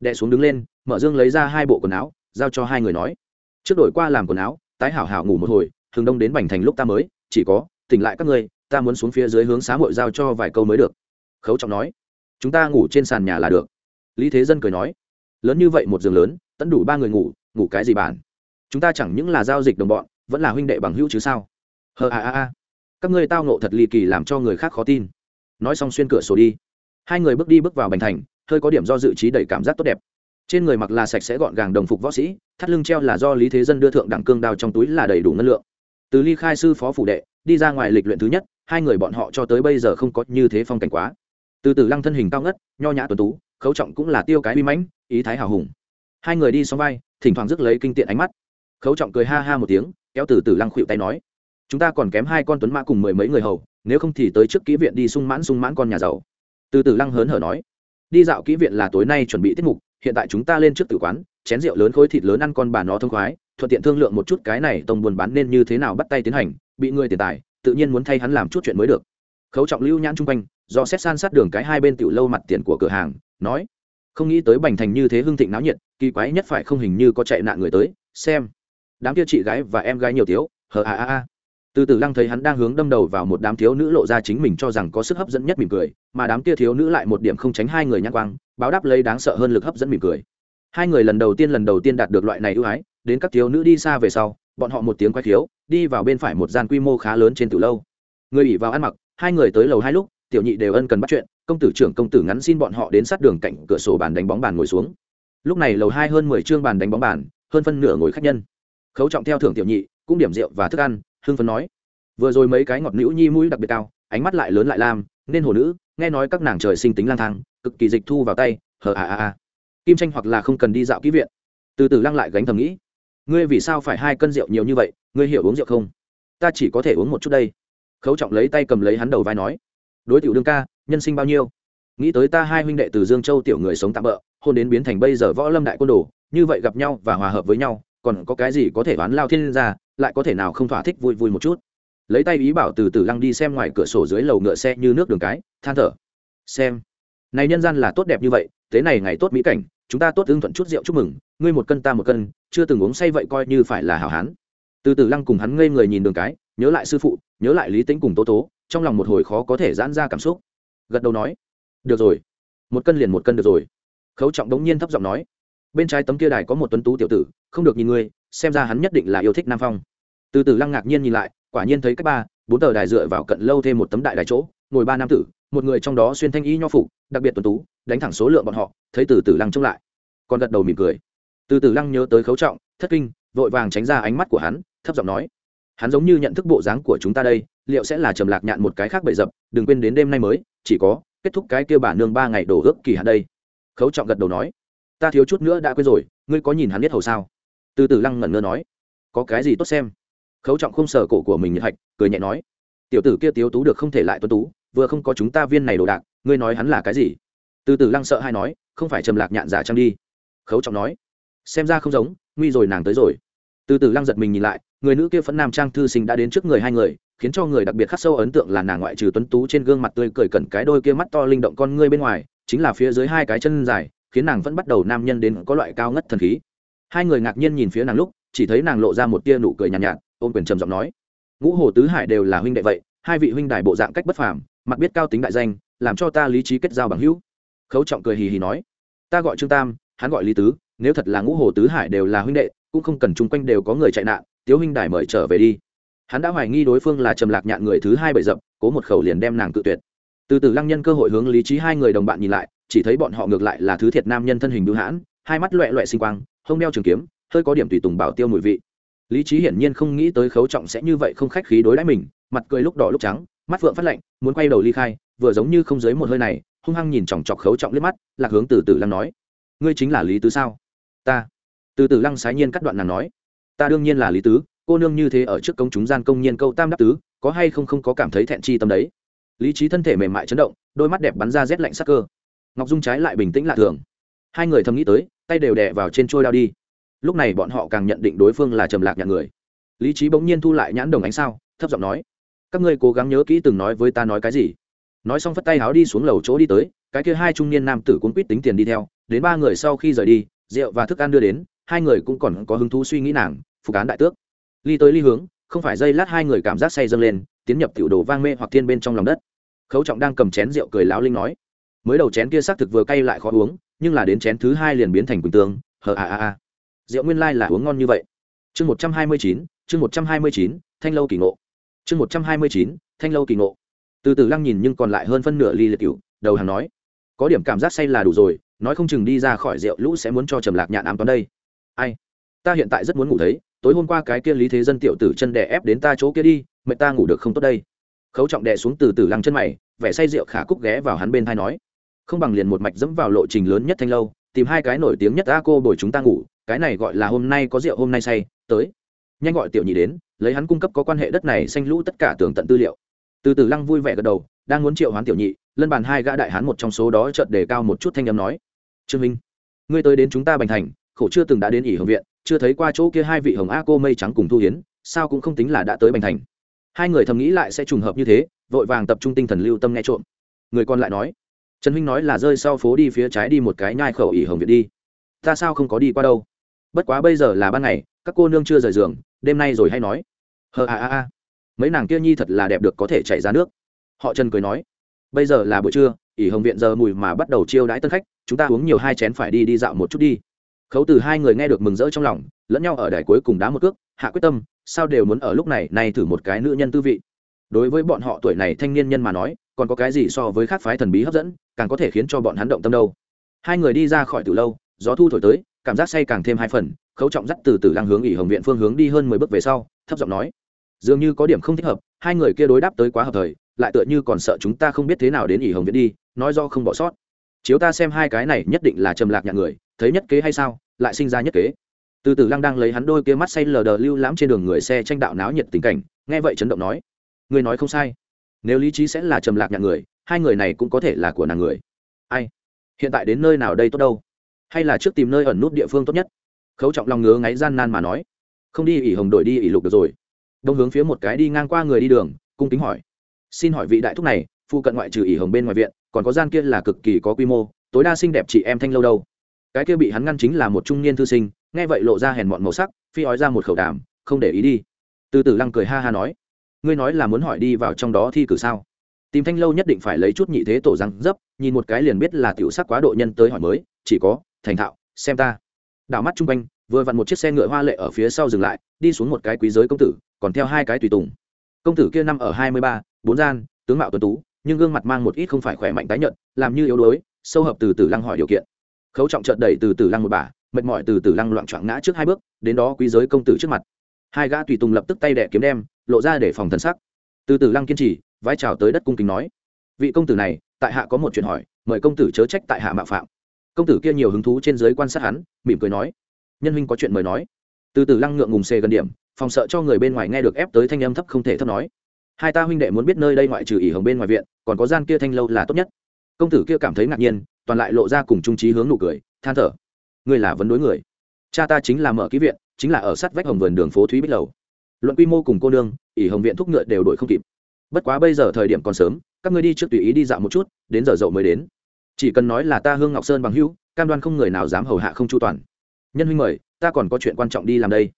đệ xuống đứng lên, mở dương lấy ra hai bộ quần áo, giao cho hai người nói. Trước đổi qua làm quần áo, tái hảo hảo ngủ một hồi thường đông đến bành thành lúc ta mới, chỉ có, tỉnh lại các ngươi, ta muốn xuống phía dưới hướng xá hội giao cho vài câu mới được. Khấu trọng nói, chúng ta ngủ trên sàn nhà là được. Lý thế dân cười nói, lớn như vậy một giường lớn, tận đủ ba người ngủ ngủ cái gì bản chúng ta chẳng những là giao dịch đồng bọn, vẫn là huynh đệ bằng hữu chứ sao? Hờ a a a. Các ngươi tao nộ thật ly kỳ làm cho người khác khó tin. Nói xong xuyên cửa sổ đi. Hai người bước đi bước vào bành thành hơi có điểm do dự trí đầy cảm giác tốt đẹp. Trên người mặc là sạch sẽ gọn gàng đồng phục võ sĩ, thắt lưng treo là do lý thế dân đưa thượng đẳng cương đao trong túi là đầy đủ ngân lượng. Từ ly khai sư phó phủ đệ, đi ra ngoài lịch luyện thứ nhất, hai người bọn họ cho tới bây giờ không có như thế phong cảnh quá. Từ từ lăng thân hình cao ngất, nho nhã tuấn tú, khấu trọng cũng là tiêu cái uy mãnh, ý thái hào hùng. Hai người đi xong vai, thỉnh thoảng rước lấy kinh tiện ánh mắt. Khấu trọng cười ha ha một tiếng, kéo từ từ lăng khuỵu tay nói, chúng ta còn kém hai con tuấn mã cùng mười mấy người hầu, nếu không thì tới trước kỹ viện đi sung mãn sung mãn con nhà giàu. Từ từ lăng hớn hở nói đi dạo kỹ viện là tối nay chuẩn bị tiết mục, hiện tại chúng ta lên trước tử quán, chén rượu lớn khối thịt lớn ăn con bà nó thông khoái, thuận tiện thương lượng một chút cái này tông buôn bán nên như thế nào bắt tay tiến hành, bị người tiền tài, tự nhiên muốn thay hắn làm chút chuyện mới được. Khấu trọng lưu nhãn chung quanh, do xét san sát đường cái hai bên tiểu lâu mặt tiền của cửa hàng, nói, không nghĩ tới bành thành như thế hưng thịnh náo nhiệt, kỳ quái nhất phải không hình như có chạy nạn người tới, xem. Đám kia chị gái và em gái nhiều thiếu, hờ a a a từ từ lăng thấy hắn đang hướng đâm đầu vào một đám thiếu nữ lộ ra chính mình cho rằng có sức hấp dẫn nhất mỉm cười, mà đám kia thiếu nữ lại một điểm không tránh hai người nhãn quang, báo đáp lấy đáng sợ hơn lực hấp dẫn mỉm cười. Hai người lần đầu tiên lần đầu tiên đạt được loại này ưu ái, đến các thiếu nữ đi xa về sau, bọn họ một tiếng quay thiếu đi vào bên phải một gian quy mô khá lớn trên từ lâu. Người ỉ vào ăn mặc, hai người tới lầu hai lúc, tiểu nhị đều ân cần bắt chuyện, công tử trưởng công tử ngắn xin bọn họ đến sát đường cạnh cửa sổ bàn đánh bóng bàn ngồi xuống. Lúc này lầu hai hơn mười chương bàn đánh bóng bàn, hơn phân nửa ngồi khách nhân. Khấu trọng theo thưởng tiểu nhị, cũng điểm rượu và thức ăn hưng phấn nói. Vừa rồi mấy cái ngọt nữ nhi mũi đặc biệt cao, ánh mắt lại lớn lại lam, nên hồ nữ, nghe nói các nàng trời sinh tính lang thang, cực kỳ dịch thu vào tay, hờ à à à kim tranh hoặc là không cần đi dạo kỹ viện. Từ từ lăng lại gánh thầm nghĩ. Ngươi vì sao phải hai cân rượu nhiều như vậy, ngươi hiểu uống rượu không? Ta chỉ có thể uống một chút đây. Khấu trọng lấy tay cầm lấy hắn đầu vai nói. Đối tiểu đương ca, nhân sinh bao nhiêu? Nghĩ tới ta hai huynh đệ từ dương châu tiểu người sống tạm bỡ hôn đến biến thành bây giờ võ lâm đại côn đồ, như vậy gặp nhau và hòa hợp với nhau, còn có cái gì có thể đoán lao thiên ra lại có thể nào không thỏa thích vui vui một chút. Lấy tay ý bảo từ từ lăng đi xem ngoài cửa sổ dưới lầu ngựa xe như nước đường cái, than thở. Xem. Này nhân gian là tốt đẹp như vậy, thế này ngày tốt mỹ cảnh, chúng ta tốt ưng thuận chút rượu chúc mừng, ngươi một cân ta một cân, chưa từng uống say vậy coi như phải là hảo hán. Từ từ lăng cùng hắn ngây người nhìn đường cái, nhớ lại sư phụ, nhớ lại lý tính cùng tố tố, trong lòng một hồi khó có thể giãn ra cảm xúc. Gật đầu nói, được rồi, một cân liền một cân được rồi. Khấu trọng đống nhiên thấp giọng nói, bên trái tấm kia đài có một tuấn tú tiểu tử, không được nhìn ngươi, xem ra hắn nhất định là yêu thích nam phong từ từ lăng ngạc nhiên nhìn lại, quả nhiên thấy cách ba, bốn tờ đài dựa vào cận lâu thêm một tấm đại đài chỗ, ngồi ba nam tử, một người trong đó xuyên thanh y nho phục, đặc biệt tuấn tú, đánh thẳng số lượng bọn họ, thấy từ từ lăng trông lại, còn gật đầu mỉm cười. Từ từ lăng nhớ tới khấu trọng, thất kinh, vội vàng tránh ra ánh mắt của hắn, thấp giọng nói, hắn giống như nhận thức bộ dáng của chúng ta đây, liệu sẽ là trầm lạc nhạn một cái khác bậy dập, đừng quên đến đêm nay mới, chỉ có kết thúc cái kia bản nương ba ngày đổ ước kỳ hạn đây. Khấu trọng gật đầu nói, ta thiếu chút nữa đã quên rồi, ngươi có nhìn hắn biết hầu sao? Từ từ lăng ngẩn ngơ nói, có cái gì tốt xem? Khấu trọng không sờ cổ của mình nhật hạch, cười nhẹ nói, tiểu tử kia tiếu tú được không thể lại tuân tú, vừa không có chúng ta viên này đồ đạc, ngươi nói hắn là cái gì? Từ từ lăng sợ hay nói, không phải trầm lạc nhạn giả trăng đi? Khấu trọng nói, xem ra không giống, nguy rồi nàng tới rồi. Từ từ lăng giật mình nhìn lại, người nữ kia phẫn nam trang thư sinh đã đến trước người hai người, khiến cho người đặc biệt khắc sâu ấn tượng là nàng ngoại trừ tuấn tú trên gương mặt tươi cười cẩn cái đôi kia mắt to linh động con ngươi bên ngoài, chính là phía dưới hai cái chân dài, khiến nàng vẫn bắt đầu nam nhân đến có loại cao ngất thần khí. Hai người ngạc nhiên nhìn phía nàng lúc chỉ thấy nàng lộ ra một tia nụ cười nhàn nhạt, nhạt ôm quyền trầm giọng nói ngũ hồ tứ hải đều là huynh đệ vậy hai vị huynh đài bộ dạng cách bất phàm mặt biết cao tính đại danh làm cho ta lý trí kết giao bằng hữu. Khấu trọng cười hì hì nói ta gọi trương tam hắn gọi lý tứ nếu thật là ngũ hồ tứ hải đều là huynh đệ cũng không cần chung quanh đều có người chạy nạn tiếu huynh đài mời trở về đi. Hắn đã hoài nghi đối phương là trầm lạc nhạn người thứ hai bảy dập cố một khẩu liền đem nàng tự tuyệt. Từ từ lăng nhân cơ hội hướng lý trí hai người đồng bạn nhìn lại chỉ thấy bọn họ ngược lại là thứ thiệt nam nhân thân hình bưu hãn hai mắt loẹ loẹ sinh quang hông đeo trường kiếm hơi có điểm tùy tùng bảo tiêu mùi vị. Lý trí hiển nhiên không nghĩ tới khấu trọng sẽ như vậy không khách khí đối đãi mình, mặt cười lúc đỏ lúc trắng, mắt phượng phát lạnh, muốn quay đầu ly khai, vừa giống như không dưới một hơi này, hung hăng nhìn chòng chọc khấu trọng liếc mắt, lạc hướng từ từ lăng nói, ngươi chính là lý tứ sao? Ta. Từ từ lăng sái nhiên cắt đoạn nàng nói, ta đương nhiên là lý tứ, cô nương như thế ở trước công chúng gian công nhiên câu tam đáp tứ, có hay không không có cảm thấy thẹn chi tâm đấy? Lý trí thân thể mềm mại chấn động, đôi mắt đẹp bắn ra rét lạnh sắc cơ. Ngọc dung trái lại bình tĩnh lạ thường. Hai người thầm nghĩ tới, tay đều đè vào trên trôi đao đi lúc này bọn họ càng nhận định đối phương là trầm lạc nhạc người. Lý trí bỗng nhiên thu lại nhãn đồng ánh sao, thấp giọng nói, các ngươi cố gắng nhớ kỹ từng nói với ta nói cái gì. Nói xong phất tay háo đi xuống lầu chỗ đi tới, cái kia hai trung niên nam tử cũng quýt tính tiền đi theo, đến ba người sau khi rời đi, rượu và thức ăn đưa đến, hai người cũng còn có hứng thú suy nghĩ nàng, phục án đại tước. Ly tới ly hướng, không phải dây lát hai người cảm giác say dâng lên, tiến nhập tiểu đồ vang mê hoặc thiên bên trong lòng đất. Khấu trọng đang cầm chén rượu cười lão linh nói, mới đầu chén kia xác thực vừa cay lại khó uống, nhưng là đến chén thứ hai liền biến thành quỳnh tương, hờ a a a rượu nguyên lai là uống ngon như vậy. Chương một trăm hai mươi chín, chương một trăm hai mươi chín, thanh lâu kỳ ngộ. Chương một trăm hai mươi chín, thanh lâu kỳ ngộ. Từ từ lăng nhìn nhưng còn lại hơn phân nửa ly liệt cựu đầu hàng nói, có điểm cảm giác say là đủ rồi, nói không chừng đi ra khỏi rượu lũ sẽ muốn cho trầm lạc nhạn ám toán đây. Ai? Ta hiện tại rất muốn ngủ thấy, tối hôm qua cái kia lý thế dân tiểu tử chân đè ép đến ta chỗ kia đi, mẹ ta ngủ được không tốt đây. Khấu trọng đè xuống từ từ lăng chân mày, vẻ say rượu khả cúc ghé vào hắn bên thai nói, không bằng liền một mạch dẫm vào lộ trình lớn nhất thanh lâu, tìm hai cái nổi tiếng nhất a cô bồi chúng ta ngủ cái này gọi là hôm nay có rượu, hôm nay say, tới. Nhanh gọi tiểu nhị đến, lấy hắn cung cấp có quan hệ đất này xanh lũ tất cả tường tận tư liệu. Từ từ lăng vui vẻ gật đầu, đang muốn triệu hoán tiểu nhị, lân bàn hai gã đại hán một trong số đó chợt đề cao một chút thanh âm nói, trương minh, ngươi tới đến chúng ta bành thành, khổ chưa từng đã đến ỉ hồng viện, chưa thấy qua chỗ kia hai vị hồng a cô mây trắng cùng thu hiến, sao cũng không tính là đã tới bành thành. Hai người thầm nghĩ lại sẽ trùng hợp như thế, vội vàng tập trung tinh thần lưu tâm nghe trộm. Người còn lại nói, trần huynh nói là rơi sau phố đi phía trái đi một cái nhai khẩu ỉ hồng viện đi. Ta sao không có đi qua đâu? Bất quá bây giờ là ban ngày, các cô nương chưa rời giường, đêm nay rồi hay nói. Hờ a a a. Mấy nàng kia nhi thật là đẹp được có thể chảy ra nước. Họ trần cười nói, bây giờ là buổi trưa ỉ hồng viện giờ mùi mà bắt đầu chiêu đãi tân khách, chúng ta uống nhiều hai chén phải đi đi dạo một chút đi. Khấu từ hai người nghe được mừng rỡ trong lòng, lẫn nhau ở đài cuối cùng đá một cước, hạ quyết tâm, sao đều muốn ở lúc này nay thử một cái nữ nhân tư vị. Đối với bọn họ tuổi này thanh niên nhân mà nói, còn có cái gì so với khác phái thần bí hấp dẫn, càng có thể khiến cho bọn hắn động tâm đâu. Hai người đi ra khỏi từ lâu, gió thu thổi tới cảm giác say càng thêm hai phần, khấu trọng dắt từ từ lăng hướng ỉ hồng viện phương hướng đi hơn mười bước về sau, thấp giọng nói, dường như có điểm không thích hợp, hai người kia đối đáp tới quá hợp thời, lại tựa như còn sợ chúng ta không biết thế nào đến ỉ hồng viện đi, nói do không bỏ sót. Chiếu ta xem hai cái này nhất định là trầm lạc nhạc người, thấy nhất kế hay sao, lại sinh ra nhất kế. Từ từ lăng đang lấy hắn đôi kia mắt say lờ đờ lưu lãm trên đường người xe tranh đạo náo nhiệt tình cảnh, nghe vậy chấn động nói, người nói không sai. Nếu lý trí sẽ là trầm lạc nhạc người, hai người này cũng có thể là của nàng người. Ai? Hiện tại đến nơi nào đây tốt đâu? Hay là trước tìm nơi ẩn nút địa phương tốt nhất? Khấu trọng lòng ngứa ngáy gian nan mà nói. Không đi ỉ hồng đổi đi ỉ lục được rồi. Đông hướng phía một cái đi ngang qua người đi đường, cung kính hỏi. Xin hỏi vị đại thúc này, phụ cận ngoại trừ ỉ hồng bên ngoài viện, còn có gian kia là cực kỳ có quy mô, tối đa xinh đẹp chị em thanh lâu đâu? Cái kia bị hắn ngăn chính là một trung niên thư sinh, nghe vậy lộ ra hèn mọn màu sắc, phi ói ra một khẩu đàm, không để ý đi. Từ từ lăng cười ha ha nói. Ngươi nói là muốn hỏi đi vào trong đó thi cử sao? Tìm thanh lâu nhất định phải lấy chút nhị thế tổ răng dấp, nhìn một cái liền biết là tiểu sắc quá độ nhân tới hỏi mới, chỉ có thành thạo, xem ta. Đảo mắt chung quanh, vừa vặn một chiếc xe ngựa hoa lệ ở phía sau dừng lại, đi xuống một cái quý giới công tử, còn theo hai cái tùy tùng. Công tử kia năm ở hai mươi ba, bốn gian, tướng mạo tuấn tú, nhưng gương mặt mang một ít không phải khỏe mạnh tái nhận làm như yếu đuối, sâu hợp từ từ lăng hỏi điều kiện. Khấu trọng trợt đẩy từ từ lăng một bà, mệt mỏi từ từ lăng loạn choạng ngã trước hai bước, đến đó quý giới công tử trước mặt. Hai gã tùy tùng lập tức tay đẻ kiếm đem, lộ ra để phòng thân sắc. Từ từ lăng kiên trì vai trào tới đất cung kính nói, vị công tử này, tại hạ có một chuyện hỏi, mời công tử chớ trách tại hạ mạo phạm công tử kia nhiều hứng thú trên giới quan sát hắn, mỉm cười nói. Nhân huynh có chuyện mời nói. Từ từ lăng ngượng ngùng xề gần điểm, phòng sợ cho người bên ngoài nghe được ép tới thanh âm thấp không thể thấp nói. Hai ta huynh đệ muốn biết nơi đây ngoại trừ ỉ hồng bên ngoài viện, còn có gian kia thanh lâu là tốt nhất. Công tử kia cảm thấy ngạc nhiên, toàn lại lộ ra cùng trung trí hướng nụ cười, than thở. Ngươi là vấn đối người. Cha ta chính là mở ký viện, chính là ở sát vách hồng vườn đường phố thúy bích lầu. Luận quy mô cùng cô nương ỉ hồng viện thúc ngựa đều đổi không kịp. Bất quá bây giờ thời điểm còn sớm, các ngươi đi trước tùy ý đi dạo một chút, đến giờ dậu mới đến chỉ cần nói là ta hương ngọc sơn bằng hữu, cam đoan không người nào dám hầu hạ không chu toàn. Nhân huynh mời, ta còn có chuyện quan trọng đi làm đây.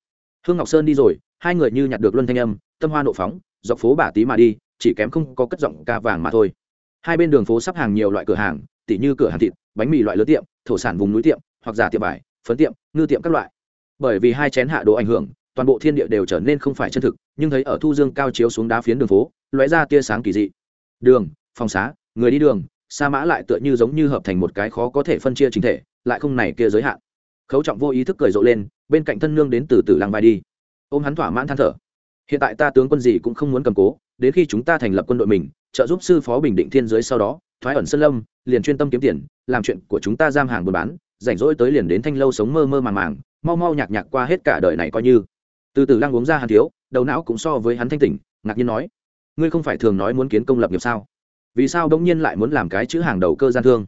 Hương ngọc sơn đi rồi, hai người như nhặt được luân thanh âm, tâm hoa nộ phóng, dọc phố bả tí mà đi, chỉ kém không có cất giọng ca vàng mà thôi. Hai bên đường phố sắp hàng nhiều loại cửa hàng, tỉ như cửa hàng thịt, bánh mì loại lớn tiệm, thổ sản vùng núi tiệm, hoặc giả tiệm vải, phấn tiệm, ngư tiệm các loại. Bởi vì hai chén hạ đồ ảnh hưởng, toàn bộ thiên địa đều trở nên không phải chân thực, nhưng thấy ở thu dương cao chiếu xuống đá phiến đường phố, lóe ra tia sáng kỳ dị. Đường, phòng xá, người đi đường sa mã lại tựa như giống như hợp thành một cái khó có thể phân chia chính thể, lại không này kia giới hạn. Khấu trọng vô ý thức cười rộ lên, bên cạnh thân nương đến từ từ lăng vai đi. Ôm hắn thỏa mãn than thở. Hiện tại ta tướng quân gì cũng không muốn cầm cố, đến khi chúng ta thành lập quân đội mình, trợ giúp sư phó bình định thiên giới sau đó, thoái ẩn sân lâm, liền chuyên tâm kiếm tiền, làm chuyện của chúng ta giam hàng buôn bán, rảnh rỗi tới liền đến thanh lâu sống mơ mơ màng màng, mau mau nhạc nhạc qua hết cả đời này coi như. Từ từ lăng uống ra hàn thiếu, đầu não cũng so với hắn thanh tỉnh, ngạc nhiên nói, ngươi không phải thường nói muốn kiến công lập nghiệp sao? Vì sao đông nhiên lại muốn làm cái chữ hàng đầu cơ gian thương?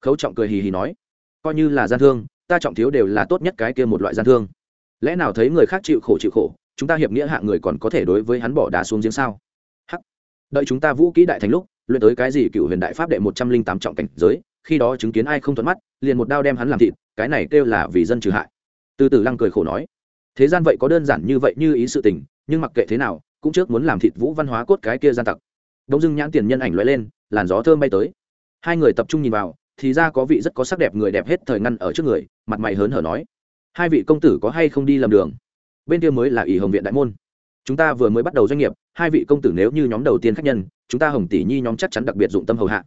Khấu trọng cười hì hì nói, coi như là gian thương, ta trọng thiếu đều là tốt nhất cái kia một loại gian thương. Lẽ nào thấy người khác chịu khổ chịu khổ, chúng ta hiệp nghĩa hạ người còn có thể đối với hắn bỏ đá xuống giếng sao? Hắc. Đợi chúng ta vũ kỹ đại thành lúc, luyện tới cái gì cựu huyền đại pháp đệ một trăm linh tám trọng cảnh giới, khi đó chứng kiến ai không thuận mắt, liền một đao đem hắn làm thịt, cái này kêu là vì dân trừ hại. Từ từ lăng cười khổ nói, thế gian vậy có đơn giản như vậy như ý sự tình, nhưng mặc kệ thế nào, cũng trước muốn làm thịt vũ văn hóa cốt cái kia gian tặc đông dưng nhãn tiền nhân ảnh loại lên, làn gió thơm bay tới. Hai người tập trung nhìn vào, thì ra có vị rất có sắc đẹp người đẹp hết thời ngăn ở trước người, mặt mày hớn hở nói, hai vị công tử có hay không đi lầm đường? Bên kia mới là ỷ hồng viện đại môn. Chúng ta vừa mới bắt đầu doanh nghiệp, hai vị công tử nếu như nhóm đầu tiên khách nhân, chúng ta hồng tỷ nhi nhóm chắc chắn đặc biệt dụng tâm hầu hạ.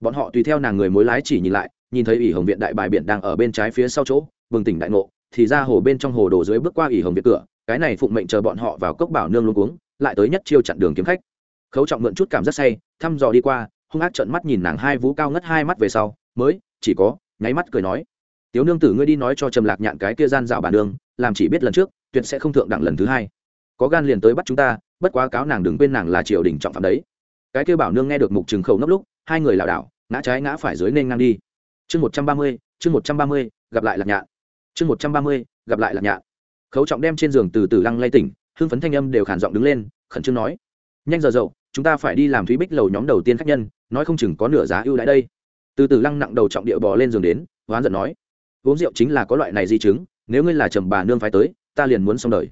Bọn họ tùy theo nàng người mối lái chỉ nhìn lại, nhìn thấy ỷ hồng viện đại bài biển đang ở bên trái phía sau chỗ, bừng tỉnh đại ngộ, thì ra hồ bên trong hồ đồ dưới bước qua ỷ hồng viện cửa, cái này phụng mệnh chờ bọn họ vào cốc bảo nương luôn uống lại tới nhất chiêu chặn đường kiếm khách khấu trọng mượn chút cảm giác say thăm dò đi qua hung ác trợn mắt nhìn nàng hai vú cao ngất hai mắt về sau mới chỉ có nháy mắt cười nói tiếu nương tử ngươi đi nói cho trầm lạc nhạn cái kia gian dạo bản đường, làm chỉ biết lần trước tuyệt sẽ không thượng đẳng lần thứ hai. Có gan liền tới bắt chúng ta bất quá cáo nàng đừng quên nàng là triều đình trọng phạm đấy. Cái kia bảo nương nghe được mục trừng khẩu nấp lúc hai người lảo đảo ngã trái ngã phải dưới nên ngang đi. Chương một trăm ba mươi chương một trăm ba mươi gặp lại lạc nhạn. Chương một trăm ba mươi gặp lại lạc nhạn. Khấu trọng đem trên giường từ từ lăng lay tỉnh hương phấn thanh âm đều khản giọng đứng lên khẩn trương nói nhanh giờ dậu chúng ta phải đi làm thúy bích lầu nhóm đầu tiên khách nhân, nói không chừng có nửa giá ưu đãi đây. Từ từ lăng nặng đầu trọng địa bò lên giường đến, hoán giận nói, uống rượu chính là có loại này di chứng, nếu ngươi là trầm bà nương phái tới, ta liền muốn xong đời.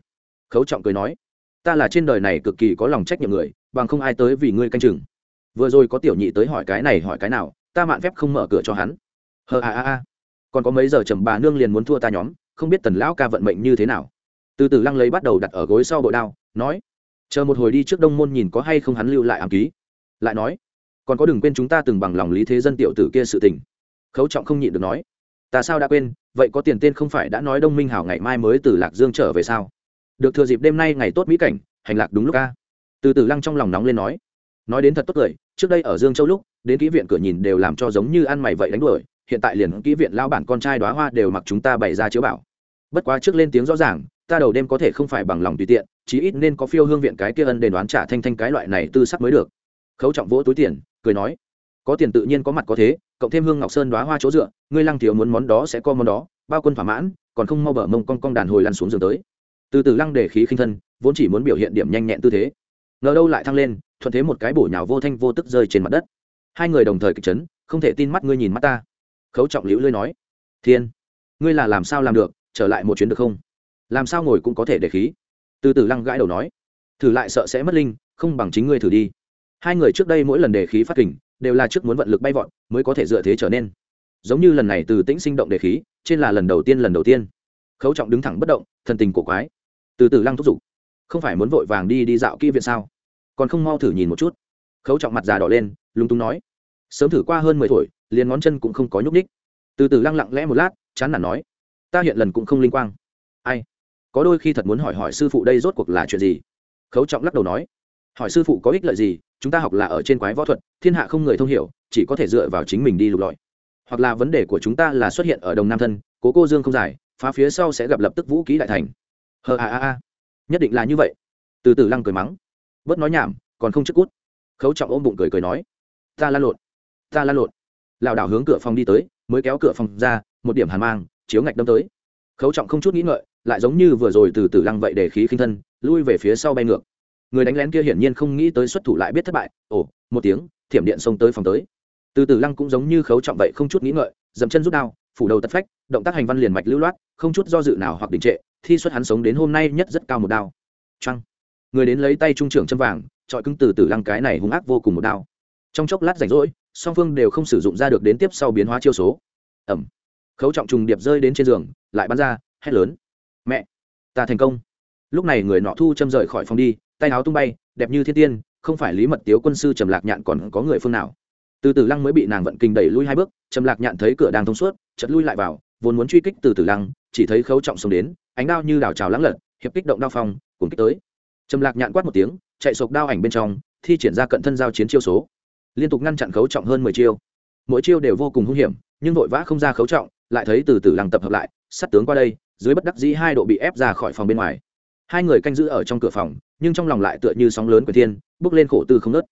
Khấu trọng cười nói, ta là trên đời này cực kỳ có lòng trách nhiệm người, bằng không ai tới vì ngươi canh chừng. Vừa rồi có tiểu nhị tới hỏi cái này hỏi cái nào, ta mạn phép không mở cửa cho hắn. Hờ a a a. Còn có mấy giờ trầm bà nương liền muốn thua ta nhóm, không biết tần lão ca vận mệnh như thế nào. Từ từ lăng lấy bắt đầu đặt ở gối sau bội đao, nói chờ một hồi đi trước đông môn nhìn có hay không hắn lưu lại ám ký. Lại nói, còn có đừng quên chúng ta từng bằng lòng lý thế dân tiểu tử kia sự tình. Khấu trọng không nhịn được nói, ta sao đã quên, vậy có tiền tên không phải đã nói đông minh hảo ngày mai mới từ lạc dương trở về sao? Được thừa dịp đêm nay ngày tốt mỹ cảnh, hành lạc đúng lúc ca từ từ lăng trong lòng nóng lên nói nói đến thật tốt cười, trước đây ở dương châu lúc, đến kỹ viện cửa nhìn đều làm cho giống như ăn mày vậy đánh đuổi, hiện tại liền kỹ viện lao bản con trai đoá hoa đều mặc chúng ta bày ra chiếu bảo. Bất quá trước lên tiếng rõ ràng ta đầu đêm có thể không phải bằng lòng tùy tiện, chí ít nên có phiêu hương viện cái kia ân đền đoán trả thanh thanh cái loại này tư sắc mới được. Khấu trọng vỗ túi tiền, cười nói, có tiền tự nhiên có mặt có thế, cộng thêm hương ngọc sơn đoá hoa chỗ dựa, ngươi lăng thiếu muốn món đó sẽ có món đó, bao quân thỏa mãn, còn không mau bở mông con con đàn hồi lăn xuống giường tới. Từ từ lăng để khí khinh thân, vốn chỉ muốn biểu hiện điểm nhanh nhẹn tư thế. Ngờ đâu lại thăng lên, thuận thế một cái bổ nhào vô thanh vô tức rơi trên mặt đất. Hai người đồng thời kịch chấn, không thể tin mắt ngươi nhìn mắt ta. Khấu trọng liễu lưới nói, thiên, ngươi là làm sao làm được, trở lại một chuyến được không? Làm sao ngồi cũng có thể để khí. Từ từ lăng gãi đầu nói, thử lại sợ sẽ mất linh, không bằng chính ngươi thử đi. Hai người trước đây mỗi lần đề khí phát kình, đều là trước muốn vận lực bay vọt, mới có thể dựa thế trở nên. Giống như lần này từ tĩnh sinh động đề khí, trên là lần đầu tiên lần đầu tiên. Khấu trọng đứng thẳng bất động, thần tình cổ quái. Từ từ lăng thúc giục, không phải muốn vội vàng đi đi dạo kỹ viện sao? Còn không mau thử nhìn một chút. Khấu trọng mặt già đỏ lên, lúng túng nói, sớm thử qua hơn mười tuổi, liền ngón chân cũng không có nhúc ních từ từ lăng lặng lẽ một lát, chán nản nói, ta hiện lần cũng không linh quang. Ai? Có đôi khi thật muốn hỏi hỏi sư phụ đây rốt cuộc là chuyện gì? Khấu trọng lắc đầu nói, hỏi sư phụ có ích lợi gì, chúng ta học là ở trên quái võ thuật, thiên hạ không người thông hiểu, chỉ có thể dựa vào chính mình đi lục lọi. Hoặc là vấn đề của chúng ta là xuất hiện ở đồng nam thân, cố cô dương không dài phá phía sau sẽ gặp lập tức vũ ký đại thành. Hờ a a a. Nhất định là như vậy. Từ từ lăng cười mắng. Bớt nói nhảm, còn không chức cút. Khấu trọng ôm bụng cười cười nói, ta lan lộn, ta lan lộn. Lảo đảo hướng cửa phòng đi tới, mới kéo cửa phòng ra, một điểm hàn mang, chiếu ngạch đâm tới. Khấu trọng không chút nghĩ ngợi lại giống như vừa rồi từ từ lăng vậy để khí khinh thân, lui về phía sau bay ngược. Người đánh lén kia hiển nhiên không nghĩ tới xuất thủ lại biết thất bại. Ồ, một tiếng, thiểm điện xông tới phòng tới. Từ từ lăng cũng giống như khấu trọng vậy không chút nghĩ ngợi, dậm chân rút đao, phủ đầu tất phách, động tác hành văn liền mạch lưu loát, không chút do dự nào hoặc đình trệ, thi xuất hắn sống đến hôm nay nhất rất cao một đao. Trăng người đến lấy tay trung trưởng chân vàng trọi cứng từ từ lăng cái này hung ác vô cùng một đao. Trong chốc lát rảnh rỗi, song phương đều không sử dụng ra được đến tiếp sau biến hóa chiêu số. Ẩm. Khấu trọng trùng điệp rơi đến trên giường, lại bắn ra, hét lớn mẹ, ta thành công. Lúc này người nọ thu châm rời khỏi phòng đi, tay áo tung bay, đẹp như thiên tiên, không phải lý mật tiếu quân sư trầm lạc nhạn còn có người phương nào. Từ từ lăng mới bị nàng vận kinh đẩy lui hai bước, trầm lạc nhạn thấy cửa đang thông suốt chật lui lại vào, vốn muốn truy kích từ từ lăng, chỉ thấy khấu trọng xông đến, ánh đao như đảo trào lắng lật, hiệp kích động đao phong cùng kích tới. Trầm lạc nhạn quát một tiếng, chạy sộc đao ảnh bên trong, thi triển ra cận thân giao chiến chiêu số. Liên tục ngăn chặn khấu trọng hơn mười chiêu. Mỗi chiêu đều vô cùng hung hiểm, nhưng vội vã không ra khấu trọng, lại thấy từ từ lăng tập hợp lại sát tướng qua đây, dưới bất đắc dĩ hai độ bị ép ra khỏi phòng bên ngoài. Hai người canh giữ ở trong cửa phòng, nhưng trong lòng lại tựa như sóng lớn của thiên, bước lên khổ tư không nớt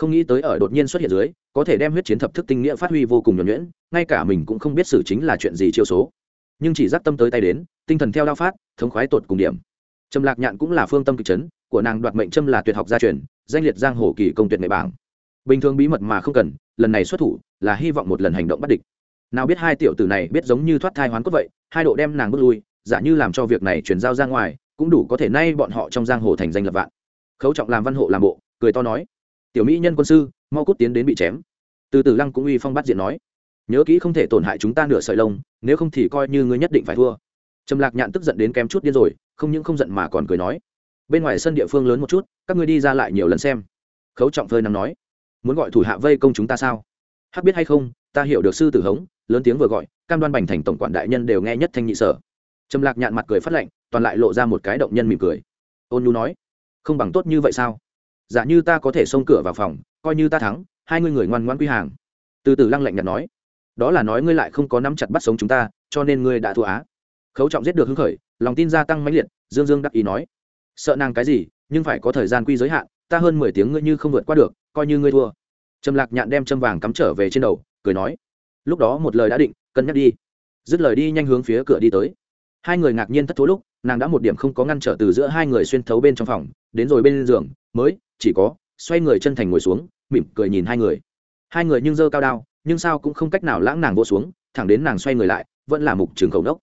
không nghĩ tới ở đột nhiên xuất hiện dưới, có thể đem huyết chiến thập thức tinh nghĩa phát huy vô cùng nhuẩn nhuyễn, ngay cả mình cũng không biết xử chính là chuyện gì chiêu số. Nhưng chỉ dắt tâm tới tay đến, tinh thần theo đao phát, thống khoái tột cùng điểm. Trầm lạc nhạn cũng là phương tâm kịch chấn, của nàng đoạt mệnh trâm là tuyệt học gia truyền, danh liệt giang hồ kỳ công tuyệt nghệ bảng. Bình thường bí mật mà không cần, lần này xuất thủ là hy vọng một lần hành động bắt địch nào biết hai tiểu tử này biết giống như thoát thai hoán cốt vậy, hai độ đem nàng bước lui, giả như làm cho việc này chuyển giao ra ngoài, cũng đủ có thể nay bọn họ trong giang hồ thành danh lập vạn. Khấu trọng làm văn hộ làm bộ, cười to nói, tiểu mỹ nhân quân sư, mau cút tiến đến bị chém. Từ từ lăng cũng uy phong bắt diện nói, nhớ kỹ không thể tổn hại chúng ta nửa sợi lông, nếu không thì coi như ngươi nhất định phải thua. Trầm lạc nhạn tức giận đến kém chút điên rồi, không những không giận mà còn cười nói, bên ngoài sân địa phương lớn một chút, các ngươi đi ra lại nhiều lần xem. Khấu trọng phơi nằm nói, muốn gọi thủ hạ vây công chúng ta sao? Hắc biết hay không, ta hiểu được sư tử hống lớn tiếng vừa gọi, cam đoan bành thành tổng quản đại nhân đều nghe nhất thanh nhị sở. Trầm lạc nhạn mặt cười phát lạnh toàn lại lộ ra một cái động nhân mỉm cười. Ôn nhu nói, không bằng tốt như vậy sao? Giả như ta có thể xông cửa vào phòng, coi như ta thắng, hai ngươi người ngoan ngoan quy hàng. Từ từ lăng lạnh nhạt nói, đó là nói ngươi lại không có nắm chặt bắt sống chúng ta, cho nên ngươi đã thua á. Khấu trọng giết được hứng khởi, lòng tin gia tăng mãnh liệt, dương dương đắc ý nói, sợ nàng cái gì, nhưng phải có thời gian quy giới hạn, ta hơn mười tiếng ngươi như không vượt qua được, coi như ngươi thua. Trầm lạc nhạn đem châm vàng cắm trở về trên đầu, cười nói lúc đó một lời đã định, cân nhắc đi. Dứt lời đi nhanh hướng phía cửa đi tới. Hai người ngạc nhiên thất thố lúc, nàng đã một điểm không có ngăn trở từ giữa hai người xuyên thấu bên trong phòng, đến rồi bên giường, mới, chỉ có, xoay người chân thành ngồi xuống, mỉm cười nhìn hai người. Hai người nhưng dơ cao đao, nhưng sao cũng không cách nào lãng nàng vô xuống, thẳng đến nàng xoay người lại, vẫn là mục trường khẩu đốc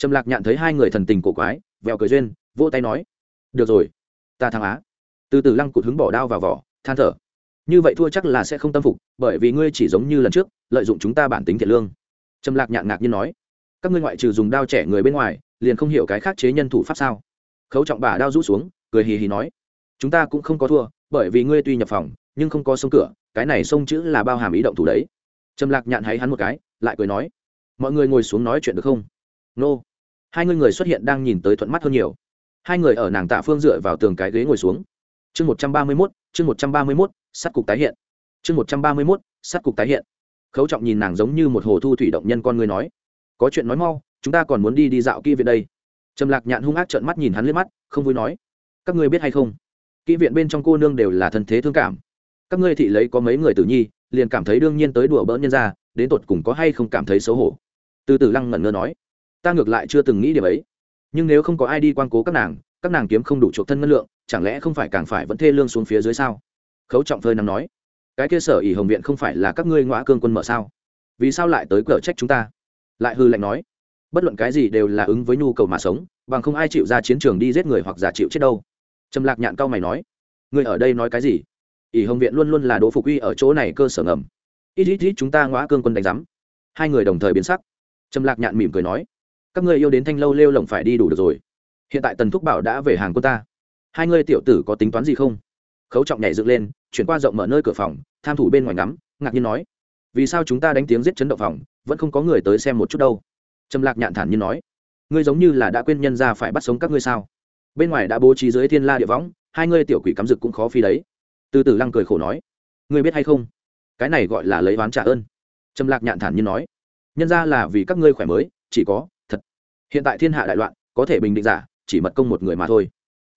trầm lạc nhạn thấy hai người thần tình cổ quái, vèo cười duyên, vỗ tay nói, được rồi, ta thắng á. Từ từ lăng cụt hứng bỏ đao vào vỏ, than thở, như vậy thua chắc là sẽ không tâm phục, bởi vì ngươi chỉ giống như lần trước lợi dụng chúng ta bản tính thiện lương. Trầm lạc nhạn ngạc nhiên nói, các ngươi ngoại trừ dùng đao trẻ người bên ngoài, liền không hiểu cái khác chế nhân thủ pháp sao? Khấu trọng bà đao rũ xuống, cười hì hì nói, chúng ta cũng không có thua, bởi vì ngươi tuy nhập phòng, nhưng không có sông cửa, cái này sông chữ là bao hàm ý động thủ đấy. Trầm lạc nhạn hay hắn một cái, lại cười nói, mọi người ngồi xuống nói chuyện được không? Nô. Hai người người xuất hiện đang nhìn tới thuận mắt hơn nhiều. Hai người ở nàng tạ phương dựa vào tường cái ghế ngồi xuống. Chương một trăm ba mươi mốt, chương một trăm ba mươi mốt sắt cục tái hiện. Chương một trăm ba mươi mốt sắt cục tái hiện khấu trọng nhìn nàng giống như một hồ thu thủy động nhân con người nói, có chuyện nói mau, chúng ta còn muốn đi đi dạo kỹ viện đây. Trầm lạc nhạn hung ác trợn mắt nhìn hắn liếc mắt, không vui nói, các ngươi biết hay không, kỹ viện bên trong cô nương đều là thân thế thương cảm. Các ngươi thị lấy có mấy người tử nhi, liền cảm thấy đương nhiên tới đùa bỡn nhân ra, đến tột cùng có hay không cảm thấy xấu hổ. Từ từ lăng ngẩn ngơ nói, ta ngược lại chưa từng nghĩ điểm ấy. Nhưng nếu không có ai đi quan cố các nàng các nàng kiếm không đủ chuộc thân ngân lượng, chẳng lẽ không phải càng phải vẫn thê lương xuống phía dưới sao? Khấu trọng phơi nằm nói cái kia sở ỉ hồng viện không phải là các ngươi ngõa cương quân mở sao? Vì sao lại tới cửa trách chúng ta? Lại hư lệnh nói. Bất luận cái gì đều là ứng với nhu cầu mà sống, bằng không ai chịu ra chiến trường đi giết người hoặc giả chịu chết đâu. Trầm lạc nhạn cao mày nói. Người ở đây nói cái gì? Ỷ hồng viện luôn luôn là đỗ phục uy ở chỗ này cơ sở ngầm. Ít ít ít, chúng ta ngõa cương quân đánh giám. Hai người đồng thời biến sắc. Trầm lạc nhạn mỉm cười nói. Các ngươi yêu đến thanh lâu lêu lồng phải đi đủ được rồi. Hiện tại tần thúc bảo đã về hàng quân ta. Hai ngươi tiểu tử có tính toán gì không? Khấu trọng nhảy dựng lên, chuyển qua rộng mở nơi cửa phòng, tham thủ bên ngoài ngắm, ngạc nhiên nói, vì sao chúng ta đánh tiếng giết chấn động phòng, vẫn không có người tới xem một chút đâu? Trầm lạc nhạn thản nhiên nói, ngươi giống như là đã quên nhân ra phải bắt sống các ngươi sao? Bên ngoài đã bố trí dưới thiên la địa võng, hai ngươi tiểu quỷ cắm rực cũng khó phi đấy. Từ từ lăng cười khổ nói, ngươi biết hay không? Cái này gọi là lấy oán trả ơn. Trầm lạc nhạn thản nhiên nói, nhân ra là vì các ngươi khỏe mới, chỉ có thật. Hiện tại thiên hạ đại loạn, có thể bình định giả, chỉ mật công một người mà thôi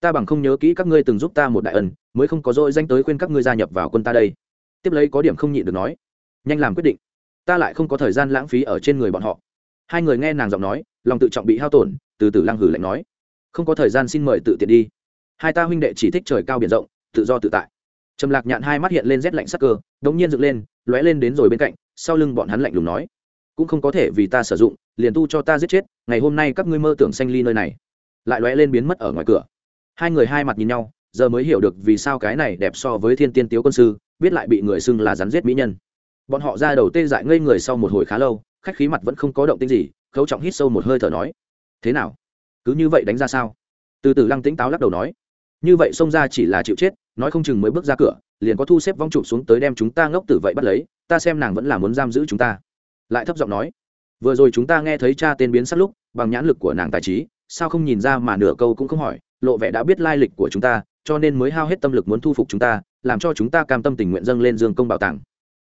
ta bằng không nhớ kỹ các ngươi từng giúp ta một đại ân, mới không có dội danh tới khuyên các ngươi gia nhập vào quân ta đây. Tiếp lấy có điểm không nhịn được nói, nhanh làm quyết định. Ta lại không có thời gian lãng phí ở trên người bọn họ. Hai người nghe nàng giọng nói, lòng tự trọng bị hao tổn, từ từ lăng hử lạnh nói, không có thời gian xin mời tự tiện đi. Hai ta huynh đệ chỉ thích trời cao biển rộng, tự do tự tại. Trầm lạc nhạn hai mắt hiện lên rét lạnh sắc cơ, đống nhiên dựng lên, lóe lên đến rồi bên cạnh, sau lưng bọn hắn lạnh lùng nói, cũng không có thể vì ta sử dụng, liền tu cho ta giết chết, ngày hôm nay các ngươi mơ tưởng sanh ly nơi này. Lại lóe lên biến mất ở ngoài cửa hai người hai mặt nhìn nhau, giờ mới hiểu được vì sao cái này đẹp so với thiên tiên tiếu quân sư, biết lại bị người xưng là rắn giết mỹ nhân. Bọn họ ra đầu tê dại ngây người sau một hồi khá lâu, khách khí mặt vẫn không có động tinh gì, khấu trọng hít sâu một hơi thở nói, thế nào? Cứ như vậy đánh ra sao? Từ từ lăng tĩnh táo lắc đầu nói, như vậy xông ra chỉ là chịu chết, nói không chừng mới bước ra cửa, liền có thu xếp vong trụ xuống tới đem chúng ta ngốc tử vậy bắt lấy, ta xem nàng vẫn là muốn giam giữ chúng ta. Lại thấp giọng nói, vừa rồi chúng ta nghe thấy cha tên biến sát lúc, bằng nhãn lực của nàng tài trí, sao không nhìn ra mà nửa câu cũng không hỏi lộ vẻ đã biết lai lịch của chúng ta, cho nên mới hao hết tâm lực muốn thu phục chúng ta, làm cho chúng ta cam tâm tình nguyện dâng lên dương công bảo tàng.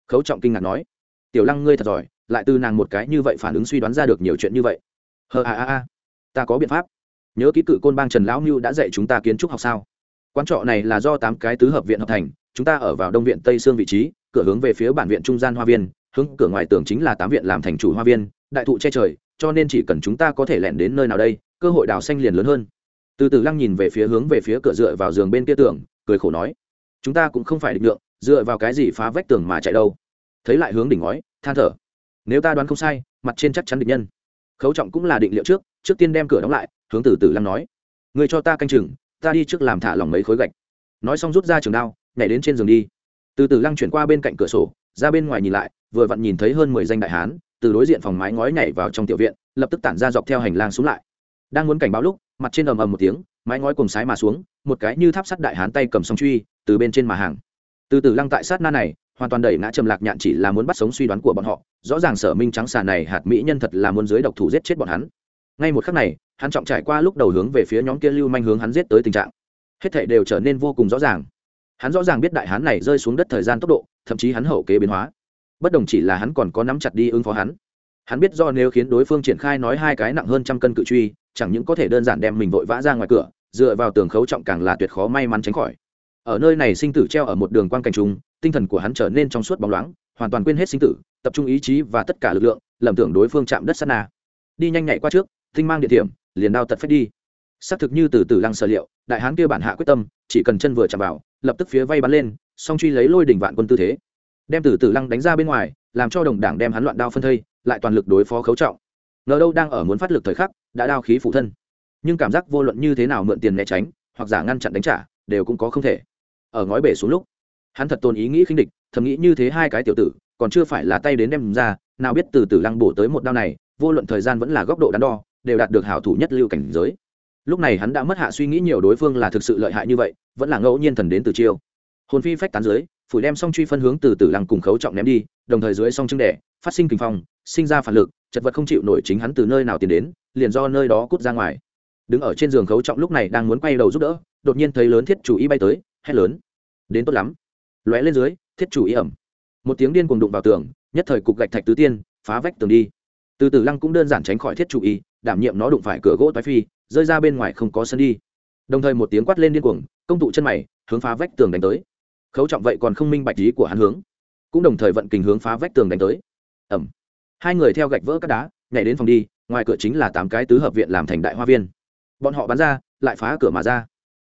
Khấu trọng kinh ngạc nói. Tiểu lăng ngươi thật giỏi, lại từ nàng một cái như vậy phản ứng suy đoán ra được nhiều chuyện như vậy. Hờ a a a, ta có biện pháp. Nhớ ký cự côn bang trần lão mưu đã dạy chúng ta kiến trúc học sao? Quan trọ này là do tám cái tứ hợp viện hợp thành, chúng ta ở vào đông viện tây sương vị trí, cửa hướng về phía bản viện trung gian hoa viên, hướng cửa ngoài tường chính là tám viện làm thành chủ hoa viên, đại thụ che trời, cho nên chỉ cần chúng ta có thể lẻn đến nơi nào đây, cơ hội đào xanh liền lớn hơn từ từ lăng nhìn về phía hướng về phía cửa dựa vào giường bên kia tường, cười khổ nói, chúng ta cũng không phải định lượng, dựa vào cái gì phá vách tường mà chạy đâu? Thấy lại hướng đỉnh ngói, than thở, nếu ta đoán không sai, mặt trên chắc chắn địch nhân. Khấu trọng cũng là định liệu trước trước tiên đem cửa đóng lại, hướng từ từ lăng nói người cho ta canh chừng, ta đi trước làm thả lỏng mấy khối gạch. Nói xong rút ra trường đao, nhảy đến trên giường đi. Từ từ lăng chuyển qua bên cạnh cửa sổ, ra bên ngoài nhìn lại, vừa vặn nhìn thấy hơn mười danh đại hán, từ đối diện phòng mái ngói nhảy vào trong tiểu viện, lập tức tản ra dọc theo hành lang xuống lại đang muốn cảnh báo lúc, mặt trên ầm ầm một tiếng, mái ngói cùng sái mà xuống, một cái như tháp sắt đại hán tay cầm song truy, từ bên trên mà hàng. Từ từ lăng tại sát na này, hoàn toàn đẩy ngã trầm lạc nhạn chỉ là muốn bắt sống suy đoán của bọn họ, rõ ràng sở minh trắng xà này hạt mỹ nhân thật là muốn dưới độc thủ giết chết bọn hắn. Ngay một khắc này, hắn trọng trải qua lúc đầu hướng về phía nhóm kia lưu manh hướng hắn giết tới tình trạng. Hết thảy đều trở nên vô cùng rõ ràng. Hắn rõ ràng biết đại hán này rơi xuống đất thời gian tốc độ, thậm chí hắn hậu kế biến hóa. Bất đồng chỉ là hắn còn có nắm chặt đi ứng phó hắn hắn biết do nếu khiến đối phương triển khai nói hai cái nặng hơn trăm cân cự truy, chẳng những có thể đơn giản đem mình vội vã ra ngoài cửa, dựa vào tường khấu trọng càng là tuyệt khó may mắn tránh khỏi. Ở nơi này sinh tử treo ở một đường quan cảnh trung tinh thần của hắn trở nên trong suốt bóng loáng, hoàn toàn quên hết sinh tử, tập trung ý chí và tất cả lực lượng, lầm tưởng đối phương chạm đất sát na. Đi nhanh nhạy qua trước, tinh mang địa điểm, liền đao tật phép đi. Xác thực như từ từ lăng sở liệu, đại hán kia bản hạ quyết tâm, chỉ cần chân vừa chạm vào, lập tức phía vay bắn lên, song truy lấy lôi đỉnh vạn quân tư thế. Đem từ từ lăng đánh ra bên ngoài, làm cho đồng đảng đem hắn loạn đao phân thây lại toàn lực đối phó khấu trọng. Ngờ đâu đang ở muốn phát lực thời khắc, đã đao khí phụ thân. Nhưng cảm giác vô luận như thế nào mượn tiền né tránh, hoặc giả ngăn chặn đánh trả, đều cũng có không thể. Ở ngói bể xuống lúc, hắn thật tôn ý nghĩ khinh địch, thầm nghĩ như thế hai cái tiểu tử, còn chưa phải là tay đến đem ra, nào biết từ từ lăng bổ tới một đao này, vô luận thời gian vẫn là góc độ đắn đo, đều đạt được hảo thủ nhất lưu cảnh giới. Lúc này hắn đã mất hạ suy nghĩ nhiều đối phương là thực sự lợi hại như vậy, vẫn là ngẫu nhiên thần đến từ chiêu. Hồn phi phách tán giới phủi đem song truy phân hướng từ từ lăng cùng khấu trọng ném đi, đồng thời dưới song trưng đẻ, phát sinh kinh phong, sinh ra phản lực, chật vật không chịu nổi chính hắn từ nơi nào tiến đến, liền do nơi đó cút ra ngoài. Đứng ở trên giường khấu trọng lúc này đang muốn quay đầu giúp đỡ, đột nhiên thấy lớn thiết chủ y bay tới, hét lớn. Đến tốt lắm. Lóe lên dưới, thiết chủ y ẩm. Một tiếng điên cuồng đụng vào tường, nhất thời cục gạch thạch tứ tiên, phá vách tường đi. Từ từ lăng cũng đơn giản tránh khỏi thiết chủ y, đảm nhiệm nó đụng phải cửa gỗ toái phi, rơi ra bên ngoài không có sân đi. Đồng thời một tiếng quát lên điên cuồng, công tụ chân mày, hướng phá vách tường đánh tới khấu trọng vậy còn không minh bạch ý của hắn hướng, cũng đồng thời vận kình hướng phá vách tường đánh tới. Ẩm hai người theo gạch vỡ các đá, nhảy đến phòng đi, ngoài cửa chính là tám cái tứ hợp viện làm thành đại hoa viên. Bọn họ bắn ra, lại phá cửa mà ra.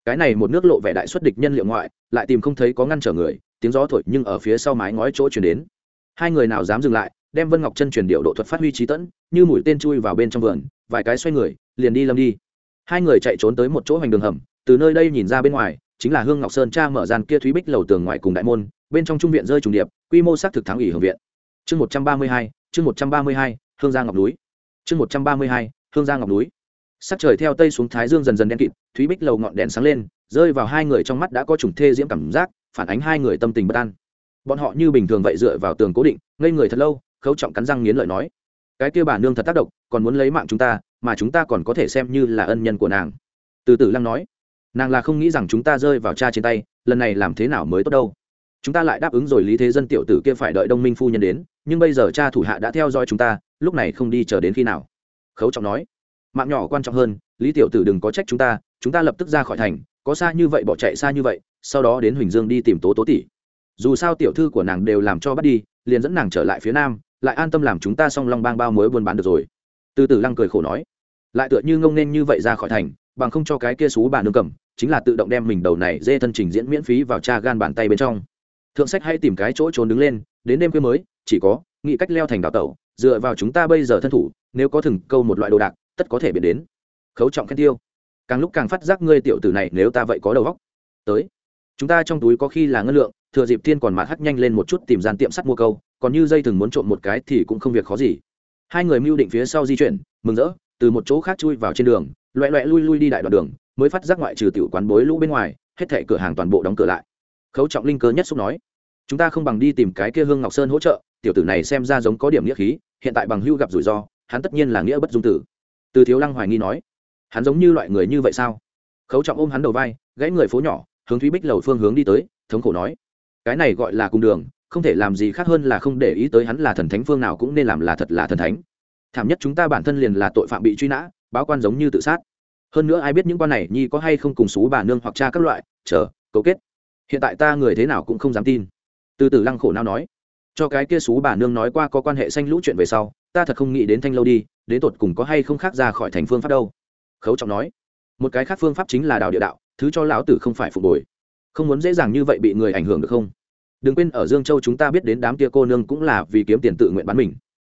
Cái này một nước lộ vẻ đại xuất địch nhân liệu ngoại, lại tìm không thấy có ngăn trở người, tiếng gió thổi nhưng ở phía sau mái ngói chỗ chuyển đến. Hai người nào dám dừng lại, đem vân ngọc chân truyền điệu độ thuật phát huy trí tẫn, như mũi tên chui vào bên trong vườn, vài cái xoay người, liền đi lâm đi. Hai người chạy trốn tới một chỗ hoành đường hầm, từ nơi đây nhìn ra bên ngoài chính là hương ngọc sơn cha mở gian kia thúy bích lầu tường ngoài cùng đại môn, bên trong trung viện rơi trùng điệp, quy mô xác thực thắng ủy hưởng viện. Chương một trăm ba mươi hai, chương một trăm ba mươi hai, hương giang ngọc núi. Chương một trăm ba mươi hai, hương giang ngọc núi. Sắc trời theo tây xuống thái dương dần dần đen kịt, thúy bích lầu ngọn đèn sáng lên, rơi vào hai người trong mắt đã có trùng thê diễm cảm giác, phản ánh hai người tâm tình bất an. Bọn họ như bình thường vậy dựa vào tường cố định, ngây người thật lâu, khấu trọng cắn răng nghiến lợi nói, cái kia bà nương thật tác động, còn muốn lấy mạng chúng ta, mà chúng ta còn có thể xem như là ân nhân của nàng. Từ từ lăng nói nàng là không nghĩ rằng chúng ta rơi vào cha trên tay, lần này làm thế nào mới tốt đâu? Chúng ta lại đáp ứng rồi lý thế dân tiểu tử kia phải đợi đông minh phu nhân đến, nhưng bây giờ cha thủ hạ đã theo dõi chúng ta, lúc này không đi chờ đến khi nào? Khấu trọng nói. Mạng nhỏ quan trọng hơn, lý tiểu tử đừng có trách chúng ta chúng ta lập tức ra khỏi thành, có xa như vậy bỏ chạy xa như vậy, sau đó đến huỳnh dương đi tìm tố tố tỷ. Dù sao tiểu thư của nàng đều làm cho bắt đi, liền dẫn nàng trở lại phía nam, lại an tâm làm chúng ta xong long bang bao mối buôn bán được rồi. Từ từ lăng cười khổ nói. Lại tựa như ngông nên như vậy ra khỏi thành, bằng không cho cái kia xú bà nương cầm chính là tự động đem mình đầu này dê thân trình diễn miễn phí vào cha gan bàn tay bên trong. Thượng sách hay tìm cái chỗ trốn đứng lên, đến đêm khuya mới, chỉ có, nghĩ cách leo thành đào tẩu, dựa vào chúng ta bây giờ thân thủ, nếu có thừng câu một loại đồ đạc, tất có thể biến đến. Khấu trọng khen tiêu. Càng lúc càng phát giác ngươi tiểu tử này nếu ta vậy có đầu góc tới. Chúng ta trong túi có khi là ngân lượng, thừa dịp tiên còn mạt hắt nhanh lên một chút tìm gian tiệm sắt mua câu, còn như dây thừng muốn trộm một cái thì cũng không việc khó gì. Hai người mưu định phía sau di chuyển, mừng rỡ, từ một chỗ khác chui vào trên đường loẹ loẹ lui lui đi đại đoạn đường, mới phát giác ngoại trừ tiểu quán bối lũ bên ngoài, hết thệ cửa hàng toàn bộ đóng cửa lại. Khấu trọng linh cơ nhất xúc nói, chúng ta không bằng đi tìm cái kia hương ngọc sơn hỗ trợ, tiểu tử này xem ra giống có điểm nghĩa khí, hiện tại bằng hưu gặp rủi ro, hắn tất nhiên là nghĩa bất dung tử. Từ thiếu lăng hoài nghi nói, hắn giống như loại người như vậy sao? Khấu trọng ôm hắn đầu vai, gãy người phố nhỏ, hướng thúy bích lầu phương hướng đi tới, thống khổ nói, cái này gọi là cung đường, không thể làm gì khác hơn là không để ý tới hắn là thần thánh phương nào cũng nên làm là thật là thần thánh. Thảm nhất chúng ta bản thân liền là tội phạm bị truy nã báo quan giống như tự sát. Hơn nữa ai biết những quan này, nhi có hay không cùng xú bà nương hoặc cha các loại, chờ, cấu kết. Hiện tại ta người thế nào cũng không dám tin. Từ từ lăng khổ nào nói. Cho cái kia xú bà nương nói qua có quan hệ xanh lũ chuyện về sau, ta thật không nghĩ đến thanh lâu đi, đến tột cùng có hay không khác ra khỏi thành phương pháp đâu. Khấu trọng nói. Một cái khác phương pháp chính là đào địa đạo, thứ cho lão tử không phải phục hồi không muốn dễ dàng như vậy bị người ảnh hưởng được không? Đừng quên, ở dương châu chúng ta biết đến đám kia cô nương cũng là vì kiếm tiền tự nguyện bán mình.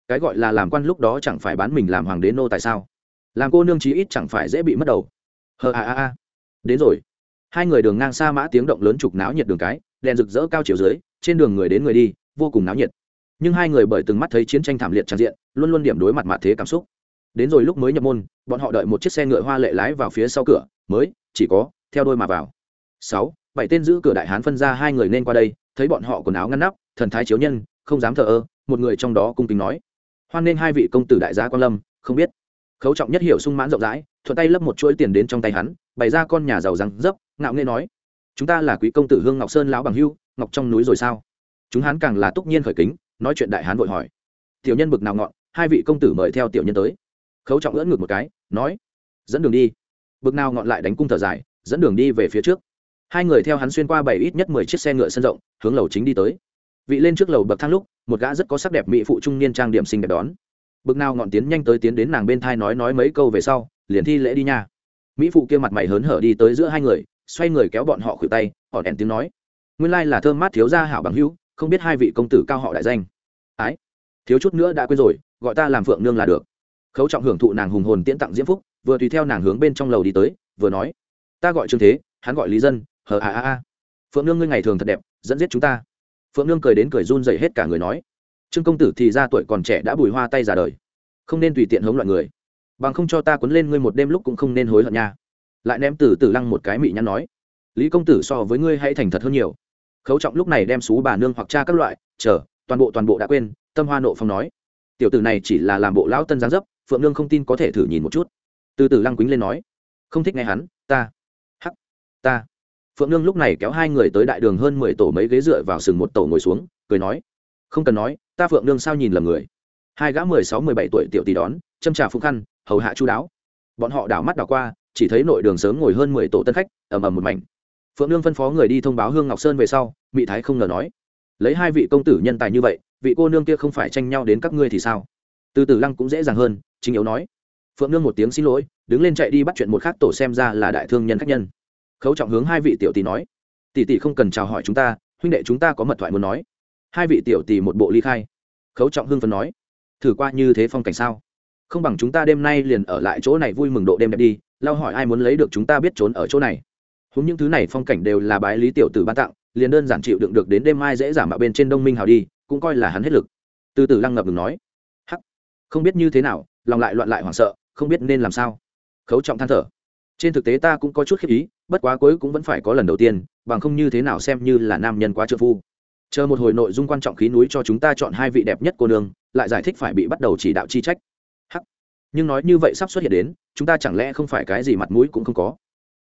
Cái gọi là làm quan lúc đó chẳng phải bán mình làm hoàng đế nô tại sao? Làm cô nương chí ít chẳng phải dễ bị mất đầu. Hờ, a a a. Đến rồi. Hai người đường ngang xa mã tiếng động lớn trục náo nhiệt đường cái, đèn rực rỡ cao chiều dưới, trên đường người đến người đi, vô cùng náo nhiệt. Nhưng hai người bởi từng mắt thấy chiến tranh thảm liệt tràn diện, luôn luôn điểm đối mặt mặt thế cảm xúc. Đến rồi lúc mới nhập môn, bọn họ đợi một chiếc xe ngựa hoa lệ lái vào phía sau cửa, mới, chỉ có, theo đôi mà vào. Sáu, bảy tên giữ cửa đại hán phân ra hai người nên qua đây, thấy bọn họ quần áo ngăn nắp, thần thái chiếu nhân, không dám thờ ơ, một người trong đó cung kính nói. Hoan nên hai vị công tử đại gia quan lâm, không biết khấu trọng nhất hiểu sung mãn rộng rãi, thuận tay lấp một chuỗi tiền đến trong tay hắn, bày ra con nhà giàu răng dấp, ngạo nghê nói, chúng ta là quý công tử hương ngọc sơn lão bằng hưu, ngọc trong núi rồi sao? Chúng hắn càng là túc nhiên khởi kính, nói chuyện đại hán vội hỏi, tiểu nhân bực nào ngọn, hai vị công tử mời theo tiểu nhân tới. Khấu trọng ưỡn ngược một cái, nói, dẫn đường đi. Bực nào ngọn lại đánh cung thở dài, dẫn đường đi về phía trước. Hai người theo hắn xuyên qua bảy ít nhất mười chiếc xe ngựa sân rộng, hướng lầu chính đi tới. Vị lên trước lầu bậc thang lúc, một gã rất có sắc đẹp mỹ phụ trung niên trang điểm xinh đẹp đón bực nào ngọn tiến nhanh tới tiến đến nàng bên thai nói nói mấy câu về sau, liền thi lễ đi nha. Mỹ phụ kia mặt mày hớn hở đi tới giữa hai người, xoay người kéo bọn họ khuỷu tay, họ đèn tiếng nói. Nguyên lai là thơm mát thiếu gia hảo bằng hữu, không biết hai vị công tử cao họ đại danh. Ái, thiếu chút nữa đã quên rồi, gọi ta làm phượng nương là được. Khấu trọng hưởng thụ nàng hùng hồn tiễn tặng diễm phúc, vừa tùy theo nàng hướng bên trong lầu đi tới, vừa nói. Ta gọi trương thế, hắn gọi lý dân, hờ a a a. Phượng nương ngươi ngày thường thật đẹp, dẫn giết chúng ta. Phượng nương cười đến cười run dậy hết cả người nói trương công tử thì ra tuổi còn trẻ đã bùi hoa tay ra đời. Không nên tùy tiện hống loại người. Bằng không cho ta quấn lên ngươi một đêm lúc cũng không nên hối hận nha. Lại ném từ từ lăng một cái mị nhăn nói, lý công tử so với ngươi hãy thành thật hơn nhiều. Khấu trọng lúc này đem xú bà nương hoặc cha các loại, chờ, toàn bộ toàn bộ đã quên, tâm hoa nộ phong nói. Tiểu tử này chỉ là làm bộ lão tân giáng dấp, phượng nương không tin có thể thử nhìn một chút. Từ từ lăng quýnh lên nói, không thích nghe hắn, ta, hắc, ta. Phượng nương lúc này kéo hai người tới đại đường hơn mười tổ mấy ghế dựa vào sừng một tổ ngồi xuống, cười nói, không cần nói ta phượng nương sao nhìn lầm người? Hai gã mười sáu, mười bảy tuổi tiểu tỷ đón, châm trà phúc khăn, hầu hạ chú đáo. Bọn họ đảo mắt đảo qua, chỉ thấy nội đường sớm ngồi hơn mười tổ tân khách, ầm ầm một mảnh. Phượng nương phân phó người đi thông báo hương ngọc sơn về sau mỹ thái không ngờ nói, lấy hai vị công tử nhân tài như vậy, vị cô nương kia không phải tranh nhau đến các ngươi thì sao? Từ từ lăng cũng dễ dàng hơn, chính yếu nói, phượng nương một tiếng xin lỗi, đứng lên chạy đi bắt chuyện một khác tổ xem ra là đại thương nhân khách nhân. Khấu trọng hướng hai vị tiểu tỷ nói, tỷ tỷ không cần chào hỏi chúng ta, huynh đệ chúng ta có mật thoại muốn nói hai vị tiểu tỷ một bộ ly khai. Khấu trọng hưng phấn nói, thử qua như thế phong cảnh sao? Không bằng chúng ta đêm nay liền ở lại chỗ này vui mừng độ đêm đẹp đi, lao hỏi ai muốn lấy được chúng ta biết trốn ở chỗ này. Húng những thứ này phong cảnh đều là bái lý tiểu tử ban tặng, liền đơn giản chịu đựng được đến đêm mai dễ giảm ở bên trên đông minh hào đi, cũng coi là hắn hết lực. Từ từ lăng ngập ngừng nói, hắc, không biết như thế nào, lòng lại loạn lại hoảng sợ, không biết nên làm sao. Khấu trọng than thở, trên thực tế ta cũng có chút khiếp ý, bất quá cuối cũng vẫn phải có lần đầu tiên, bằng không như thế nào xem như là nam nhân quá trợ phu chờ một hồi nội dung quan trọng khí núi cho chúng ta chọn hai vị đẹp nhất cô nương, lại giải thích phải bị bắt đầu chỉ đạo chi trách. Hắc. Nhưng nói như vậy sắp xuất hiện đến, chúng ta chẳng lẽ không phải cái gì mặt mũi cũng không có?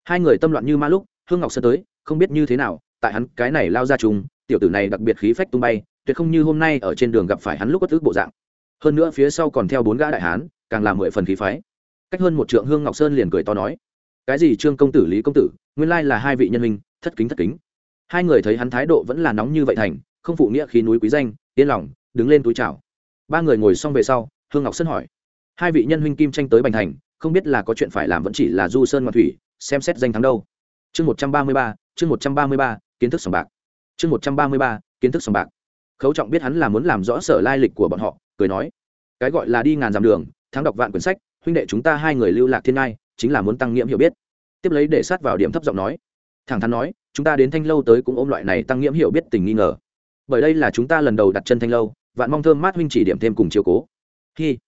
Hai người tâm loạn như ma lúc, hương ngọc sơn tới, không biết như thế nào, tại hắn cái này lao ra chung tiểu tử này đặc biệt khí phách tung bay, tuyệt không như hôm nay ở trên đường gặp phải hắn lúc bất ước bộ dạng. Hơn nữa phía sau còn theo bốn gã đại hán, càng làm mười phần khí phái. Cách hơn một trượng hương ngọc sơn liền cười to nói, cái gì trương công tử, lý công tử, nguyên lai là hai vị nhân hình thất kính thất kính hai người thấy hắn thái độ vẫn là nóng như vậy thành, không phụ nghĩa khí núi quý danh, yên lòng, đứng lên túi chào. Ba người ngồi xong về sau, hương ngọc sơn hỏi. Hai vị nhân huynh kim tranh tới bành thành, không biết là có chuyện phải làm vẫn chỉ là du sơn ngoạn thủy, xem xét danh thắng đâu. Chương một trăm ba mươi ba, chương một trăm ba mươi ba, kiến thức sòng bạc. Chương một trăm ba mươi ba, kiến thức sòng bạc. Khấu trọng biết hắn là muốn làm rõ sở lai lịch của bọn họ, cười nói. Cái gọi là đi ngàn dặm đường, thắng đọc vạn quyển sách, huynh đệ chúng ta hai người lưu lạc thiên ngai, chính là muốn tăng nghiệm hiểu biết. Tiếp lấy để sát vào điểm thấp giọng nói. Thẳng thắn nói chúng ta đến thanh lâu tới cũng ôm loại này tăng nghiễm hiểu biết tình nghi ngờ. Bởi đây là chúng ta lần đầu đặt chân thanh lâu, vạn mong thơm mát huynh chỉ điểm thêm cùng chiều cố. Hi.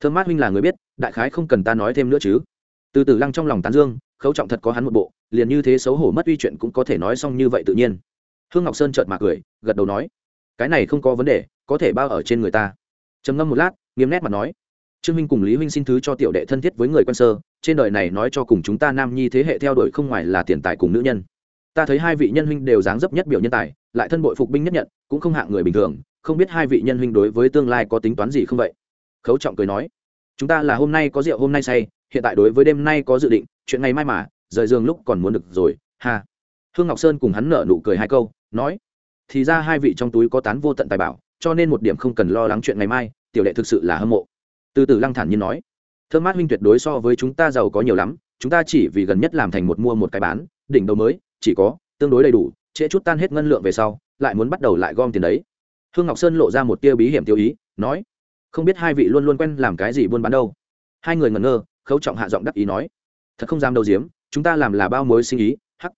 Thơm mát huynh là người biết, đại khái không cần ta nói thêm nữa chứ. Từ từ lăng trong lòng tán dương, khấu trọng thật có hắn một bộ, liền như thế xấu hổ mất uy chuyện cũng có thể nói xong như vậy tự nhiên. Hương ngọc sơn chợt mà cười, gật đầu nói, cái này không có vấn đề, có thể bao ở trên người ta. Trầm ngâm một lát, nghiêm nét mặt nói, trương minh cùng lý huynh xin thứ cho tiểu đệ thân thiết với người quân sơ, trên đời này nói cho cùng chúng ta nam nhi thế hệ theo đuổi không ngoài là tiền tài cùng nữ nhân ta thấy hai vị nhân huynh đều dáng dấp nhất biểu nhân tài, lại thân bội phục binh nhất nhận, cũng không hạng người bình thường, không biết hai vị nhân huynh đối với tương lai có tính toán gì không vậy? Khấu trọng cười nói. Chúng ta là hôm nay có rượu hôm nay say, hiện tại đối với đêm nay có dự định, chuyện ngày mai mà, rời giường lúc còn muốn được rồi, ha. Hương ngọc sơn cùng hắn nở nụ cười hai câu, nói. Thì ra hai vị trong túi có tán vô tận tài bảo, cho nên một điểm không cần lo lắng chuyện ngày mai, tiểu đệ thực sự là hâm mộ. Từ từ lăng thản nhiên nói. Thơm mát huynh tuyệt đối so với chúng ta giàu có nhiều lắm, chúng ta chỉ vì gần nhất làm thành một mua một cái bán, đỉnh đầu mới chỉ có, tương đối đầy đủ, trễ chút tan hết ngân lượng về sau, lại muốn bắt đầu lại gom tiền đấy. Hương ngọc sơn lộ ra một tia bí hiểm tiêu ý, nói, không biết hai vị luôn luôn quen làm cái gì buôn bán đâu. Hai người ngẩn ngơ, khấu trọng hạ giọng đắc ý nói, thật không dám đầu diếm, chúng ta làm là bao mối sinh ý, hắc,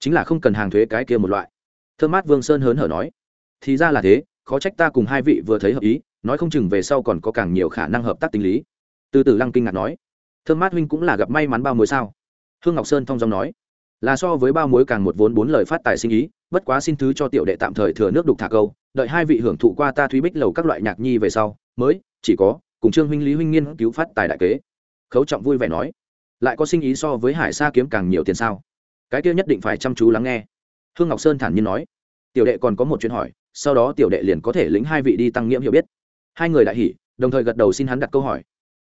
chính là không cần hàng thuế cái kia một loại. Thơ mát vương sơn hớn hở nói, thì ra là thế, khó trách ta cùng hai vị vừa thấy hợp ý, nói không chừng về sau còn có càng nhiều khả năng hợp tác tình lý. Từ từ lăng kinh ngạc nói thơ mát huynh cũng là gặp may mắn bao mối sao? Hương ngọc sơn thong dong nói là so với bao mối càng một vốn bốn lời phát tài sinh ý, bất quá xin thứ cho tiểu đệ tạm thời thừa nước đục thả câu, đợi hai vị hưởng thụ qua ta thúy bích lầu các loại nhạc nhi về sau, mới, chỉ có, cùng trương huynh lý huynh nghiên cứu phát tài đại kế. Khấu trọng vui vẻ nói, lại có sinh ý so với hải sa kiếm càng nhiều tiền sao? Cái kia nhất định phải chăm chú lắng nghe. Hương ngọc sơn thản nhiên nói, tiểu đệ còn có một chuyện hỏi, sau đó tiểu đệ liền có thể lĩnh hai vị đi tăng nghiễm hiểu biết. Hai người đại hỉ, đồng thời gật đầu xin hắn đặt câu hỏi.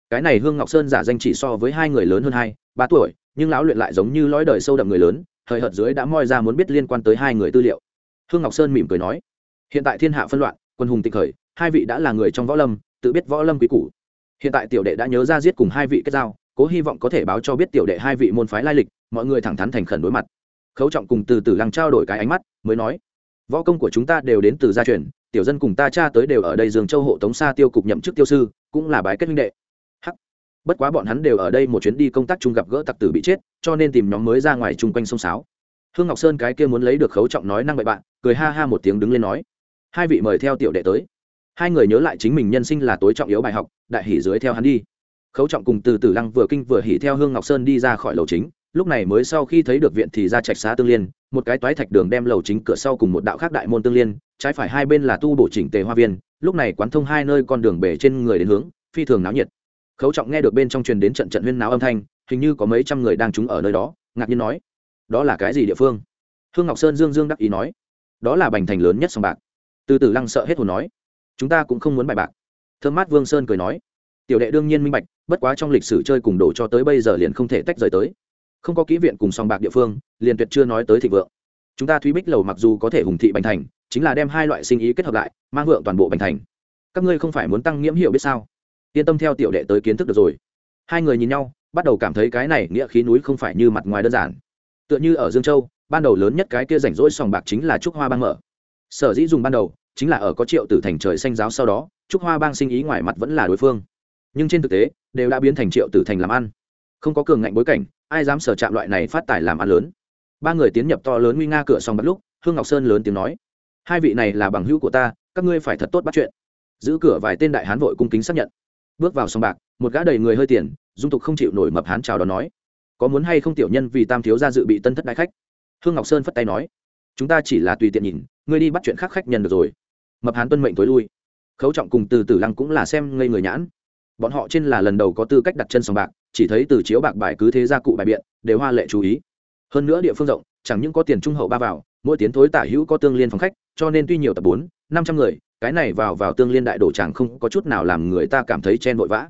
Cái này hương ngọc sơn giả danh chỉ so với hai người lớn hơn hai, ba tuổi nhưng lão luyện lại giống như lõi đời sâu đậm người lớn thời hợt dưới đã moi ra muốn biết liên quan tới hai người tư liệu. Hương ngọc sơn mỉm cười nói, hiện tại thiên hạ phân loạn, quân hùng tịch khởi, hai vị đã là người trong võ lâm, tự biết võ lâm quý củ. Hiện tại tiểu đệ đã nhớ ra giết cùng hai vị kết giao, cố hy vọng có thể báo cho biết tiểu đệ hai vị môn phái lai lịch, mọi người thẳng thắn thành khẩn đối mặt. Khấu trọng cùng từ từ lăng trao đổi cái ánh mắt, mới nói, võ công của chúng ta đều đến từ gia truyền, tiểu dân cùng ta cha tới đều ở đây dương châu hộ tống xa tiêu cục nhậm chức tiêu sư, cũng là bái kết huynh đệ bất quá bọn hắn đều ở đây một chuyến đi công tác chung gặp gỡ tặc tử bị chết, cho nên tìm nhóm mới ra ngoài chung quanh sông sáo. Hương ngọc sơn cái kia muốn lấy được khấu trọng nói năng bậy bạn, cười ha ha một tiếng đứng lên nói, hai vị mời theo tiểu đệ tới. Hai người nhớ lại chính mình nhân sinh là tối trọng yếu bài học, đại hỉ dưới theo hắn đi. Khấu trọng cùng từ tử lăng vừa kinh vừa hỉ theo hương ngọc sơn đi ra khỏi lầu chính, lúc này mới sau khi thấy được viện thì ra trạch xá tương liên, một cái toái thạch đường đem lầu chính cửa sau cùng một đạo khác đại môn tương liên, trái phải hai bên là tu bổ chỉnh tề hoa viên, lúc này quán thông hai nơi con đường bể trên người đến hướng, phi thường náo nhiệt khấu trọng nghe được bên trong truyền đến trận trận huyên náo âm thanh, hình như có mấy trăm người đang trúng ở nơi đó, ngạc nhiên nói, đó là cái gì địa phương? Hương ngọc sơn dương dương đắc ý nói, đó là bành thành lớn nhất sòng bạc. Từ từ lăng sợ hết hồn nói, chúng ta cũng không muốn bài bạc. Thơm mát vương sơn cười nói, tiểu đệ đương nhiên minh bạch, bất quá trong lịch sử chơi cùng đổ cho tới bây giờ liền không thể tách rời tới. Không có kỹ viện cùng sòng bạc địa phương, liền tuyệt chưa nói tới thịnh vượng. Chúng ta thúy bích lầu mặc dù có thể hùng thị bành thành, chính là đem hai loại sinh ý kết hợp lại, mang vượng toàn bộ bành thành. Các ngươi không phải muốn tăng nghiễm hiểu biết sao? Yên tâm theo tiểu đệ tới kiến thức được rồi. Hai người nhìn nhau, bắt đầu cảm thấy cái này nghĩa khí núi không phải như mặt ngoài đơn giản. Tựa như ở dương châu, ban đầu lớn nhất cái kia rảnh rỗi sòng bạc chính là trúc hoa bang mở. Sở dĩ dùng ban đầu, chính là ở có triệu tử thành trời xanh giáo sau đó, trúc hoa bang sinh ý ngoài mặt vẫn là đối phương. Nhưng trên thực tế, đều đã biến thành triệu tử thành làm ăn. Không có cường ngạnh bối cảnh, ai dám sở chạm loại này phát tài làm ăn lớn. Ba người tiến nhập to lớn nguy nga cửa sòng bắt lúc, hương ngọc sơn lớn tiếng nói, hai vị này là bằng hữu của ta, các ngươi phải thật tốt bắt chuyện. Giữ cửa vài tên đại hán vội cung kính xác nhận bước vào sòng bạc, một gã đầy người hơi tiền, dung tục không chịu nổi mập hán chào đón nói, có muốn hay không tiểu nhân vì tam thiếu gia dự bị tân thất đại khách? Hương ngọc sơn phất tay nói, chúng ta chỉ là tùy tiện nhìn, ngươi đi bắt chuyện khác khách nhân được rồi. Mập hán tuân mệnh tối lui. Khấu trọng cùng từ tử lăng cũng là xem ngây người nhãn. Bọn họ trên là lần đầu có tư cách đặt chân sòng bạc, chỉ thấy từ chiếu bạc bài cứ thế ra cụ bài biện, đều hoa lệ chú ý. Hơn nữa địa phương rộng, chẳng những có tiền trung hậu ba vào, mỗi tiến thối tả hữu có tương liên phòng khách, cho nên tuy nhiều tập bốn, năm trăm người cái này vào vào tương liên đại đổ tràng không có chút nào làm người ta cảm thấy chen vội vã.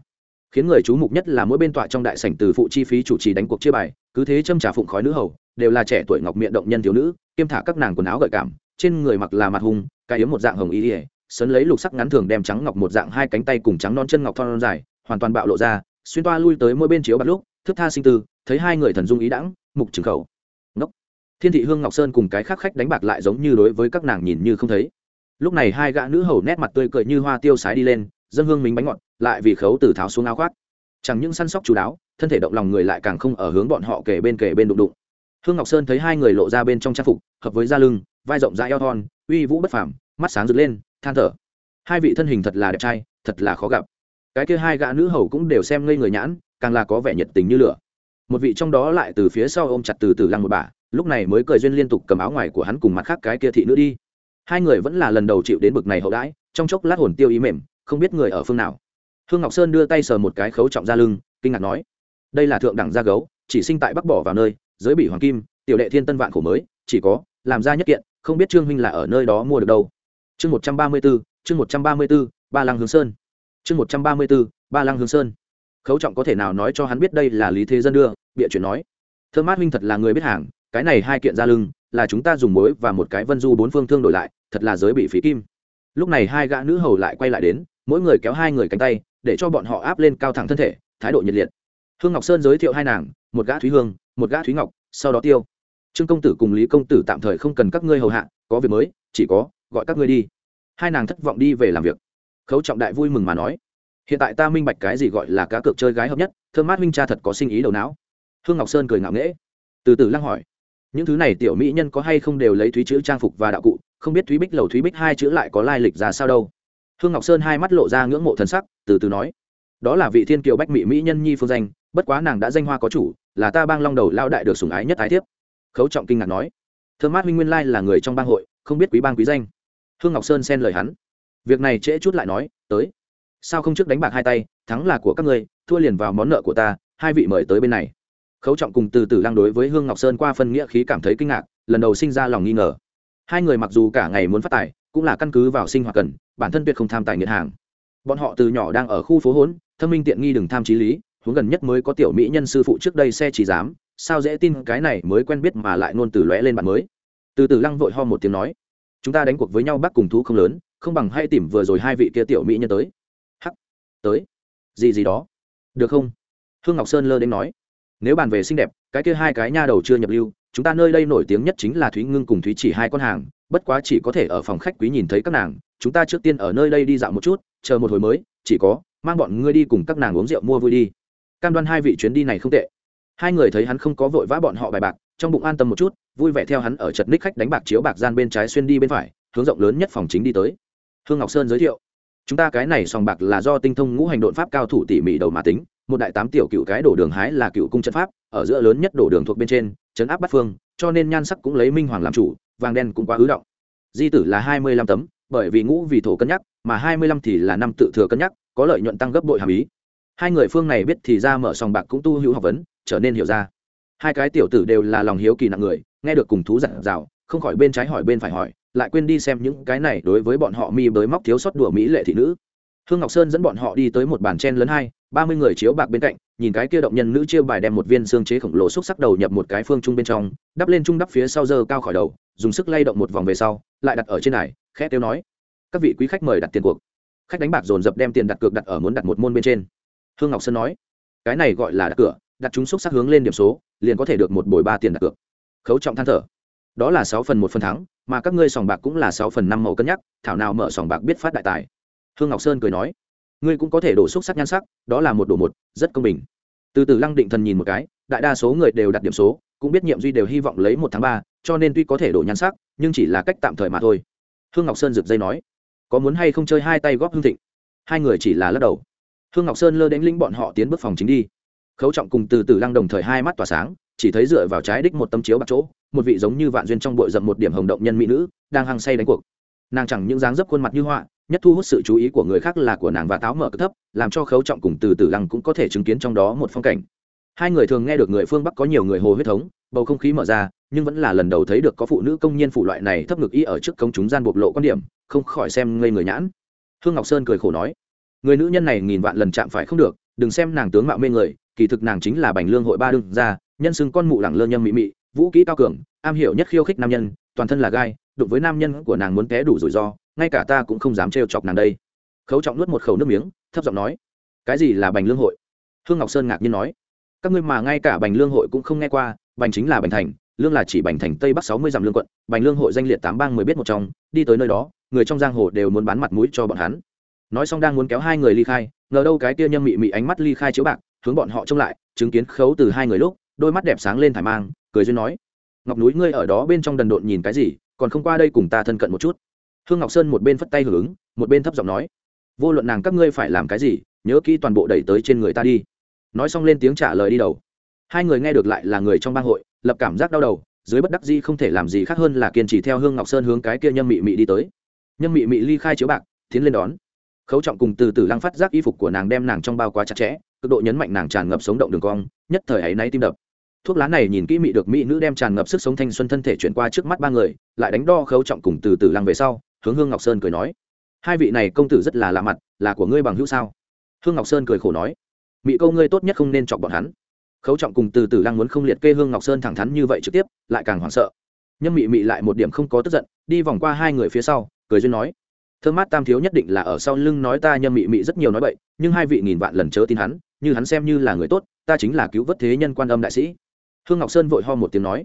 Khiến người chú mục nhất là mỗi bên tọa trong đại sảnh từ phụ chi phí chủ trì đánh cuộc chia bài cứ thế châm trà phụng khói nữ hầu đều là trẻ tuổi ngọc miệng động nhân thiếu nữ kiêm thả các nàng quần áo gợi cảm trên người mặc là mặt hùng, cái yếm một dạng hồng y ỉa sấn lấy lục sắc ngắn thường đem trắng ngọc một dạng hai cánh tay cùng trắng non chân ngọc thon dài hoàn toàn bạo lộ ra xuyên toa lui tới mỗi bên chiếu bắt lúc thức tha sinh tư thấy hai người thần dung ý đãng mục trừng khẩu. Ngốc. Thiên thị hương ngọc sơn cùng cái khác khách đánh bạc lại giống như đối với các nàng nhìn như không thấy lúc này hai gã nữ hầu nét mặt tươi cười như hoa tiêu sái đi lên dân hương mình bánh ngọt, lại vì khấu từ tháo xuống áo khoác. Chẳng những săn sóc chú đáo, thân thể động lòng người lại càng không ở hướng bọn họ kể bên kể bên đụng đụng. Hương ngọc sơn thấy hai người lộ ra bên trong trang phục, hợp với da lưng, vai rộng ra eo thon, uy vũ bất phàm, mắt sáng rực lên, than thở. Hai vị thân hình thật là đẹp trai, thật là khó gặp. Cái kia hai gã nữ hầu cũng đều xem ngây người nhãn, càng là có vẻ nhiệt tình như lửa. Một vị trong đó lại từ phía sau ôm chặt từ từ lăng một bà, lúc này mới cười duyên liên tục cầm áo ngoài của hắn cùng mặt khác cái kia thị nữ đi hai người vẫn là lần đầu chịu đến bực này hậu đãi, trong chốc lát hồn tiêu ý mềm, không biết người ở phương nào. Hương ngọc sơn đưa tay sờ một cái khấu trọng ra lưng, kinh ngạc nói, đây là thượng đẳng gia gấu, chỉ sinh tại bắc bỏ vào nơi, giới bị hoàng kim, tiểu đệ thiên tân vạn khổ mới, chỉ có, làm ra nhất kiện, không biết trương huynh là ở nơi đó mua được đâu. Chương một trăm ba mươi bốn chương một trăm ba mươi bốn ba lăng hướng sơn. Chương một trăm ba mươi bốn ba lăng hướng sơn. Khấu trọng có thể nào nói cho hắn biết đây là lý thế dân đưa, bịa chuyện nói. Thơ mát huynh thật là người biết hàng cái này hai kiện ra lưng, là chúng ta dùng mối và một cái vân du bốn phương thương đổi lại, thật là giới bị phí kim. Lúc này hai gã nữ hầu lại quay lại đến, mỗi người kéo hai người cánh tay, để cho bọn họ áp lên cao thẳng thân thể, thái độ nhiệt liệt. Hương ngọc sơn giới thiệu hai nàng, một gã thúy hương, một gã thúy ngọc, sau đó tiêu. Trương công tử cùng lý công tử tạm thời không cần các ngươi hầu hạ, có việc mới, chỉ có gọi các ngươi đi. Hai nàng thất vọng đi về làm việc. Khấu trọng đại vui mừng mà nói. Hiện tại ta minh bạch cái gì gọi là cá cược chơi gái hợp nhất thương mát huynh cha thật có sinh ý đầu não. Hương ngọc sơn cười ngạo nghễ. Từ từ lăng hỏi những thứ này tiểu mỹ nhân có hay không đều lấy thúy chữ trang phục và đạo cụ, không biết thúy bích lầu thúy bích hai chữ lại có lai lịch ra sao đâu. Hương ngọc sơn hai mắt lộ ra ngưỡng mộ thần sắc, từ từ nói, đó là vị thiên kiều bách mỹ mỹ nhân nhi phương danh, bất quá nàng đã danh hoa có chủ, là ta bang long đầu lao đại được sủng ái nhất ái thiếp. Khấu trọng kinh ngạc nói thơ mát huynh nguyên lai là người trong bang hội, không biết quý bang quý danh. Hương ngọc sơn xen lời hắn, việc này trễ chút lại nói, tới. Sao không trước đánh bạc hai tay, thắng là của các ngươi, thua liền vào món nợ của ta, hai vị mời tới bên này khấu trọng cùng từ từ lăng đối với hương ngọc sơn qua phân nghĩa khí cảm thấy kinh ngạc, lần đầu sinh ra lòng nghi ngờ. Hai người mặc dù cả ngày muốn phát tài, cũng là căn cứ vào sinh hoạt cần, bản thân tuyệt không tham tài nghiệt hàng. Bọn họ từ nhỏ đang ở khu phố hốn thâm minh tiện nghi đừng tham trí lý, huống gần nhất mới có tiểu mỹ nhân sư phụ trước đây xe chỉ dám, sao dễ tin cái này mới quen biết mà lại nôn từ lóe lên bạn mới. Từ từ lăng vội ho một tiếng nói, chúng ta đánh cuộc với nhau bác cùng thú không lớn, không bằng hay tìm vừa rồi hai vị kia tiểu mỹ nhân tới. Hắc, tới. Gì gì đó. Được không? Hương ngọc sơn lơ đến nói nếu bàn về xinh đẹp, cái kia hai cái nha đầu chưa nhập lưu, chúng ta nơi đây nổi tiếng nhất chính là thúy ngưng cùng thúy chỉ hai con hàng, bất quá chỉ có thể ở phòng khách quý nhìn thấy các nàng, chúng ta trước tiên ở nơi đây đi dạo một chút, chờ một hồi mới, chỉ có, mang bọn ngươi đi cùng các nàng uống rượu mua vui đi. Cam đoan hai vị chuyến đi này không tệ. Hai người thấy hắn không có vội vã bọn họ bài bạc, trong bụng an tâm một chút, vui vẻ theo hắn ở chật ních khách đánh bạc chiếu bạc gian bên trái xuyên đi bên phải, hướng rộng lớn nhất phòng chính đi tới. Hương ngọc sơn giới thiệu, chúng ta cái này sòng bạc là do tinh thông ngũ hành đột pháp cao thủ tỉ mỉ đầu mà tính một đại tám tiểu cựu cái đổ đường hái là cựu cung trận pháp, ở giữa lớn nhất đổ đường thuộc bên trên chấn áp bắt phương, cho nên nhan sắc cũng lấy minh hoàng làm chủ, vàng đen cũng quá ứ động. Di tử là hai mươi lăm tấm, bởi vì ngũ vì thổ cân nhắc, mà hai mươi lăm thì là năm tự thừa cân nhắc, có lợi nhuận tăng gấp bội hàm ý. Hai người phương này biết thì ra mở sòng bạc cũng tu hữu học vấn, trở nên hiểu ra. Hai cái tiểu tử đều là lòng hiếu kỳ nặng người, nghe được cùng thú giản rào không khỏi bên trái hỏi bên phải hỏi, lại quên đi xem những cái này đối với bọn họ mi bới móc thiếu sót đùa mỹ lệ thị nữ hương ngọc sơn dẫn bọn họ đi tới một bàn chen lớn hai, ba mươi người chiếu bạc bên cạnh, nhìn cái kia động nhân nữ chia bài đem một viên xương chế khổng lồ xúc sắc đầu nhập một cái phương trung bên trong, đắp lên trung đắp phía sau dơ cao khỏi đầu, dùng sức lay động một vòng về sau, lại đặt ở trên này, khẽ tiêu nói, các vị quý khách mời đặt tiền cuộc. Khách đánh bạc dồn dập đem tiền đặt cược đặt ở muốn đặt một môn bên trên. Hương ngọc sơn nói, cái này gọi là đặt cửa, đặt chúng xúc sắc hướng lên điểm số, liền có thể được một bồi ba tiền đặt cược. Khấu trọng than thở, đó là sáu phần một phần thắng, mà các ngươi sòng bạc cũng là sáu phần năm màu cân nhắc, thảo nào mở sòng bạc biết phát đại tài hương ngọc sơn cười nói, ngươi cũng có thể đổ xúc sắc nhan sắc, đó là một đổ một, rất công bình. Từ từ lăng định thần nhìn một cái, đại đa số người đều đặt điểm số, cũng biết nhiệm duy đều hy vọng lấy một tháng ba, cho nên tuy có thể đổ nhan sắc, nhưng chỉ là cách tạm thời mà thôi. Hương ngọc sơn rực dây nói, có muốn hay không chơi hai tay góp hương thịnh? Hai người chỉ là lắc đầu. Hương ngọc sơn lơ đánh linh bọn họ tiến bước phòng chính đi. Khấu trọng cùng từ từ lăng đồng thời hai mắt tỏa sáng, chỉ thấy dựa vào trái đích một tấm chiếu bạc chỗ, một vị giống như vạn duyên trong bội dậm một điểm hồng động nhân mỹ nữ, đang hăng say đánh cuộc. Nàng chẳng những dáng dấp khuôn mặt như họa nhất thu hút sự chú ý của người khác là của nàng và táo mở cực thấp, làm cho khấu trọng cùng từ từ lăng cũng có thể chứng kiến trong đó một phong cảnh. Hai người thường nghe được người phương bắc có nhiều người hồ huyết thống, bầu không khí mở ra, nhưng vẫn là lần đầu thấy được có phụ nữ công nhân phụ loại này thấp ngực y ở trước công chúng gian bộc lộ quan điểm, không khỏi xem ngây người nhãn. Hương ngọc sơn cười khổ nói, người nữ nhân này nghìn vạn lần chạm phải không được, đừng xem nàng tướng mạo mê người, kỳ thực nàng chính là bành lương hội ba đương ra nhân xưng con mụ lẳng lơ nhâm mị mị, vũ kỹ cao cường, am hiểu nhất khiêu khích nam nhân, toàn thân là gai, đụng với nam nhân của nàng muốn té đủ rủi ro ngay cả ta cũng không dám trêu chọc nàng đây. Khấu trọng nuốt một khẩu nước miếng, thấp giọng nói, cái gì là bành lương hội? Hương ngọc sơn ngạc nhiên nói, các ngươi mà ngay cả bành lương hội cũng không nghe qua, bành chính là bành thành, lương là chỉ bành thành tây bắc sáu mươi dặm lương quận, bành lương hội danh liệt tám bang mười biết một trong, đi tới nơi đó, người trong giang hồ đều muốn bán mặt mũi cho bọn hắn. Nói xong đang muốn kéo hai người ly khai, ngờ đâu cái kia nhâm mị mị ánh mắt ly khai chiếu bạc, hướng bọn họ trông lại, chứng kiến khấu từ hai người lúc, đôi mắt đẹp sáng lên thải mang, cười duyên nói, ngọc núi ngươi ở đó bên trong đần độn nhìn cái gì, còn không qua đây cùng ta thân cận một chút hương ngọc sơn một bên phất tay hưởng ứng, một bên thấp giọng nói, vô luận nàng các ngươi phải làm cái gì, nhớ kỹ toàn bộ đẩy tới trên người ta đi. Nói xong lên tiếng trả lời đi đầu. Hai người nghe được lại là người trong bang hội, lập cảm giác đau đầu, dưới bất đắc di không thể làm gì khác hơn là kiên trì theo hương ngọc sơn hướng cái kia nhâm mị mị đi tới. Nhâm mị mị ly khai chiếu bạc, tiến lên đón. Khấu trọng cùng từ từ lăng phát giác y phục của nàng đem nàng trong bao quá chặt chẽ, cực độ nhấn mạnh nàng tràn ngập sống động đường cong, nhất thời ấy nay tim đập. Thuốc lá này nhìn kỹ mị được mỹ nữ đem tràn ngập sức sống thanh xuân thân thể chuyển qua trước mắt ba người, lại đánh đo khấu trọng cùng từ từ lăng về sau hướng hương ngọc sơn cười nói, hai vị này công tử rất là lạ mặt, là của ngươi bằng hữu sao? Hương ngọc sơn cười khổ nói mỹ câu ngươi tốt nhất không nên chọc bọn hắn. Khấu trọng cùng từ từ lăng muốn không liệt kê hương ngọc sơn thẳng thắn như vậy trực tiếp, lại càng hoảng sợ. Nhưng mị mị lại một điểm không có tức giận, đi vòng qua hai người phía sau, cười duyên nói thơ mát tam thiếu nhất định là ở sau lưng nói ta Nhân mị mị rất nhiều nói vậy nhưng hai vị nghìn vạn lần chớ tin hắn, như hắn xem như là người tốt, ta chính là cứu vớt thế nhân quan âm đại sĩ. Hương ngọc sơn vội ho một tiếng nói,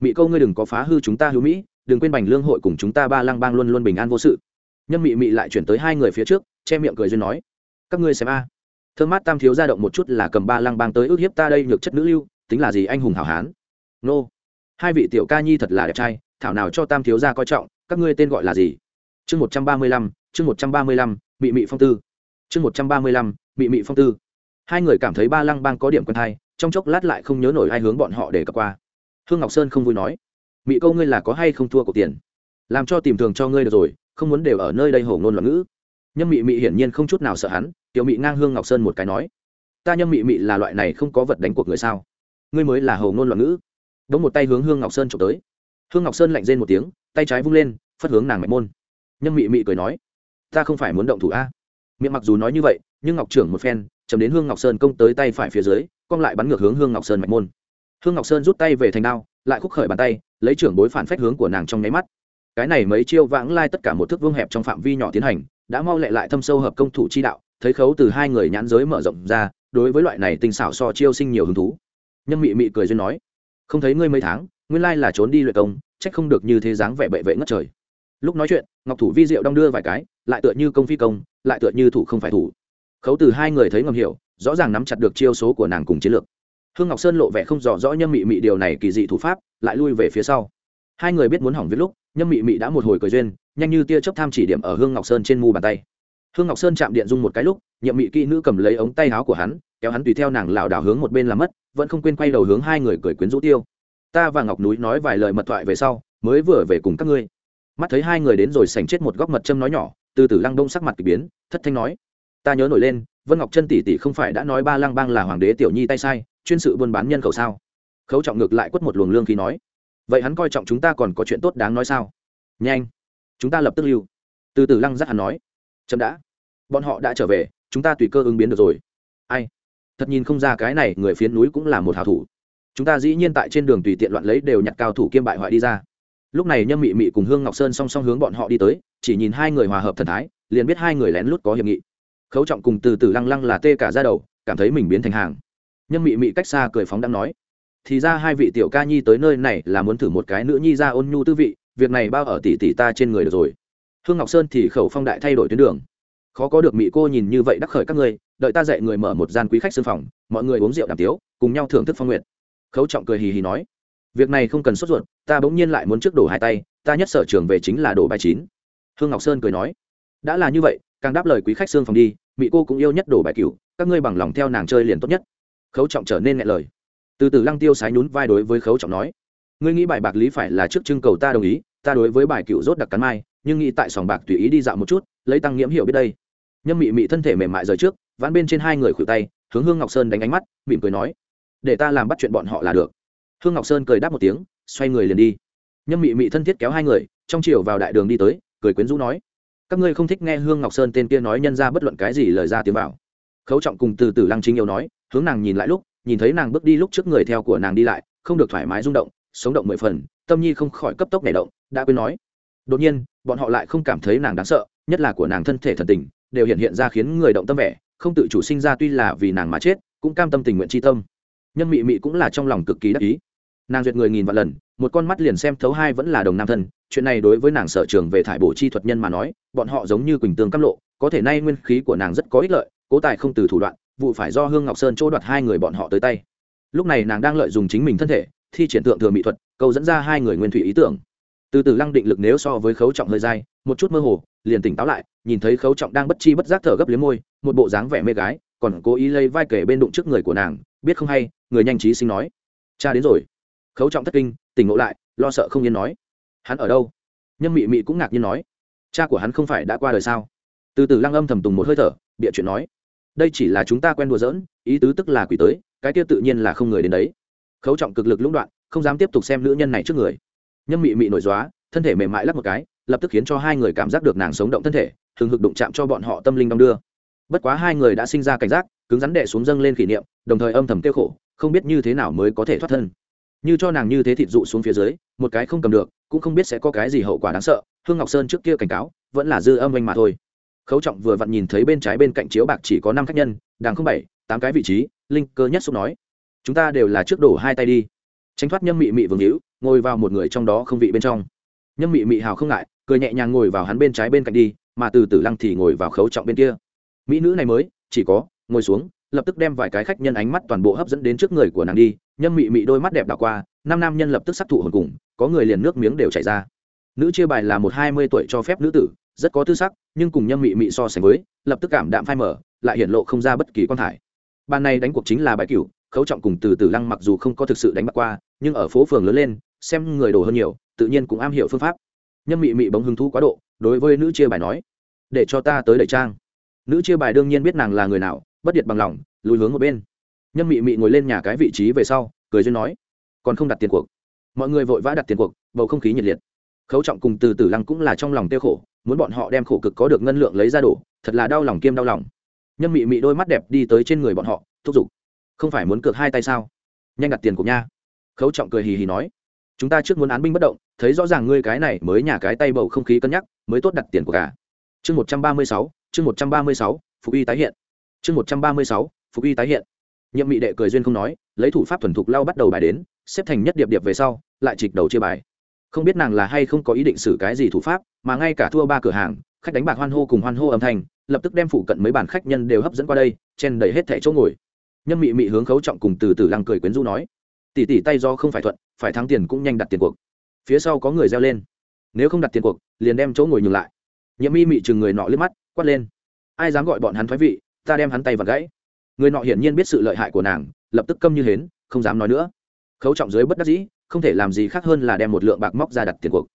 mị câu ngươi đừng có phá hư chúng ta hữu mỹ đừng quên bành lương hội cùng chúng ta ba lăng bang luôn luôn bình an vô sự. Nhân mị mị lại chuyển tới hai người phía trước, che miệng cười duyên nói, các ngươi xem a à. mát tam thiếu ra động một chút là cầm ba lăng bang tới ước hiếp ta đây nhược chất nữ lưu, tính là gì anh hùng hảo hán? Nô, hai vị tiểu ca nhi thật là đẹp trai, thảo nào cho tam thiếu ra coi trọng, các ngươi tên gọi là gì? Chương một trăm ba mươi lăm, chương một trăm ba mươi lăm, mị mị phong tư. Chương một trăm ba mươi lăm, mị mị phong tư. Hai người cảm thấy ba lăng bang có điểm quen thai, trong chốc lát lại không nhớ nổi ai hướng bọn họ để cập qua. Hương ngọc sơn không vui nói mị câu ngươi là có hay không thua của tiền? Làm cho tìm thường cho ngươi được rồi, không muốn đều ở nơi đây hổ ngôn loạn ngữ. Nhâm mị mị hiển nhiên không chút nào sợ hắn, tiểu mị ngang hương ngọc sơn một cái nói, ta nhâm mị mị là loại này không có vật đánh cuộc người sao? Ngươi mới là hổ ngôn loạn ngữ. Đống một tay hướng hương ngọc sơn trộm tới. Hương ngọc sơn lạnh rên một tiếng, tay trái vung lên, phất hướng nàng mạnh môn. Nhâm mị mị cười nói, ta không phải muốn động thủ a. Miệng mặc dù nói như vậy, nhưng ngọc trưởng một phen, chấm đến hương ngọc sơn công tới tay phải phía dưới, cong lại bắn ngược hướng hương ngọc sơn mạnh môn. Hương ngọc sơn rút tay về thành đao, lại khúc khởi bàn tay lấy trưởng bối phản phách hướng của nàng trong nháy mắt. Cái này mấy chiêu vãng lai tất cả một thước vương hẹp trong phạm vi nhỏ tiến hành, đã mau lẹ lại thâm sâu hợp công thủ chi đạo, thấy khấu từ hai người nhãn giới mở rộng ra, đối với loại này tinh xảo so chiêu sinh nhiều hứng thú. Nhân mị mị cười duyên nói, không thấy ngươi mấy tháng, nguyên lai là trốn đi luyện công trách không được như thế dáng vẻ bệ vệ ngất trời. Lúc nói chuyện, ngọc thủ vi diệu đong đưa vài cái, lại tựa như công phi công, lại tựa như thủ không phải thủ. Khấu từ hai người thấy ngầm hiểu, rõ ràng nắm chặt được chiêu số của nàng cùng chiến lược hương ngọc sơn lộ vẻ không rõ rõ nhâm mị mị điều này kỳ dị thủ pháp, lại lui về phía sau. Hai người biết muốn hỏng viết lúc, nhâm mị mị đã một hồi cười duyên, nhanh như tia chớp tham chỉ điểm ở hương ngọc sơn trên mu bàn tay. Hương ngọc sơn chạm điện dung một cái lúc, nhậm mị kỹ nữ cầm lấy ống tay áo của hắn, kéo hắn tùy theo nàng lảo đảo hướng một bên làm mất, vẫn không quên quay đầu hướng hai người cười quyến rũ tiêu. Ta và ngọc núi nói vài lời mật thoại về sau, mới vừa về cùng các ngươi. Mắt thấy hai người đến rồi sành chết một góc mật châm nói nhỏ, từ từ lăng đông sắc mặt k ỳ biến, thất thanh nói. Ta nhớ nổi lên, vân ngọc chân tỷ tỷ không phải đã nói ba lăng bang là hoàng đế tiểu nhi tay sai chuyên sự buôn bán nhân khẩu sao? Khấu trọng ngược lại quất một luồng lương khi nói. Vậy hắn coi trọng chúng ta còn có chuyện tốt đáng nói sao? Nhanh, chúng ta lập tức lưu. Từ từ lăng giác hắn nói. Chậm đã. Bọn họ đã trở về, chúng ta tùy cơ ứng biến được rồi. Ai? Thật nhìn không ra cái này người phiến núi cũng là một hào thủ. Chúng ta dĩ nhiên tại trên đường tùy tiện loạn lấy đều nhặt cao thủ kiêm bại hoại đi ra. Lúc này nhâm mị mị cùng hương ngọc sơn song song hướng bọn họ đi tới, chỉ nhìn hai người hòa hợp thần thái, liền biết hai người lén lút có hiệp nghị. Khấu trọng cùng từ từ lăng lăng là tê cả ra đầu, cảm thấy mình biến thành hàng nhâm mị mị cách xa cười phóng đang nói, thì ra hai vị tiểu ca nhi tới nơi này là muốn thử một cái nữa nhi ra ôn nhu tư vị, việc này bao ở tỷ tỷ ta trên người được rồi. Hương ngọc sơn thì khẩu phong đại thay đổi tuyến đường. Khó có được mị cô nhìn như vậy đắc khởi các ngươi, đợi ta dạy người mở một gian quý khách xương phòng, mọi người uống rượu đàm tiếu, cùng nhau thưởng thức phong nguyện khấu trọng cười hì hì nói, việc này không cần sốt ruột, ta bỗng nhiên lại muốn trước đổ hai tay, ta nhất sở trường về chính là đổ bài chín. Hương ngọc sơn cười nói, đã là như vậy, càng đáp lời quý khách xương phòng đi mỹ cô cũng yêu nhất đổ bài cửu, các ngươi bằng lòng theo nàng chơi liền tốt nhất khấu trọng trở nên ngại lời. Từ từ lăng tiêu sái nhún vai đối với khấu trọng nói, ngươi nghĩ bài bạc lý phải là trước trưng cầu ta đồng ý, ta đối với bài cựu rốt đặc cắn mai, nhưng nghĩ tại sòng bạc tùy ý đi dạo một chút, lấy tăng nghiễm hiểu biết đây. Nhâm mị mị thân thể mềm mại rời trước ván bên trên hai người khuỷu tay, hướng hương ngọc sơn đánh ánh mắt, mỉm cười nói, để ta làm bắt chuyện bọn họ là được. Hương ngọc sơn cười đáp một tiếng, xoay người liền đi. Nhâm mị mị thân thiết kéo hai người, trong chiều vào đại đường đi tới, cười quyến rũ nói, các ngươi không thích nghe hương ngọc sơn tên kia nói nhân ra bất luận cái gì lời ra tiếng vào khấu trọng cùng từ từ lăng chính yêu nói, hướng nàng nhìn lại lúc, nhìn thấy nàng bước đi lúc trước người theo của nàng đi lại, không được thoải mái rung động, sống động mười phần, tâm nhi không khỏi cấp tốc nảy động, đã quên nói. Đột nhiên, bọn họ lại không cảm thấy nàng đáng sợ, nhất là của nàng thân thể thần tình, đều hiện hiện ra khiến người động tâm vẻ, không tự chủ sinh ra tuy là vì nàng mà chết, cũng cam tâm tình nguyện tri tâm. Nhân mị mị cũng là trong lòng cực kỳ đắc ý. Nàng duyệt người nghìn vạn lần, một con mắt liền xem thấu hai vẫn là đồng nam thân, chuyện này đối với nàng sở trường về thải bổ chi thuật nhân mà nói, bọn họ giống như quỳnh tương cam lộ, có thể nay nguyên khí của nàng rất có ích lợi cố tài không từ thủ đoạn, vụ phải do hương ngọc sơn chỗ đoạt hai người bọn họ tới tay. Lúc này nàng đang lợi dụng chính mình thân thể, thi triển tượng thừa mỹ thuật, câu dẫn ra hai người nguyên thủy ý tưởng. Từ từ lăng định lực nếu so với khấu trọng hơi dai, một chút mơ hồ, liền tỉnh táo lại, nhìn thấy khấu trọng đang bất chi bất giác thở gấp liếm môi, một bộ dáng vẻ mê gái, còn cố ý lây vai kể bên đụng trước người của nàng, biết không hay, người nhanh trí sinh nói, cha đến rồi. Khấu trọng thất kinh, tỉnh ngộ lại, lo sợ không yên nói, hắn ở đâu? Nhâm mị mị cũng ngạc nhiên nói, cha của hắn không phải đã qua đời sao? Từ từ lăng âm thầm tùng một hơi thở, bịa chuyện nói đây chỉ là chúng ta quen đùa giỡn, ý tứ tức là quỷ tới, cái kia tự nhiên là không người đến đấy. Khấu trọng cực lực lũng đoạn, không dám tiếp tục xem nữ nhân này trước người. Nhâm mị mị nổi dóa thân thể mềm mại lắp một cái, lập tức khiến cho hai người cảm giác được nàng sống động thân thể thường hực đụng chạm cho bọn họ tâm linh đong đưa. Bất quá hai người đã sinh ra cảnh giác, cứng rắn đệ xuống dâng lên kỷ niệm, đồng thời âm thầm tiêu khổ, không biết như thế nào mới có thể thoát thân. Như cho nàng như thế thịt dụ xuống phía dưới, một cái không cầm được, cũng không biết sẽ có cái gì hậu quả đáng sợ, hương ngọc sơn trước kia cảnh cáo, vẫn là dư âm anh mà thôi khấu trọng vừa vặn nhìn thấy bên trái bên cạnh chiếu bạc chỉ có năm khách nhân đàng không bảy, tám cái vị trí, linh cơ nhất xúc nói, chúng ta đều là trước đổ hai tay đi. Tránh thoát nhâm mị mị vương hữu, ngồi vào một người trong đó không vị bên trong. Nhâm mị mị hào không ngại, cười nhẹ nhàng ngồi vào hắn bên trái bên cạnh đi, mà từ từ lăng thì ngồi vào khấu trọng bên kia. Mỹ nữ này mới, chỉ có, ngồi xuống, lập tức đem vài cái khách nhân ánh mắt toàn bộ hấp dẫn đến trước người của nàng đi. Nhâm mị mị đôi mắt đẹp đảo qua, năm nam nhân lập tức sắc thụ hồn cùng, có người liền nước miếng đều chảy ra. Nữ chia bài là một hai mươi tuổi cho phép nữ tử rất có tư sắc, nhưng cùng nhâm mị mị so sánh với, lập tức cảm đạm phai mở lại hiện lộ không ra bất kỳ quan thải. Ban này đánh cuộc chính là bài cửu, khấu trọng cùng từ từ lăng mặc dù không có thực sự đánh bạc qua, nhưng ở phố phường lớn lên, xem người đổ hơn nhiều, tự nhiên cũng am hiểu phương pháp. Nhâm mị mị bỗng hứng thú quá độ, đối với nữ chia bài nói, để cho ta tới đẩy trang. Nữ chia bài đương nhiên biết nàng là người nào, bất điệt bằng lòng, lùi hướng một bên. Nhâm mị mị ngồi lên nhà cái vị trí về sau, cười duyên nói, còn không đặt tiền cuộc. Mọi người vội vã đặt tiền cuộc, bầu không khí nhiệt liệt. Khấu trọng cùng từ từ lăng cũng là trong lòng tiêu khổ muốn bọn họ đem khổ cực có được ngân lượng lấy ra đổ, thật là đau lòng kiêm đau lòng. Nhân mị mị đôi mắt đẹp đi tới trên người bọn họ, thúc giục. Không phải muốn cược hai tay sao? Nhanh đặt tiền của nha. Khấu trọng cười hì hì nói. Chúng ta trước muốn án binh bất động, thấy rõ ràng ngươi cái này mới nhà cái tay bầu không khí cân nhắc, mới tốt đặt tiền của cả chương một trăm ba mươi sáu, chương một trăm ba mươi sáu, phục y tái hiện. Chương một trăm ba mươi sáu, phục y tái hiện. Nhiệm mị đệ cười duyên không nói, lấy thủ pháp thuần thục lao bắt đầu bài đến, xếp thành nhất điệp điệp về sau, lại trịch đầu chia bài không biết nàng là hay không có ý định xử cái gì thủ pháp, mà ngay cả thua ba cửa hàng, khách đánh bạc hoan hô cùng hoan hô âm thanh, lập tức đem phụ cận mấy bàn khách nhân đều hấp dẫn qua đây, chen đầy hết thẻ chỗ ngồi. Nhâm mị mị hướng khấu trọng cùng từ từ lăng cười quyến rũ nói tỉ tỉ tay do không phải thuận, phải thắng tiền cũng nhanh đặt tiền cuộc. Phía sau có người reo lên, nếu không đặt tiền cuộc, liền đem chỗ ngồi nhường lại. Nhậm mi mị chừng người nọ liếc mắt, quát lên, ai dám gọi bọn hắn thoái vị, ta đem hắn tay vào gãy. Người nọ hiển nhiên biết sự lợi hại của nàng, lập tức câm như hến, không dám nói nữa. Khấu trọng dưới bất đắc dĩ không thể làm gì khác hơn là đem một lượng bạc móc ra đặt tiền cuộc.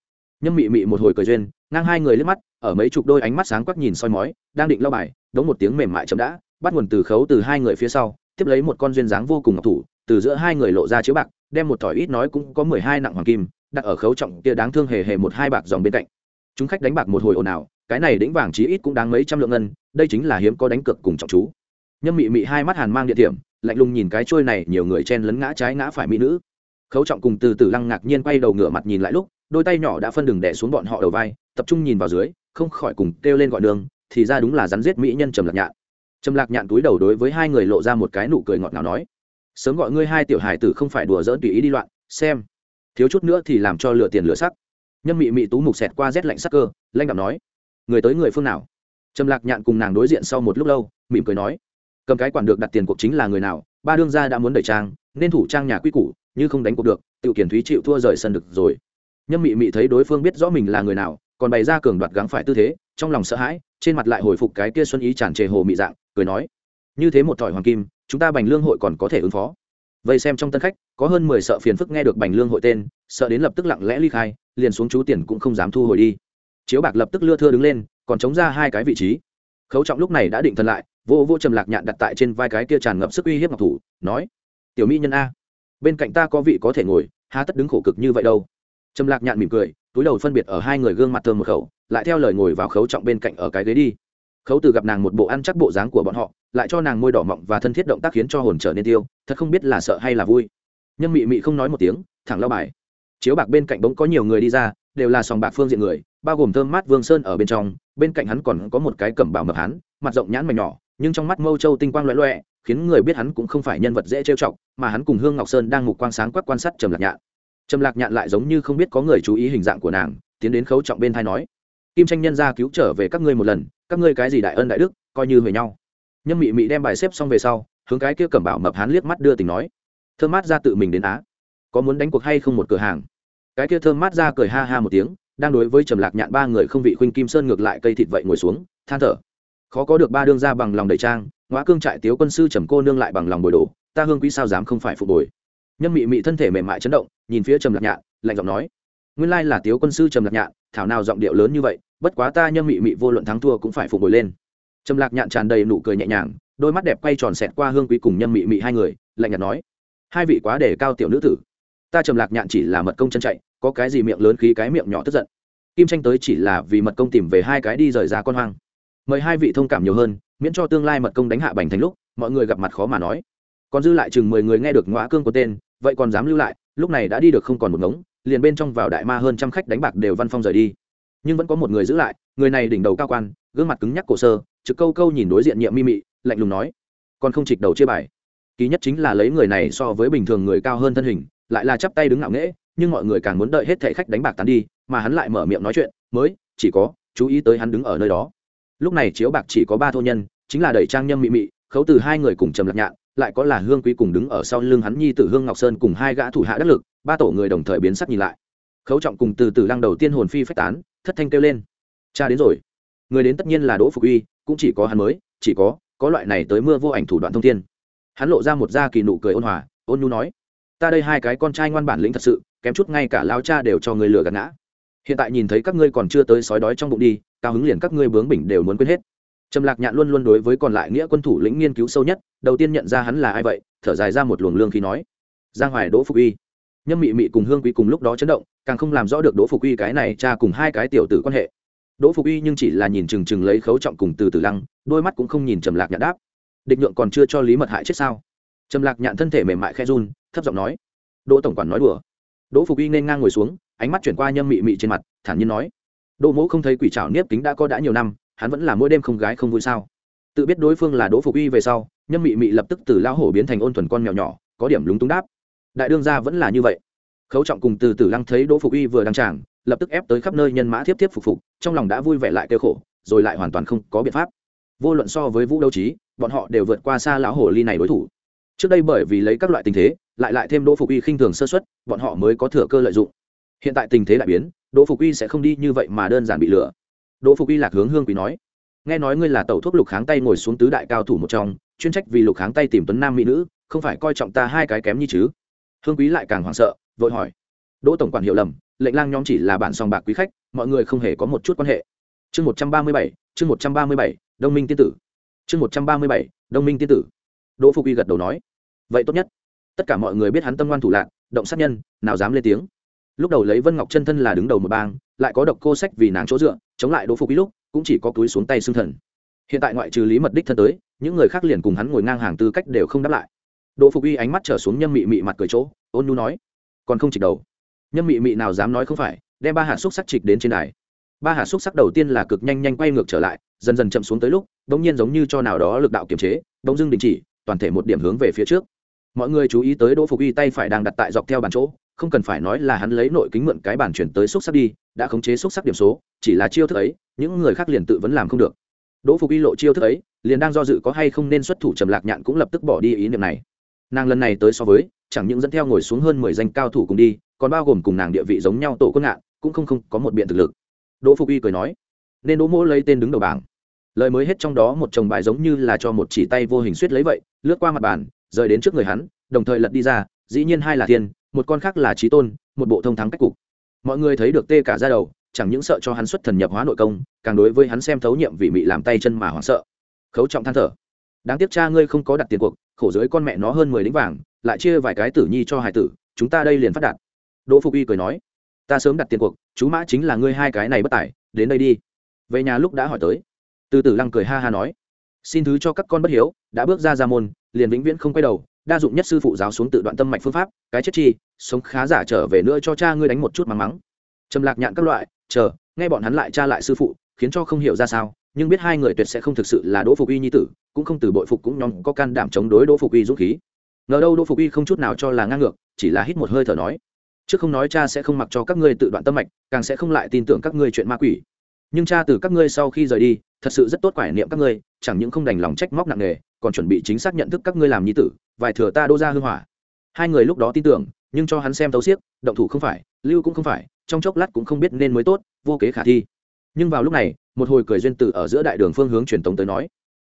Nhâm mị mị một hồi cười duyên, ngang hai người liếc mắt, ở mấy chục đôi ánh mắt sáng quắc nhìn soi mói, đang định lau bài, đống một tiếng mềm mại chậm đã, bắt nguồn từ khấu từ hai người phía sau, tiếp lấy một con duyên dáng vô cùng ngọc thủ, từ giữa hai người lộ ra chiếu bạc, đem một thỏi ít nói cũng có mười hai nặng hoàng kim, đặt ở khấu trọng kia đáng thương hề hề một hai bạc dòng bên cạnh. Chúng khách đánh bạc một hồi ồn ào, cái này đĩnh vàng chí ít cũng đáng mấy trăm lượng ngân, đây chính là hiếm có đánh cược cùng trọng chú. Nhâm mị mị hai mắt hàn mang địa điểm, lạnh lùng nhìn cái trôi này, nhiều người chen lấn ngã trái ngã phải mỹ nữ khấu trọng cùng từ từ lăng ngạc nhiên quay đầu ngửa mặt nhìn lại lúc, đôi tay nhỏ đã phân đường đẻ xuống bọn họ đầu vai, tập trung nhìn vào dưới, không khỏi cùng kêu lên gọi đường, thì ra đúng là rắn giết mỹ nhân trầm lạc nhạn. Trầm lạc nhạn túi đầu đối với hai người lộ ra một cái nụ cười ngọt ngào nói, sớm gọi ngươi hai tiểu hải tử không phải đùa dỡn tùy ý đi loạn, xem. Thiếu chút nữa thì làm cho lựa tiền lửa sắc. Nhân mị mị tú mục xẹt qua rét lạnh sắc cơ lanh đạm nói, người tới người phương nào? Trầm lạc nhạn cùng nàng đối diện sau một lúc lâu, mỉm cười nói, cầm cái quản được đặt tiền cuộc chính là người nào, ba đương gia đã muốn đẩy trang nên thủ trang nhà quy củ, như không đánh cuộc được tự kiển thúy chịu thua rời sân được rồi. Nhâm mị mị thấy đối phương biết rõ mình là người nào, còn bày ra cường đoạt gắng phải tư thế, trong lòng sợ hãi, trên mặt lại hồi phục cái kia xuân ý tràn trề hồ mị dạng, cười nói, như thế một thỏi hoàng kim, chúng ta bành lương hội còn có thể ứng phó. Vậy xem trong tân khách, có hơn mười sợ phiền phức nghe được bành lương hội tên, sợ đến lập tức lặng lẽ ly khai, liền xuống chú tiền cũng không dám thu hồi đi. Chiếu bạc lập tức lưa thưa đứng lên, còn chống ra hai cái vị trí. Khấu trọng lúc này đã định thân lại, vô vô trầm lạc nhạn đặt tại trên vai cái kia tràn ngập sức uy hiếp ngọc thủ, nói tiểu mỹ nhân a. Bên cạnh ta có vị có thể ngồi, há tất đứng khổ cực như vậy đâu. Trầm lạc nhạn mỉm cười, túi đầu phân biệt ở hai người gương mặt thơm một khẩu, lại theo lời ngồi vào khấu trọng bên cạnh ở cái ghế đi. Khấu từ gặp nàng một bộ ăn chắc bộ dáng của bọn họ, lại cho nàng môi đỏ mọng và thân thiết động tác khiến cho hồn trở nên tiêu, thật không biết là sợ hay là vui. Nhân mị mị không nói một tiếng, thẳng lao bài. Chiếu bạc bên cạnh bỗng có nhiều người đi ra, đều là sòng bạc phương diện người, bao gồm thơm mát vương sơn ở bên trong, bên cạnh hắn còn có một cái cẩm bào mập hắn, mặt rộng nhãn mảnh nhỏ nhưng trong mắt mâu châu tinh quang loẹ loẹ khiến người biết hắn cũng không phải nhân vật dễ trêu chọc, mà hắn cùng hương ngọc sơn đang mục quang sáng quắc quan sát trầm lạc nhạn. Trầm lạc nhạn lại giống như không biết có người chú ý hình dạng của nàng, tiến đến khấu trọng bên thai nói, kim tranh nhân ra cứu trở về các ngươi một lần, các ngươi cái gì đại ân đại đức, coi như về nhau. Nhâm mị mị đem bài xếp xong về sau, hướng cái kia cẩm bảo mập hắn liếc mắt đưa tình nói, thơm mát ra tự mình đến á, có muốn đánh cuộc hay không một cửa hàng? Cái kia thơm mát ra cười ha ha một tiếng, đang đối với trầm lạc nhạn ba người không vị khuynh kim sơn ngược lại cây thịt vậy ngồi xuống, than thở khó có được ba đương ra bằng lòng đầy trang, ngõ cương trại tiếu quân sư trầm cô nương lại bằng lòng bồi đổ, ta hương quý sao dám không phải phục bồi. Nhâm mị mị thân thể mềm mại chấn động, nhìn phía trầm lạc nhạn, lạnh giọng nói, nguyên lai là tiếu quân sư trầm lạc nhạn, thảo nào giọng điệu lớn như vậy, bất quá ta nhâm mị mị vô luận thắng thua cũng phải phục bồi lên. Trầm lạc nhạn tràn đầy nụ cười nhẹ nhàng, đôi mắt đẹp quay tròn xẹt qua hương quý cùng nhâm mị mị hai người, lạnh nhạt nói, hai vị quá để cao tiểu nữ tử. Ta trầm lạc nhạn chỉ là mật công chân chạy, có cái gì miệng lớn khí cái miệng nhỏ tức giận. Kim tranh tới chỉ là vì mật công tìm về hai cái đi rời ra con hoang mời hai vị thông cảm nhiều hơn, miễn cho tương lai mật công đánh hạ bành thành lúc, mọi người gặp mặt khó mà nói. Còn dư lại chừng mười người nghe được ngõ cương của tên, vậy còn dám lưu lại, lúc này đã đi được không còn một ngống, liền bên trong vào đại ma hơn trăm khách đánh bạc đều văn phong rời đi. Nhưng vẫn có một người giữ lại, người này đỉnh đầu cao quan, gương mặt cứng nhắc cổ sơ, trực câu câu nhìn đối diện nhiệm mi mị, lạnh lùng nói, còn không trịch đầu chia bài. Ký nhất chính là lấy người này so với bình thường người cao hơn thân hình, lại là chắp tay đứng ngạo nghễ, nhưng mọi người càng muốn đợi hết thảy khách đánh bạc tán đi, mà hắn lại mở miệng nói chuyện, mới, chỉ có, chú ý tới hắn đứng ở nơi đó lúc này chiếu bạc chỉ có ba thô nhân, chính là đẩy trang nhâm mị mị, khấu từ hai người cùng trầm lạc nhạn, lại có là hương quý cùng đứng ở sau lưng hắn nhi tử hương ngọc sơn cùng hai gã thủ hạ đắc lực, ba tổ người đồng thời biến sắc nhìn lại. Khấu trọng cùng từ từ lăng đầu tiên hồn phi phách tán, thất thanh kêu lên. Cha đến rồi. Người đến tất nhiên là đỗ phục uy, cũng chỉ có hắn mới, chỉ có có loại này tới mưa vô ảnh thủ đoạn thông thiên. Hắn lộ ra một da kỳ nụ cười ôn hòa, ôn nhu nói, ta đây hai cái con trai ngoan bản lĩnh thật sự, kém chút ngay cả lao cha đều cho người lừa gạt ngã hiện tại nhìn thấy các ngươi còn chưa tới sói đói trong bụng đi, cao hứng liền các ngươi bướng bỉnh đều muốn quên hết. Trầm lạc nhạn luôn luôn đối với còn lại nghĩa quân thủ lĩnh nghiên cứu sâu nhất, đầu tiên nhận ra hắn là ai vậy, thở dài ra một luồng lương khi nói, giang hoài đỗ phục uy. Nhâm mị mị cùng hương quý cùng lúc đó chấn động, càng không làm rõ được đỗ phục uy cái này cha cùng hai cái tiểu tử quan hệ. Đỗ phục uy nhưng chỉ là nhìn chừng chừng lấy khấu trọng cùng từ từ lăng, đôi mắt cũng không nhìn trầm lạc nhạn đáp. Địch nhượng còn chưa cho lý mật hại chết sao? Trầm lạc nhạn thân thể mềm mại khe run, thấp giọng nói. Đỗ tổng quản nói đùa. Đỗ phục uy nên ngang ngồi xuống ánh mắt chuyển qua nhâm mị mị trên mặt, thản nhiên nói, đỗ mỗ không thấy quỷ trảo niếp kính đã có đã nhiều năm, hắn vẫn là mỗi đêm không gái không vui sao? Tự biết đối phương là đỗ phục uy về sau, nhâm mị mị lập tức từ lão hổ biến thành ôn thuần con mèo nhỏ, có điểm lúng túng đáp, đại đương gia vẫn là như vậy. Khấu trọng cùng từ từ lăng thấy đỗ phục uy vừa đăng tràng, lập tức ép tới khắp nơi nhân mã thiếp thiếp phục phục, trong lòng đã vui vẻ lại kêu khổ, rồi lại hoàn toàn không có biện pháp. Vô luận so với vũ đấu trí bọn họ đều vượt qua xa lão hổ ly này đối thủ. Trước đây bởi vì lấy các loại tình thế, lại lại thêm đỗ phục uy khinh thường sơ xuất bọn họ mới có thừa cơ lợi dụng hiện tại tình thế đại biến, đỗ phục uy sẽ không đi như vậy mà đơn giản bị lừa. Đỗ phục uy lạc hướng hương quý nói, nghe nói ngươi là tẩu thuốc lục kháng tay ngồi xuống tứ đại cao thủ một trong, chuyên trách vì lục kháng tay tìm tuấn nam mỹ nữ, không phải coi trọng ta hai cái kém như chứ? Hương quý lại càng hoảng sợ, vội hỏi, đỗ tổng quản hiểu lầm, lệnh lang nhóm chỉ là bản sòng bạc quý khách, mọi người không hề có một chút quan hệ. Chương một trăm ba mươi bảy, chương một trăm ba mươi bảy, đông minh tiên tử. Chương một trăm ba mươi bảy, đông minh tiên tử. Đỗ phục uy gật đầu nói, vậy tốt nhất. Tất cả mọi người biết hắn tâm ngoan thủ lạc, động sát nhân, nào dám lên tiếng lúc đầu lấy vân ngọc chân thân là đứng đầu một bang, lại có độc cô sách vì nàng chỗ dựa, chống lại đỗ phục uy lúc, cũng chỉ có túi xuống tay xương thần. Hiện tại ngoại trừ lý mật đích thân tới, những người khác liền cùng hắn ngồi ngang hàng tư cách đều không đáp lại. Đỗ phục uy ánh mắt trở xuống nhâm mị mị mặt cười chỗ, ôn nu nói, còn không chịch đầu. Nhâm mị mị nào dám nói không phải, đem ba hạt xúc sắc trịch đến trên đài. Ba hạt xúc sắc đầu tiên là cực nhanh nhanh quay ngược trở lại, dần dần chậm xuống tới lúc đ ỗ n g nhiên giống như cho nào đó lực đạo kiềm chế đ ỗ n g dưng đình chỉ, toàn thể một điểm hướng về phía trước. Mọi người chú ý tới đỗ phục uy tay phải đang đặt tại dọc theo bàn chỗ không cần phải nói là hắn lấy nội kính mượn cái bàn chuyển tới xúc sắc đi, đã khống chế xúc sắc điểm số, chỉ là chiêu thức ấy, những người khác liền tự vẫn làm không được. Đỗ phục y lộ chiêu thức ấy, liền đang do dự có hay không nên xuất thủ trầm lạc nhạn cũng lập tức bỏ đi ý niệm này. Nàng lần này tới so với, chẳng những dẫn theo ngồi xuống hơn mười danh cao thủ cùng đi, còn bao gồm cùng nàng địa vị giống nhau tổ quân ngạn, cũng không không có một biện thực lực. Đỗ phục y cười nói, nên đỗ mỗ lấy tên đứng đầu bảng. Lời mới hết trong đó một chồng bài giống như là cho một chỉ tay vô hình suýt lấy vậy, lướt qua mặt bàn, rời đến trước người hắn, đồng thời lật đi ra dĩ nhiên hai là thiên, một con khác là trí tôn, một bộ thông thắng cách cục. Mọi người thấy được tê cả ra đầu, chẳng những sợ cho hắn xuất thần nhập hóa nội công, càng đối với hắn xem thấu nhiệm vị mị làm tay chân mà hoảng sợ. Khấu trọng than thở. Đáng tiếc cha ngươi không có đặt tiền cuộc, khổ dưới con mẹ nó hơn mười lính vàng, lại chia vài cái tử nhi cho hải tử, chúng ta đây liền phát đạt. Đỗ phục y cười nói, ta sớm đặt tiền cuộc, chú mã chính là ngươi hai cái này bất tài, đến đây đi. Về nhà lúc đã hỏi tới, từ Tử lăng cười ha ha nói, xin thứ cho các con bất hiếu, đã bước ra ra môn, liền vĩnh viễn không quay đầu đa dụng nhất sư phụ giáo xuống tự đoạn tâm mạch phương pháp, cái chết chi, sống khá giả trở về nữa cho cha ngươi đánh một chút mắng mắng. Trầm lạc nhạn các loại, chờ, nghe bọn hắn lại cha lại sư phụ, khiến cho không hiểu ra sao, nhưng biết hai người tuyệt sẽ không thực sự là đỗ phục uy nhi tử, cũng không từ bội phục cũng nhóm có can đảm chống đối đỗ phục uy dũng khí. Ngờ đâu đỗ phục uy không chút nào cho là ngang ngược, chỉ là hít một hơi thở nói, trước không nói cha sẽ không mặc cho các ngươi tự đoạn tâm mạch, càng sẽ không lại tin tưởng các ngươi chuyện ma quỷ. Nhưng cha từ các ngươi sau khi rời đi, thật sự rất tốt quải niệm các ngươi, chẳng những không đành lòng trách móc nặng nề còn chuẩn bị chính xác nhận thức các ngươi làm nhi tử, vài thừa ta đô ra hư hỏa. Hai người lúc đó tin tưởng, nhưng cho hắn xem tấu xiếc động thủ không phải, lưu cũng không phải, trong chốc lát cũng không biết nên mới tốt, vô kế khả thi. Nhưng vào lúc này, một hồi cười duyên tử ở giữa đại đường phương hướng truyền tống tới nói,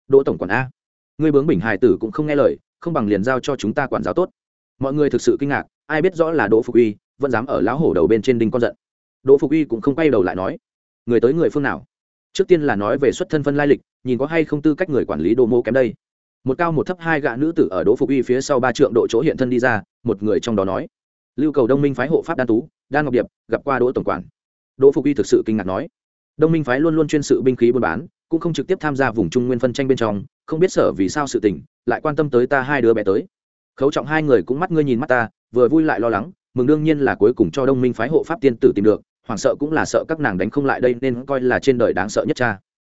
đỗ tổng quản a, ngươi bướng bình hài tử cũng không nghe lời, không bằng liền giao cho chúng ta quản giáo tốt. Mọi người thực sự kinh ngạc, ai biết rõ là đỗ phục uy, vẫn dám ở lão hổ đầu bên trên đinh con giận. Đỗ phục uy cũng không quay đầu lại nói, người tới người phương nào? Trước tiên là nói về xuất thân phân lai lịch, nhìn có hay không tư cách người quản lý đô mô kém đây một cao một thấp hai gã nữ tử ở đỗ phục uy phía sau ba trượng độ chỗ hiện thân đi ra, một người trong đó nói, lưu cầu đông minh phái hộ pháp đan tú, đan ngọc điệp, gặp qua đỗ tổng quản. Đỗ phục uy thực sự kinh ngạc nói, đông minh phái luôn luôn chuyên sự binh khí buôn bán, cũng không trực tiếp tham gia vùng trung nguyên phân tranh bên trong, không biết sở vì sao sự tình, lại quan tâm tới ta hai đứa bé tới. Khấu trọng hai người cũng mắt ngươi nhìn mắt ta, vừa vui lại lo lắng, mừng đương nhiên là cuối cùng cho đông minh phái hộ pháp tiên tử tìm được, hoảng sợ cũng là sợ các nàng đánh không lại đây nên coi là trên đời đáng sợ nhất cha.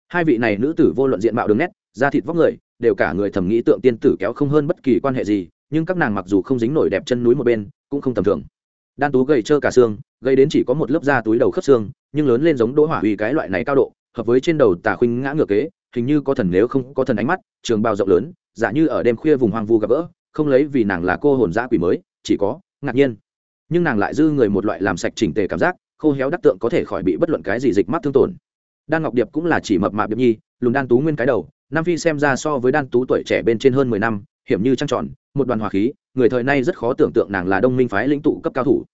Hai vị này nữ tử vô luận diện mạo đường nét, da thịt vóc người đều cả người thầm nghĩ tượng tiên tử kéo không hơn bất kỳ quan hệ gì, nhưng các nàng mặc dù không dính nổi đẹp chân núi một bên, cũng không tầm thường. Đan tú gầy trơ cả xương gây đến chỉ có một lớp da túi đầu khớp xương, nhưng lớn lên giống đỗ hỏa uy cái loại này cao độ, hợp với trên đầu tà khuynh ngã ngược kế, hình như có thần nếu không có thần ánh mắt, trường bao rộng lớn giả như ở đêm khuya vùng hoang vu gặp gỡ, không lấy vì nàng là cô hồn dã quỷ mới, chỉ có ngạc nhiên. Nhưng nàng lại dư người một loại làm sạch chỉnh tề cảm giác, khô héo đắc tượng có thể khỏi bị bất luận cái gì dịch mắt thương tổn đan ngọc điệp cũng là chỉ mập mạp điệp nhi, lùn đan tú nguyên cái đầu, nam phi xem ra so với đan tú tuổi trẻ bên trên hơn mười năm, hiểm như trăng tròn, một đoàn hòa khí, người thời nay rất khó tưởng tượng nàng là đông minh phái lĩnh tụ cấp cao thủ.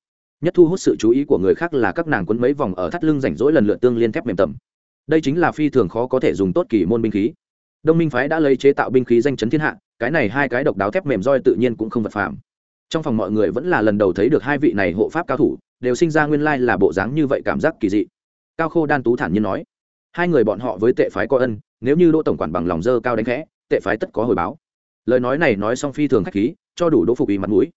Nhất thu hút sự chú ý của người khác là các nàng quấn mấy vòng ở thắt lưng rảnh rỗi lần lượt tương liên thép mềm tầm. Đây chính là phi thường khó có thể dùng tốt kỳ môn binh khí. Đông minh phái đã lấy chế tạo binh khí danh chấn thiên hạ, cái này hai cái độc đáo thép mềm roi tự nhiên cũng không vật phạm. trong phòng mọi người vẫn là lần đầu thấy được hai vị này hộ pháp cao thủ, đều sinh ra nguyên lai là bộ dáng như vậy cảm giác kỳ dị. Cao khô đan tú thản nhiên nói hai người bọn họ với tệ phái có ân, nếu như đỗ tổng quản bằng lòng dơ cao đánh khẽ, tệ phái tất có hồi báo. Lời nói này nói xong phi thường khách khí, cho đủ đỗ phục y mặt mũi.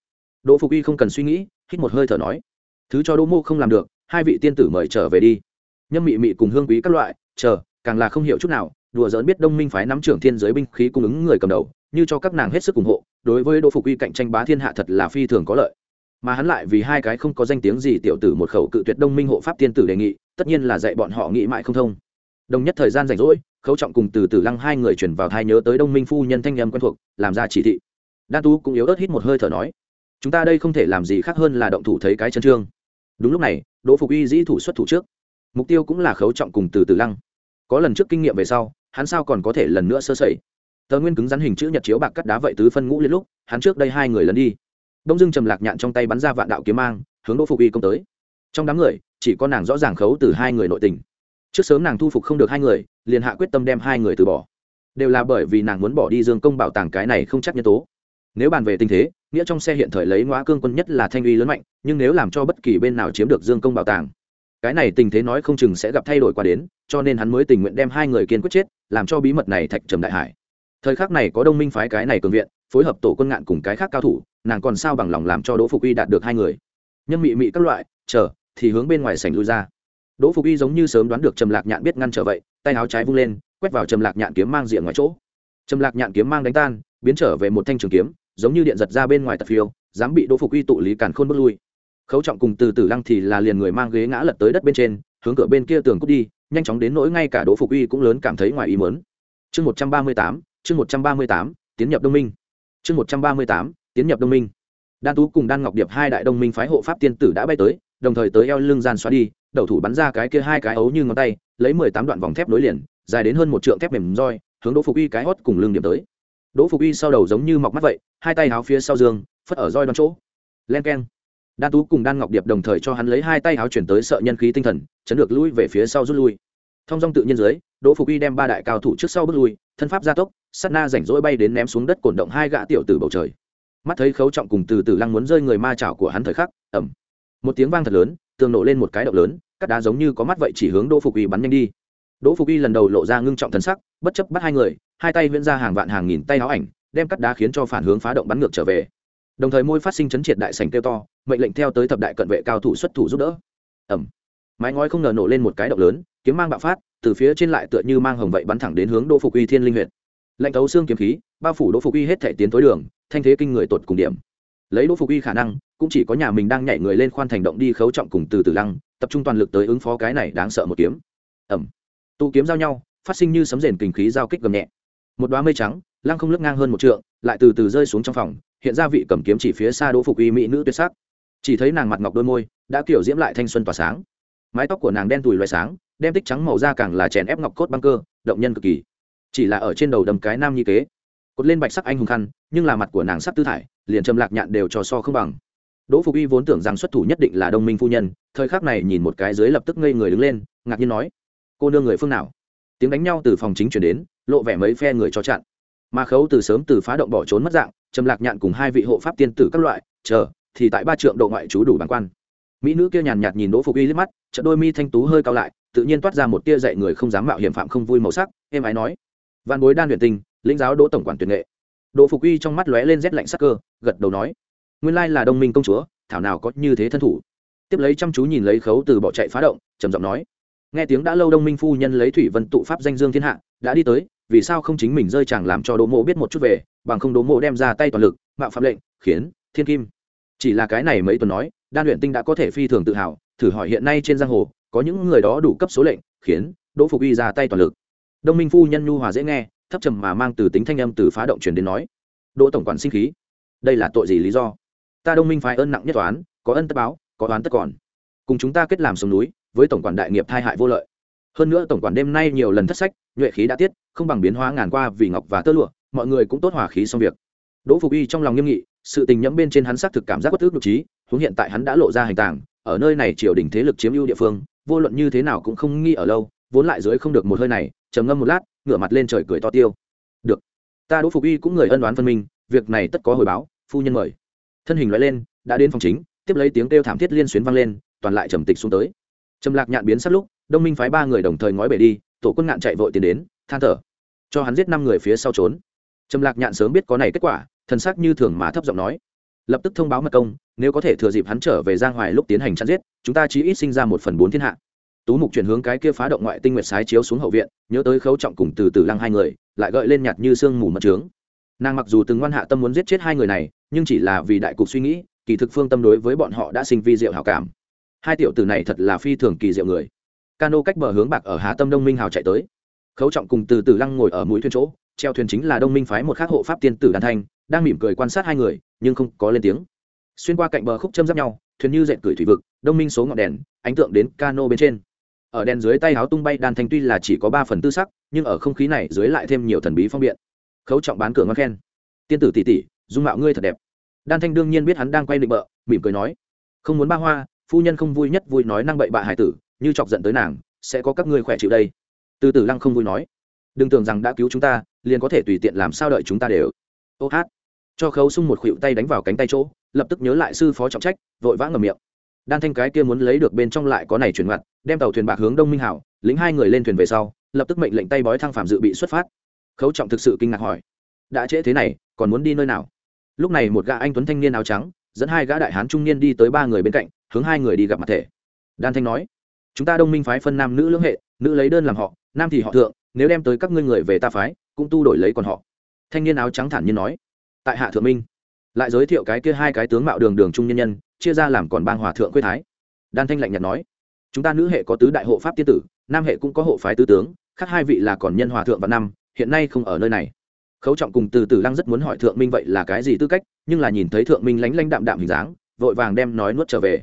Đỗ phục y không cần suy nghĩ, hít một hơi thở nói, thứ cho đỗ mô không làm được, hai vị tiên tử mời trở về đi. Nhâm mị mị cùng hương quý các loại, chờ, càng là không hiểu chút nào, đùa dỡn biết đông minh phái nắm trưởng thiên giới binh khí cung ứng người cầm đầu, như cho các nàng hết sức ủng hộ, đối với đỗ phục uy cạnh tranh bá thiên hạ thật là phi thường có lợi. Mà hắn lại vì hai cái không có danh tiếng gì tiểu tử một khẩu cự tuyệt đông minh hộ pháp tiên tử đề nghị, tất nhiên là dạy bọn họ nghĩ mãi không thông đồng nhất thời gian rảnh rỗi, khấu trọng cùng từ từ lăng hai người chuyển vào thai nhớ tới đông minh phu nhân thanh em quen thuộc, làm ra chỉ thị. Đan tú cũng yếu ớt hít một hơi thở nói, chúng ta đây không thể làm gì khác hơn là động thủ thấy cái chân trương. Đúng lúc này, đỗ phục Y dĩ thủ xuất thủ trước. Mục tiêu cũng là khấu trọng cùng từ từ lăng. Có lần trước kinh nghiệm về sau, hắn sao còn có thể lần nữa sơ sẩy? Tờ nguyên cứng rắn hình chữ nhật chiếu bạc cắt đá vậy tứ phân ngũ liên lúc, hắn trước đây hai người lần đi. Đông dưng trầm lạc nhạn trong tay bắn ra vạn đạo kiếm mang, hướng đỗ phục y công tới. Trong đám người, chỉ có nàng rõ ràng khấu từ hai người nội tình trước sớm nàng thu phục không được hai người, liền hạ quyết tâm đem hai người từ bỏ. Đều là bởi vì nàng muốn bỏ đi dương công bảo tàng cái này không chắc nhân tố. Nếu bàn về tình thế, nghĩa trong xe hiện thời lấy ngõ cương quân nhất là thanh uy lớn mạnh, nhưng nếu làm cho bất kỳ bên nào chiếm được dương công bảo tàng, cái này tình thế nói không chừng sẽ gặp thay đổi qua đến, cho nên hắn mới tình nguyện đem hai người kiên quyết chết, làm cho bí mật này thạch trầm đại hải. Thời khắc này có đông minh phái cái này cường viện, phối hợp tổ quân ngạn cùng cái khác cao thủ, nàng còn sao bằng lòng làm cho đỗ phục uy đạt được hai người. Nhân mị mị các loại, chờ, thì hướng bên ngoài sảnh lui ra đỗ phục uy giống như sớm đoán được trầm lạc nhạn biết ngăn trở vậy, tay áo trái vung lên, quét vào trầm lạc nhạn kiếm mang diện ngoài chỗ. Trầm lạc nhạn kiếm mang đánh tan, biến trở về một thanh trường kiếm, giống như điện giật ra bên ngoài tập phiêu, dám bị đỗ phục uy tụ lý càn khôn bước lui. Khấu trọng cùng từ từ lăng thì là liền người mang ghế ngã lật tới đất bên trên, hướng cửa bên kia tường cút đi, nhanh chóng đến nỗi ngay cả đỗ phục uy cũng lớn cảm thấy ngoài ý mớn chương một trăm ba mươi tám, chương một trăm ba mươi tám, tiến nhập đông minh. Chương một trăm ba mươi tám, tiến nhập đông minh. Đan tú cùng đan ngọc điệp hai đại đông minh phái hộ pháp tiên tử đã bay tới đồng thời tới eo lưng gian xóa đi, đầu thủ bắn ra cái kia hai cái ấu như ngón tay, lấy mười tám đoạn vòng thép nối liền, dài đến hơn một trượng thép mềm roi, hướng đỗ phục uy cái hót cùng lưng điểm tới. Đỗ phục uy sau đầu giống như mọc mắt vậy, hai tay háo phía sau giường, phất ở roi đón chỗ. Len keng. Đan tú cùng đan ngọc điệp đồng thời cho hắn lấy hai tay háo chuyển tới sợ nhân khí tinh thần, chấn được lui về phía sau rút lui. Thông dong tự nhiên dưới, đỗ phục uy đem ba đại cao thủ trước sau bước lui, thân pháp gia tốc sắt na rảnh rỗi bay đến ném xuống đất cổn động hai gã tiểu từ bầu trời. Mắt thấy khấu trọng cùng từ từ lăng muốn rơi người ma chảo của hắn thời khắc ẩm một tiếng vang thật lớn, tường nổ lên một cái động lớn cắt đá giống như có mắt vậy chỉ hướng đỗ phục uy bắn nhanh đi. Đỗ phục uy lần đầu lộ ra ngưng trọng thần sắc, bất chấp bắt hai người, hai tay viễn ra hàng vạn hàng nghìn tay áo ảnh, đem cắt đá khiến cho phản hướng phá động bắn ngược trở về. Đồng thời môi phát sinh chấn triệt đại sành kêu to, mệnh lệnh theo tới thập đại cận vệ cao thủ xuất thủ giúp đỡ. Ẩm mái ngói không ngờ nổ lên một cái động lớn, kiếm mang bạo phát, từ phía trên lại tựa như mang hồng vậy bắn thẳng đến hướng đỗ phục uy thiên linh huyện lệnh thấu xương kiếm khí, bao phủ đỗ phục uy hết thể tiến tối đường, thanh thế kinh người tột cùng điểm. Lấy đỗ phục uy khả năng cũng chỉ có nhà mình đang nhảy người lên khoan thành động đi khấu trọng cùng từ từ lăng, tập trung toàn lực tới ứng phó cái này đáng sợ một kiếm. Ẩm tụ kiếm giao nhau, phát sinh như sấm rền kinh khí giao kích gầm nhẹ. Một đoá mây trắng, lăng không lướt ngang hơn một trượng, lại từ từ rơi xuống trong phòng, hiện ra vị cầm kiếm chỉ phía xa đỗ phục uy mỹ nữ tuyệt sắc. Chỉ thấy nàng mặt ngọc đôi môi, đã kiểu diễm lại thanh xuân tỏa sáng. Mái tóc của nàng đen tùi loài sáng, đem tích trắng màu da càng là chèn ép ngọc cốt băng cơ, động nhân cực kỳ. Chỉ là ở trên đầu đầm cái nam nhi kế. Cột lên bạch sắc anh hùng khăn, nhưng là mặt của nàng sắc tư thải, liền trầm lạc nhạn đều cho so không bằng đỗ phục uy vốn tưởng rằng xuất thủ nhất định là đông minh phu nhân thời khắc này nhìn một cái dưới lập tức ngây người đứng lên ngạc nhiên nói cô nương người phương nào? Tiếng đánh nhau từ phòng chính chuyển đến lộ vẻ mấy phe người cho chặn. Mà khấu từ sớm từ phá động bỏ trốn mất dạng trầm lạc nhạn cùng hai vị hộ pháp tiên tử các loại chờ thì tại ba trượng độ ngoại chú đủ bản quan. Mỹ nữ kia nhàn nhạt nhìn đỗ phục uy liếc mắt chợ đôi mi thanh tú hơi cao lại tự nhiên toát ra một tia dạy người không dám mạo hiểm phạm không vui màu sắc em ái nói văn bối đan luyện tình, lĩnh giáo đỗ tổng quản tuyển nghệ. Đỗ phục uy trong mắt lóe lên rét lạnh sắc cơ gật đầu nói nguyên lai là đông minh công chúa, thảo nào có như thế thân thủ. Tiếp lấy chăm chú nhìn lấy khấu từ bỏ chạy phá động, trầm giọng nói, nghe tiếng đã lâu đông minh phu nhân lấy thủy vân tụ pháp danh dương thiên hạ, đã đi tới, vì sao không chính mình rơi chẳng làm cho đỗ mộ biết một chút về, bằng không đỗ mộ đem ra tay toàn lực, mạo phạm lệnh, khiến thiên kim. Chỉ là cái này mấy tuần nói, đan luyện tinh đã có thể phi thường tự hào, thử hỏi hiện nay trên giang hồ, có những người đó đủ cấp số lệnh, khiến đỗ phục uy ra tay toàn lực. Đông minh phu nhân nhu hòa dễ nghe, thấp trầm mà mang từ tính thanh âm từ phá động truyền đến nói, đỗ tổng quản sinh khí. Đây là tội gì lý do? Ta đông minh phái ơn nặng nhất toán, có ân tất báo, có toán tất còn. Cùng chúng ta kết làm sông núi, với tổng quản đại nghiệp thai hại vô lợi. Hơn nữa tổng quản đêm nay nhiều lần thất sách, nhuệ khí đã tiết, không bằng biến hóa ngàn qua vì ngọc và tơ lụa, mọi người cũng tốt hòa khí xong việc. Đỗ phục y trong lòng nghiêm nghị, sự tình nhẫm bên trên hắn xác thực cảm giác bất ước nhục trí, huống hiện tại hắn đã lộ ra hành tàng, ở nơi này triều đình thế lực chiếm ưu địa phương, vô luận như thế nào cũng không nghi ở lâu, vốn lại dưới không được một hơi này, trầm ngâm một lát, ngửa mặt lên trời cười to tiêu. Được, ta đỗ phục y cũng người ân đoán phân minh, việc này tất có hồi báo, phu nhân mời thân hình loại lên, đã đến phòng chính, tiếp lấy tiếng kêu thảm thiết liên xuyến vang lên, toàn lại trầm tịch xuống tới. Trầm lạc nhạn biến sát lúc, đông minh phái ba người đồng thời ngói bể đi, tổ quân ngạn chạy vội tiến đến, than thở, cho hắn giết năm người phía sau trốn. Trầm lạc nhạn sớm biết có này kết quả, thần sắc như thường mà thấp giọng nói, lập tức thông báo mật công, nếu có thể thừa dịp hắn trở về giang hoài lúc tiến hành chặn giết, chúng ta chỉ ít sinh ra một phần bốn thiên hạ. Tú mục chuyển hướng cái kia phá động ngoại tinh nguyệt sái chiếu xuống hậu viện, nhớ tới khấu trọng cùng từ từ lăng hai người, lại gợi lên nhạt như sương mù mật trướng. Nàng mặc dù từng ngoan hạ tâm muốn giết chết hai người này nhưng chỉ là vì đại cục suy nghĩ, kỳ thực phương tâm đối với bọn họ đã sinh vi diệu hảo cảm. Hai tiểu tử này thật là phi thường kỳ diệu người. Cano cách bờ hướng bạc ở hà tâm đông minh hào chạy tới. Khấu trọng cùng từ từ lăng ngồi ở mũi thuyền chỗ, treo thuyền chính là đông minh phái một khắc hộ pháp tiên tử đàn thanh, đang mỉm cười quan sát hai người, nhưng không có lên tiếng. Xuyên qua cạnh bờ khúc châm giáp nhau, thuyền như dẹn cười thủy vực, đông minh số ngọn đèn, ánh tượng đến cano bên trên. Ở đèn dưới tay áo tung bay đàn thanh tuy là chỉ có ba phần tư sắc, nhưng ở không khí này dưới lại thêm nhiều thần bí phong biện. Khấu trọng bán cửa ngon khen. Tiên tử tỷ tỷ dung mạo ngươi thật đẹp. Đan thanh đương nhiên biết hắn đang quay định bợ, mỉm cười nói, không muốn ba hoa, phu nhân không vui nhất vui nói năng bậy bạ hải tử, như chọc giận tới nàng, sẽ có các ngươi khỏe chịu đây. Từ từ lăng không vui nói, đừng tưởng rằng đã cứu chúng ta, liền có thể tùy tiện làm sao đợi chúng ta đều. Ô hát, cho khấu sung một khuỵu tay đánh vào cánh tay chỗ, lập tức nhớ lại sư phó trọng trách, vội vã ngầm miệng. Đan thanh cái kia muốn lấy được bên trong lại có này chuyển mặt đem tàu thuyền bạc hướng đông minh hảo lính hai người lên thuyền về sau, lập tức mệnh lệnh tay bói thăng phạm dự bị xuất phát. Khấu trọng thực sự kinh ngạc hỏi, đã trễ thế này, còn muốn đi nơi nào? Lúc này một gã anh tuấn thanh niên áo trắng, dẫn hai gã đại hán trung niên đi tới ba người bên cạnh, hướng hai người đi gặp mặt thể. Đan thanh nói, chúng ta đông minh phái phân nam nữ lưỡng hệ, nữ lấy đơn làm họ, nam thì họ thượng, nếu đem tới các ngươi người về ta phái, cũng tu đổi lấy còn họ. Thanh niên áo trắng thản nhiên nói, tại hạ thượng minh. Lại giới thiệu cái kia hai cái tướng mạo đường đường trung nhân nhân, chia ra làm còn bang hòa thượng quê thái. Đan thanh lạnh nhạt nói, chúng ta nữ hệ có tứ đại hộ pháp tiên tử, nam hệ cũng có hộ phái tứ tướng, khác hai vị là còn nhân hòa thượng và năm, hiện nay không ở nơi này khấu trọng cùng từ từ lăng rất muốn hỏi thượng minh vậy là cái gì tư cách, nhưng là nhìn thấy thượng minh lánh lánh đạm đạm hình dáng, vội vàng đem nói nuốt trở về.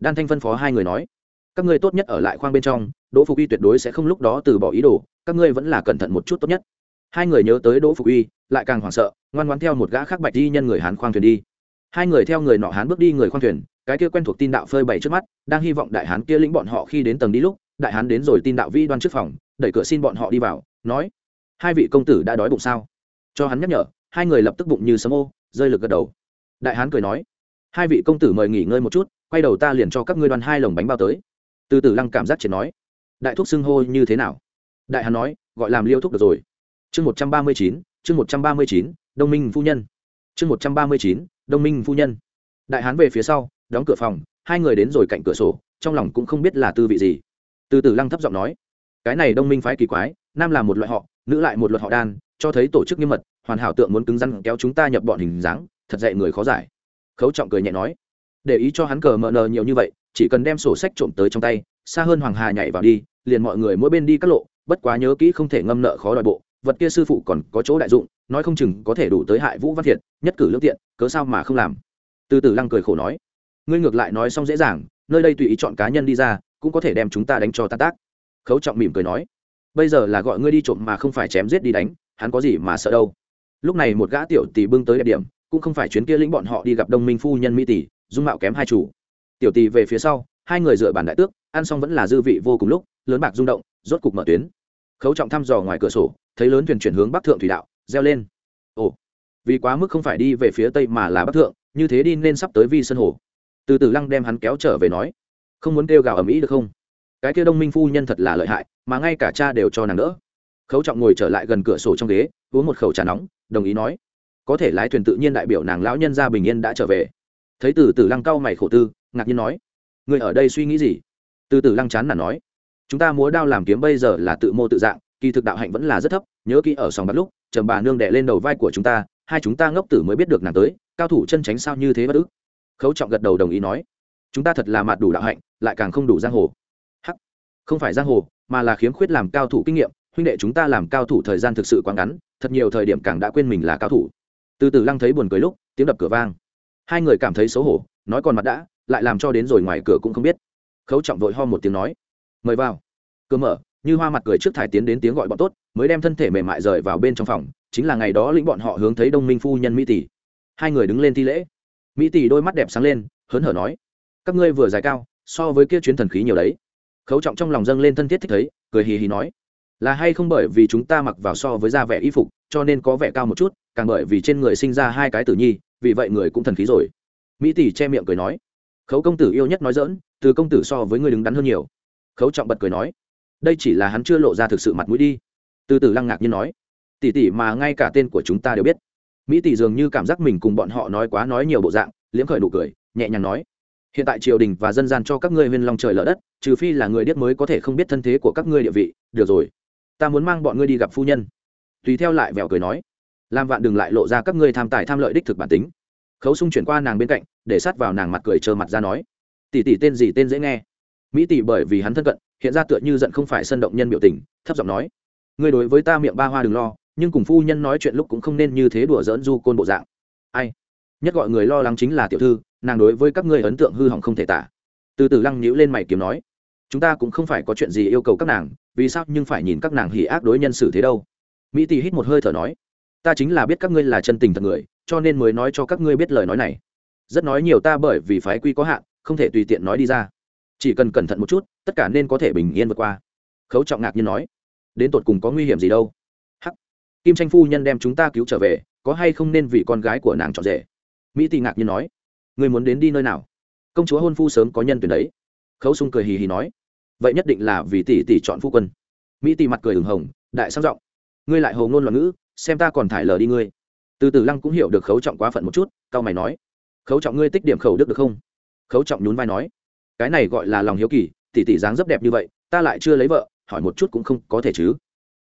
Đan thanh phân phó hai người nói, các ngươi tốt nhất ở lại khoang bên trong, đỗ phục y tuyệt đối sẽ không lúc đó từ bỏ ý đồ, các ngươi vẫn là cẩn thận một chút tốt nhất. Hai người nhớ tới đỗ phục y lại càng hoảng sợ, ngoan ngoan theo một gã khác bạch đi nhân người hán khoang thuyền đi. Hai người theo người nọ hán bước đi người khoang thuyền, cái kia quen thuộc tin đạo phơi bày trước mắt, đang hy vọng đại hán kia lĩnh bọn họ khi đến tầng đi lúc, đại hán đến rồi tin đạo vi đoan trước phòng, đẩy cửa xin bọn họ đi vào, nói, hai vị công tử đã đói bụng sao? Cho hắn nhắc nhở, hai người lập tức bụng như sấm ô, rơi lực gật đầu. Đại hán cười nói, hai vị công tử mời nghỉ ngơi một chút, quay đầu ta liền cho các ngươi đoàn hai lồng bánh bao tới. Từ từ lăng cảm giác chỉ nói, đại thúc xưng hô như thế nào? Đại hán nói, gọi làm liêu thúc được rồi. Chương một trăm ba mươi chín, chương một trăm ba mươi chín, đông minh phu nhân. Chương một trăm ba mươi chín, đông minh phu nhân. Đại hán về phía sau, đóng cửa phòng, hai người đến rồi cạnh cửa sổ, trong lòng cũng không biết là tư vị gì. Từ từ lăng thấp giọng nói, cái này đông minh phái kỳ quái, nam là một loại họ, nữ lại một luật họ đan cho thấy tổ chức nghiêm mật, hoàn hảo tượng muốn cứng rắn kéo chúng ta nhập bọn hình dáng, thật dạy người khó giải. Khấu trọng cười nhẹ nói. Để ý cho hắn cờ mờ nờ nhiều như vậy, chỉ cần đem sổ sách trộm tới trong tay, xa hơn hoàng hà nhảy vào đi, liền mọi người mỗi bên đi các lộ, bất quá nhớ kỹ không thể ngâm nợ khó đòi bộ, vật kia sư phụ còn có chỗ đại dụng, nói không chừng có thể đủ tới hại vũ văn thiệt, nhất cử lương tiện, cớ sao mà không làm. Từ từ lăng cười khổ nói. Ngươi ngược lại nói xong dễ dàng, nơi đây tùy ý chọn cá nhân đi ra, cũng có thể đem chúng ta đánh cho tan tác. Khấu trọng mỉm cười nói. Bây giờ là gọi ngươi đi trộm mà không phải chém giết đi đánh hắn có gì mà sợ đâu. Lúc này một gã tiểu tỷ bưng tới đẹp điểm, cũng không phải chuyến kia lĩnh bọn họ đi gặp đông minh phu nhân mỹ tỷ, dung mạo kém hai chủ. Tiểu tỷ về phía sau, hai người dựa bàn đại tước, ăn xong vẫn là dư vị vô cùng lúc, lớn bạc rung động, rốt cục mở tuyến. Khấu trọng thăm dò ngoài cửa sổ, thấy lớn thuyền chuyển hướng bắc thượng thủy đạo, reo lên. Ồ, vì quá mức không phải đi về phía tây mà là bắc thượng, như thế đi nên sắp tới vi sân hồ. Từ từ lăng đem hắn kéo trở về nói, không muốn kêu gào ầm ĩ được không? Cái kia đông minh phu nhân thật là lợi hại, mà ngay cả cha đều cho nàng đỡ khấu trọng ngồi trở lại gần cửa sổ trong ghế, uống một khẩu trà nóng, đồng ý nói. Có thể lái thuyền tự nhiên đại biểu nàng lão nhân gia bình yên đã trở về. Thấy từ từ lăng cau mày khổ tư, ngạc nhiên nói. Người ở đây suy nghĩ gì? Từ từ lăng chán là nói. Chúng ta múa đao làm kiếm bây giờ là tự mô tự dạng, kỳ thực đạo hạnh vẫn là rất thấp, nhớ kỹ ở sòng bắt lúc, trầm bà nương đẻ lên đầu vai của chúng ta, hai chúng ta ngốc tử mới biết được nàng tới, cao thủ chân tránh sao như thế bất ức. Khấu trọng gật đầu đồng ý nói. Chúng ta thật là mặt đủ đạo hạnh, lại càng không đủ giang hồ. Hắc, không phải giang hồ, mà là khiếm khuyết làm cao thủ kinh nghiệm huynh đệ chúng ta làm cao thủ thời gian thực sự quá ngắn, thật nhiều thời điểm càng đã quên mình là cao thủ. Từ từ lăng thấy buồn cười lúc, tiếng đập cửa vang. Hai người cảm thấy xấu hổ, nói còn mặt đã, lại làm cho đến rồi ngoài cửa cũng không biết. Khấu trọng vội ho một tiếng nói, mời vào. Cửa mở, như hoa mặt cười trước thải tiến đến tiếng gọi bọn tốt, mới đem thân thể mềm mại rời vào bên trong phòng, chính là ngày đó lĩnh bọn họ hướng thấy đông minh phu nhân mỹ tỷ. Hai người đứng lên thi lễ. Mỹ tỷ đôi mắt đẹp sáng lên, hớn hở nói, các ngươi vừa dài cao, so với kia chuyến thần khí nhiều đấy. Khấu trọng trong lòng dâng lên thân thiết thích thấy, cười hì hì nói là hay không bởi vì chúng ta mặc vào so với da vẻ y phục, cho nên có vẻ cao một chút, càng bởi vì trên người sinh ra hai cái tử nhi, vì vậy người cũng thần khí rồi. Mỹ tỷ che miệng cười nói. Khấu công tử yêu nhất nói dỡn từ công tử so với người đứng đắn hơn nhiều. Khấu trọng bật cười nói. Đây chỉ là hắn chưa lộ ra thực sự mặt mũi đi. Từ từ lăng ngạc như nói. Tỷ tỷ mà ngay cả tên của chúng ta đều biết. Mỹ tỷ dường như cảm giác mình cùng bọn họ nói quá nói nhiều bộ dạng liễm khởi nụ cười, nhẹ nhàng nói. Hiện tại triều đình và dân gian cho các ngươi huyên long trời lở đất, trừ phi là người điếc mới có thể không biết thân thế của các ngươi địa vị, được rồi ta muốn mang bọn ngươi đi gặp phu nhân. Tùy theo lại vèo cười nói. Làm vạn đừng lại lộ ra các ngươi tham tài tham lợi đích thực bản tính. Khấu sung chuyển qua nàng bên cạnh, để sát vào nàng mặt cười trơ mặt ra nói. Tỷ tỷ tên gì tên dễ nghe. Mỹ tỷ bởi vì hắn thân cận, hiện ra tựa như giận không phải sân động nhân biểu tình, thấp giọng nói. Ngươi đối với ta miệng ba hoa đừng lo, nhưng cùng phu nhân nói chuyện lúc cũng không nên như thế đùa dỡn du côn bộ dạng. Ai? Nhất gọi người lo lắng chính là tiểu thư, nàng đối với các ngươi ấn tượng hư hỏng không thể tả. Từ từ lăng nhíu lên mày kiếm nói chúng ta cũng không phải có chuyện gì yêu cầu các nàng, vì sao nhưng phải nhìn các nàng hỉ ác đối nhân xử thế đâu? Mỹ tỷ hít một hơi thở nói, ta chính là biết các ngươi là chân tình thật người, cho nên mới nói cho các ngươi biết lời nói này. Rất nói nhiều ta bởi vì phái quy có hạn, không thể tùy tiện nói đi ra. Chỉ cần cẩn thận một chút, tất cả nên có thể bình yên vượt qua. Khấu trọng ngạc nhiên nói, đến tột cùng có nguy hiểm gì đâu? Hắc. Kim tranh phu nhân đem chúng ta cứu trở về, có hay không nên vì con gái của nàng trọn rể? Mỹ tỷ ngạc nhiên nói người muốn đến đi nơi nào? Công chúa hôn phu sớm có nhân tuyển đấy. Khấu sung cười hì hì nói vậy nhất định là vì tỷ tỷ chọn phu quân. Mỹ tỷ mặt cười ửng hồng, đại sang giọng. Ngươi lại hồ ngôn loạn ngữ, xem ta còn thải lờ đi ngươi. Từ từ lăng cũng hiểu được khấu trọng quá phận một chút cao mày nói. Khấu trọng ngươi tích điểm khẩu đức được không? Khấu trọng nhún vai nói. Cái này gọi là lòng hiếu kỳ, tỷ tỷ dáng rất đẹp như vậy, ta lại chưa lấy vợ, hỏi một chút cũng không có thể chứ.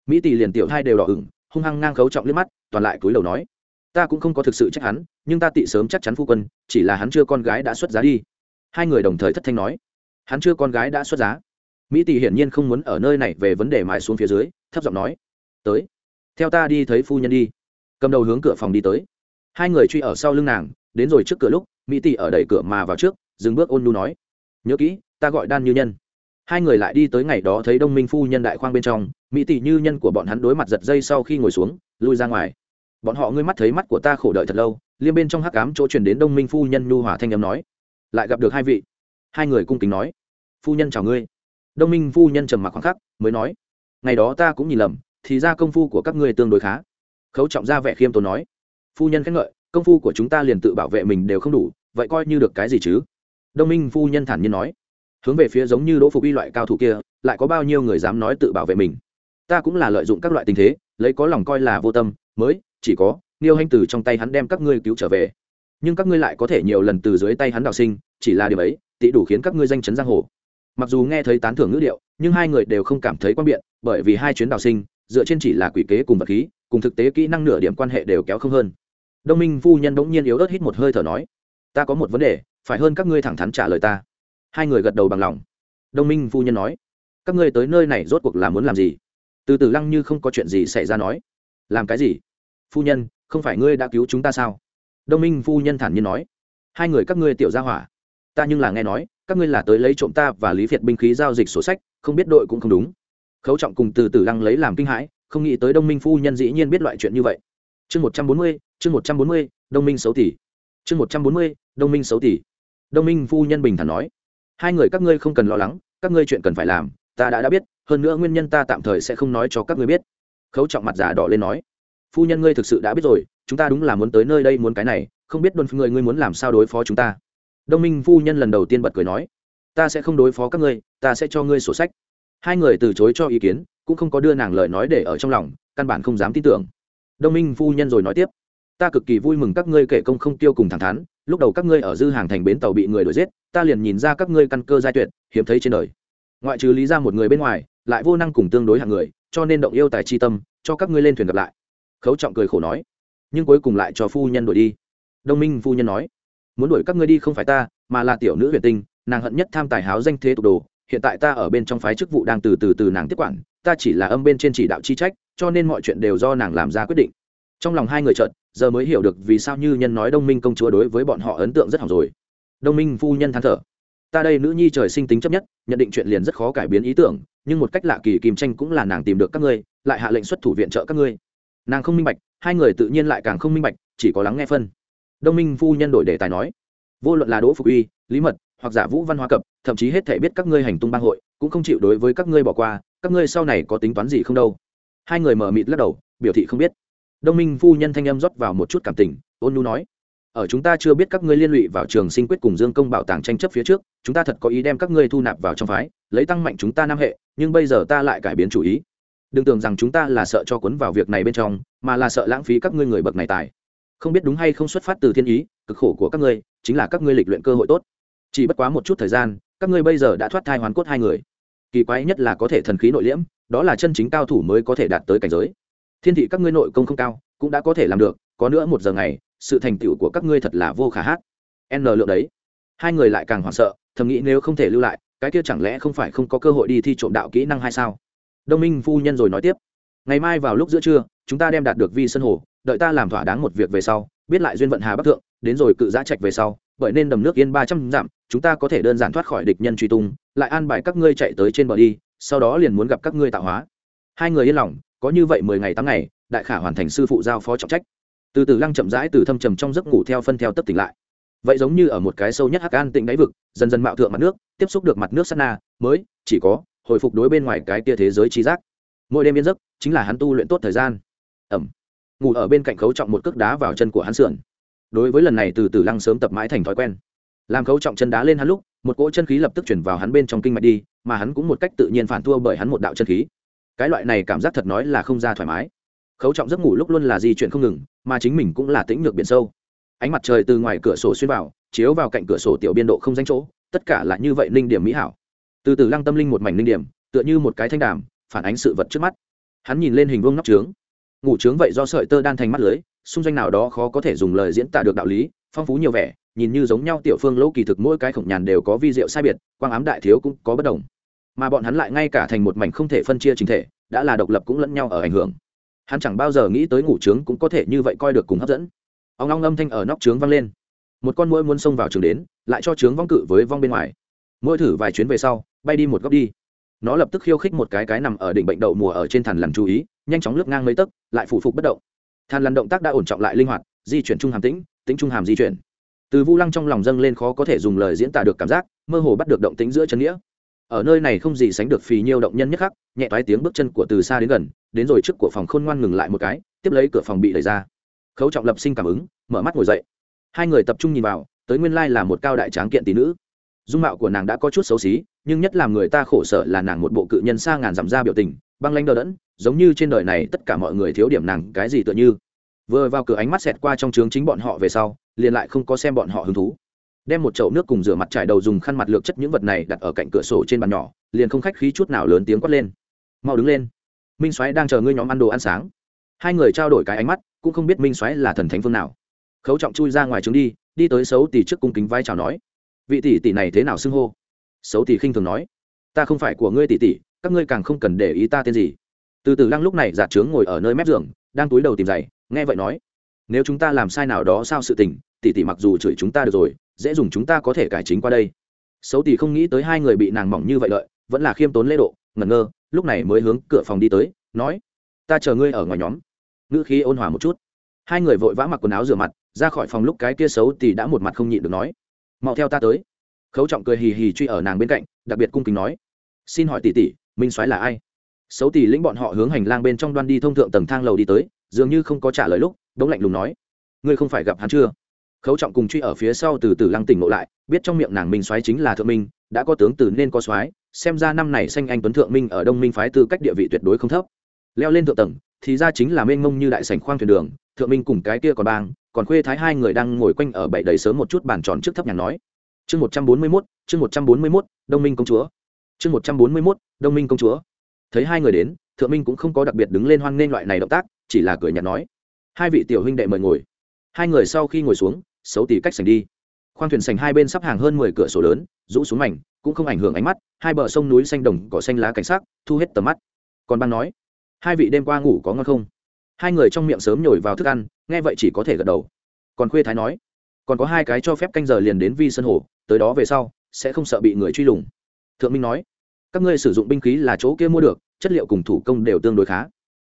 Mỹ tỷ liền tiểu hai đều đỏ ửng, hung hăng ngang khấu trọng liếc mắt, toàn lại cúi đầu nói. Ta cũng không có thực sự trách hắn, nhưng ta tị sớm chắc chắn phu quân, chỉ là hắn chưa con gái đã xuất giá đi. Hai người đồng thời thất thanh nói. Hắn chưa con gái đã xuất giá mỹ tỷ hiển nhiên không muốn ở nơi này về vấn đề mài xuống phía dưới, thấp giọng nói, tới, theo ta đi thấy phu nhân đi. Cầm đầu hướng cửa phòng đi tới. Hai người truy ở sau lưng nàng, đến rồi trước cửa lúc, mỹ tỷ ở đẩy cửa mà vào trước, dừng bước ôn nu nói, nhớ kỹ, ta gọi đan như nhân. Hai người lại đi tới ngày đó thấy đông minh phu nhân đại khoang bên trong, mỹ tỷ như nhân của bọn hắn đối mặt giật dây sau khi ngồi xuống, lui ra ngoài. Bọn họ ngươi mắt thấy mắt của ta khổ đợi thật lâu. Liêm bên trong hắc cám chỗ chuyển đến đông minh phu nhân nhu hòa thanh âm nói, lại gặp được hai vị. Hai người cung kính nói, phu nhân chào ngươi đông minh phu nhân trầm mặc khoảng khắc, mới nói, ngày đó ta cũng nhìn lầm, thì ra công phu của các ngươi tương đối khá. Khấu trọng ra vẻ khiêm tốn nói, phu nhân khen ngợi, công phu của chúng ta liền tự bảo vệ mình đều không đủ, vậy coi như được cái gì chứ? Đông minh phu nhân thản nhiên nói, hướng về phía giống như đỗ phục y loại cao thủ kia, lại có bao nhiêu người dám nói tự bảo vệ mình? Ta cũng là lợi dụng các loại tình thế, lấy có lòng coi là vô tâm, mới, chỉ có niêu hanh từ trong tay hắn đem các ngươi cứu trở về. Nhưng các ngươi lại có thể nhiều lần từ dưới tay hắn đào sinh, chỉ là điều ấy, tị đủ khiến các ngươi danh chấn giang hồ mặc dù nghe thấy tán thưởng ngữ điệu, nhưng hai người đều không cảm thấy quan biện, bởi vì hai chuyến đào sinh, dựa trên chỉ là quỷ kế cùng vật khí, cùng thực tế kỹ năng nửa điểm quan hệ đều kéo không hơn. Đông minh phu nhân bỗng nhiên yếu ớt hít một hơi thở nói, ta có một vấn đề, phải hơn các ngươi thẳng thắn trả lời ta. Hai người gật đầu bằng lòng. Đông minh phu nhân nói, các ngươi tới nơi này rốt cuộc là muốn làm gì? Từ từ lăng như không có chuyện gì xảy ra nói, làm cái gì? Phu nhân, không phải ngươi đã cứu chúng ta sao? Đông minh phu nhân thản nhiên nói, hai người các ngươi tiểu ra hỏa ta nhưng là nghe nói, các ngươi là tới lấy trộm ta và lý việt binh khí giao dịch sổ sách, không biết đội cũng không đúng. Khấu trọng cùng từ từ lăng lấy làm kinh hãi, không nghĩ tới đông minh phu nhân dĩ nhiên biết loại chuyện như vậy. Chương một trăm bốn mươi, chương một trăm bốn mươi, đông minh xấu tỷ chương một trăm bốn mươi, đông minh xấu tỷ đông minh phu nhân bình thản nói, hai người các ngươi không cần lo lắng, các ngươi chuyện cần phải làm, ta đã đã biết, hơn nữa nguyên nhân ta tạm thời sẽ không nói cho các ngươi biết. Khấu trọng mặt giả đỏ lên nói, phu nhân ngươi thực sự đã biết rồi, chúng ta đúng là muốn tới nơi đây muốn cái này, không biết đồn người ngươi muốn làm sao đối phó chúng ta đông minh phu nhân lần đầu tiên bật cười nói, ta sẽ không đối phó các ngươi, ta sẽ cho ngươi sổ sách. Hai người từ chối cho ý kiến, cũng không có đưa nàng lời nói để ở trong lòng, căn bản không dám tin tưởng. Đông minh phu nhân rồi nói tiếp, ta cực kỳ vui mừng các ngươi kể công không tiêu cùng thẳng thắn, lúc đầu các ngươi ở dư hàng thành bến tàu bị người đuổi giết, ta liền nhìn ra các ngươi căn cơ giai tuyệt, hiếm thấy trên đời. Ngoại trừ lý ra một người bên ngoài, lại vô năng cùng tương đối hạng người, cho nên động yêu tài chi tâm, cho các ngươi lên thuyền gặp lại. Khấu trọng cười khổ nói, nhưng cuối cùng lại cho phu nhân đuổi đi. Đông minh phu nhân nói muốn đuổi các ngươi đi không phải ta, mà là tiểu nữ huyền tinh, nàng hận nhất tham tài háo danh thế tục đồ, hiện tại ta ở bên trong phái chức vụ đang từ từ từ nàng tiếp quản, ta chỉ là âm bên trên chỉ đạo chi trách, cho nên mọi chuyện đều do nàng làm ra quyết định. Trong lòng hai người trợn giờ mới hiểu được vì sao như nhân nói đông minh công chúa đối với bọn họ ấn tượng rất hỏng rồi. Đông minh phu nhân than thở. Ta đây nữ nhi trời sinh tính chấp nhất, nhận định chuyện liền rất khó cải biến ý tưởng, nhưng một cách lạ kỳ kìm tranh cũng là nàng tìm được các ngươi, lại hạ lệnh xuất thủ viện trợ các ngươi. Nàng không minh bạch, hai người tự nhiên lại càng không minh bạch, chỉ có lắng nghe phân đông minh phu nhân đổi đề tài nói, vô luận là đỗ phục uy, lý mật, hoặc giả vũ văn hoa cập, thậm chí hết thể biết các ngươi hành tung bang hội, cũng không chịu đối với các ngươi bỏ qua, các ngươi sau này có tính toán gì không đâu. Hai người mở mịt lắc đầu, biểu thị không biết. Đông minh phu nhân thanh âm rót vào một chút cảm tình, ôn nu nói, ở chúng ta chưa biết các ngươi liên lụy vào trường sinh quyết cùng dương công bảo tàng tranh chấp phía trước, chúng ta thật có ý đem các ngươi thu nạp vào trong phái, lấy tăng mạnh chúng ta nam hệ, nhưng bây giờ ta lại cải biến chủ ý. Đừng tưởng rằng chúng ta là sợ cho cuốn vào việc này bên trong, mà là sợ lãng phí các ngươi người bậc này tài không biết đúng hay không xuất phát từ thiên ý, cực khổ của các ngươi, chính là các ngươi lịch luyện cơ hội tốt. Chỉ bất quá một chút thời gian, các ngươi bây giờ đã thoát thai hoàn cốt hai người. Kỳ quái nhất là có thể thần khí nội liễm, đó là chân chính cao thủ mới có thể đạt tới cảnh giới. Thiên thị các ngươi nội công không cao, cũng đã có thể làm được, có nữa một giờ ngày, sự thành tựu của các ngươi thật là vô khả hát. N lượng đấy. Hai người lại càng hoảng sợ, thầm nghĩ nếu không thể lưu lại, cái kia chẳng lẽ không phải không có cơ hội đi thi trộm đạo kỹ năng hay sao? Đông minh phu nhân rồi nói tiếp. Ngày mai vào lúc giữa trưa chúng ta đem đạt được vi sân hồ, đợi ta làm thỏa đáng một việc về sau, biết lại duyên vận hà bắc thượng, đến rồi cự giã trạch về sau, bởi nên đầm nước yên ba trăm dặm, chúng ta có thể đơn giản thoát khỏi địch nhân truy tung, lại an bài các ngươi chạy tới trên bờ đi, sau đó liền muốn gặp các ngươi tạo hóa. Hai người yên lòng, có như vậy mười ngày tám ngày, đại khả hoàn thành sư phụ giao phó trọng trách. Từ từ lăng chậm rãi từ thâm trầm trong giấc ngủ theo phân theo tấp tỉnh lại. Vậy giống như ở một cái sâu nhất hắc an tịnh đáy vực, dần dần mạo thượng mặt nước, tiếp xúc được mặt nước sắt na, mới, chỉ có, hồi phục đối bên ngoài cái tia thế giới trí giác. Mỗi đêm yên giấc, chính là hắn tu luyện tốt thời gian ẩm. Ngủ ở bên cạnh khấu trọng một cước đá vào chân của hắn sườn. Đối với lần này từ từ lăng sớm tập mãi thành thói quen. Làm khấu trọng chân đá lên hắn lúc, một cỗ chân khí lập tức chuyển vào hắn bên trong kinh mạch đi, mà hắn cũng một cách tự nhiên phản thua bởi hắn một đạo chân khí. Cái loại này cảm giác thật nói là không ra thoải mái. Khấu trọng giấc ngủ lúc luôn là di chuyển không ngừng, mà chính mình cũng là tĩnh ngược biển sâu. Ánh mặt trời từ ngoài cửa sổ xuyên vào, chiếu vào cạnh cửa sổ tiểu biên độ không danh chỗ, tất cả là như vậy ninh điểm mỹ hảo. Từ từ lăng tâm linh một mảnh ninh điểm, tựa như một cái thanh đàm, phản ánh sự vật trước mắt. Hắn nhìn lên hình vuông nóc trướng ngủ trướng vậy do sợi tơ đan thành mắt lưới, xung danh nào đó khó có thể dùng lời diễn tả được đạo lý, phong phú nhiều vẻ, nhìn như giống nhau tiểu phương lỗ kỳ thực mỗi cái khổng nhàn đều có vi diệu sai biệt, quang ám đại thiếu cũng có bất đồng. Mà bọn hắn lại ngay cả thành một mảnh không thể phân chia chính thể, đã là độc lập cũng lẫn nhau ở ảnh hưởng. Hắn chẳng bao giờ nghĩ tới ngủ trướng cũng có thể như vậy coi được cùng hấp dẫn. Ông long âm thanh ở nóc trướng vang lên. Một con mũi muốn xông vào trường đến, lại cho trướng vong cự với vong bên ngoài. Mỗi thử vài chuyến về sau, bay đi một góc đi nó lập tức khiêu khích một cái cái nằm ở đỉnh bệnh đậu mùa ở trên thằn lằn chú ý, nhanh chóng lướt ngang mấy tấc, lại phủ phục bất động. Thằn lằn động tác đã ổn trọng lại linh hoạt, di chuyển trung hàm tĩnh tính trung hàm di chuyển. Từ vu lăng trong lòng dâng lên khó có thể dùng lời diễn tả được cảm giác, mơ hồ bắt được động tính giữa chân nghĩa. Ở nơi này không gì sánh được phì nhiêu động nhân nhất khắc, nhẹ toái tiếng bước chân của từ xa đến gần, đến rồi trước của phòng khôn ngoan ngừng lại một cái, tiếp lấy cửa phòng bị đẩy ra. Khấu trọng lập sinh cảm ứng, mở mắt ngồi dậy. Hai người tập trung nhìn vào, tới nguyên lai là một cao đại tráng kiện tỷ nữ dung mạo của nàng đã có chút xấu xí, nhưng nhất làm người ta khổ sở là nàng một bộ cự nhân xa ngàn dặm ra biểu tình, băng lanh đờ đẫn, giống như trên đời này tất cả mọi người thiếu điểm nàng cái gì tựa như. Vừa vào cửa ánh mắt xẹt qua trong trướng chính bọn họ về sau, liền lại không có xem bọn họ hứng thú. Đem một chậu nước cùng rửa mặt trải đầu dùng khăn mặt lược chất những vật này đặt ở cạnh cửa sổ trên bàn nhỏ, liền không khách khí chút nào lớn tiếng quát lên. Mau đứng lên. Minh Soái đang chờ ngươi nhóm ăn đồ ăn sáng. Hai người trao đổi cái ánh mắt, cũng không biết minh Soái là thần thánh phương nào. Khấu trọng chui ra ngoài trướng đi đi tới xấu tỷ trước cung kính vai chào nói vị tỷ tỷ này thế nào xưng hô? Xấu tỷ khinh thường nói. Ta không phải của ngươi tỷ tỷ, các ngươi càng không cần để ý ta tên gì. Từ từ lăng lúc này giả trướng ngồi ở nơi mép giường, đang túi đầu tìm giày, nghe vậy nói. Nếu chúng ta làm sai nào đó sao sự tình, tỷ tỷ mặc dù chửi chúng ta được rồi, dễ dùng chúng ta có thể cải chính qua đây. Xấu tỷ không nghĩ tới hai người bị nàng mỏng như vậy lợi, vẫn là khiêm tốn lễ độ, ngẩn ngơ, lúc này mới hướng cửa phòng đi tới, nói. Ta chờ ngươi ở ngoài nhóm. Ngữ khí ôn hòa một chút. Hai người vội vã mặc quần áo rửa mặt, ra khỏi phòng lúc cái kia xấu tỷ đã một mặt không nhịn được nói mau theo ta tới. Khấu trọng cười hì hì truy ở nàng bên cạnh, đặc biệt cung kính nói, xin hỏi tỷ tỷ, minh soái là ai? Xấu tỷ lĩnh bọn họ hướng hành lang bên trong đoan đi thông thượng tầng thang lầu đi tới, dường như không có trả lời lúc, đống lạnh lùng nói, ngươi không phải gặp hắn chưa? Khấu trọng cùng truy ở phía sau từ từ lăng tỉnh ngộ lại, biết trong miệng nàng minh soái chính là thượng minh, đã có tướng từ nên có soái, xem ra năm này xanh anh tuấn thượng minh ở đông minh phái tư cách địa vị tuyệt đối không thấp. Leo lên thượng tầng, thì ra chính là mênh mông như đại sảnh khoang thuyền đường, thượng minh cùng cái kia còn bang còn khuê thái hai người đang ngồi quanh ở bệ đầy sớm một chút bàn tròn trước thấp nhàng nói. Chương một trăm bốn mươi mốt, chương một trăm bốn mươi mốt, đông minh công chúa. Chương một trăm bốn mươi mốt, đông minh công chúa. Thấy hai người đến, thượng minh cũng không có đặc biệt đứng lên hoan nghênh loại này động tác, chỉ là cười nhạt nói. Hai vị tiểu huynh đệ mời ngồi. Hai người sau khi ngồi xuống, xấu tỉ cách sành đi. Khoang thuyền sành hai bên sắp hàng hơn mười cửa sổ lớn, rũ xuống mảnh, cũng không ảnh hưởng ánh mắt, hai bờ sông núi xanh đồng cỏ xanh lá cảnh sắc, thu hết tầm mắt. Còn băng nói, hai vị đêm qua ngủ có ngon không? Hai người trong miệng sớm nhồi vào thức ăn, nghe vậy chỉ có thể gật đầu. Còn khuê thái nói, còn có hai cái cho phép canh giờ liền đến vi sân hồ, tới đó về sau, sẽ không sợ bị người truy lùng. Thượng minh nói, các ngươi sử dụng binh khí là chỗ kia mua được, chất liệu cùng thủ công đều tương đối khá.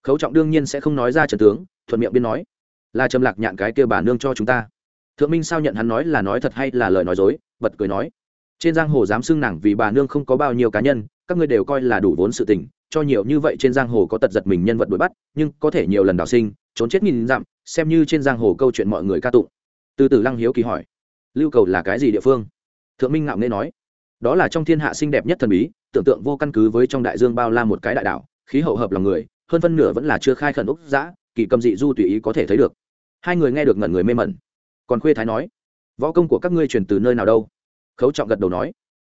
Khấu trọng đương nhiên sẽ không nói ra trần tướng, thuận miệng biên nói, là trầm lạc nhạn cái kia bà nương cho chúng ta. Thượng minh sao nhận hắn nói là nói thật hay là lời nói dối, bật cười nói, trên giang hồ dám xưng nàng vì bà nương không có bao nhiêu cá nhân, các ngươi đều coi là đủ vốn sự tình cho nhiều như vậy trên giang hồ có tật giật mình nhân vật đuổi bắt, nhưng có thể nhiều lần đào sinh, trốn chết nghìn dặm, xem như trên giang hồ câu chuyện mọi người ca tụng. Từ từ lăng hiếu kỳ hỏi, lưu cầu là cái gì địa phương? Thượng minh ngạo nghễ nói, đó là trong thiên hạ xinh đẹp nhất thần bí, tưởng tượng vô căn cứ với trong đại dương bao la một cái đại đảo khí hậu hợp lòng người, hơn phân nửa vẫn là chưa khai khẩn úc giã kỳ cầm dị du tùy ý có thể thấy được. Hai người nghe được ngẩn người mê mẩn. Còn khuê thái nói, võ công của các ngươi truyền từ nơi nào đâu? Khấu trọng gật đầu nói,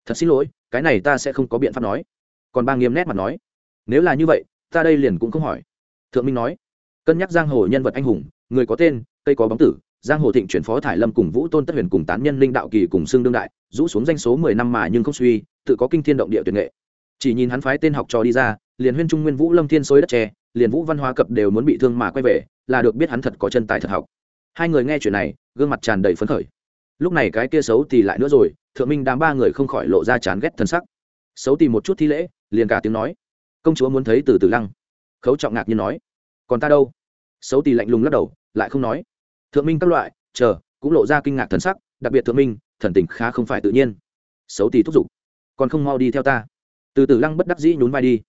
thật xin lỗi, cái này ta sẽ không có biện pháp nói. Còn ba nghiêm nét mặt nói nếu là như vậy, ta đây liền cũng không hỏi. Thượng minh nói, cân nhắc giang hồ nhân vật anh hùng, người có tên, cây có bóng tử, giang hồ thịnh chuyển phó thải lâm cùng vũ tôn tất huyền cùng tán nhân linh đạo kỳ cùng xương đương đại, rũ xuống danh số mười năm mà nhưng không suy, tự có kinh thiên động địa tuyệt nghệ. Chỉ nhìn hắn phái tên học trò đi ra, liền huyên trung nguyên vũ lâm thiên xối đất tre liền vũ văn hóa cập đều muốn bị thương mà quay về, là được biết hắn thật có chân tài thật học. Hai người nghe chuyện này, gương mặt tràn đầy phấn khởi. Lúc này cái kia xấu thì lại nữa rồi, thượng minh đám ba người không khỏi lộ ra chán ghét thân sắc. Xấu thì một chút thi lễ, liền cả tiếng nói công chúa muốn thấy từ từ lăng. Khấu trọng ngạc nhiên nói, còn ta đâu? Xấu tì lạnh lùng lắc đầu, lại không nói. Thượng minh các loại, chờ, cũng lộ ra kinh ngạc thần sắc, đặc biệt thượng minh, thần tình khá không phải tự nhiên. Xấu tì thúc giục, còn không mau đi theo ta. Từ từ lăng bất đắc dĩ nhún vai đi.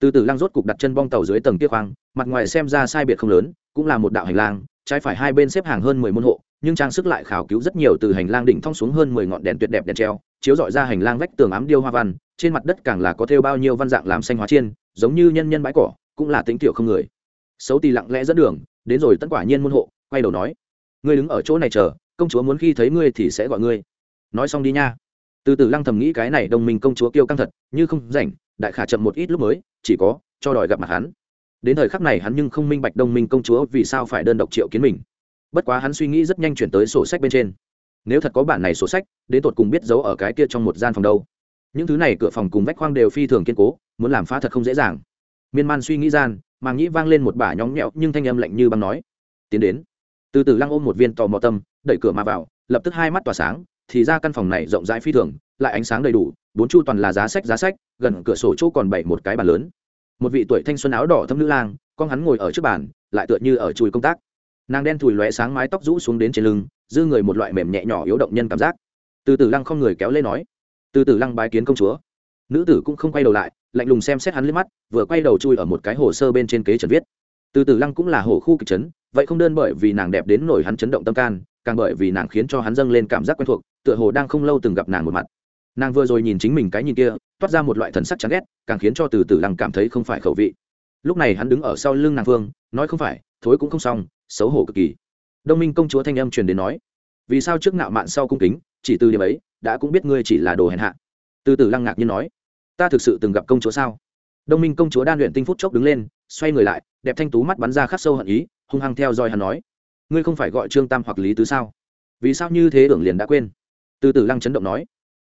Từ từ lăng rốt cục đặt chân bong tàu dưới tầng kia khoang, mặt ngoài xem ra sai biệt không lớn, cũng là một đạo hành lang, trái phải hai bên xếp hàng hơn mười môn hộ, nhưng trang sức lại khảo cứu rất nhiều từ hành lang đỉnh thong xuống hơn mười ngọn đèn tuyệt đẹp đèn treo chiếu dọi ra hành lang vách tường ám điêu hoa văn, trên mặt đất càng là có thêu bao nhiêu văn dạng làm xanh hóa chiên, giống như nhân nhân bãi cỏ, cũng là tính tiểu không người. Xấu tì lặng lẽ dẫn đường, đến rồi tất quả nhiên môn hộ, quay đầu nói, ngươi đứng ở chỗ này chờ, công chúa muốn khi thấy ngươi thì sẽ gọi ngươi. Nói xong đi nha. Từ từ lăng thầm nghĩ cái này đồng minh công chúa kêu căng thật, như không rảnh, đại khả chậm một ít lúc mới, chỉ có cho đòi gặp mặt hắn. Đến thời khắc này hắn nhưng không minh bạch đồng minh công chúa vì sao phải đơn độc triệu kiến mình. Bất quá hắn suy nghĩ rất nhanh chuyển tới sổ sách bên trên nếu thật có bản này sổ sách, đến tột cùng biết giấu ở cái kia trong một gian phòng đâu. Những thứ này cửa phòng cùng vách khoang đều phi thường kiên cố, muốn làm phá thật không dễ dàng. Miên man suy nghĩ gian, màng nhĩ vang lên một bả nhóng nhẽo nhưng thanh âm lạnh như băng nói. Tiến đến. Từ từ lăng ôm một viên tò mò tâm, đẩy cửa mà vào, lập tức hai mắt tỏa sáng, thì ra căn phòng này rộng rãi phi thường, lại ánh sáng đầy đủ, bốn chu toàn là giá sách giá sách, gần cửa sổ chỗ còn bảy một cái bàn lớn. Một vị tuổi thanh xuân áo đỏ thâm nữ lang, con hắn ngồi ở trước bàn, lại tựa như ở chùi công tác. Nàng đen thùi lóe sáng mái tóc rũ xuống đến trên lưng dư người một loại mềm nhẹ nhỏ yếu động nhân cảm giác. Từ từ lăng không người kéo lên nói. Từ từ lăng bái kiến công chúa. Nữ tử cũng không quay đầu lại, lạnh lùng xem xét hắn liếc mắt, vừa quay đầu chui ở một cái hồ sơ bên trên kế trần viết. Từ từ lăng cũng là hồ khu kịch trấn vậy không đơn bởi vì nàng đẹp đến nổi hắn chấn động tâm can, càng bởi vì nàng khiến cho hắn dâng lên cảm giác quen thuộc, tựa hồ đang không lâu từng gặp nàng một mặt. Nàng vừa rồi nhìn chính mình cái nhìn kia, toát ra một loại thần sắc chán ghét, càng khiến cho từ từ lăng cảm thấy không phải khẩu vị. Lúc này hắn đứng ở sau lưng nàng phương nói không phải, thối cũng không xong, xấu hổ cực kỳ đông minh công chúa thanh âm truyền đến nói, vì sao trước nạo mạn sau cung kính, chỉ từ điểm ấy, đã cũng biết ngươi chỉ là đồ hèn hạ. Từ từ lăng ngạc nhiên nói, ta thực sự từng gặp công chúa sao? Đông minh công chúa đan luyện tinh phút chốc đứng lên, xoay người lại, đẹp thanh tú mắt bắn ra khắc sâu hận ý, hung hăng theo dõi hắn nói, ngươi không phải gọi trương tam hoặc lý tứ sao? Vì sao như thế tưởng liền đã quên? Từ từ lăng chấn động nói,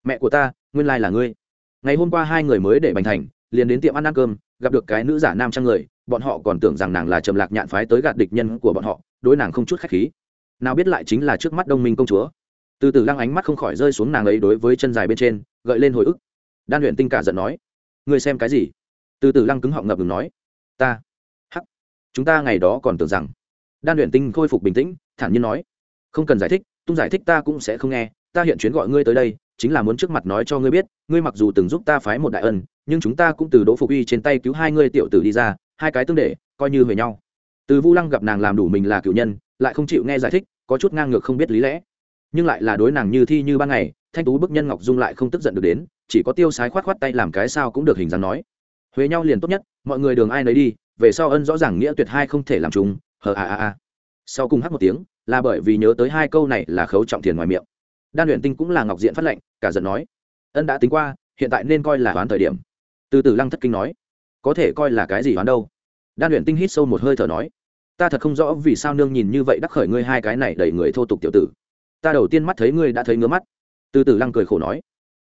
mẹ của ta, nguyên lai là ngươi. Ngày hôm qua hai người mới để bành thành, liền đến tiệm ăn ăn cơm, gặp được cái nữ giả nam trang người, bọn họ còn tưởng rằng nàng là trầm lạc nhạn phái tới gạt địch nhân của bọn họ đối nàng không chút khách khí. Nào biết lại chính là trước mắt đông minh công chúa. Từ từ lăng ánh mắt không khỏi rơi xuống nàng ấy đối với chân dài bên trên, gợi lên hồi ức. Đan luyện tinh cả giận nói, ngươi xem cái gì? Từ từ lăng cứng họng ngập ngừng nói, ta, hắc, chúng ta ngày đó còn tưởng rằng. Đan luyện tinh khôi phục bình tĩnh, thản nhiên nói, không cần giải thích, tung giải thích ta cũng sẽ không nghe. Ta hiện chuyến gọi ngươi tới đây, chính là muốn trước mặt nói cho ngươi biết, ngươi mặc dù từng giúp ta phái một đại ân, nhưng chúng ta cũng từ đỗ phục uy trên tay cứu hai ngươi tiểu tử đi ra, hai cái tương để, coi như về nhau từ vu lăng gặp nàng làm đủ mình là cựu nhân, lại không chịu nghe giải thích, có chút ngang ngược không biết lý lẽ. Nhưng lại là đối nàng như thi như ban ngày, thanh tú bức nhân ngọc dung lại không tức giận được đến, chỉ có tiêu sái khoát khoát tay làm cái sao cũng được hình dáng nói. Huế nhau liền tốt nhất, mọi người đường ai nấy đi, về sau ân rõ ràng nghĩa tuyệt hai không thể làm chúng hờ a a a. Sau cùng hát một tiếng, là bởi vì nhớ tới hai câu này là khấu trọng tiền ngoài miệng. Đan luyện tinh cũng là ngọc diện phát lệnh, cả giận nói, ân đã tính qua, hiện tại nên coi là đoán thời điểm. Từ từ lăng thất kinh nói, có thể coi là cái gì đoán đâu? Đan luyện tinh hít sâu một hơi thở nói ta thật không rõ vì sao nương nhìn như vậy đắc khởi ngươi hai cái này đẩy người thô tục tiểu tử. Ta đầu tiên mắt thấy ngươi đã thấy ngứa mắt. Từ từ lăng cười khổ nói.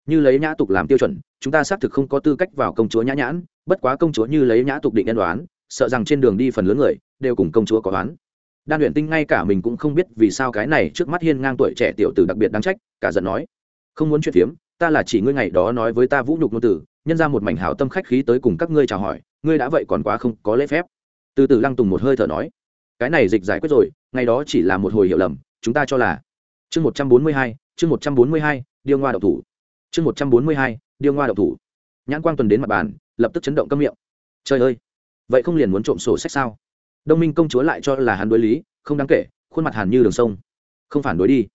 Như lấy nhã tục làm tiêu chuẩn, chúng ta xác thực không có tư cách vào công chúa nhã nhãn, bất quá công chúa như lấy nhã tục định nhân đoán, sợ rằng trên đường đi phần lớn người đều cùng công chúa có đoán đan luyện tinh ngay cả mình cũng không biết vì sao cái này trước mắt hiên ngang tuổi trẻ tiểu tử đặc biệt đáng trách, cả giận nói. Không muốn chuyện phiếm, ta là chỉ ngươi ngày đó nói với ta vũ nhục ngôn tử, nhân ra một mảnh hảo tâm khách khí tới cùng các ngươi chào hỏi, ngươi đã vậy còn quá không có lễ phép. Từ từ lăng tùng một hơi thở nói cái này dịch giải quyết rồi, ngày đó chỉ là một hồi hiểu lầm, chúng ta cho là. Chương một trăm bốn mươi hai, chương một trăm bốn mươi hai, điêu ngoa đậu thủ. Chương một trăm bốn mươi hai, điêu ngoa đậu thủ. Nhãn quang tuần đến mặt bàn, lập tức chấn động câm miệng. Trời ơi! Vậy không liền muốn trộm sổ sách sao? Đông minh công chúa lại cho là hắn đối lý, không đáng kể, khuôn mặt hàn như đường sông. Không phản đối đi.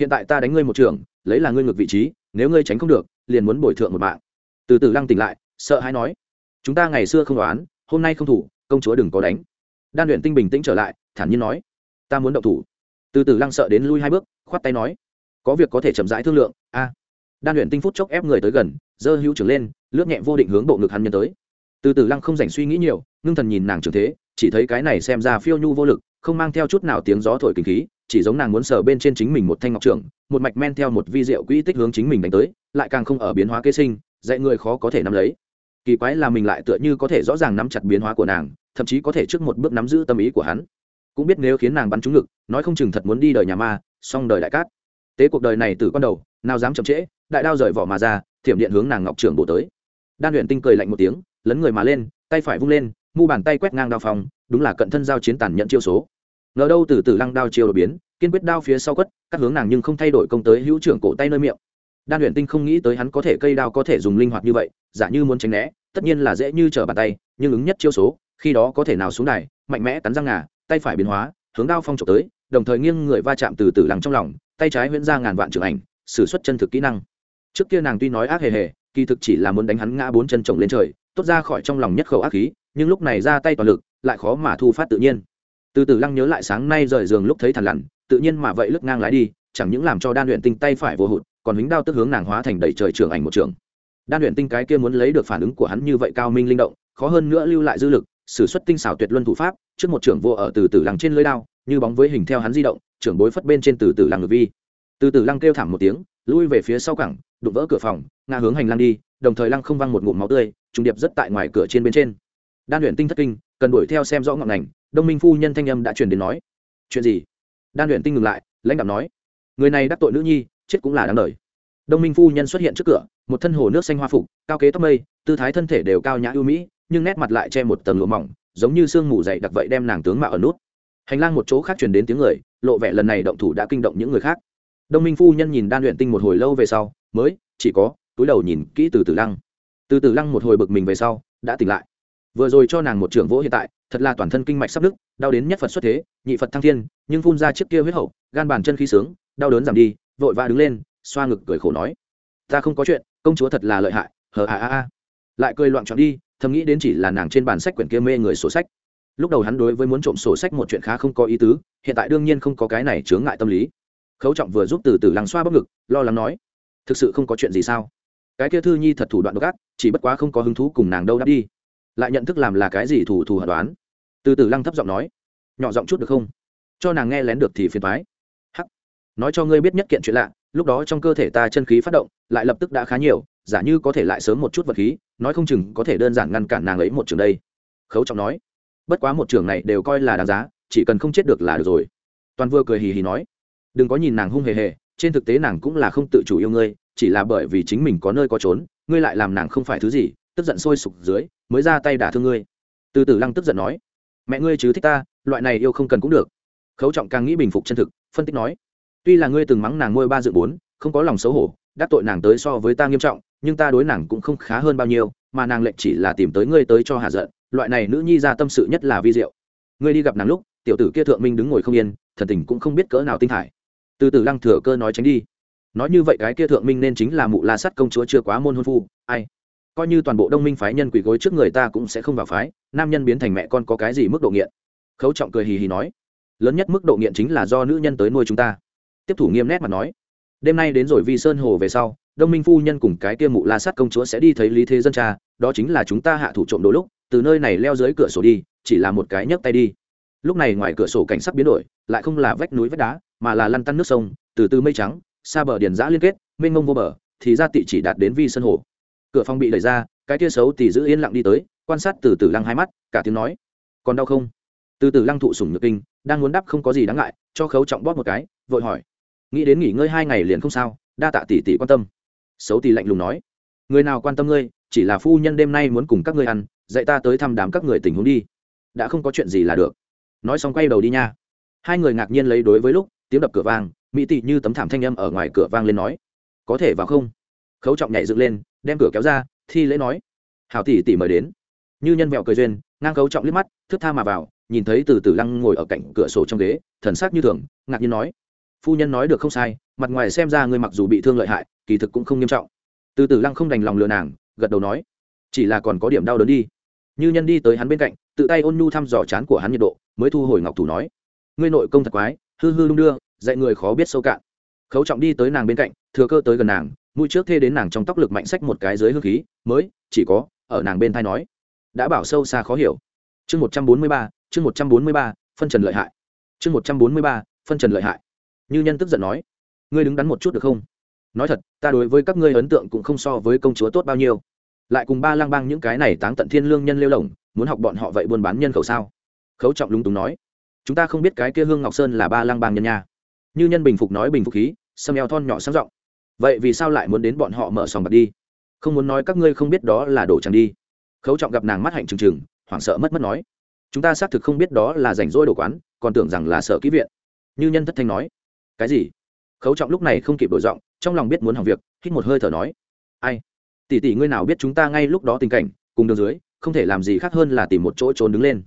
Hiện tại ta đánh ngươi một trường, lấy là ngươi ngược vị trí, nếu ngươi tránh không được, liền muốn bồi thượng một mạng. Từ từ lăng tỉnh lại, sợ hãi nói. Chúng ta ngày xưa không đoán, hôm nay không thủ, công chúa đừng có đánh đan luyện tinh bình tĩnh trở lại, thản nhiên nói, ta muốn động thủ. Từ từ lăng sợ đến lui hai bước, khoát tay nói, có việc có thể chậm rãi thương lượng, a. Đan luyện tinh phút chốc ép người tới gần, giơ hữu trưởng lên, lướt nhẹ vô định hướng bộ ngực hắn nhân tới. Từ từ lăng không dành suy nghĩ nhiều, ngưng thần nhìn nàng trưởng thế, chỉ thấy cái này xem ra phiêu nhu vô lực, không mang theo chút nào tiếng gió thổi kinh khí, chỉ giống nàng muốn sờ bên trên chính mình một thanh ngọc trưởng, một mạch men theo một vi diệu quỹ tích hướng chính mình đánh tới, lại càng không ở biến hóa kế sinh, dạy người khó có thể nắm lấy. Kỳ quái là mình lại tựa như có thể rõ ràng nắm chặt biến hóa của nàng thậm chí có thể trước một bước nắm giữ tâm ý của hắn. Cũng biết nếu khiến nàng bắn trúng ngực, nói không chừng thật muốn đi đời nhà ma, xong đời đại cát. Tế cuộc đời này từ con đầu, nào dám chậm trễ, đại đao rời vỏ mà ra, thiểm điện hướng nàng ngọc trưởng bổ tới. Đan luyện tinh cười lạnh một tiếng, lấn người mà lên, tay phải vung lên, mu bàn tay quét ngang đao phòng đúng là cận thân giao chiến tàn nhận chiêu số. Ngờ đâu từ từ lăng đao chiêu đột biến, kiên quyết đao phía sau quất, cắt hướng nàng nhưng không thay đổi công tới hữu trưởng cổ tay nơi miệng. Đan luyện tinh không nghĩ tới hắn có thể cây đao có thể dùng linh hoạt như vậy, giả như muốn tránh né, tất nhiên là dễ như trở bàn tay, nhưng ứng nhất chiêu số khi đó có thể nào xuống đài, mạnh mẽ cắn răng ngà, tay phải biến hóa, hướng đao phong trộm tới, đồng thời nghiêng người va chạm từ từ lằng trong lòng, tay trái huyễn ra ngàn vạn trường ảnh, sử xuất chân thực kỹ năng. Trước kia nàng tuy nói ác hề hề, kỳ thực chỉ là muốn đánh hắn ngã bốn chân chồng lên trời, tốt ra khỏi trong lòng nhất khẩu ác khí, nhưng lúc này ra tay toàn lực, lại khó mà thu phát tự nhiên. Từ từ lăng nhớ lại sáng nay rời giường lúc thấy thằn lằn, tự nhiên mà vậy lướt ngang lái đi, chẳng những làm cho đan luyện tinh tay phải vô hụt, còn hính đao tức hướng nàng hóa thành đầy trời trường ảnh một trường. Đan luyện tinh cái kia muốn lấy được phản ứng của hắn như vậy cao minh linh động, khó hơn nữa lưu lại dư lực Sử xuất tinh xảo tuyệt luân thủ pháp, trước một trưởng vô ở từ từ lăng trên lưới đao, như bóng với hình theo hắn di động, trưởng bối phất bên trên từ từ lăng ngược vi. Từ từ lăng kêu thảm một tiếng, lui về phía sau cẳng, đụng vỡ cửa phòng nga hướng hành lang đi, đồng thời lăng không văng một ngụm máu tươi, trùng điệp rất tại ngoài cửa trên bên trên. Đan luyện tinh thất kinh, cần đuổi theo xem rõ ngọn ngành, đông minh phu nhân thanh âm đã truyền đến nói. Chuyện gì? Đan luyện tinh ngừng lại, lãnh đạo nói. Người này đắc tội nữ nhi, chết cũng là đáng đời. Đông minh phu nhân xuất hiện trước cửa, một thân hồ nước xanh hoa phục, cao kế tóc mây, tư thái thân thể đều cao nhã ưu mỹ nhưng nét mặt lại che một tầng lụa mỏng, giống như sương mù dày đặc vậy đem nàng tướng mạo ở nút. Hành lang một chỗ khác truyền đến tiếng người, lộ vẻ lần này động thủ đã kinh động những người khác. Đông minh phu nhân nhìn đan luyện tinh một hồi lâu về sau, mới, chỉ có, túi đầu nhìn kỹ từ từ lăng. Từ từ lăng một hồi bực mình về sau, đã tỉnh lại. Vừa rồi cho nàng một trưởng vỗ hiện tại, thật là toàn thân kinh mạch sắp nứt, đau đến nhất phật xuất thế, nhị phật thăng thiên, nhưng phun ra chiếc kia huyết hậu, gan bàn chân khí sướng, đau đớn giảm đi, vội vã đứng lên, xoa ngực cười khổ nói. Ta không có chuyện, công chúa thật là lợi hại, hờ à à à lại cười loạn trọn đi thầm nghĩ đến chỉ là nàng trên bản sách quyển kia mê người sổ sách. Lúc đầu hắn đối với muốn trộm sổ sách một chuyện khá không có ý tứ, hiện tại đương nhiên không có cái này chướng ngại tâm lý. Khấu trọng vừa giúp từ từ lắng xoa bắp ngực, lo lắng nói, thực sự không có chuyện gì sao? Cái kia thư nhi thật thủ đoạn độc ác, chỉ bất quá không có hứng thú cùng nàng đâu đáp đi. Lại nhận thức làm là cái gì thủ thủ hận đoán từ từ lăng thấp giọng nói, nhỏ giọng chút được không? Cho nàng nghe lén được thì phiền thoái hắc, nói cho ngươi biết nhất kiện chuyện lạ, lúc đó trong cơ thể ta chân khí phát động, lại lập tức đã khá nhiều giả như có thể lại sớm một chút vật khí, nói không chừng có thể đơn giản ngăn cản nàng ấy một trường đây. Khấu trọng nói. Bất quá một trường này đều coi là đáng giá, chỉ cần không chết được là được rồi. Toàn vừa cười hì hì nói. Đừng có nhìn nàng hung hề hề, trên thực tế nàng cũng là không tự chủ yêu ngươi, chỉ là bởi vì chính mình có nơi có trốn, ngươi lại làm nàng không phải thứ gì, tức giận sôi sục dưới, mới ra tay đả thương ngươi. Từ từ lăng tức giận nói. Mẹ ngươi chứ thích ta, loại này yêu không cần cũng được. Khấu trọng càng nghĩ bình phục chân thực, phân tích nói. Tuy là ngươi từng mắng nàng ngôi ba dự bốn không có lòng xấu hổ, đắc tội nàng tới so với ta nghiêm trọng, nhưng ta đối nàng cũng không khá hơn bao nhiêu, mà nàng lệnh chỉ là tìm tới ngươi tới cho hạ giận, loại này nữ nhi ra tâm sự nhất là vi diệu. Ngươi đi gặp nàng lúc, tiểu tử kia thượng minh đứng ngồi không yên, thần tình cũng không biết cỡ nào tinh thải. Từ từ lăng thừa cơ nói tránh đi. Nói như vậy cái kia thượng minh nên chính là mụ la sắt công chúa chưa quá môn hôn phu, ai? Coi như toàn bộ đông minh phái nhân quỷ gối trước người ta cũng sẽ không vào phái, nam nhân biến thành mẹ con có cái gì mức độ nghiện? Khấu trọng cười hì hì nói. Lớn nhất mức độ nghiện chính là do nữ nhân tới nuôi chúng ta. Tiếp thủ nghiêm nét mà nói đêm nay đến rồi vi sơn hồ về sau, đông minh phu nhân cùng cái kia mụ la sát công chúa sẽ đi thấy lý thế dân cha, đó chính là chúng ta hạ thủ trộm đồ lúc, từ nơi này leo dưới cửa sổ đi, chỉ là một cái nhấc tay đi. Lúc này ngoài cửa sổ cảnh sắc biến đổi, lại không là vách núi vách đá, mà là lăn tăn nước sông, từ từ mây trắng, xa bờ điền giã liên kết, mênh mông vô bờ, thì ra tị chỉ đạt đến vi sân hồ. Cửa phòng bị đẩy ra, cái kia xấu thì giữ yên lặng đi tới, quan sát từ từ lăng hai mắt, cả tiếng nói, còn đau không? Từ từ lăng thụ sủng nhược kinh, đang muốn đáp không có gì đáng ngại, cho khấu trọng bóp một cái, vội hỏi nghĩ đến nghỉ ngơi hai ngày liền không sao, đa tạ tỷ tỷ quan tâm. Xấu tỷ lạnh lùng nói, người nào quan tâm ngươi, chỉ là phu nhân đêm nay muốn cùng các ngươi ăn, dạy ta tới thăm đám các người tình huống đi. Đã không có chuyện gì là được. Nói xong quay đầu đi nha. Hai người ngạc nhiên lấy đối với lúc, tiếng đập cửa vang, mỹ tỷ như tấm thảm thanh âm ở ngoài cửa vang lên nói, có thể vào không? Khấu trọng nhảy dựng lên, đem cửa kéo ra, thi lễ nói, hảo tỷ tỷ mời đến. Như nhân mẹo cười duyên, ngang khấu trọng liếc mắt thức tha mà vào, nhìn thấy từ từ lăng ngồi ở cạnh cửa sổ trong ghế, thần sắc như thường, ngạc nhiên nói phu nhân nói được không sai, mặt ngoài xem ra ngươi mặc dù bị thương lợi hại, kỳ thực cũng không nghiêm trọng. Từ từ lăng không đành lòng lừa nàng, gật đầu nói, chỉ là còn có điểm đau đớn đi. Như nhân đi tới hắn bên cạnh, tự tay ôn nhu thăm dò chán của hắn nhiệt độ, mới thu hồi ngọc thủ nói, ngươi nội công thật quái, hư hư lung đưa, dạy người khó biết sâu cạn. Khấu trọng đi tới nàng bên cạnh, thừa cơ tới gần nàng, mũi trước thê đến nàng trong tóc lực mạnh sách một cái dưới hương khí, mới, chỉ có, ở nàng bên thai nói, đã bảo sâu xa khó hiểu. Chương một trăm bốn mươi ba, chương một trăm bốn mươi ba, phân trần lợi hại. Chương một trăm bốn mươi ba, phân trần lợi hại như nhân tức giận nói, ngươi đứng đắn một chút được không? Nói thật, ta đối với các ngươi ấn tượng cũng không so với công chúa tốt bao nhiêu. Lại cùng ba lang bang những cái này táng tận thiên lương nhân lêu lỏng, muốn học bọn họ vậy buôn bán nhân khẩu sao? Khấu trọng lúng túng nói, chúng ta không biết cái kia hương ngọc sơn là ba lang bang nhân nha. Như nhân bình phục nói bình phục khí xâm eo thon nhỏ sáng giọng vậy vì sao lại muốn đến bọn họ mở sòng bạc đi? Không muốn nói các ngươi không biết đó là đổ chẳng đi. Khấu trọng gặp nàng mắt hạnh trừng trừng, hoảng sợ mất mất nói, chúng ta xác thực không biết đó là rảnh rỗi đồ quán, còn tưởng rằng là sở kỹ viện. Như nhân thất thanh nói cái gì? Khấu trọng lúc này không kịp đổi giọng, trong lòng biết muốn hỏng việc, hít một hơi thở nói, ai? Tỷ tỷ ngươi nào biết chúng ta ngay lúc đó tình cảnh, cùng đường dưới, không thể làm gì khác hơn là tìm một chỗ trốn đứng lên.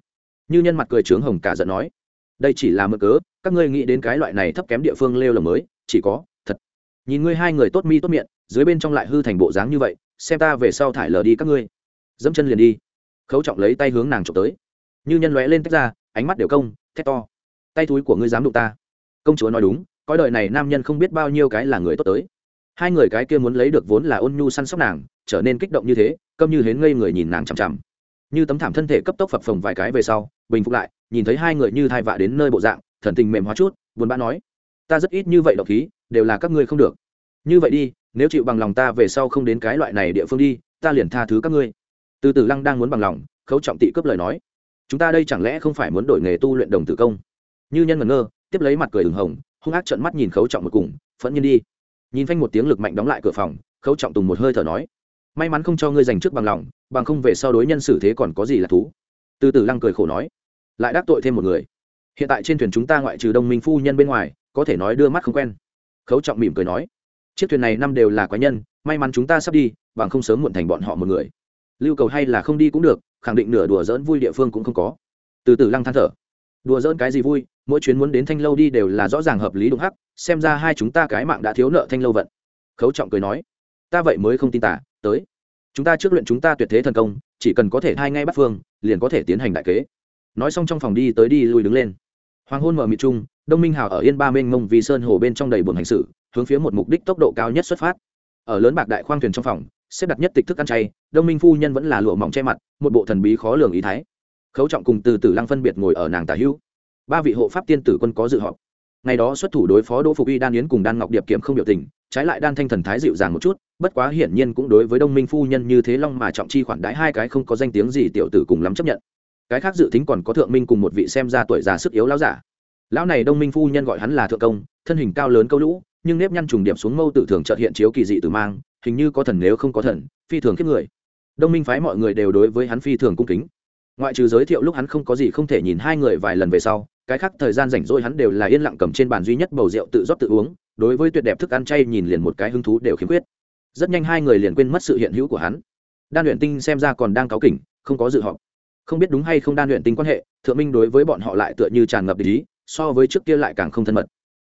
Như nhân mặt cười trướng hồng cả giận nói, đây chỉ là mơ cớ, các ngươi nghĩ đến cái loại này thấp kém địa phương lêu lồng mới, chỉ có, thật. Nhìn ngươi hai người tốt mi tốt miệng, dưới bên trong lại hư thành bộ dáng như vậy, xem ta về sau thải lờ đi các ngươi. Dẫm chân liền đi. Khấu trọng lấy tay hướng nàng trộm tới. Như nhân lóe lên tách ra, ánh mắt đều công thét to, tay túi của ngươi dám đụng ta. Công chúa nói đúng coi đời này nam nhân không biết bao nhiêu cái là người tốt tới. Hai người cái kia muốn lấy được vốn là ôn nhu săn sóc nàng, trở nên kích động như thế, câm như hến ngây người nhìn nàng chằm chằm. Như tấm thảm thân thể cấp tốc phập phồng vài cái về sau, bình phục lại, nhìn thấy hai người như thai vạ đến nơi bộ dạng, thần tình mềm hóa chút, buồn bã nói, ta rất ít như vậy độc khí, đều là các ngươi không được. Như vậy đi, nếu chịu bằng lòng ta về sau không đến cái loại này địa phương đi, ta liền tha thứ các ngươi. Từ từ lăng đang muốn bằng lòng, khấu trọng tị cướp lời nói, chúng ta đây chẳng lẽ không phải muốn đổi nghề tu luyện đồng tử công? Như nhân ngẩn ngơ, tiếp lấy mặt cười ửng hồng hung ác trợn mắt nhìn khấu trọng một cùng, phẫn nhiên đi. Nhìn phanh một tiếng lực mạnh đóng lại cửa phòng, khấu trọng tùng một hơi thở nói, may mắn không cho ngươi dành trước bằng lòng, bằng không về sau đối nhân xử thế còn có gì là thú. Từ từ lăng cười khổ nói, lại đắc tội thêm một người. Hiện tại trên thuyền chúng ta ngoại trừ đông minh phu nhân bên ngoài, có thể nói đưa mắt không quen. Khấu trọng mỉm cười nói, chiếc thuyền này năm đều là quái nhân, may mắn chúng ta sắp đi, bằng không sớm muộn thành bọn họ một người. Lưu cầu hay là không đi cũng được, khẳng định nửa đùa dỡn vui địa phương cũng không có. Từ từ lăng than thở, đùa dỡn cái gì vui mỗi chuyến muốn đến thanh lâu đi đều là rõ ràng hợp lý đúng hắc, xem ra hai chúng ta cái mạng đã thiếu nợ thanh lâu vận. Khấu trọng cười nói, ta vậy mới không tin tả, tới. Chúng ta trước luyện chúng ta tuyệt thế thần công, chỉ cần có thể thai ngay bắt phương, liền có thể tiến hành đại kế. Nói xong trong phòng đi tới đi lui đứng lên. Hoàng hôn mở mịt trung đông minh hào ở yên ba mênh mông vì sơn hồ bên trong đầy buồng hành xử hướng phía một mục đích tốc độ cao nhất xuất phát. Ở lớn bạc đại khoang thuyền trong phòng, xếp đặt nhất tịch thức ăn chay, đông minh phu nhân vẫn là lụa mỏng che mặt, một bộ thần bí khó lường ý thái. Khấu trọng cùng từ từ lăng phân biệt ngồi ở nàng tả hữu ba vị hộ pháp tiên tử quân có dự họp. Ngày đó xuất thủ đối phó đỗ phục y, đan yến cùng đan ngọc điệp kiểm không biểu tình, trái lại đan thanh thần thái dịu dàng một chút, bất quá hiển nhiên cũng đối với đông minh phu nhân như thế long mà trọng chi khoản đãi hai cái không có danh tiếng gì tiểu tử cùng lắm chấp nhận. Cái khác dự tính còn có thượng minh cùng một vị xem ra tuổi già sức yếu lão giả. Lão này đông minh phu nhân gọi hắn là thượng công, thân hình cao lớn câu lũ, nhưng nếp nhăn trùng điểm xuống mâu tử thường trợt hiện chiếu kỳ dị tử mang, hình như có thần nếu không có thần, phi thường kiếp người. Đông minh phái mọi người đều đối với hắn phi thường cung kính. Ngoại trừ giới thiệu lúc hắn không có gì không thể nhìn hai người vài lần về sau cái khác thời gian rảnh rỗi hắn đều là yên lặng cầm trên bàn duy nhất bầu rượu tự rót tự uống, đối với tuyệt đẹp thức ăn chay nhìn liền một cái hứng thú đều khiếm khuyết. Rất nhanh hai người liền quên mất sự hiện hữu của hắn. Đan luyện tinh xem ra còn đang cáu kỉnh, không có dự họp. Không biết đúng hay không đan luyện tinh quan hệ, thượng minh đối với bọn họ lại tựa như tràn ngập lý so với trước kia lại càng không thân mật.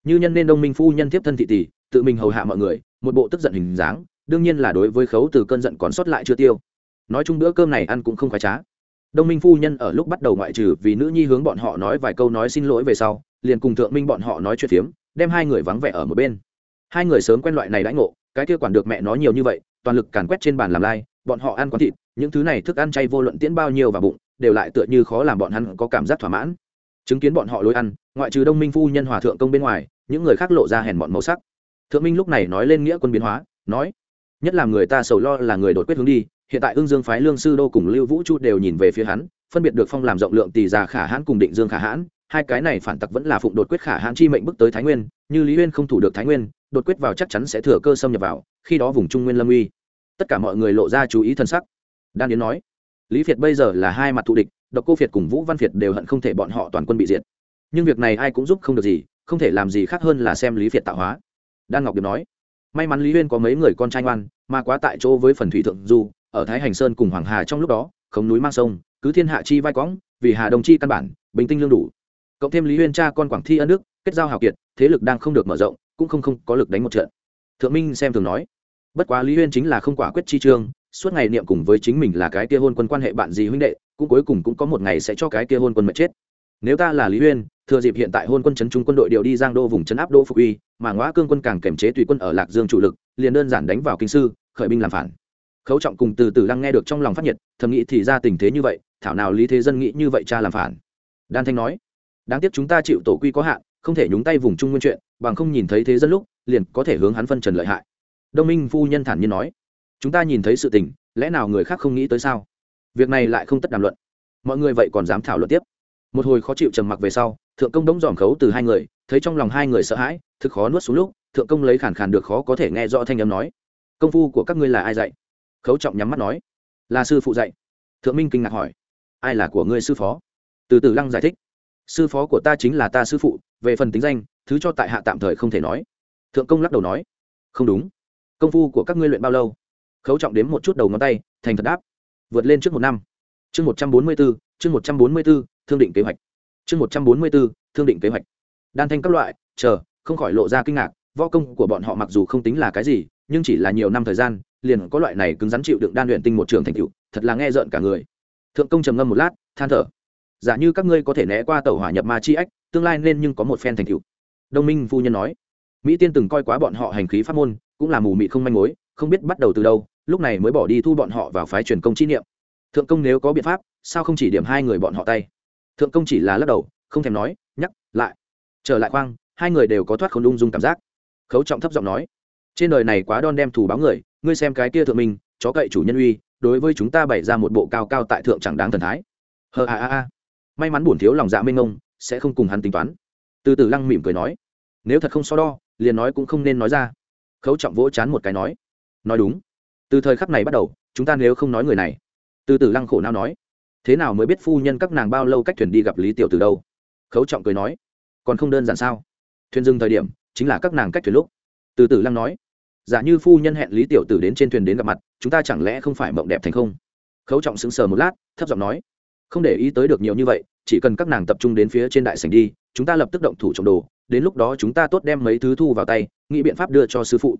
Như nhân nên đông minh phu nhân tiếp thân thị tỷ, tự mình hầu hạ mọi người, một bộ tức giận hình dáng, đương nhiên là đối với khấu từ cơn giận còn sót lại chưa tiêu. Nói chung bữa cơm này ăn cũng không khoái trá đông minh phu nhân ở lúc bắt đầu ngoại trừ vì nữ nhi hướng bọn họ nói vài câu nói xin lỗi về sau, liền cùng thượng minh bọn họ nói chuyện phiếm, đem hai người vắng vẻ ở một bên. Hai người sớm quen loại này đãi ngộ, cái kia quản được mẹ nó nhiều như vậy, toàn lực càn quét trên bàn làm lai, bọn họ ăn quán thịt, những thứ này thức ăn chay vô luận tiễn bao nhiêu vào bụng, đều lại tựa như khó làm bọn hắn có cảm giác thỏa mãn. Chứng kiến bọn họ lối ăn, ngoại trừ đông minh phu nhân hòa thượng công bên ngoài, những người khác lộ ra hèn bọn màu sắc. Thượng minh lúc này nói lên nghĩa quân biến hóa, nói, nhất là người ta sầu lo là người đột quyết hướng đi hiện tại ương dương phái lương sư đô cùng lưu vũ chu đều nhìn về phía hắn, phân biệt được phong làm rộng lượng tỷ già khả hãn cùng định dương khả hãn. Hai cái này phản tặc vẫn là phụng đột quyết khả hãn chi mệnh bước tới thái nguyên, như lý uyên không thủ được thái nguyên, đột quyết vào chắc chắn sẽ thừa cơ xâm nhập vào, khi đó vùng trung nguyên lâm uy. Tất cả mọi người lộ ra chú ý thân sắc. Đan yến nói, lý việt bây giờ là hai mặt thù địch, độc cô việt cùng vũ văn việt đều hận không thể bọn họ toàn quân bị diệt. Nhưng việc này ai cũng giúp không được gì, không thể làm gì khác hơn là xem lý việt tạo hóa. Đan ngọc điệp nói, may mắn lý uyên có mấy người con trai ngoan, mà quá tại chỗ với phần thủy thượng du ở thái hành sơn cùng hoàng hà trong lúc đó không núi mang sông, cứ thiên hạ chi vai quõng vì hà đồng chi căn bản, bình tinh lương đủ. Cộng thêm lý huyên cha con quảng thi ân đức, kết giao hào kiệt, thế lực đang không được mở rộng, cũng không không có lực đánh một trận. Thượng minh xem thường nói, bất quá lý huyên chính là không quả quyết chi trương, suốt ngày niệm cùng với chính mình là cái kia hôn quân quan hệ bạn gì huynh đệ, cũng cuối cùng cũng có một ngày sẽ cho cái kia hôn quân mệt chết. Nếu ta là lý huyên, thừa dịp hiện tại hôn quân chấn trung quân đội điều đi giang đô vùng chấn áp đô phục uy, mà ngõ cương quân càng kiểm chế tùy quân ở lạc dương chủ lực, liền đơn giản đánh vào kinh sư, khởi binh làm phản khấu trọng cùng từ từ lăng nghe được trong lòng phát nhiệt, thầm nghĩ thì ra tình thế như vậy, thảo nào lý thế dân nghĩ như vậy cha làm phản. Đan thanh nói, đáng tiếc chúng ta chịu tổ quy có hạn, không thể nhúng tay vùng trung nguyên chuyện, bằng không nhìn thấy thế dân lúc, liền có thể hướng hắn phân trần lợi hại. Đông minh phu nhân thản nhiên nói, chúng ta nhìn thấy sự tình, lẽ nào người khác không nghĩ tới sao? Việc này lại không tất đàm luận. Mọi người vậy còn dám thảo luận tiếp? Một hồi khó chịu trầm mặc về sau, thượng công đống dòm khấu từ hai người, thấy trong lòng hai người sợ hãi, thực khó nuốt xuống lúc, thượng công lấy khản khàn được khó có thể nghe rõ thanh âm nói, công phu của các ngươi là ai dạy? Khấu trọng nhắm mắt nói. Là sư phụ dạy. Thượng minh kinh ngạc hỏi. Ai là của ngươi sư phó? Từ từ lăng giải thích. Sư phó của ta chính là ta sư phụ, về phần tính danh, thứ cho tại hạ tạm thời không thể nói. Thượng công lắc đầu nói. Không đúng. Công phu của các ngươi luyện bao lâu? Khấu trọng đếm một chút đầu ngón tay, thành thật đáp. Vượt lên trước một năm. Chương một trăm bốn mươi b ố chương một trăm bốn mươi b ố thương định kế hoạch. Chương một trăm bốn mươi b ố thương định kế hoạch. Đan thanh các loại, chờ, không khỏi lộ ra kinh ngạc, võ công của bọn họ mặc dù không tính là cái gì, nhưng chỉ là nhiều năm thời gian liền có loại này cứng rắn chịu đựng đan luyện tinh một trường thành tựu, thật là nghe rợn cả người. Thượng công trầm ngâm một lát, than thở. Giả như các ngươi có thể né qua tàu hỏa nhập ma chi ách, tương lai nên nhưng có một phen thành tựu. Đông minh phu nhân nói. Mỹ tiên từng coi quá bọn họ hành khí pháp môn, cũng là mù mị không manh mối, không biết bắt đầu từ đâu, lúc này mới bỏ đi thu bọn họ vào phái truyền công chi niệm. Thượng công nếu có biện pháp, sao không chỉ điểm hai người bọn họ tay? Thượng công chỉ là lắc đầu, không thèm nói, nhắc, lại. Trở lại khoang, hai người đều có thoát không ung dung cảm giác. Khấu trọng thấp giọng nói. Trên đời này quá đon đem thủ báo người ngươi xem cái kia thượng minh, chó cậy chủ nhân uy, đối với chúng ta bày ra một bộ cao cao tại thượng chẳng đáng thần thái. Hờ a a a. May mắn bổn thiếu lòng dạ mênh mông, sẽ không cùng hắn tính toán. Từ từ lăng mỉm cười nói. Nếu thật không so đo, liền nói cũng không nên nói ra. Khấu trọng vỗ chán một cái nói. Nói đúng. Từ thời khắc này bắt đầu, chúng ta nếu không nói người này. Từ từ lăng khổ não nói. Thế nào mới biết phu nhân các nàng bao lâu cách thuyền đi gặp lý tiểu từ đâu? Khấu trọng cười nói. Còn không đơn giản sao? Thuyền dừng thời điểm, chính là các nàng cách thuyền lúc. Từ từ lăng nói giả như phu nhân hẹn lý tiểu tử đến trên thuyền đến gặp mặt, chúng ta chẳng lẽ không phải mộng đẹp thành không? Khấu trọng sững sờ một lát, thấp giọng nói, không để ý tới được nhiều như vậy, chỉ cần các nàng tập trung đến phía trên đại sảnh đi, chúng ta lập tức động thủ trộm đồ, đến lúc đó chúng ta tốt đem mấy thứ thu vào tay, nghĩ biện pháp đưa cho sư phụ.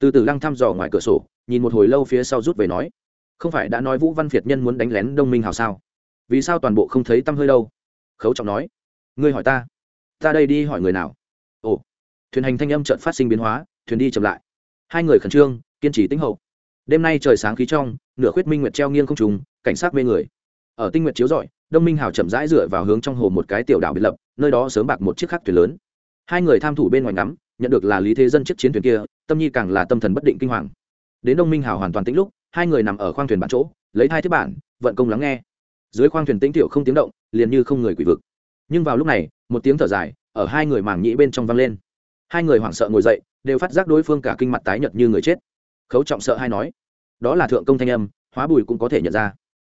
Từ từ lăng thăm dò ngoài cửa sổ, nhìn một hồi lâu phía sau rút về nói, không phải đã nói vũ văn việt nhân muốn đánh lén đông minh hào sao? Vì sao toàn bộ không thấy tăm hơi đâu? Khấu trọng nói, ngươi hỏi ta ta đây đi hỏi người nào? Ồ, thuyền hành thanh âm trợn phát sinh biến hóa, thuyền đi chậm lại hai người khẩn trương, kiên trì tính hậu. Đêm nay trời sáng khí trong, nửa khuyết minh nguyệt treo nghiêng không trùng, cảnh sát mê người. Ở tinh nguyệt chiếu rọi, đông minh hào chậm rãi dựa vào hướng trong hồ một cái tiểu đảo biệt lập, nơi đó sớm bạc một chiếc khắc thuyền lớn. Hai người tham thủ bên ngoài ngắm, nhận được là lý thế dân chiếc chiến thuyền kia, tâm nhi càng là tâm thần bất định kinh hoàng. Đến đông minh hào hoàn toàn tĩnh lúc, hai người nằm ở khoang thuyền bản chỗ, lấy hai thiết bản, vận công lắng nghe. Dưới khoang thuyền tĩnh tiểu không tiếng động, liền như không người quỷ vực. Nhưng vào lúc này, một tiếng thở dài, ở hai người màng nhĩ bên trong vang lên. Hai người hoảng sợ ngồi dậy đều phát giác đối phương cả kinh mặt tái nhợt như người chết. Khấu trọng sợ hai nói, đó là thượng công thanh âm, hóa bùi cũng có thể nhận ra.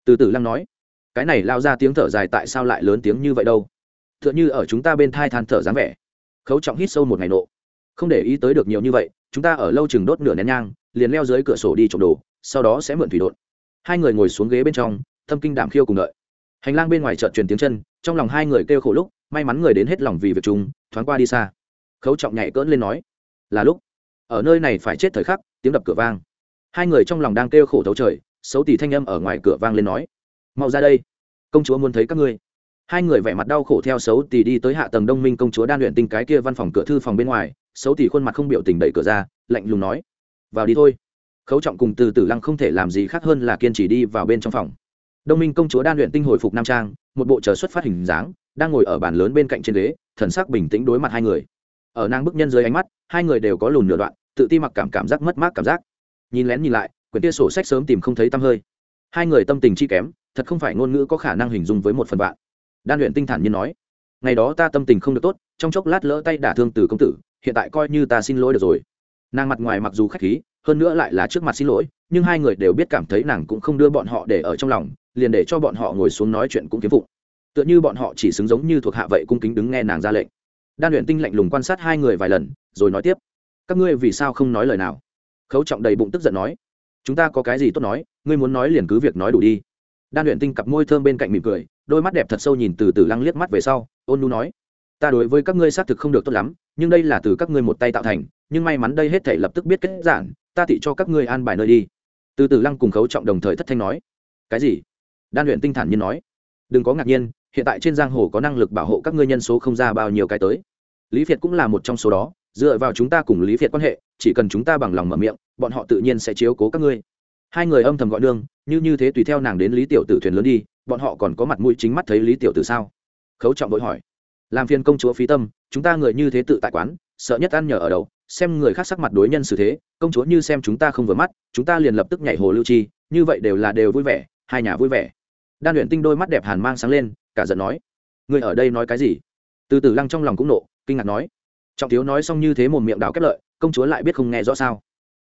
Từ từ lăng nói, cái này lao ra tiếng thở dài tại sao lại lớn tiếng như vậy đâu? T h ư ợ n h ư ở chúng ta bên thai than thở dáng vẻ. Khấu trọng hít sâu một ngày nộ, không để ý tới được nhiều như vậy, chúng ta ở lâu chừng đốt nửa nén nhang, liền leo dưới cửa sổ đi trộm đồ, sau đó sẽ mượn thủy đột hai người ngồi xuống ghế bên trong, thâm kinh đảm khiêu cùng đợi. Hành lang bên ngoài chợt truyền tiếng chân, trong lòng hai người kêu khổ lúc, may mắn người đến hết lòng vì việc chúng thoáng qua đi xa. Khấu trọng nhảy cỡn lên nói là lúc. Ở nơi này phải chết thời khắc, tiếng đập cửa vang. Hai người trong lòng đang kêu khổ thấu trời, xấu tỷ thanh âm ở ngoài cửa vang lên nói. Mau ra đây, công chúa muốn thấy các ngươi. Hai người vẻ mặt đau khổ theo xấu tỷ đi tới hạ tầng đông minh công chúa đan luyện tinh cái kia văn phòng cửa thư phòng bên ngoài, xấu tỷ khuôn mặt không biểu tình đẩy cửa ra, lạnh lùng nói. Vào đi thôi. Khấu trọng cùng từ tử lăng không thể làm gì khác hơn là kiên trì đi vào bên trong phòng. Đông minh công chúa đan luyện tinh hồi phục nam trang, một bộ chờ xuất phát hình dáng, đang ngồi ở bàn lớn bên cạnh trên ghế, thần sắc bình tĩnh đối mặt hai người ở nàng bức nhân dưới ánh mắt, hai người đều có lùn nửa đoạn, tự ti mặc cảm cảm giác mất mát cảm giác. Nhìn lén nhìn lại, quyển tia sổ sách sớm tìm không thấy tăm hơi. Hai người tâm tình chi kém, thật không phải ngôn ngữ có khả năng hình dung với một phần bạn đan luyện tinh thản như nói, ngày đó ta tâm tình không được tốt, trong chốc lát lỡ tay đả thương từ công tử, hiện tại coi như ta xin lỗi được rồi. Nàng mặt ngoài mặc dù khách khí, hơn nữa lại là trước mặt xin lỗi, nhưng hai người đều biết cảm thấy nàng cũng không đưa bọn họ để ở trong lòng, liền để cho bọn họ ngồi xuống nói chuyện cũng kiếm vụ tựa như bọn họ chỉ xứng giống như thuộc hạ vậy cung kính đứng nghe nàng ra lệnh đan luyện tinh lạnh lùng quan sát hai người vài lần, rồi nói tiếp. Các ngươi vì sao không nói lời nào? Khấu trọng đầy bụng tức giận nói. Chúng ta có cái gì tốt nói, ngươi muốn nói liền cứ việc nói đủ đi. Đan luyện tinh cặp môi thơm bên cạnh mỉm cười, đôi mắt đẹp thật sâu nhìn từ từ lăng liếc mắt về sau, ôn nu nói. Ta đối với các ngươi xác thực không được tốt lắm, nhưng đây là từ các ngươi một tay tạo thành, nhưng may mắn đây hết thể lập tức biết kết giản, ta thị cho các ngươi an bài nơi đi. Từ từ lăng cùng khấu trọng đồng thời thất thanh nói. Cái gì? Đan luyện tinh thản nhiên nói. Đừng có ngạc nhiên, hiện tại trên giang hồ có năng lực bảo hộ các ngươi nhân số không ra bao nhiêu cái tới lý việt cũng là một trong số đó, dựa vào chúng ta cùng lý việt quan hệ, chỉ cần chúng ta bằng lòng mở miệng, bọn họ tự nhiên sẽ chiếu cố các ngươi. Hai người âm thầm gọi đương như như thế tùy theo nàng đến lý tiểu tử thuyền lớn đi, bọn họ còn có mặt mũi chính mắt thấy lý tiểu tử sao? Khấu trọng vội hỏi. Làm phiền công chúa phí tâm, chúng ta người như thế tự tại quán, sợ nhất ăn nhờ ở đầu, xem người khác sắc mặt đối nhân xử thế, công chúa như xem chúng ta không vừa mắt, chúng ta liền lập tức nhảy hồ lưu chi, như vậy đều là đều vui vẻ, hai nhà vui vẻ. Đan luyện tinh đôi mắt đẹp hàn mang sáng lên, cả giận nói. Người ở đây nói cái gì? Từ từ lăng trong lòng cũng nộ kinh ngạc nói, trọng thiếu nói xong như thế một miệng đào kết lợi, công chúa lại biết không nghe rõ sao?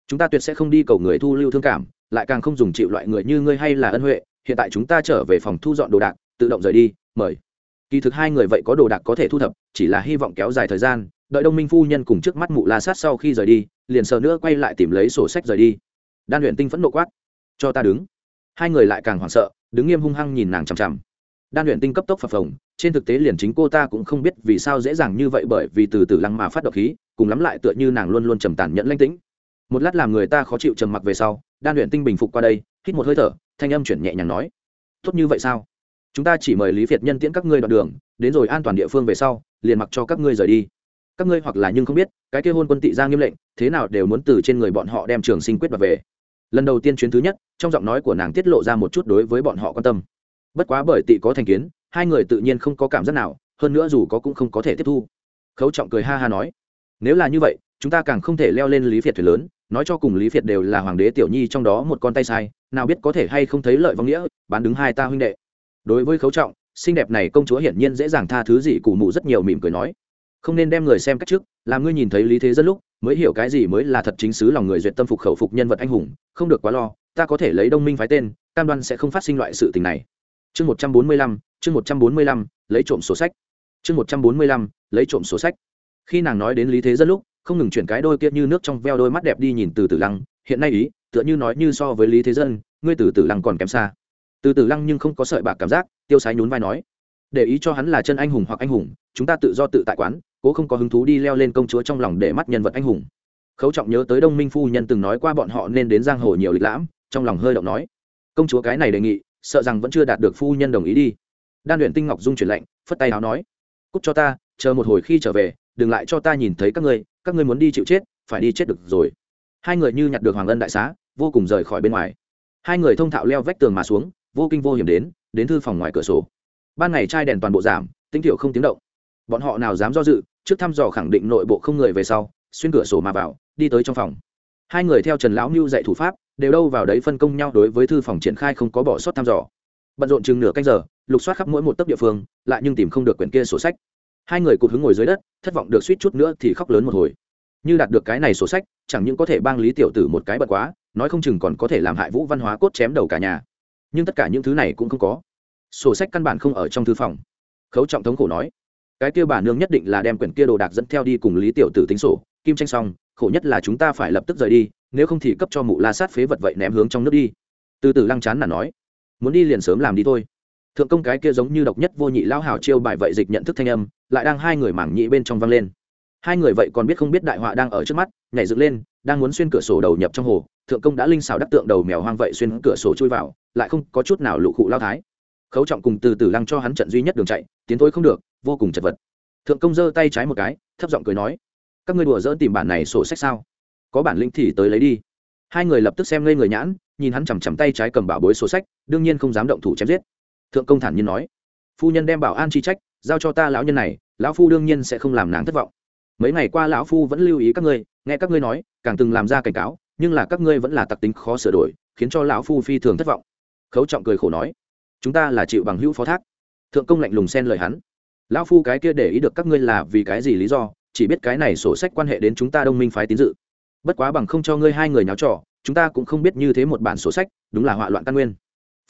Chúng ta tuyệt sẽ không đi cầu người thu lưu thương cảm, lại càng không dùng chịu loại người như ngươi hay là ân huệ, hiện tại chúng ta trở về phòng thu dọn đồ đạc, tự động rời đi, mời. Kỳ thực hai người vậy có đồ đạc có thể thu thập, chỉ là hy vọng kéo dài thời gian, đợi đông minh phu nhân cùng trước mắt mụ la sát sau khi rời đi, liền sờ nữa quay lại tìm lấy sổ sách rời đi. Đan luyện tinh phẫn nộ quát, cho ta đứng. Hai người lại càng hoảng sợ, đứng nghiêm hung hăng nhìn nàng chằm chằm đan luyện tinh cấp tốc phập phồng, trên thực tế liền chính cô ta cũng không biết vì sao dễ dàng như vậy bởi vì từ từ lăng mà phát độc khí, cùng lắm lại tựa như nàng luôn luôn trầm tàn nhẫn lanh tĩnh. Một lát làm người ta khó chịu trầm mặc về sau, đan luyện tinh bình phục qua đây, hít một hơi thở, thanh âm chuyển nhẹ nhàng nói, tốt như vậy sao? Chúng ta chỉ mời lý việt nhân tiễn các ngươi đoạn đường, đến rồi an toàn địa phương về sau, liền mặc cho các ngươi rời đi. Các ngươi hoặc là nhưng không biết, cái kia hôn quân tị ra nghiêm lệnh, thế nào đều muốn từ trên người bọn họ đem trường sinh quyết và về. Lần đầu tiên chuyến thứ nhất, trong giọng nói của nàng tiết lộ ra một chút đối với bọn họ quan tâm bất quá bởi tị có thành kiến, hai người tự nhiên không có cảm giác nào, hơn nữa dù có cũng không có thể tiếp thu. Khấu trọng cười ha ha nói, nếu là như vậy, chúng ta càng không thể leo lên lý việt thuyền lớn, nói cho cùng lý việt đều là hoàng đế tiểu nhi trong đó một con tay sai, nào biết có thể hay không thấy lợi vong nghĩa, bán đứng hai ta huynh đệ. Đối với khấu trọng, xinh đẹp này công chúa hiển nhiên dễ dàng tha thứ gì cụ mụ rất nhiều mỉm cười nói, không nên đem người xem cách trước, làm ngươi nhìn thấy lý thế dân lúc, mới hiểu cái gì mới là thật chính xứ lòng người duyệt tâm phục khẩu phục nhân vật anh hùng, không được quá lo, ta có thể lấy đông minh phái tên, cam đoan sẽ không phát sinh loại sự tình này chương một trăm bốn mươi lăm, chương một trăm bốn mươi lăm, lấy trộm sổ sách. Chương một trăm bốn mươi lăm, lấy trộm sổ sách. Khi nàng nói đến lý thế dân lúc, không ngừng chuyển cái đôi kia như nước trong veo đôi mắt đẹp đi nhìn từ từ lăng. Hiện nay ý, tựa như nói như so với lý thế dân, ngươi từ từ lăng còn kém xa. Từ từ lăng nhưng không có sợi bạc cảm giác, tiêu sái nhún vai nói, để ý cho hắn là chân anh hùng hoặc anh hùng, chúng ta tự do tự tại quán, cố không có hứng thú đi leo lên công chúa trong lòng để mắt nhân vật anh hùng. Khấu trọng nhớ tới đông minh phu nhân từng nói qua bọn họ nên đến giang hồ nhiều lịch lãm, trong lòng hơi động nói, công chúa cái này đề nghị sợ rằng vẫn chưa đạt được phu nhân đồng ý đi. Đan luyện tinh ngọc dung chuyển lệnh, phất tay áo nói cúc cho ta, chờ một hồi khi trở về, đừng lại cho ta nhìn thấy các ngươi các ngươi muốn đi chịu chết, phải đi chết được rồi. Hai người như nhặt được hoàng ân đại xá, vô cùng rời khỏi bên ngoài. Hai người thông thạo leo vách tường mà xuống, vô kinh vô hiểm đến đến thư phòng ngoài cửa sổ. Ban ngày trai đèn toàn bộ giảm tinh thiểu không tiếng động. Bọn họ nào dám do dự, trước thăm dò khẳng định nội bộ không người về sau, xuyên cửa sổ mà vào, đi tới trong phòng. Hai người theo trần lão mưu dạy thủ pháp đều đâu vào đấy phân công nhau đối với thư phòng triển khai không có bỏ sót thăm dò. Bận rộn chừng nửa canh giờ, lục soát khắp mỗi một tấc địa phương, lại nhưng tìm không được quyển kia sổ sách. Hai người cụt hứng ngồi dưới đất, thất vọng được suýt chút nữa thì khóc lớn một hồi. Như đạt được cái này sổ sách, chẳng những có thể bang lý tiểu tử một cái bật quá, nói không chừng còn có thể làm hại vũ văn hóa cốt chém đầu cả nhà. Nhưng tất cả những thứ này cũng không có. Sổ sách căn bản không ở trong thư phòng. Khấu trọng thống khổ nói, cái kia bà nương nhất định là đem quyển kia đồ đạc dẫn theo đi cùng lý tiểu tử tính sổ, kim tranh xong, khổ nhất là chúng ta phải lập tức rời đi nếu không thì cấp cho mụ la sát phế vật vậy ném hướng trong nước đi. Từ từ lăng chán là nói, muốn đi liền sớm làm đi thôi. Thượng công cái kia giống như độc nhất vô nhị lao hào chiêu bài vậy dịch nhận thức thanh âm, lại đang hai người mảng nhị bên trong vang lên. Hai người vậy còn biết không biết đại họa đang ở trước mắt, nhảy dựng lên, đang muốn xuyên cửa sổ đầu nhập trong hồ, thượng công đã linh xào đắc tượng đầu mèo hoang vậy xuyên cửa sổ chui vào, lại không có chút nào lụ khụ lao thái. Khấu trọng cùng từ từ lăng cho hắn trận duy nhất đường chạy, tiến thôi không được, vô cùng chật vật. Thượng công giơ tay trái một cái, thấp giọng cười nói, các ngươi đùa dỡn tìm bản này sổ sách sao? Có bản lĩnh thì tới lấy đi. Hai người lập tức xem ngây người nhãn, nhìn hắn chằm chằm tay trái cầm bảo bối sổ sách, đương nhiên không dám động thủ chém giết. Thượng công thản nhiên nói, phu nhân đem bảo an chi trách, giao cho ta lão nhân này, lão phu đương nhiên sẽ không làm nàng thất vọng. Mấy ngày qua lão phu vẫn lưu ý các ngươi, nghe các ngươi nói, càng từng làm ra cảnh cáo, nhưng là các ngươi vẫn là tặc tính khó sửa đổi, khiến cho lão phu phi thường thất vọng. Khấu trọng cười khổ nói, chúng ta là chịu bằng hữu phó thác. Thượng công lạnh lùng xen lời hắn, lão phu cái kia để ý được các ngươi là vì cái gì lý do, chỉ biết cái này sổ sách quan hệ đến chúng ta đông minh phái tín dự bất quá bằng không cho ngươi hai người nháo trò, chúng ta cũng không biết như thế một bản sổ sách, đúng là họa loạn căn nguyên.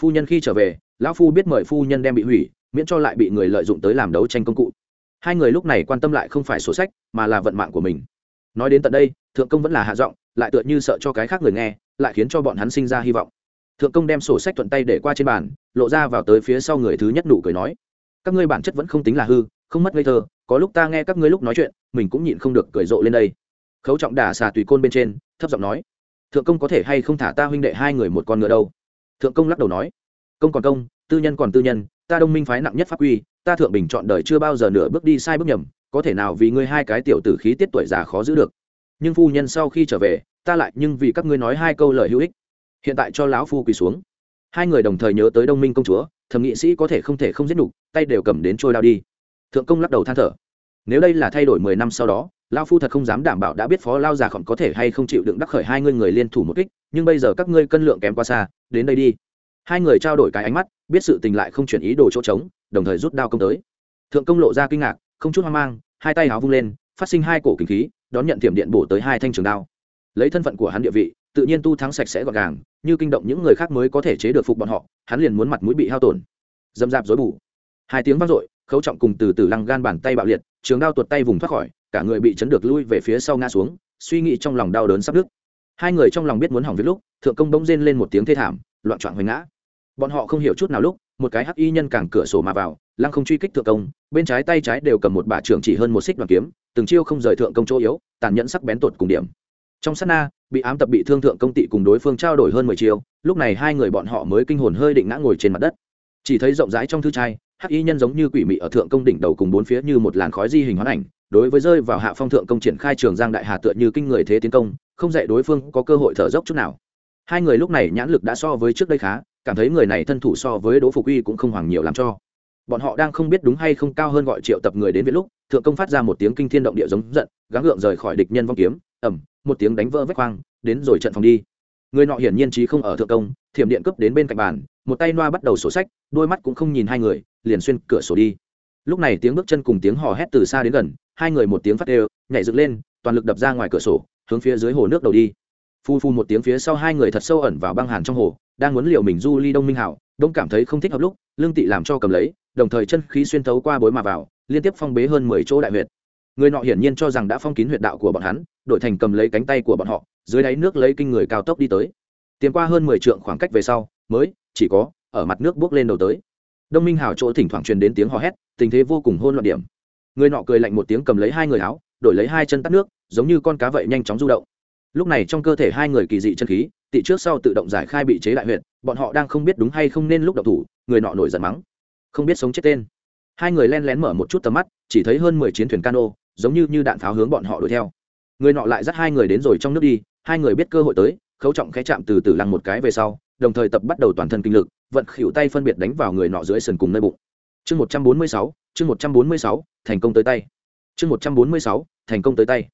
Phu nhân khi trở về, lão phu biết mời phu nhân đem bị hủy, miễn cho lại bị người lợi dụng tới làm đấu tranh công cụ. Hai người lúc này quan tâm lại không phải sổ sách, mà là vận mạng của mình. Nói đến tận đây, thượng công vẫn là hạ giọng, lại tựa như sợ cho cái khác người nghe, lại khiến cho bọn hắn sinh ra hy vọng. Thượng công đem sổ sách thuận tay để qua trên bàn, lộ ra vào tới phía sau người thứ nhất nụ cười nói, các ngươi bản chất vẫn không tính là hư, không mất ngây thơ, có lúc ta nghe các ngươi lúc nói chuyện, mình cũng nhịn không được cười rộ lên đây khấu trọng đả xà tùy côn bên trên, thấp giọng nói, thượng công có thể hay không thả ta huynh đệ hai người một con ngựa đâu? Thượng công lắc đầu nói, công còn công, tư nhân còn tư nhân, ta đông minh phái nặng nhất pháp quy, ta thượng bình chọn đời chưa bao giờ nửa bước đi sai bước nhầm, có thể nào vì ngươi hai cái tiểu tử khí tiết tuổi già khó giữ được? Nhưng phu nhân sau khi trở về, ta lại nhưng vì các ngươi nói hai câu lời hữu ích. Hiện tại cho lão phu quỳ xuống. Hai người đồng thời nhớ tới đông minh công chúa thẩm nghị sĩ có thể không thể không giết nhục, tay đều cầm đến trôi đao đi. Thượng công lắc đầu than thở, nếu đây là thay đổi mười năm sau đó lao phu thật không dám đảm bảo đã biết phó lao già khổng có thể hay không chịu đựng đắc khởi hai ngươi người liên thủ một kích, nhưng bây giờ các ngươi cân lượng kém quá xa, đến đây đi. Hai người trao đổi cái ánh mắt, biết sự tình lại không chuyển ý đồ chỗ trống, đồng thời rút đao công tới. Thượng công lộ ra kinh ngạc, không chút hoang mang, hai tay háo vung lên, phát sinh hai cổ kinh khí, đón nhận tiệm điện bổ tới hai thanh trường đao. Lấy thân phận của hắn địa vị, tự nhiên tu thắng sạch sẽ gọn gàng, như kinh động những người khác mới có thể chế được phục bọn họ, hắn liền muốn mặt mũi bị hao tổn. Dâm dạp dối bù. Hai tiếng vang dội, khấu trọng cùng từ từ lăng gan bàn tay bạo liệt, trường đao tuột tay vùng thoát khỏi cả người bị chấn được lui về phía sau ngã xuống, suy nghĩ trong lòng đau đớn sắp đứt. Hai người trong lòng biết muốn hỏng việc lúc, thượng công bỗng rên lên một tiếng thê thảm, loạn trọn hoành ngã. Bọn họ không hiểu chút nào lúc, một cái hắc y nhân càng cửa sổ mà vào, lăng không truy kích thượng công, bên trái tay trái đều cầm một bả trưởng chỉ hơn một xích đoàn kiếm, từng chiêu không rời thượng công chỗ yếu, tàn nhẫn sắc bén tột cùng điểm. Trong sát na, bị ám tập bị thương thượng công tị cùng đối phương trao đổi hơn mười chiêu, lúc này hai người bọn họ mới kinh hồn hơi định ngã ngồi trên mặt đất. Chỉ thấy rộng rãi trong thư trai, hắc y nhân giống như quỷ mị ở thượng công đỉnh đầu cùng bốn phía như một làn khói di hình hoán ảnh đối với rơi vào hạ phong thượng công triển khai trường giang đại hà tựa như kinh người thế tiến công, không dạy đối phương có cơ hội thở dốc chút nào. Hai người lúc này nhãn lực đã so với trước đây khá, cảm thấy người này thân thủ so với đỗ phục uy cũng không hoàng nhiều làm cho. Bọn họ đang không biết đúng hay không cao hơn gọi triệu tập người đến viện lúc, thượng công phát ra một tiếng kinh thiên động địa giống giận, gắng gượng rời khỏi địch nhân vong kiếm ẩm một tiếng đánh vỡ vách khoang đến rồi trận phòng đi. Người nọ hiển nhiên trí không ở thượng công, thiểm điện cấp đến bên cạnh bàn, một tay noa bắt đầu sổ sách, đôi mắt cũng không nhìn hai người, liền xuyên cửa sổ đi. Lúc này tiếng bước chân cùng tiếng hò hét từ xa đến gần hai người một tiếng phát đều, nhảy dựng lên, toàn lực đập ra ngoài cửa sổ, hướng phía dưới hồ nước đầu đi. Phu phu một tiếng phía sau hai người thật sâu ẩn vào băng hàn trong hồ, đang muốn liệu mình du ly đông minh hảo, đông cảm thấy không thích hợp lúc, lương tị làm cho cầm lấy, đồng thời chân khí xuyên thấu qua bối mà vào, liên tiếp phong bế hơn mười chỗ đại huyệt. Người nọ hiển nhiên cho rằng đã phong kín huyệt đạo của bọn hắn, đổi thành cầm lấy cánh tay của bọn họ, dưới đáy nước lấy kinh người cao tốc đi tới. Tiến qua hơn mười trượng khoảng cách về sau, mới, chỉ có, ở mặt nước bước lên đầu tới. Đông minh hào chỗ thỉnh thoảng truyền đến tiếng hò hét, tình thế vô cùng hôn loạn điểm người nọ cười lạnh một tiếng cầm lấy hai người áo, đổi lấy hai chân tắt nước, giống như con cá vậy nhanh chóng du động. Lúc này trong cơ thể hai người kỳ dị chân khí, tị trước sau tự động giải khai bị chế đại huyện bọn họ đang không biết đúng hay không nên lúc đậu thủ, người nọ nổi giận mắng. Không biết sống chết tên. Hai người len lén mở một chút tầm mắt, chỉ thấy hơn mười chiến thuyền cano, giống như như đạn pháo hướng bọn họ đuổi theo. Người nọ lại dắt hai người đến rồi trong nước đi, hai người biết cơ hội tới, khấu trọng khẽ chạm từ từ lăng một cái về sau, đồng thời tập bắt đầu toàn thân kinh lực, vận khỉu tay phân biệt đánh vào người nọ dưới sườn cùng nơi bụng. Chương một trăm bốn mươi sáu chương một trăm bốn mươi sáu, thành công tới tay. chương một trăm bốn mươi sáu, thành công tới tay.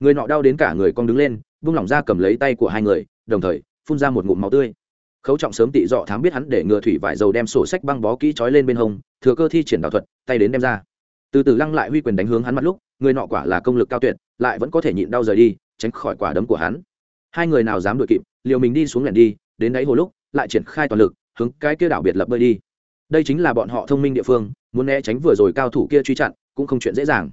người nọ đau đến cả người con đứng lên, vung lỏng ra cầm lấy tay của hai người, đồng thời, phun ra một ngụm máu tươi. khấu trọng sớm tị dọ thám biết hắn để ngừa thủy vải dầu đem sổ sách băng bó kỹ trói lên bên hông, thừa cơ thi triển đạo thuật, tay đến đem ra. từ từ lăng lại huy quyền đánh hướng hắn mặt lúc, người nọ quả là công lực cao tuyệt, lại vẫn có thể nhịn đau rời đi, tránh khỏi quả đấm của hắn. hai người nào dám đuổi kịp, liều mình đi xuống lẻn đi, đến đáy hồ lúc, lại triển khai toàn lực, hướng cái kia đảo biệt lập bơi đi đây chính là bọn họ thông minh địa phương, muốn né tránh vừa rồi cao thủ kia truy chặn cũng không chuyện dễ dàng.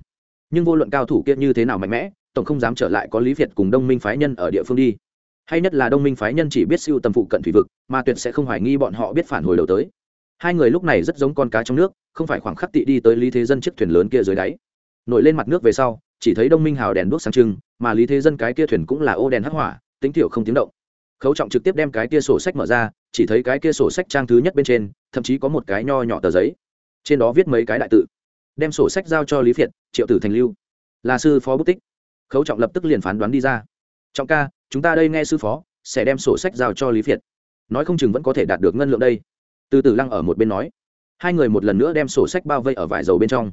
Nhưng vô luận cao thủ kia như thế nào mạnh mẽ, tổng không dám trở lại có lý việt cùng đông minh phái nhân ở địa phương đi. Hay nhất là đông minh phái nhân chỉ biết siêu tầm phụ cận thủy vực, mà tuyệt sẽ không hoài nghi bọn họ biết phản hồi đầu tới. Hai người lúc này rất giống con cá trong nước, không phải khoảng khắc tị đi tới lý thế dân chiếc thuyền lớn kia dưới đáy. Nổi lên mặt nước về sau, chỉ thấy đông minh hào đèn đuốc sáng trưng, mà lý thế dân cái kia thuyền cũng là ô đèn hắc hỏa, tính thiểu không tiếng động. Khấu trọng trực tiếp đem cái kia sổ sách mở ra chỉ thấy cái kia sổ sách trang thứ nhất bên trên, thậm chí có một cái nho nhỏ tờ giấy. Trên đó viết mấy cái đại tự. Đem sổ sách giao cho lý phiệt, triệu tử thành lưu. Là sư phó bút tích. Khấu trọng lập tức liền phán đoán đi ra. Trọng ca, chúng ta đây nghe sư phó, sẽ đem sổ sách giao cho lý phiệt. Nói không chừng vẫn có thể đạt được ngân lượng đây. Từ từ lăng ở một bên nói. Hai người một lần nữa đem sổ sách bao vây ở vải dầu bên trong.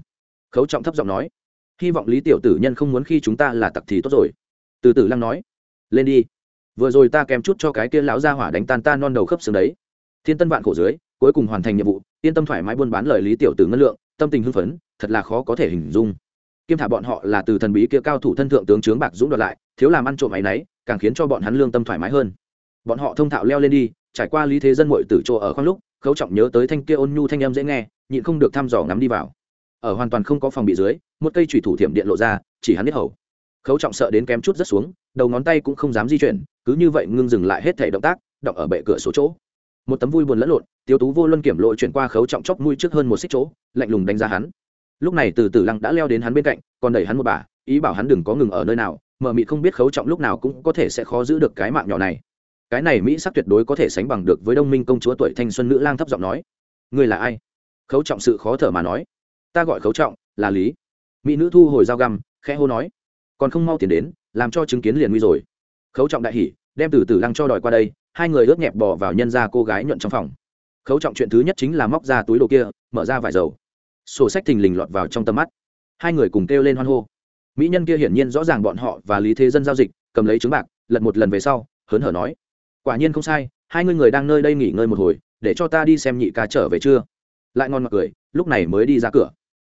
Khấu trọng thấp giọng nói. Hy vọng lý tiểu tử nhân không muốn khi chúng ta là tặc thì tốt rồi. Từ tử lăng nói. Lên đi vừa rồi ta kèm chút cho cái kia lão gia hỏa đánh tan ta non đầu khớp xương đấy. Thiên tân vạn khổ dưới, cuối cùng hoàn thành nhiệm vụ, yên tâm thoải mái buôn bán lời lý tiểu tử ngân lượng, tâm tình hưng phấn, thật là khó có thể hình dung. Kiêm thả bọn họ là từ thần bí kia cao thủ thân thượng tướng trướng bạc dũng đoạt lại, thiếu làm ăn trộm ấy náy càng khiến cho bọn hắn lương tâm thoải mái hơn. Bọn họ thông thạo leo lên đi, trải qua lý thế dân mội tử chỗ ở khoang lúc, khấu trọng nhớ tới thanh kia ôn nhu thanh em dễ nghe, nhịn không được thăm dò ngắm đi vào. Ở hoàn toàn không có phòng bị dưới, một cây thủy thủ thiểm điện lộ ra, chỉ hắn biết hầu. Khấu trọng sợ đến kém chút rất xuống, đầu ngón tay cũng không dám di chuyển cứ như vậy ngưng dừng lại hết thể động tác động ở bệ cửa số chỗ. Một tấm vui buồn lẫn lộn tiêu tú vô luân kiểm lộ chuyển qua khấu trọng chóc mũi trước hơn một xích chỗ, lạnh lùng đánh giá hắn. Lúc này từ từ lăng đã leo đến hắn bên cạnh, còn đẩy hắn một bà, ý bảo hắn đừng có ngừng ở nơi nào, mờ mị không biết khấu trọng lúc nào cũng có thể sẽ khó giữ được cái mạng nhỏ này. Cái này mỹ sắc tuyệt đối có thể sánh bằng được với đông minh công chúa tuổi thanh xuân nữ lang thấp giọng nói. Ngươi là ai? Khấu trọng sự khó thở mà nói. Ta gọi khấu trọng, là lý. Mỹ nữ thu hồi dao găm, khẽ hô nói. Còn không mau tiền đến, làm cho chứng kiến liền nguy rồi khấu trọng đại hỉ, đem từ từ lăng cho đòi qua đây, hai người ướt nhẹp bò vào nhân ra cô gái nhuận trong phòng. Khấu trọng chuyện thứ nhất chính là móc ra túi đồ kia, mở ra vải dầu. Sổ sách thình lình lọt vào trong tầm mắt. Hai người cùng kêu lên hoan hô. Mỹ nhân kia hiển nhiên rõ ràng bọn họ và lý thế dân giao dịch, cầm lấy trứng bạc, lật một lần về sau, hớn hở nói. Quả nhiên không sai, hai người người đang nơi đây nghỉ ngơi một hồi, để cho ta đi xem nhị ca trở về chưa? Lại ngon mặt cười, lúc này mới đi ra cửa.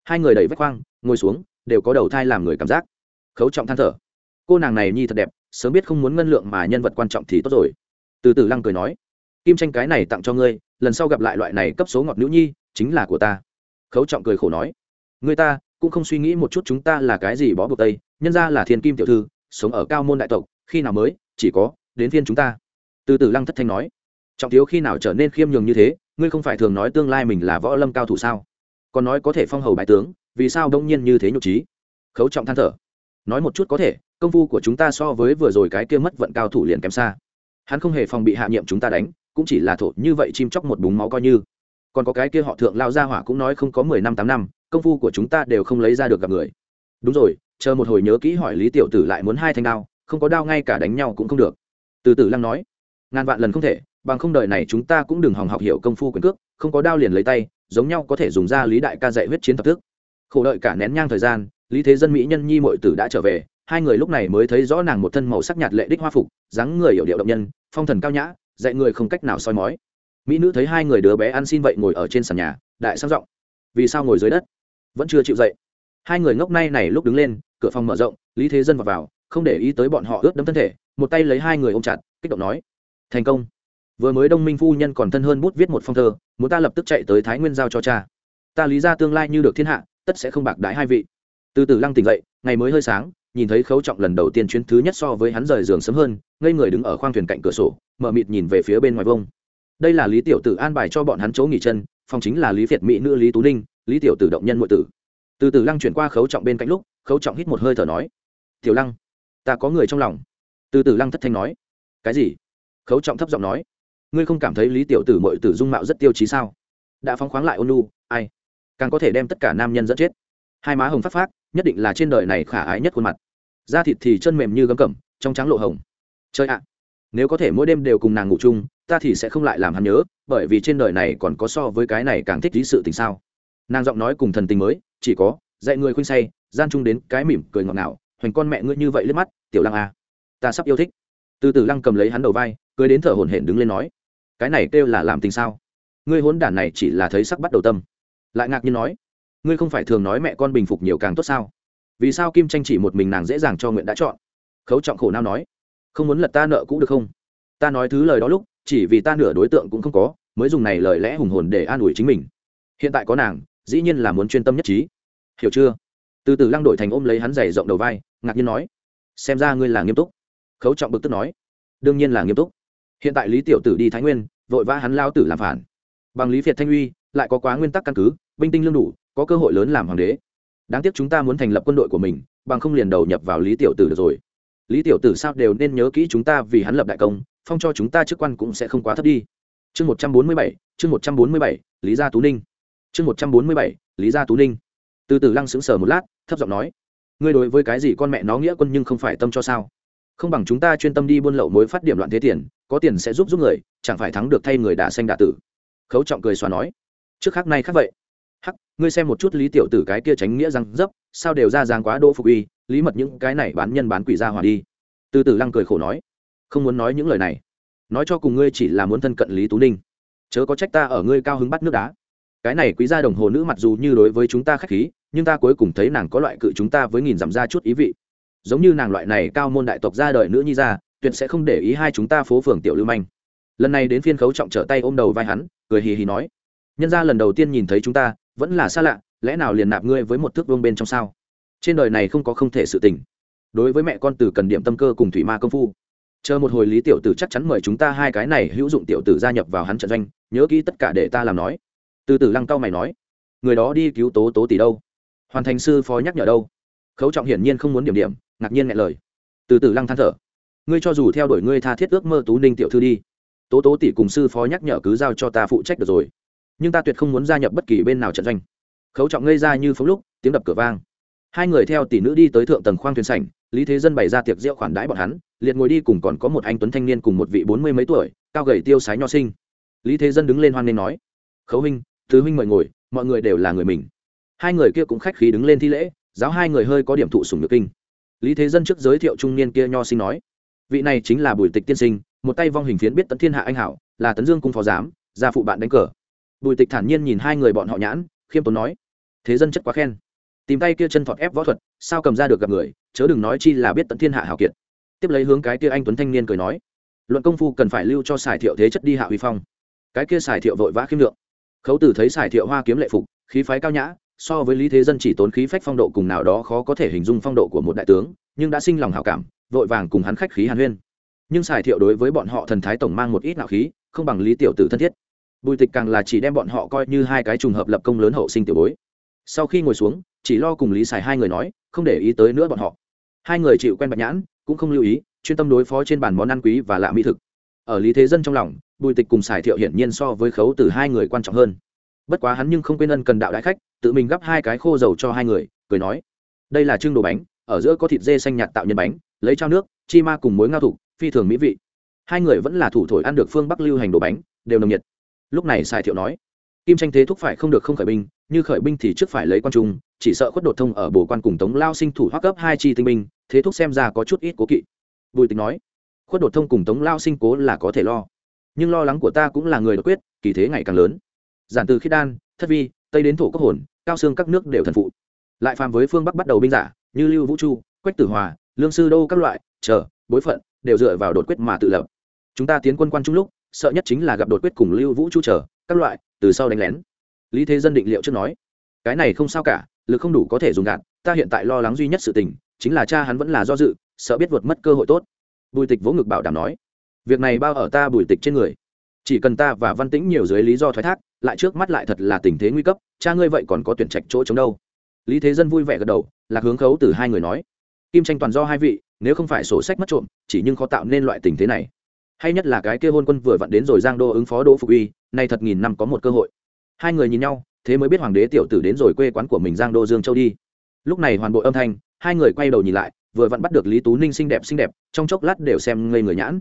Hai người đẩy vách khoang, ngồi xuống, đều có đầu thai làm người cảm giác. Khấu trọng than thở. Cô nàng này nhi thật đẹp sớm biết không muốn ngân lượng mà nhân vật quan trọng thì tốt rồi. Từ từ lăng cười nói, kim tranh cái này tặng cho ngươi, lần sau gặp lại loại này cấp số ngọt nữ nhi, chính là của ta. Khấu trọng cười khổ nói người ta, cũng không suy nghĩ một chút chúng ta là cái gì bó buộc tây, nhân ra là thiên kim tiểu thư, sống ở cao môn đại tộc, khi nào mới, chỉ có đến thiên chúng ta. Từ từ lăng thất thanh nói, trọng thiếu khi nào trở nên khiêm nhường như thế, ngươi không phải thường nói tương lai mình là võ lâm cao thủ sao? Còn nói có thể phong hầu bài tướng, vì sao đông nhiên như thế nhục trí? Khấu trọng than thở, nói một chút có thể công phu của chúng ta so với vừa rồi cái kia mất vận cao thủ liền kém xa. Hắn không hề phòng bị hạ nhiệm chúng ta đánh, cũng chỉ là thổ như vậy chim chóc một búng máu coi như. Còn có cái kia họ thượng lao ra hỏa cũng nói không có mười năm tám năm, công phu của chúng ta đều không lấy ra được gặp người. Đúng rồi, chờ một hồi nhớ kỹ hỏi lý tiểu tử lại muốn hai thanh đao, không có đao ngay cả đánh nhau cũng không được. Từ Tử lăng nói, ngàn vạn lần không thể, bằng không đợi này chúng ta cũng đừng hòng học hiểu công phu quyền cước, không có đao liền lấy tay, giống nhau có thể dùng ra lý đại ca dạy huyết chiến tập thức. Khổ đợi cả nén nhang thời gian lý thế dân mỹ nhân nhi mội tử đã trở về hai người lúc này mới thấy rõ nàng một thân màu sắc nhạt lệ đích hoa phục dáng người hiểu điệu động nhân phong thần cao nhã dạy người không cách nào soi mói. Mỹ nữ thấy hai người đứa bé ăn xin vậy ngồi ở trên sàn nhà đại sang giọng vì sao ngồi dưới đất? Vẫn chưa chịu dậy. Hai người ngốc nay này lúc đứng lên cửa phòng mở rộng lý thế dân vào, vào không để ý tới bọn họ ướt đẫm thân thể một tay lấy hai người ôm chặt kích động nói thành công. Vừa mới đông minh phu nhân còn thân hơn bút viết một phong thơ muốn ta lập tức chạy tới thái nguyên giao cho cha. Ta lý ra tương lai như được thiên hạ tất sẽ không bạc đái hai vị từ từ lăng tỉnh dậy, ngày mới hơi sáng, nhìn thấy khấu trọng lần đầu tiên chuyến thứ nhất so với hắn rời giường sớm hơn, ngây người đứng ở khoang thuyền cạnh cửa sổ, mở mịt nhìn về phía bên ngoài vông. Đây là lý tiểu tử an bài cho bọn hắn chỗ nghỉ chân, phòng chính là lý việt mỹ nữ lý tú ninh, lý tiểu tử động nhân ngụy tử. Từ từ lăng chuyển qua khấu trọng bên cạnh lúc, khấu trọng hít một hơi thở nói, tiểu lăng, ta có người trong lòng. Từ từ lăng thất thanh nói, cái gì? Khấu trọng thấp giọng nói, ngươi không cảm thấy lý tiểu tử mọi tử dung mạo rất tiêu chí sao? Đã phóng khoáng lại ôn lu ai? Càng có thể đem tất cả nam nhân dẫn chết hai má hồng phát phát nhất định là trên đời này khả ái nhất khuôn mặt. Da thịt thì chân mềm như gấm cẩm, trong trắng lộ hồng. Chơi ạ, nếu có thể mỗi đêm đều cùng nàng ngủ chung, ta thì sẽ không lại làm hắn nhớ, bởi vì trên đời này còn có so với cái này càng thích lý sự tình sao. Nàng giọng nói cùng thần tình mới, chỉ có, dạy người khuyên say, gian chung đến cái mỉm cười ngọt ngào, hoành con mẹ ngươi như vậy liếc mắt, tiểu lăng à. ta sắp yêu thích. Từ từ lăng cầm lấy hắn đầu vai, cười đến thở hổn hển đứng lên nói, cái này kêu là làm tình sao? Ngươi hốn đản này chỉ là thấy sắc bắt đầu tâm. Lại ngạc nhiên nói ngươi không phải thường nói mẹ con bình phục nhiều càng tốt sao? Vì sao kim tranh chỉ một mình nàng dễ dàng cho nguyện đã chọn? Khấu trọng khổ nao nói. Không muốn lật ta nợ cũ được không? Ta nói thứ lời đó lúc, chỉ vì ta nửa đối tượng cũng không có, mới dùng này lời lẽ hùng hồn để an ủi chính mình. Hiện tại có nàng, dĩ nhiên là muốn chuyên tâm nhất trí. Hiểu chưa? Từ từ lăng đổi thành ôm lấy hắn giày rộng đầu vai, ngạc nhiên nói. Xem ra ngươi là nghiêm túc. Khấu trọng bực tức nói. Đương nhiên là nghiêm túc. Hiện tại lý tiểu tử đi thái nguyên, vội vã hắn lao tử làm phản. Bằng lý việt thanh uy, lại có quá nguyên tắc căn cứ binh tinh lương đủ, có cơ hội lớn làm hoàng đế. Đáng tiếc chúng ta muốn thành lập quân đội của mình, bằng không liền đầu nhập vào lý tiểu tử được rồi. Lý tiểu tử sao đều nên nhớ kỹ chúng ta vì hắn lập đại công, phong cho chúng ta chức quan cũng sẽ không quá thấp đi. Chương một trăm bốn mươi bảy, chương một trăm bốn mươi bảy, lý gia tú ninh. Chương một trăm bốn mươi bảy, lý gia tú ninh. Từ từ lăng sững sờ một lát, thấp giọng nói, ngươi đối với cái gì con mẹ nó nghĩa quân nhưng không phải tâm cho sao? Không bằng chúng ta chuyên tâm đi buôn lậu mối phát điểm loạn thế tiền, có tiền sẽ giúp giúp người, chẳng phải thắng được thay người đả xanh đả tử. Khấu trọng cười xóa nói, trước khác nay khác vậy hắc, ngươi xem một chút lý tiểu tử cái kia tránh nghĩa răng dấp, sao đều ra giang quá đỗ phục uy, lý mật những cái này bán nhân bán quỷ ra hỏa đi. Từ từ lăng cười khổ nói, không muốn nói những lời này. Nói cho cùng ngươi chỉ là muốn thân cận lý tú ninh. Chớ có trách ta ở ngươi cao hứng bắt nước đá. Cái này quý gia đồng hồ nữ mặc dù như đối với chúng ta khách khí, nhưng ta cuối cùng thấy nàng có loại cự chúng ta với nghìn dặm ra chút ý vị. Giống như nàng loại này cao môn đại tộc ra đời nữ nhi ra, tuyệt sẽ không để ý hai chúng ta phố phường tiểu lưu manh. Lần này đến phiên khấu trọng trở tay ôm đầu vai hắn, cười hì hì nói, nhân ra lần đầu tiên nhìn thấy chúng ta vẫn là xa lạ, lẽ nào liền nạp ngươi với một thước vương bên trong sao? Trên đời này không có không thể sự tình. Đối với mẹ con tử cần điểm tâm cơ cùng thủy ma công phu. Chờ một hồi lý tiểu tử chắc chắn mời chúng ta hai cái này hữu dụng tiểu tử gia nhập vào hắn trận doanh, nhớ kỹ tất cả để ta làm nói. Từ từ lăng cao mày nói. Người đó đi cứu tố tố tỷ đâu? Hoàn thành sư phó nhắc nhở đâu? Khấu trọng hiển nhiên không muốn điểm điểm, ngạc nhiên ngại lời. Từ từ lăng than thở. Ngươi cho dù theo đuổi ngươi tha thiết ước mơ tú ninh tiểu thư đi. Tố tố tỷ cùng sư phó nhắc nhở cứ giao cho ta phụ trách được rồi nhưng ta tuyệt không muốn gia nhập bất kỳ bên nào trận doanh. Khấu trọng ngây ra như phóng lúc, tiếng đập cửa vang. Hai người theo tỷ nữ đi tới thượng tầng khoang thuyền sảnh, lý thế dân bày ra tiệc rượu khoản đãi bọn hắn, liệt ngồi đi cùng còn có một anh tuấn thanh niên cùng một vị bốn mươi mấy tuổi, cao gầy tiêu sái nho sinh. Lý thế dân đứng lên hoan nên nói, khấu huynh thứ huynh mời ngồi, mọi người đều là người mình. Hai người kia cũng khách khí đứng lên thi lễ, giáo hai người hơi có điểm thụ sùng nhược kinh. Lý thế dân trước giới thiệu trung niên kia nho sinh nói, vị này chính là bùi tịch tiên sinh, một tay vong hình phiến biết tấn thiên hạ anh hảo, là tấn dương cung phó giám, gia phụ bạn đánh cờ bùi tịch thản nhiên nhìn hai người bọn họ nhãn, khiêm tốn nói, thế dân chất quá khen. Tìm tay kia chân thọt ép võ thuật, sao cầm ra được gặp người, chớ đừng nói chi là biết tận thiên hạ hảo kiệt. Tiếp lấy hướng cái kia anh tuấn thanh niên cười nói, luận công phu cần phải lưu cho sài thiệu thế chất đi hạ huy phong. Cái kia sài thiệu vội vã khiêm lượng. Khấu tử thấy sài thiệu hoa kiếm lệ phục, khí phái cao nhã, so với lý thế dân chỉ tốn khí phách phong độ cùng nào đó khó có thể hình dung phong độ của một đại tướng, nhưng đã sinh lòng hảo cảm, vội vàng cùng hắn khách khí hàn huyên. Nhưng sài thiệu đối với bọn họ thần thái tổng mang một ít nạo khí, không bằng lý tiểu tử thân thiết bùi tịch càng là chỉ đem bọn họ coi như hai cái trùng hợp lập công lớn hậu sinh tiểu bối. Sau khi ngồi xuống chỉ lo cùng lý xài hai người nói không để ý tới nữa bọn họ. Hai người chịu quen bạch nhãn cũng không lưu ý chuyên tâm đối phó trên bàn món ăn quý và lạ mỹ thực. Ở lý thế dân trong lòng bùi tịch cùng xài thiệu hiển nhiên so với khấu từ hai người quan trọng hơn. Bất quá hắn nhưng không quên ân cần đạo đại khách tự mình gắp hai cái khô dầu cho hai người cười nói đây là trưng đồ bánh ở giữa có thịt dê xanh nhạt tạo nhân bánh lấy trao nước chi ma cùng muối ngao thủ, phi thường mỹ vị. Hai người vẫn là thủ thổi ăn được phương bắc lưu hành đồ bánh đều nồng nhiệt lúc này xài thiệu nói, kim tranh thế thúc phải không được không khởi binh, như khởi binh thì trước phải lấy quan trung, chỉ sợ khuất đột thông ở bồ quan cùng tống lao sinh thủ hoác cấp hai chi tinh binh, thế thúc xem ra có chút ít cố kỵ. Bùi tịch nói, khuất đột thông cùng tống lao sinh cố là có thể lo, nhưng lo lắng của ta cũng là người đột quyết, kỳ thế ngày càng lớn. Giản từ khiết đan, thất vi, tây đến thổ cốc hồn, cao xương các nước đều thần phụ. Lại phàm với phương bắc bắt đầu binh giả, như lưu vũ chu, quách tử hòa, lương sư đô các loại, chờ, bối phận, đều dựa vào đột quyết mà tự lập. Chúng ta tiến quân quan trung lúc sợ nhất chính là gặp đột quyết cùng lưu vũ chu chờ, các loại, từ sau đánh lén. Lý thế dân định liệu trước nói, cái này không sao cả, lực không đủ có thể dùng gạt, ta hiện tại lo lắng duy nhất sự tình, chính là cha hắn vẫn là do dự, sợ biết vượt mất cơ hội tốt. Bùi tịch vỗ ngực bảo đảm nói, việc này bao ở ta bùi tịch trên người. Chỉ cần ta và văn tĩnh nhiều dưới lý do thoái thác, lại trước mắt lại thật là tình thế nguy cấp, cha ngươi vậy còn có tuyển trạch chỗ chống đâu. Lý thế dân vui vẻ gật đầu, lạc hướng khấu từ hai người nói, kim tranh toàn do hai vị, nếu không phải sổ sách mất trộm, chỉ nhưng khó tạo nên loại tình thế này hay nhất là cái kia hôn quân vừa vặn đến rồi giang đô ứng phó đỗ phục uy, nay thật nghìn năm có một cơ hội. Hai người nhìn nhau, thế mới biết hoàng đế tiểu tử đến rồi quê quán của mình giang đô dương châu đi. Lúc này hoàn bộ âm thanh, hai người quay đầu nhìn lại, vừa vặn bắt được lý tú ninh xinh đẹp xinh đẹp, trong chốc lát đều xem ngây người nhãn.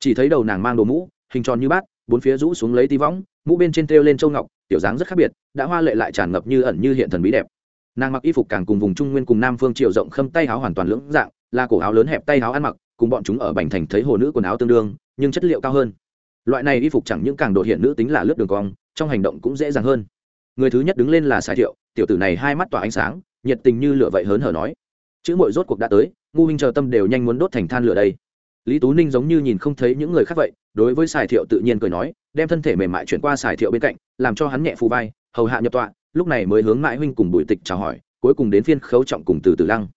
Chỉ thấy đầu nàng mang đồ mũ, hình tròn như bát, bốn phía rũ xuống lấy tí võng, mũ bên trên treo lên châu ngọc, tiểu dáng rất khác biệt, đã hoa lệ lại tràn ngập như ẩn như hiện thần bí đẹp. Nàng mặc y phục càng cùng vùng trung nguyên cùng nam phương triệu rộng khâm tay áo hoàn toàn lưỡng dạng, là cổ áo lớn hẹp tay áo ăn mặc, cùng bọn chúng ở bành thành thấy hồ nữ quần áo tương đương nhưng chất liệu cao hơn. Loại này y phục chẳng những càng đột hiện nữ tính là lướt đường cong, trong hành động cũng dễ dàng hơn. Người thứ nhất đứng lên là sài thiệu, tiểu tử này hai mắt tỏa ánh sáng, nhiệt tình như lửa vậy hớn hở nói. Chữ mội rốt cuộc đã tới, ngu huynh chờ tâm đều nhanh muốn đốt thành than lửa đây. Lý tú ninh giống như nhìn không thấy những người khác vậy, đối với sài thiệu tự nhiên cười nói, đem thân thể mềm mại chuyển qua sài thiệu bên cạnh, làm cho hắn nhẹ phù vai, hầu hạ nhập tọa, lúc này mới hướng mãi huynh cùng bùi tịch chào hỏi, cuối cùng đến phiên khấu trọng cùng từ từ lăng.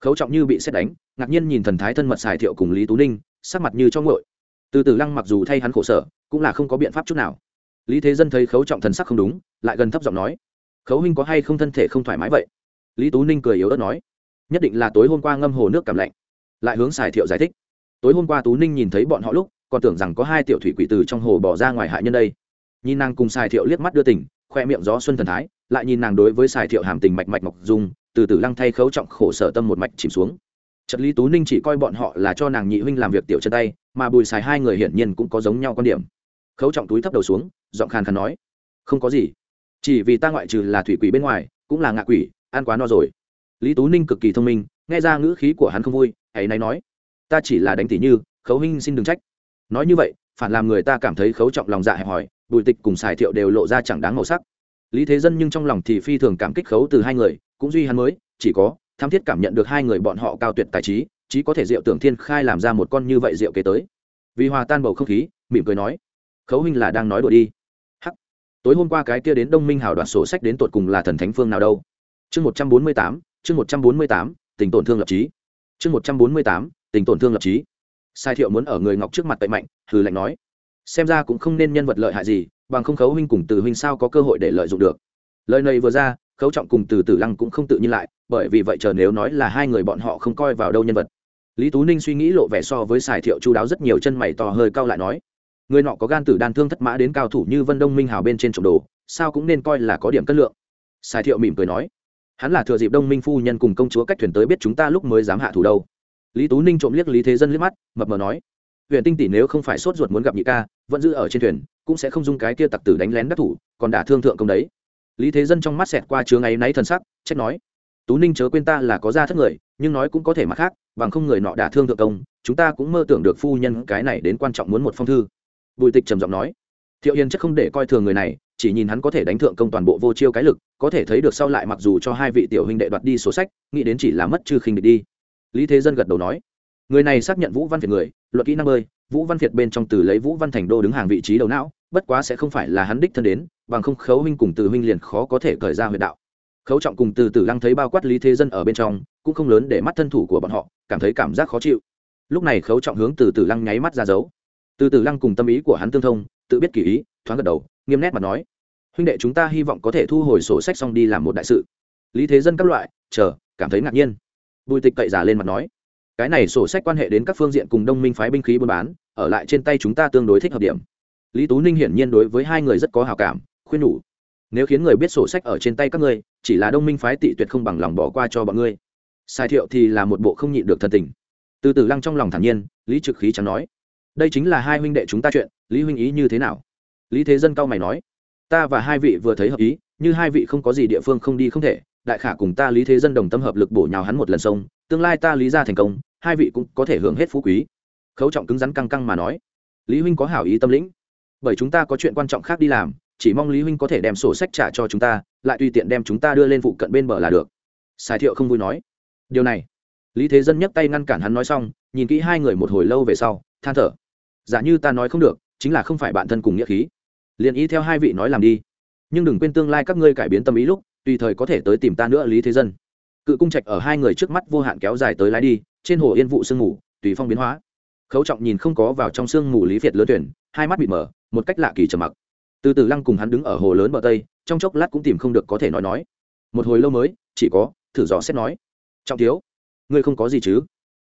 Khấu trọng như bị xét đánh, ngạc nhiên nhìn thần thái thân mật sài thiệu cùng lý tú ninh, sắc mặt như cho ngội từ từ lăng mặc dù thay hắn khổ sở, cũng là không có biện pháp chút nào. Lý thế dân thấy khấu trọng thần sắc không đúng, lại gần thấp giọng nói, khấu huynh có hay không thân thể không thoải mái vậy? Lý tú ninh cười yếu ớt nói, nhất định là tối hôm qua ngâm hồ nước cảm lạnh. Lại hướng xài thiệu giải thích, tối hôm qua tú ninh nhìn thấy bọn họ lúc, còn tưởng rằng có hai tiểu thủy quỷ từ trong hồ bỏ ra ngoài hại nhân đây. Nhìn nàng cùng xài thiệu liếc mắt đưa tỉnh khoe miệng gió xuân thần thái, lại nhìn nàng đối với xài thiệu hàm tình mạch mạch mọc dùng từ từ lăng thay khấu trọng khổ sở tâm một mạch chìm xuống trật lý tú ninh chỉ coi bọn họ là cho nàng nhị huynh làm việc tiểu chân tay, mà bùi xài hai người hiển nhiên cũng có giống nhau quan điểm. Khấu trọng túi thấp đầu xuống, giọng khàn khàn nói, không có gì. Chỉ vì ta ngoại trừ là thủy quỷ bên ngoài, cũng là ngạ quỷ, ăn quá no rồi. Lý tú ninh cực kỳ thông minh, nghe ra ngữ khí của hắn không vui, hãy nay nói, ta chỉ là đánh tỷ như, khấu huynh xin đừng trách. Nói như vậy, phản làm người ta cảm thấy khấu trọng lòng dạ hẹp hòi, bùi tịch cùng xài thiệu đều lộ ra chẳng đáng màu sắc. Lý thế dân nhưng trong lòng thì phi thường cảm kích khấu từ hai người, cũng duy hắn mới, chỉ có tham thiết cảm nhận được hai người bọn họ cao tuyệt tài trí chí có thể diệu tưởng thiên khai làm ra một con như vậy diệu kế tới. Vì hòa tan bầu không khí, mỉm cười nói, khấu huynh là đang nói đùa đi. Hắc. Tối hôm qua cái kia đến đông minh hào đoạt sổ sách đến tột cùng là thần thánh phương nào đâu? Chương một trăm bốn mươi tám, chương một trăm bốn mươi tám, tình tổn thương lập trí chương một trăm bốn mươi tám, tình tổn thương lập trí sai thiệu muốn ở người ngọc trước mặt tệ mạnh, hừ lạnh nói, xem ra cũng không nên nhân vật lợi hại gì, bằng không khấu huynh cùng từ huynh sao có cơ hội để lợi dụng được? Lời này vừa ra, khấu trọng cùng từ tử lăng cũng không tự nhiên lại bởi vì vậy chờ nếu nói là hai người bọn họ không coi vào đâu nhân vật. Lý tú ninh suy nghĩ lộ vẻ so với sài thiệu chu đáo rất nhiều chân mày to hơi cao lại nói, người nọ có gan tử đan thương thất mã đến cao thủ như vân đông minh hào bên trên trộm đồ, sao cũng nên coi là có điểm cân lượng. Sài thiệu mỉm cười nói, hắn là thừa dịp đông minh phu nhân cùng công chúa cách thuyền tới biết chúng ta lúc mới dám hạ thủ đâu. Lý tú ninh trộm liếc lý thế dân liếc mắt, mập mờ nói huyện tinh tỷ nếu không phải sốt ruột muốn gặp nhị ca, vẫn giữ ở trên thuyền, cũng sẽ không dung cái kia tặc tử đánh lén đắc thủ, còn đả thương thượng công đấy. Lý thế dân trong mắt xẹt qua chứa ngày náy thần sắc, trách nói tú ninh chớ quên ta là có gia thất người, nhưng nói cũng có thể mặt khác, bằng không người nọ đả thương thượng công, chúng ta cũng mơ tưởng được phu nhân cái này đến quan trọng muốn một phong thư. Bùi tịch trầm giọng nói. Thiệu hiền chắc không để coi thường người này, chỉ nhìn hắn có thể đánh thượng công toàn bộ vô chiêu cái lực, có thể thấy được sau lại mặc dù cho hai vị tiểu huynh đệ đoạt đi số sách, nghĩ đến chỉ là mất chư khinh địch đi. Lý thế dân gật đầu nói. Người này xác nhận vũ văn việt người, luật kỹ năng bơi, vũ văn việt bên trong từ lấy vũ văn thành đô đứng hàng vị trí đầu não, bất quá sẽ không phải là hắn đích thân đến, bằng không khấu huynh cùng từ huynh liền khó có thể cởi ra huyện đạo khấu trọng cùng từ tử lăng thấy bao quát lý thế dân ở bên trong, cũng không lớn để mắt thân thủ của bọn họ, cảm thấy cảm giác khó chịu. Lúc này khấu trọng hướng từ tử lăng nháy mắt ra dấu. Từ tử lăng cùng tâm ý của hắn tương thông, tự biết kỳ ý, thoáng gật đầu, nghiêm nét mà nói, huynh đệ chúng ta hy vọng có thể thu hồi sổ sách xong đi làm một đại sự. Lý thế dân các loại, chờ, cảm thấy ngạc nhiên. Bùi tịch cậy giả lên mặt nói, cái này sổ sách quan hệ đến các phương diện cùng đông minh phái binh khí buôn bán, ở lại trên tay chúng ta tương đối thích hợp điểm. Lý tú ninh hiển nhiên đối với hai người rất có hào cảm, khuyên nhủ, nếu khiến người biết sổ sách ở trên tay các ngươi chỉ là đông minh phái tị tuyệt không bằng lòng bỏ qua cho bọn ngươi. Sai thiệu thì là một bộ không nhịn được thân tình. Từ từ lăng trong lòng thản nhiên, lý trực khí chẳng nói, đây chính là hai huynh đệ chúng ta chuyện, lý huynh ý như thế nào? Lý thế dân cao mày nói, ta và hai vị vừa thấy hợp ý, như hai vị không có gì địa phương không đi không thể, đại khả cùng ta lý thế dân đồng tâm hợp lực bổ nhào hắn một lần sông, tương lai ta lý ra thành công, hai vị cũng có thể hưởng hết phú quý. Khấu trọng cứng rắn căng căng mà nói, lý huynh có hảo ý tâm lĩnh, bởi chúng ta có chuyện quan trọng khác đi làm chỉ mong lý huynh có thể đem sổ sách trả cho chúng ta, lại tùy tiện đem chúng ta đưa lên phụ cận bên bờ là được. Sài thiệu không vui nói. Điều này. Lý thế dân nhấc tay ngăn cản hắn nói xong, nhìn kỹ hai người một hồi lâu về sau, than thở. Giả như ta nói không được, chính là không phải bạn thân cùng nghĩa khí. Liền ý theo hai vị nói làm đi. Nhưng đừng quên tương lai các ngươi cải biến tâm ý lúc, tùy thời có thể tới tìm ta nữa, lý thế dân. Cự cung trạch ở hai người trước mắt vô hạn kéo dài tới lái đi, trên hồ yên vụ sương mù, tùy phong biến hóa. Khấu trọng nhìn không có vào trong sương mù lý việt lớn tuyển, hai mắt bị mở một cách lạ kỳ trầm mặc từ từ lăng cùng hắn đứng ở hồ lớn bờ tây, trong chốc lát cũng tìm không được có thể nói nói. Một hồi lâu mới, chỉ có, thử dò xét nói. Trọng thiếu, ngươi không có gì chứ?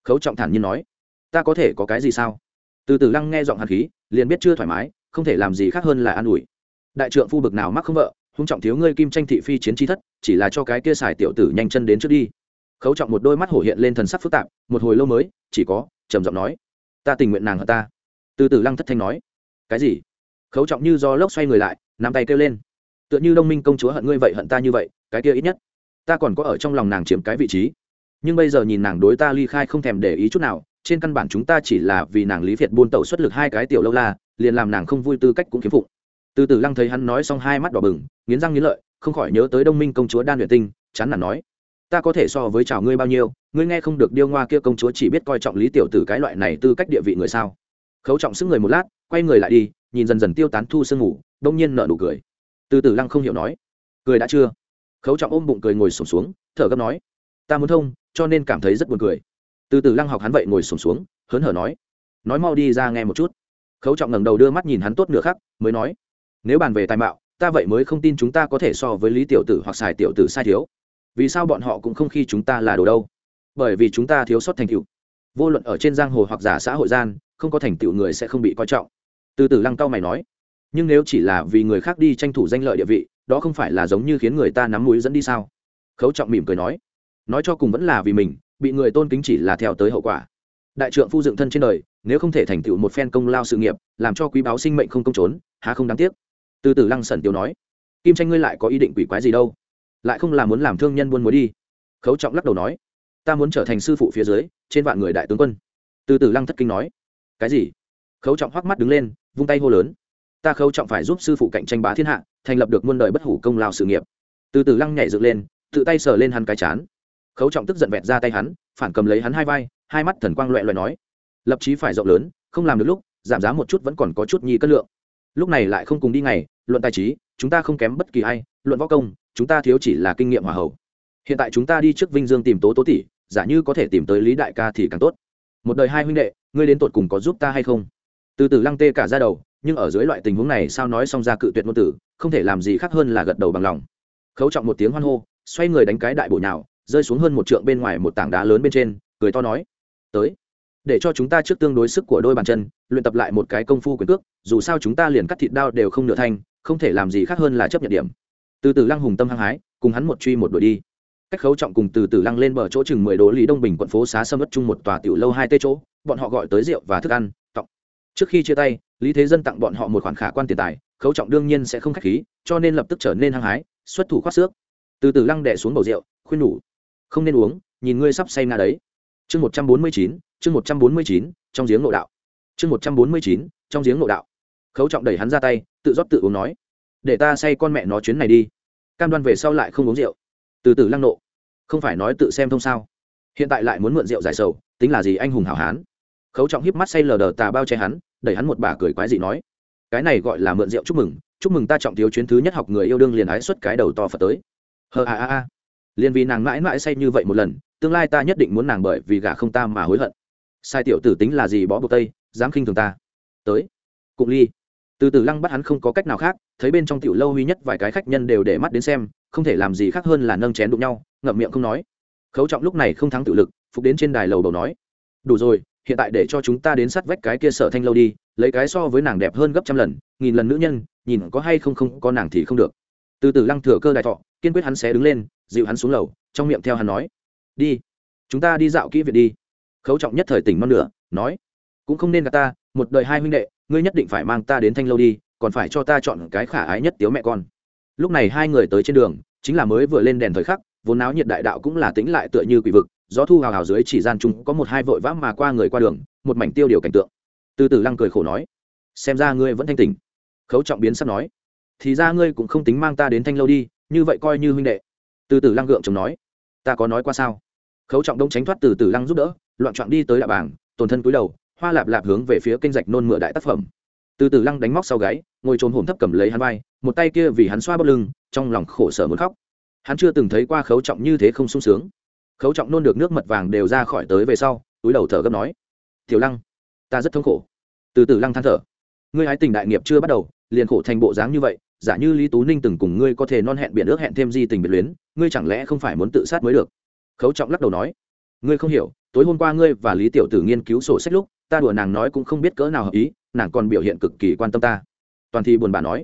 Khấu trọng thản nhiên nói. Ta có thể có cái gì sao? Từ từ lăng nghe giọng hạt khí, liền biết chưa thoải mái, không thể làm gì khác hơn là an ủi. Đại trượng phu bực nào mắc không vợ hung trọng thiếu ngươi kim tranh thị phi chiến tri thất, chỉ là cho cái kia xài tiểu tử nhanh chân đến trước đi. Khấu trọng một đôi mắt hổ hiện lên thần sắc phức tạp, một hồi lâu mới, chỉ có, trầm giọng nói. Ta tình nguyện nàng ở ta. Từ từ lăng thất thanh nói. Cái gì? Khấu trọng như do lốc xoay người lại, nắm tay kêu lên. Tựa như đông minh công chúa hận ngươi vậy hận ta như vậy, cái kia ít nhất, ta còn có ở trong lòng nàng chiếm cái vị trí. Nhưng bây giờ nhìn nàng đối ta ly khai không thèm để ý chút nào, trên căn bản chúng ta chỉ là vì nàng lý việt buôn tẩu xuất lực hai cái tiểu lâu la, liền làm nàng không vui tư cách cũng kiếm phụng. Từ từ lăng thấy hắn nói xong hai mắt đỏ bừng, nghiến răng nghiến lợi, không khỏi nhớ tới đông minh công chúa đan luyện tinh, chán nản nói, ta có thể so với chào ngươi bao nhiêu, ngươi nghe không được điêu ngoa kia công chúa chỉ biết coi trọng lý tiểu tử cái loại này tư cách địa vị người sao? Khấu trọng sức người một lát, quay người lại đi nhìn dần dần tiêu tán thu sương ngủ, đông nhiên nợ nụ cười. Từ từ lăng không hiểu nói, cười đã chưa? Khấu trọng ôm bụng cười ngồi sổm xuống, thở gấp nói, ta muốn thông, cho nên cảm thấy rất buồn cười. Từ từ lăng học hắn vậy ngồi sổm xuống, hớn hở nói nói mau đi ra nghe một chút. Khấu trọng ngẩng đầu đưa mắt nhìn hắn tốt nửa khắc, mới nói, nếu bàn về tài mạo, ta vậy mới không tin chúng ta có thể so với lý tiểu tử hoặc xài tiểu tử sai thiếu. Vì sao bọn họ cũng không khi chúng ta là đồ đâu? Bởi vì chúng ta thiếu sót thành tựu. Vô luận ở trên giang hồ hoặc giả xã hội gian, không có thành tựu người sẽ không bị coi trọng từ từ lăng cao mày nói, nhưng nếu chỉ là vì người khác đi tranh thủ danh lợi địa vị, đó không phải là giống như khiến người ta nắm mũi dẫn đi sao? Khấu trọng mỉm cười nói nói cho cùng vẫn là vì mình, bị người tôn kính chỉ là theo tới hậu quả. Đại trượng phu dựng thân trên đời, nếu không thể thành tựu một phen công lao sự nghiệp, làm cho quý báo sinh mệnh không công trốn, há không đáng tiếc? Từ từ lăng sẩn tiêu nói, kim tranh ngươi lại có ý định quỷ quái gì đâu? Lại không là muốn làm thương nhân buôn mối đi? Khấu trọng lắc đầu nói, ta muốn trở thành sư phụ phía dưới, trên vạn người đại tướng quân. Từ từ lăng thất kinh nói, cái gì? Khấu trọng hoắc mắt đứng lên, vung tay hô lớn. Ta khấu trọng phải giúp sư phụ cạnh tranh bá thiên hạ, thành lập được muôn đời bất hủ công lao sự nghiệp. Từ từ lăng nhảy dựng lên, tự tay sờ lên hắn cái chán. Khấu trọng tức giận vẹt ra tay hắn, phản cầm lấy hắn hai vai, hai mắt thần quang loẹ loẹ nói. Lập chí phải rộng lớn, không làm được lúc, giảm giá một chút vẫn còn có chút nhi cất lượng. Lúc này lại không cùng đi ngày, luận tài trí, chúng ta không kém bất kỳ ai, luận võ công, chúng ta thiếu chỉ là kinh nghiệm hòa hậu. Hiện tại chúng ta đi trước vinh dương tìm tố tố tỷ, giả như có thể tìm tới lý đại ca thì càng tốt. Một đời hai huynh đệ, ngươi đến tột cùng có giúp ta hay không? Từ từ lăng tê cả ra đầu, nhưng ở dưới loại tình huống này sao nói xong ra cự tuyệt ngôn tử, không thể làm gì khác hơn là gật đầu bằng lòng. Khấu trọng một tiếng hoan hô, xoay người đánh cái đại bộ nhào, rơi xuống hơn một trượng bên ngoài một tảng đá lớn bên trên, cười to nói, tới, để cho chúng ta trước tương đối sức của đôi bàn chân, luyện tập lại một cái công phu quyền cước, dù sao chúng ta liền cắt thịt đao đều không nửa thanh, không thể làm gì khác hơn là chấp nhận điểm. Từ từ lăng hùng tâm hăng hái, cùng hắn một truy một đuổi đi. Cách khấu trọng cùng từ từ lăng lên bờ chỗ chừng mười đố lý đông bình quận phố xá sâm ất chung một tòa tiểu lâu hai tê chỗ, bọn họ gọi tới rượu và thức ăn trước khi chia tay, lý thế dân tặng bọn họ một khoản khả quan tiền tài, khấu trọng đương nhiên sẽ không khách khí, cho nên lập tức trở nên hăng hái, xuất thủ khoát xước. Từ từ lăng đẻ xuống bầu rượu, khuyên nhủ. Không nên uống, nhìn ngươi sắp say nga đấy. Chương một trăm bốn mươi chín, chương một trăm bốn mươi chín, trong giếng nội đạo. Chương một trăm bốn mươi chín, trong giếng nội đạo. Khấu trọng đẩy hắn ra tay, tự rót tự uống nói. Để ta say con mẹ nó chuyến này đi. Cam đoan về sau lại không uống rượu. Từ từ lăng nộ. Không phải nói tự xem thông sao. Hiện tại lại muốn mượn rượu giải sầu, tính là gì anh hùng hảo hán khấu trọng híp mắt say lờ đờ tà bao che hắn, đẩy hắn một bà cười quái dị nói, cái này gọi là mượn rượu chúc mừng chúc mừng ta trọng thiếu chuyến thứ nhất học người yêu đương liền ái xuất cái đầu to phật tới. Hờ a a a. Liền vì nàng mãi mãi say như vậy một lần, tương lai ta nhất định muốn nàng bởi vì gả không ta mà hối hận. Sai tiểu tử tính là gì bó buộc tây, dám khinh thường ta. Tới cụng ly. Từ từ lăng bắt hắn không có cách nào khác, thấy bên trong tiểu lâu huy nhất vài cái khách nhân đều để mắt đến xem, không thể làm gì khác hơn là nâng chén đụng nhau, ngậm miệng không nói. Khấu trọng lúc này không thắng tự lực, phục đến trên đài lầu đầu nói, đủ rồi hiện tại để cho chúng ta đến sát vách cái kia sở thanh lâu đi, lấy cái so với nàng đẹp hơn gấp trăm lần, nghìn lần nữ nhân, nhìn có hay không không, có nàng thì không được. Từ từ lăng thừa cơ đại thọ, kiên quyết hắn sẽ đứng lên, dịu hắn xuống lầu, trong miệng theo hắn nói, đi, chúng ta đi dạo kỹ viện đi. Khấu trọng nhất thời tỉnh non nửa, nói, cũng không nên gặp ta, một đời hai huynh đệ, ngươi nhất định phải mang ta đến thanh lâu đi, còn phải cho ta chọn cái khả ái nhất tiếu mẹ con. Lúc này hai người tới trên đường, chính là mới vừa lên đèn thời khắc vốn náo nhiệt đại đạo cũng là tĩnh lại tựa như quỷ vực, gió thu hào hào dưới chỉ gian chung có một hai vội vã mà qua người qua đường, một mảnh tiêu điều cảnh tượng. Từ từ lăng cười khổ nói, xem ra ngươi vẫn thanh tỉnh. Khấu trọng biến sắp nói, thì ra ngươi cũng không tính mang ta đến thanh lâu đi, như vậy coi như huynh đệ. Từ từ lăng gượng chồng nói, ta có nói qua sao? Khấu trọng đông tránh thoát từ từ lăng giúp đỡ, loạn trọng đi tới đạo bảng tổn thân cúi đầu, hoa lạp lạp hướng về phía kênh rạch nôn mửa đại tác phẩm. Từ từ lăng đánh móc sau gáy, ngồi trốn hổm thấp cầm lấy hắn vai, một tay kia vì hắn xoa bắp lưng, trong lòng khổ sở muốn khóc hắn chưa từng thấy qua khấu trọng như thế không sung sướng. Khấu trọng nôn được nước mật vàng đều ra khỏi tới về sau, túi đầu thở gấp nói, tiểu lăng, ta rất thống khổ. Từ từ lăng than thở, ngươi hái tình đại nghiệp chưa bắt đầu, liền khổ thành bộ dáng như vậy, giả như lý tú ninh từng cùng ngươi có thể non hẹn biển ước hẹn thêm di tình biệt luyến, ngươi chẳng lẽ không phải muốn tự sát mới được? Khấu trọng lắc đầu nói, ngươi không hiểu, tối hôm qua ngươi và lý tiểu tử nghiên cứu sổ sách lúc, ta đùa nàng nói cũng không biết cỡ nào hợp ý, nàng còn biểu hiện cực kỳ quan tâm ta. Toàn thi buồn bà nói,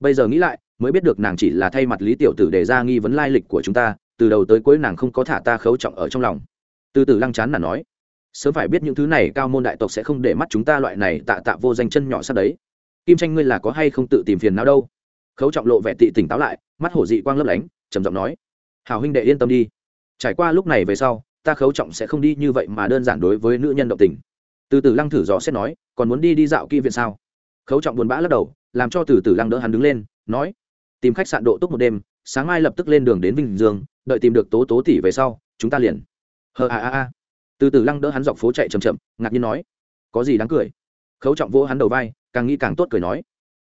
bây giờ nghĩ lại mới biết được nàng chỉ là thay mặt lý tiểu tử để ra nghi vấn lai lịch của chúng ta, từ đầu tới cuối nàng không có thả ta khấu trọng ở trong lòng. Từ từ lăng chán là nói, sớm phải biết những thứ này cao môn đại tộc sẽ không để mắt chúng ta loại này tạ tạ vô danh chân nhỏ sắp đấy. Kim tranh ngươi là có hay không tự tìm phiền nào đâu? Khấu trọng lộ vẻ tị tỉnh táo lại, mắt hổ dị quang lấp lánh, trầm giọng nói hào huynh đệ yên tâm đi. Trải qua lúc này về sau, ta khấu trọng sẽ không đi như vậy mà đơn giản đối với nữ nhân động tình. Từ từ lăng thử dò xét nói, còn muốn đi đi dạo kỹ viện sao? Khấu trọng buồn bã lắc đầu, làm cho từ từ lăng đỡ hắn đứng lên, nói tìm khách sạn độ túc một đêm, sáng mai lập tức lên đường đến vinh dương, đợi tìm được tố tố tỷ về sau, chúng ta liền. Hờ a a a. Từ từ lăng đỡ hắn dọc phố chạy chầm chậm, ngạc nhiên nói, có gì đáng cười? Khấu trọng vỗ hắn đầu vai, càng nghĩ càng tốt cười nói,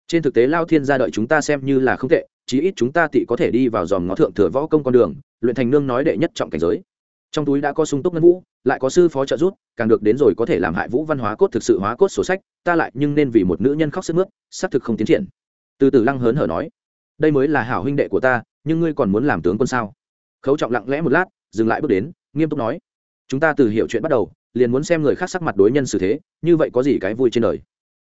trên thực tế lao thiên gia đợi chúng ta xem như là không tệ, chí ít chúng ta tị có thể đi vào dòm ngó thượng thừa võ công con đường, luyện thành nương nói đệ nhất trọng cảnh giới. Trong túi đã có sung túc ngân vũ, lại có sư phó trợ giúp, càng được đến rồi có thể làm hại vũ văn hóa cốt thực sự hóa cốt sổ sách, ta lại nhưng nên vì một nữ nhân khóc sức mướt xác thực không tiến triển. Từ từ lăng hớn hở nói đây mới là hảo huynh đệ của ta, nhưng ngươi còn muốn làm tướng quân sao? Khấu trọng lặng lẽ một lát, dừng lại bước đến, nghiêm túc nói. Chúng ta từ hiểu chuyện bắt đầu, liền muốn xem người khác sắc mặt đối nhân xử thế, như vậy có gì cái vui trên đời?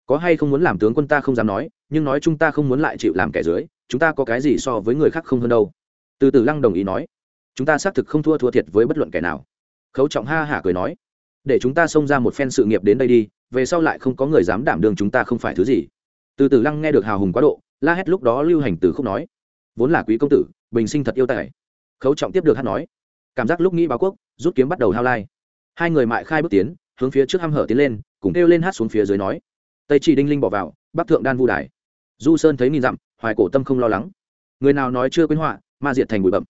Có hay không muốn làm tướng quân ta không dám nói, nhưng nói chúng ta không muốn lại chịu làm kẻ dưới, chúng ta có cái gì so với người khác không hơn đâu? Từ từ lăng đồng ý nói. Chúng ta xác thực không thua thua thiệt với bất luận kẻ nào. Khấu trọng ha hả cười nói. Để chúng ta xông ra một phen sự nghiệp đến đây đi, về sau lại không có người dám đảm đương chúng ta không phải thứ gì. Từ từ lăng nghe được hào hùng quá độ la hét lúc đó lưu hành từ không nói, vốn là quý công tử, bình sinh thật yêu tài. Khấu trọng tiếp được hát nói, cảm giác lúc nghĩ báo quốc, rút kiếm bắt đầu hao lai. Hai người mại khai bước tiến, hướng phía trước hăm hở tiến lên, cùng kêu lên hát xuống phía dưới nói, tây chỉ đinh linh bỏ vào, bắc thượng đan vu đài. Du sơn thấy nghìn dặm, hoài cổ tâm không lo lắng. Người nào nói chưa quyến họa, ma diệt thành bụi bậm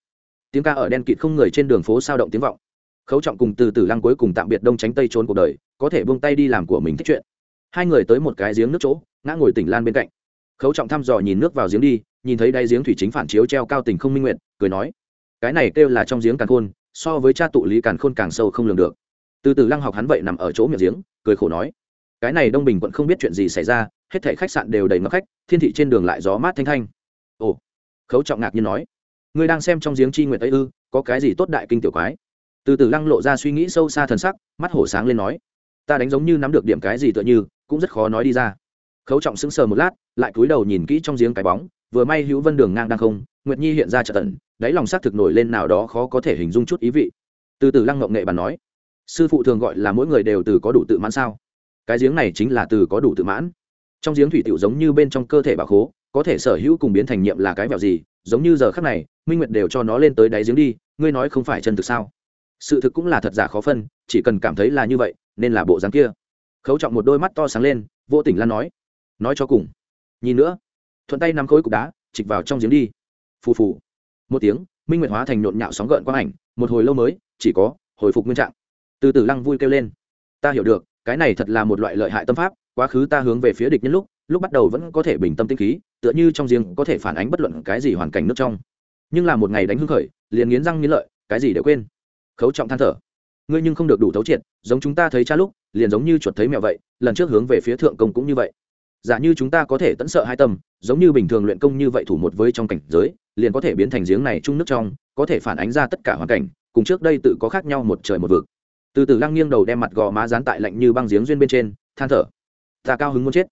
tiếng ca ở đen kịt không người trên đường phố sao động tiếng vọng. Khấu trọng cùng từ từ lăng cuối cùng tạm biệt đông tránh tây trốn cuộc đời, có thể buông tay đi làm của mình thích chuyện. Hai người tới một cái giếng nước chỗ, ngã ngồi tỉnh lan bên cạnh khấu trọng thăm dò nhìn nước vào giếng đi, nhìn thấy đáy giếng thủy chính phản chiếu treo cao tình không minh nguyện, cười nói, cái này kêu là trong giếng càn khôn, so với cha tụ lý càn khôn càng sâu không lường được. Từ từ lăng học hắn vậy nằm ở chỗ miệng giếng, cười khổ nói, cái này đông bình quận không biết chuyện gì xảy ra, hết thảy khách sạn đều đầy ngập khách, thiên thị trên đường lại gió mát thanh thanh. Ồ. Khấu trọng ngạc nhiên nói, ngươi đang xem trong giếng chi nguyệt ấy ư, có cái gì tốt đại kinh tiểu quái? Từ từ lăng lộ ra suy nghĩ sâu xa thần sắc, mắt hổ sáng lên nói, ta đánh giống như nắm được điểm cái gì tựa như, cũng rất khó nói đi ra khấu trọng sững sờ một lát, lại cúi đầu nhìn kỹ trong giếng cái bóng, vừa may hữu vân đường ngang đang không, nguyệt nhi hiện ra trợ tận đáy lòng xác thực nổi lên nào đó khó có thể hình dung chút ý vị. Từ từ lăng ngộng nghệ bàn nói, sư phụ thường gọi là mỗi người đều từ có đủ tự mãn sao? Cái giếng này chính là từ có đủ tự mãn. Trong giếng thủy tiểu giống như bên trong cơ thể bà khố, có thể sở hữu cùng biến thành nhiệm là cái vẹo gì, giống như giờ khắc này, minh nguyệt đều cho nó lên tới đáy giếng đi, ngươi nói không phải chân thực sao? Sự thực cũng là thật giả khó phân, chỉ cần cảm thấy là như vậy, nên là bộ dáng kia. Khấu trọng một đôi mắt to sáng lên, vô tình lan nói nói cho cùng. Nhìn nữa. Thuận tay nắm khối cục đá chịch vào trong giếng đi. Phù phù. Một tiếng, minh nguyệt hóa thành nhộn nhạo sóng gợn quang ảnh, một hồi lâu mới, chỉ có hồi phục nguyên trạng. Từ từ lăng vui kêu lên. Ta hiểu được, cái này thật là một loại lợi hại tâm pháp, quá khứ ta hướng về phía địch nhân lúc lúc bắt đầu vẫn có thể bình tâm tinh khí, tựa như trong giếng có thể phản ánh bất luận cái gì hoàn cảnh nước trong. Nhưng là một ngày đánh hưng khởi, liền nghiến răng nghiến lợi, cái gì đều quên. Khấu trọng than thở. Ngươi nhưng không được đủ thấu triệt, giống chúng ta thấy cha lúc, liền giống như chuột thấy mẹo vậy, lần trước hướng về phía thượng công cũng như vậy giả như chúng ta có thể tẫn sợ hai tâm, giống như bình thường luyện công như vậy thủ một với trong cảnh giới, liền có thể biến thành giếng này chung nước trong, có thể phản ánh ra tất cả hoàn cảnh, cùng trước đây tự có khác nhau một trời một vực. Từ từ lăng nghiêng đầu đem mặt gò má dán tại lạnh như băng giếng duyên bên trên, than thở. Ta cao hứng muốn chết.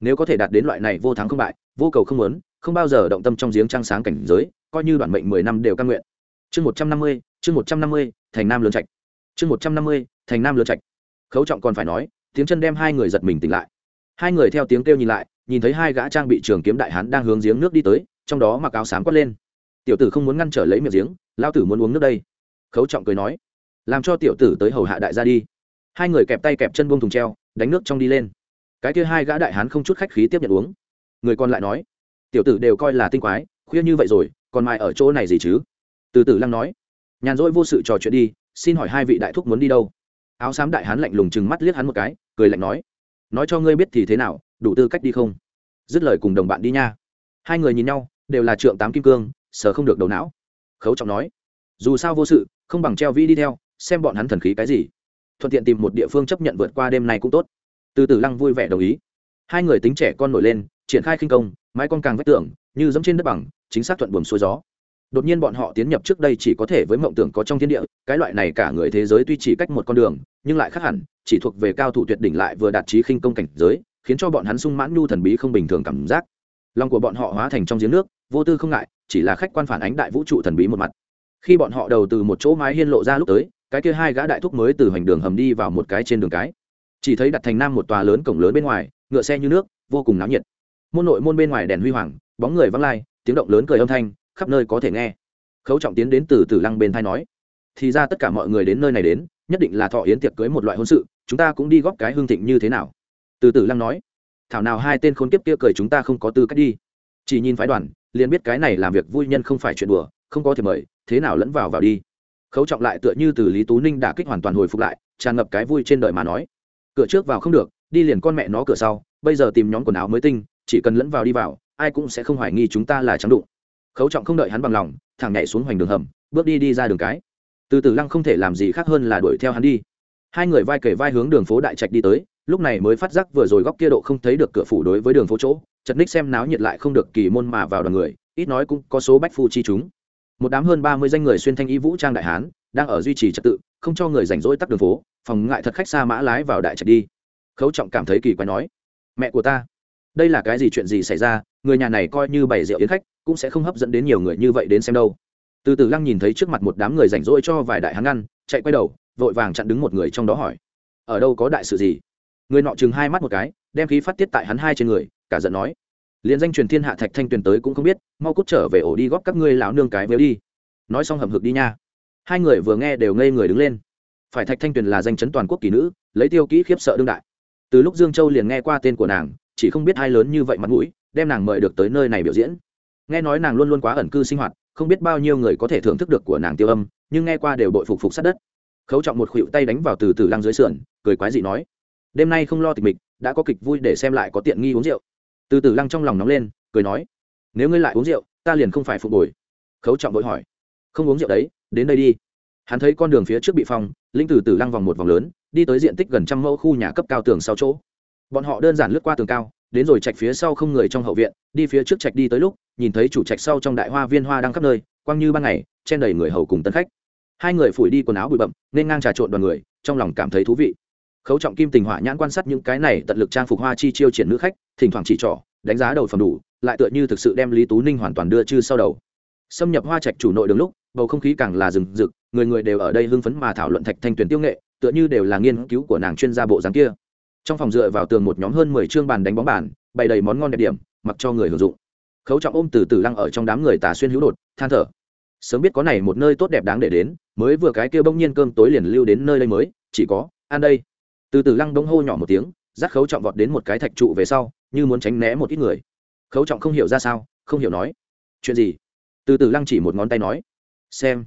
Nếu có thể đạt đến loại này vô thắng không bại, vô cầu không muốn, không bao giờ động tâm trong giếng trăng sáng cảnh giới, coi như đoạn mệnh mười năm đều căn nguyện. Chương một trăm năm mươi, chương một trăm năm mươi, thành nam lớn trạch. Chương một trăm năm mươi, thành nam lớn trạch. Khấu trọng còn phải nói, tiếng chân đem hai người giật mình tỉnh lại hai người theo tiếng kêu nhìn lại, nhìn thấy hai gã trang bị trường kiếm đại hán đang hướng giếng nước đi tới, trong đó mặc áo xám quất lên. Tiểu tử không muốn ngăn trở lấy miệng giếng, lao tử muốn uống nước đây. Khấu trọng cười nói, làm cho tiểu tử tới hầu hạ đại gia đi. Hai người kẹp tay kẹp chân buông thùng treo, đánh nước trong đi lên. Cái kia hai gã đại hán không chút khách khí tiếp nhận uống. Người còn lại nói, tiểu tử đều coi là tinh quái, khuya như vậy rồi, còn mai ở chỗ này gì chứ? Từ tử lăng nói, nhàn rỗi vô sự trò chuyện đi, xin hỏi hai vị đại thúc muốn đi đâu? Áo xám đại hán lạnh lùng chừng mắt liếc hắn một cái, cười lạnh nói nói cho ngươi biết thì thế nào, đủ tư cách đi không? Dứt lời cùng đồng bạn đi nha. Hai người nhìn nhau, đều là trượng tám kim cương, sờ không được đầu não. Khấu trọng nói, dù sao vô sự, không bằng treo vĩ đi theo, xem bọn hắn thần khí cái gì. Thuận tiện tìm một địa phương chấp nhận vượt qua đêm nay cũng tốt. Từ từ lăng vui vẻ đồng ý. Hai người tính trẻ con nổi lên, triển khai khinh công, mái con càng vách tưởng như giống trên đất bằng, chính xác thuận buồm xuôi gió đột nhiên bọn họ tiến nhập trước đây chỉ có thể với mộng tưởng có trong thiên địa, cái loại này cả người thế giới tuy chỉ cách một con đường, nhưng lại khác hẳn, chỉ thuộc về cao thủ tuyệt đỉnh lại vừa đạt trí khinh công cảnh giới, khiến cho bọn hắn sung mãn nhu thần bí không bình thường cảm giác. Lòng của bọn họ hóa thành trong giếng nước, vô tư không ngại, chỉ là khách quan phản ánh đại vũ trụ thần bí một mặt. Khi bọn họ đầu từ một chỗ mái hiên lộ ra lúc tới, cái kia hai gã đại thúc mới từ hành đường hầm đi vào một cái trên đường cái. Chỉ thấy đặt thành nam một tòa lớn cổng lớn bên ngoài, ngựa xe như nước, vô cùng náo nhiệt. Môn nội môn bên ngoài đèn huy hoàng, bóng người văng lai, tiếng động lớn cười âm thanh khắp nơi có thể nghe. Khấu trọng tiến đến từ từ lăng bên thai nói, thì ra tất cả mọi người đến nơi này đến, nhất định là thọ yến tiệc cưới một loại hôn sự, chúng ta cũng đi góp cái hương thịnh như thế nào? Từ từ lăng nói, thảo nào hai tên khốn kiếp kia cười chúng ta không có tư cách đi. Chỉ nhìn phái đoàn, liền biết cái này làm việc vui nhân không phải chuyện đùa, không có thể mời, thế nào lẫn vào vào đi. Khấu trọng lại tựa như từ lý tú ninh đã kích hoàn toàn hồi phục lại, tràn ngập cái vui trên đời mà nói, cửa trước vào không được, đi liền con mẹ nó cửa sau, bây giờ tìm nhóm quần áo mới tinh, chỉ cần lẫn vào đi vào, ai cũng sẽ không hoài nghi chúng ta là trắng đụng khấu trọng không đợi hắn bằng lòng, thẳng nhảy xuống hoành đường hầm, bước đi đi ra đường cái. Từ từ lăng không thể làm gì khác hơn là đuổi theo hắn đi. Hai người vai kể vai hướng đường phố đại trạch đi tới, lúc này mới phát giác vừa rồi góc kia độ không thấy được cửa phủ đối với đường phố chỗ, chật ních xem náo nhiệt lại không được kỳ môn mà vào đoàn người, ít nói cũng có số bách phu chi chúng. Một đám hơn ba mươi danh người xuyên thanh y vũ trang đại hán, đang ở duy trì trật tự, không cho người rảnh rỗi tắt đường phố, phòng ngại thật khách xa mã lái vào đại trạch đi. Khấu trọng cảm thấy kỳ quái nói, mẹ của ta đây là cái gì chuyện gì xảy ra? Người nhà này coi như bày rượu yến khách, cũng sẽ không hấp dẫn đến nhiều người như vậy đến xem đâu. Từ từ lăng nhìn thấy trước mặt một đám người rảnh rỗi cho vài đại hắn ngăn chạy quay đầu, vội vàng chặn đứng một người trong đó hỏi. Ở đâu có đại sự gì? Người nọ chừng hai mắt một cái, đem khí phát tiết tại hắn hai trên người, cả giận nói. Liền danh truyền thiên hạ thạch thanh tuyền tới cũng không biết, mau cút trở về ổ đi góp các ngươi lão nương cái véo đi. Nói xong hầm hực đi nha. Hai người vừa nghe đều ngây người đứng lên. Phải thạch thanh tuyền là danh chấn toàn quốc kỳ nữ, lấy tiêu kỹ khiếp sợ đương đại. Từ lúc dương châu liền nghe qua tên của nàng chỉ không biết hai lớn như vậy mặt mũi, đem nàng mời được tới nơi này biểu diễn. Nghe nói nàng luôn luôn quá ẩn cư sinh hoạt, không biết bao nhiêu người có thể thưởng thức được của nàng tiêu âm, nhưng nghe qua đều bội phục phục sát đất. Khấu trọng một khuỵu tay đánh vào từ từ lăng dưới sườn, cười quái dị nói, đêm nay không lo tịch mịch, đã có kịch vui để xem lại có tiện nghi uống rượu. Từ từ lăng trong lòng nóng lên, cười nói, nếu ngươi lại uống rượu, ta liền không phải phục bồi. Khấu trọng vội hỏi, không uống rượu đấy, đến đây đi. Hắn thấy con đường phía trước bị phong linh từ từ lăng vòng một vòng lớn, đi tới diện tích gần trăm mẫu khu nhà cấp cao tường sau chỗ bọn họ đơn giản lướt qua tường cao, đến rồi trạch phía sau không người trong hậu viện, đi phía trước trạch đi tới lúc, nhìn thấy chủ trạch sau trong đại hoa viên hoa đang khắp nơi, quang như ban ngày, chen đầy người hầu cùng tân khách. Hai người phủi đi quần áo bụi bậm nên ngang trà trộn đoàn người, trong lòng cảm thấy thú vị. Khấu trọng kim tình hỏa nhãn quan sát những cái này tận lực trang phục hoa chi chiêu triển nữ khách, thỉnh thoảng chỉ trỏ, đánh giá đầu phẩm đủ, lại tựa như thực sự đem lý tú ninh hoàn toàn đưa chư sau đầu. Xâm nhập hoa trạch chủ nội đường lúc, bầu không khí càng là rừng rực, người người đều ở đây hưng phấn mà thảo luận thạch thanh tuyển tiêu nghệ, tựa như đều là nghiên cứu của nàng chuyên gia bộ dáng kia trong phòng dựa vào tường một nhóm hơn mười chương bàn đánh bóng bàn, bày đầy món ngon đẹp điểm, mặc cho người hưởng dụng. Khấu trọng ôm từ từ lăng ở trong đám người tà xuyên hữu đột, than thở. Sớm biết có này một nơi tốt đẹp đáng để đến, mới vừa cái kia bỗng nhiên cơm tối liền lưu đến nơi đây mới, chỉ có, ăn đây. Từ từ lăng bỗng hô nhỏ một tiếng rắc khấu trọng vọt đến một cái thạch trụ về sau, như muốn tránh né một ít người. Khấu trọng không hiểu ra sao, không hiểu nói. Chuyện gì? Từ từ lăng chỉ một ngón tay nói. Xem.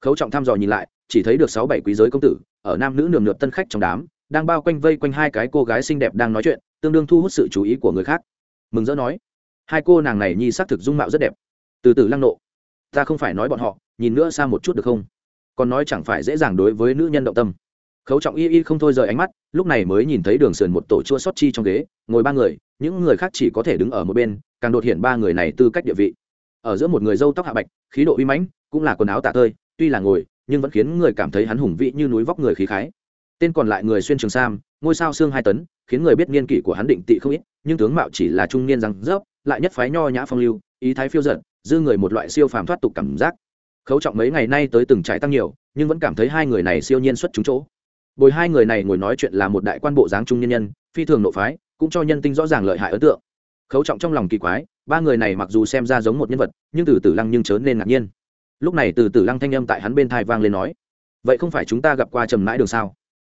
Khấu trọng thăm dò nhìn lại, chỉ thấy được sáu bảy quý giới công tử, ở nam nữ nườm nượp tân khách trong đám đang bao quanh vây quanh hai cái cô gái xinh đẹp đang nói chuyện, tương đương thu hút sự chú ý của người khác. Mừng rỡ nói, hai cô nàng này nhi xác thực dung mạo rất đẹp. Từ từ lăng nộ, ta không phải nói bọn họ, nhìn nữa xa một chút được không? Còn nói chẳng phải dễ dàng đối với nữ nhân động tâm. Khấu trọng y y không thôi rời ánh mắt, lúc này mới nhìn thấy đường sườn một tổ chua sót chi trong ghế, ngồi ba người, những người khác chỉ có thể đứng ở một bên, càng đột hiện ba người này tư cách địa vị. Ở giữa một người dâu tóc hạ bạch, khí độ uy mãnh, cũng là quần áo tạ tơi, tuy là ngồi, nhưng vẫn khiến người cảm thấy hắn hùng vị như núi vóc người khí khái tên còn lại người xuyên trường sam, ngôi sao xương hai tấn, khiến người biết niên kỷ của hắn định tị không ít, nhưng tướng mạo chỉ là trung niên răng rớp, lại nhất phái nho nhã phong lưu, ý thái phiêu giận dư người một loại siêu phàm thoát tục cảm giác. Khấu trọng mấy ngày nay tới từng trại tăng nhiều, nhưng vẫn cảm thấy hai người này siêu nhiên xuất chúng chỗ. Bồi hai người này ngồi nói chuyện là một đại quan bộ dáng trung nhân nhân, phi thường nộ phái, cũng cho nhân tinh rõ ràng lợi hại ấn tượng. Khấu trọng trong lòng kỳ quái, ba người này mặc dù xem ra giống một nhân vật, nhưng từ tử lăng nhưng chớ nên ngạc nhiên. Lúc này từ tử lăng thanh âm tại hắn bên thai vang lên nói, vậy không phải chúng ta gặp qua trầm mãi đường sao?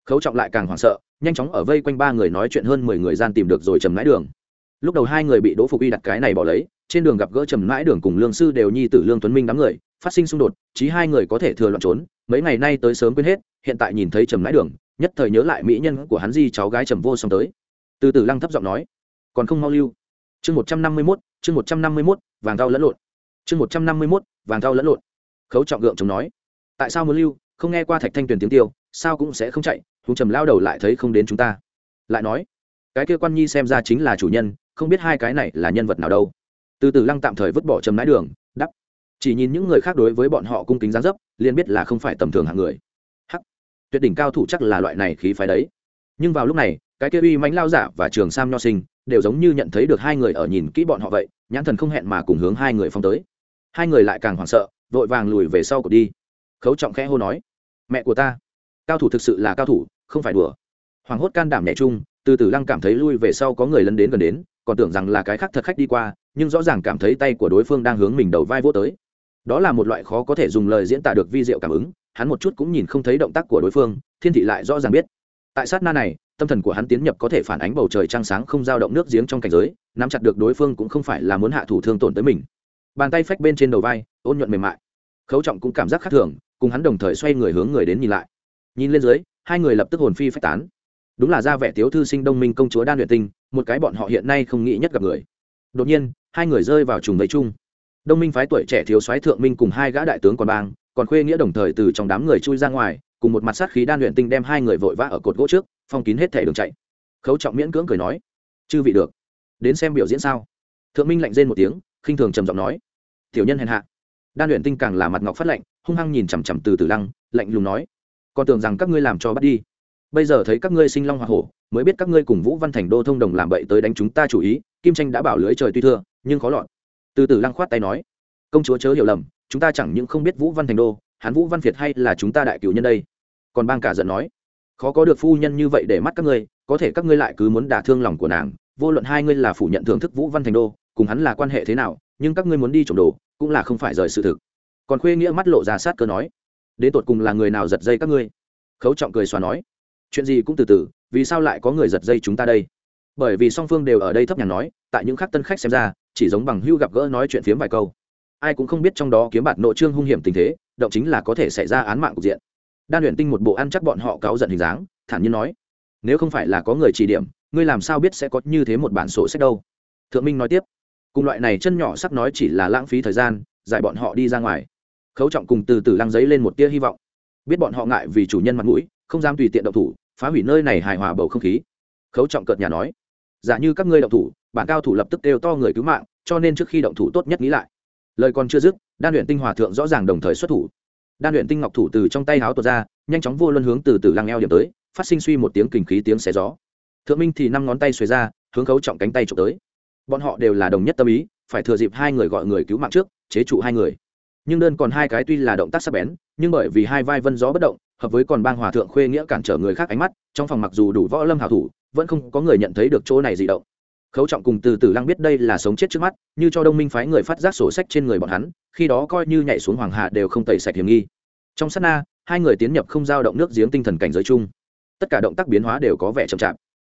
Khấu trọng lại càng hoảng sợ, nhanh chóng ở vây quanh ba người nói chuyện hơn mười người gian tìm được rồi trầm mãi đường. Lúc đầu hai người bị đỗ phục y đặt cái này bỏ lấy, trên đường gặp gỡ trầm mãi đường cùng lương sư đều nhi tử lương tuấn minh đám người, phát sinh xung đột, chí hai người có thể thừa loạn trốn, mấy ngày nay tới sớm quên hết, hiện tại nhìn thấy trầm mãi đường, nhất thời nhớ lại mỹ nhân của hắn di cháu gái trầm vô xong tới. Từ từ lăng thấp giọng nói, còn không mau lưu. Chương một trăm năm mươi mốt, chương một trăm năm mươi mốt, vàng thau lẫn lộn. Chương một trăm năm mươi mốt, vàng thau lẫn lộn. Khấu trọng gượng chồng nói, tại sao muốn lưu? Không nghe qua thạch thanh tuyền tiếng tiêu sao cũng sẽ không chạy hùng trầm lao đầu lại thấy không đến chúng ta. Lại nói, cái kia quan nhi xem ra chính là chủ nhân, không biết hai cái này là nhân vật nào đâu. Từ từ lăng tạm thời vứt bỏ trầm nãi đường, đắp. Chỉ nhìn những người khác đối với bọn họ cung kính gián dấp, liền biết là không phải tầm thường hạng người. Hắc. Tuyệt đỉnh cao thủ chắc là loại này khí phái đấy. Nhưng vào lúc này, cái kia uy mãnh lao giả và trường sam nho sinh đều giống như nhận thấy được hai người ở nhìn kỹ bọn họ vậy, nhãn thần không hẹn mà cùng hướng hai người phong tới. Hai người lại càng hoảng sợ, vội vàng lùi về sau của đi. Khấu trọng khẽ hô nói, mẹ của ta cao thủ thực sự là cao thủ, không phải đùa. Hoàng hốt can đảm nhẹ chung, từ từ lăng cảm thấy lui về sau có người lân đến gần đến, còn tưởng rằng là cái khác thật khách đi qua, nhưng rõ ràng cảm thấy tay của đối phương đang hướng mình đầu vai vô tới. Đó là một loại khó có thể dùng lời diễn tả được vi diệu cảm ứng, hắn một chút cũng nhìn không thấy động tác của đối phương, thiên thị lại rõ ràng biết. Tại sát na này, tâm thần của hắn tiến nhập có thể phản ánh bầu trời trăng sáng không dao động nước giếng trong cảnh giới, nắm chặt được đối phương cũng không phải là muốn hạ thủ thương tổn tới mình. Bàn tay phách bên trên đầu vai, ôn nhuận mềm mại. Khấu trọng cũng cảm giác khác thường, cùng hắn đồng thời xoay người hướng người đến nhìn lại nhìn lên dưới, hai người lập tức hồn phi phách tán. Đúng là ra vẻ tiếu thư sinh đông minh công chúa đan luyện tinh, một cái bọn họ hiện nay không nghĩ nhất gặp người. Đột nhiên, hai người rơi vào trùng vây chung. Đông minh phái tuổi trẻ thiếu soái thượng minh cùng hai gã đại tướng còn bang, còn khuê nghĩa đồng thời từ trong đám người chui ra ngoài, cùng một mặt sát khí đan luyện tinh đem hai người vội vã ở cột gỗ trước, phong kín hết thể đường chạy. Khấu trọng miễn cưỡng cười nói, chư vị được, đến xem biểu diễn sao? Thượng minh lạnh rên một tiếng, khinh thường trầm giọng nói, tiểu nhân hèn hạ. Đan luyện tinh càng là mặt ngọc phát lạnh, hung hăng nhìn chằm chằm từ từ lăng, lạnh lùng nói còn tưởng rằng các ngươi làm cho bắt đi. Bây giờ thấy các ngươi sinh long hoa hổ, mới biết các ngươi cùng vũ văn thành đô thông đồng làm bậy tới đánh chúng ta chủ ý, kim tranh đã bảo lưới trời tuy thưa, nhưng khó lọt. Từ từ lăng khoát tay nói, công chúa chớ hiểu lầm, chúng ta chẳng những không biết vũ văn thành đô hán vũ văn việt hay là chúng ta đại cựu nhân đây? Còn bang cả giận nói, khó có được phu nhân như vậy để mắt các ngươi, có thể các ngươi lại cứ muốn đả thương lòng của nàng, vô luận hai ngươi là phủ nhận thưởng thức vũ văn thành đô, cùng hắn là quan hệ thế nào, nhưng các ngươi muốn đi trộm đồ, cũng là không phải rời sự thực. Còn khuê nghĩa mắt lộ ra sát cơ nói đến tột cùng là người nào giật dây các ngươi? Khấu trọng cười xòa nói. Chuyện gì cũng từ từ, vì sao lại có người giật dây chúng ta đây? Bởi vì song phương đều ở đây thấp nhàn nói, tại những khác tân khách xem ra, chỉ giống bằng hưu gặp gỡ nói chuyện phiếm vài câu. Ai cũng không biết trong đó kiếm bạt nội trương hung hiểm tình thế, động chính là có thể xảy ra án mạng cục diện. Đan luyện tinh một bộ ăn chắc bọn họ cáu giận hình dáng, thản nhiên nói, nếu không phải là có người chỉ điểm, ngươi làm sao biết sẽ có như thế một bản sổ sách đâu? Thượng minh nói tiếp, cùng loại này chân nhỏ sắc nói chỉ là lãng phí thời gian, giải bọn họ đi ra ngoài khấu trọng cùng từ từ lăng giấy lên một tia hy vọng. Biết bọn họ ngại vì chủ nhân mặt mũi, không dám tùy tiện động thủ, phá hủy nơi này hài hòa bầu không khí. Khấu trọng cợt nhà nói, giả như các ngươi động thủ, bản cao thủ lập tức đều to người cứu mạng, cho nên trước khi động thủ tốt nhất nghĩ lại. Lời còn chưa dứt, đan luyện tinh hòa thượng rõ ràng đồng thời xuất thủ. Đan luyện tinh ngọc thủ từ trong tay háo tuột ra, nhanh chóng vô luân hướng từ từ lăng eo điểm tới, phát sinh suy một tiếng kình khí tiếng xé gió. Thượng minh thì năm ngón tay xuề ra, hướng khấu trọng cánh tay trộm tới. Bọn họ đều là đồng nhất tâm ý, phải thừa dịp hai người gọi người cứu mạng trước, chế trụ hai người nhưng đơn còn hai cái tuy là động tác sắc bén, nhưng bởi vì hai vai vân gió bất động, hợp với còn bang hòa thượng khuê nghĩa cản trở người khác ánh mắt, trong phòng mặc dù đủ võ lâm hảo thủ, vẫn không có người nhận thấy được chỗ này gì động. Khấu trọng cùng từ từ lăng biết đây là sống chết trước mắt, như cho đông minh phái người phát giác sổ sách trên người bọn hắn, khi đó coi như nhảy xuống hoàng hạ đều không tẩy sạch hiểm nghi. Trong sát na, hai người tiến nhập không giao động nước giếng tinh thần cảnh giới chung. Tất cả động tác biến hóa đều có vẻ chậm chạp.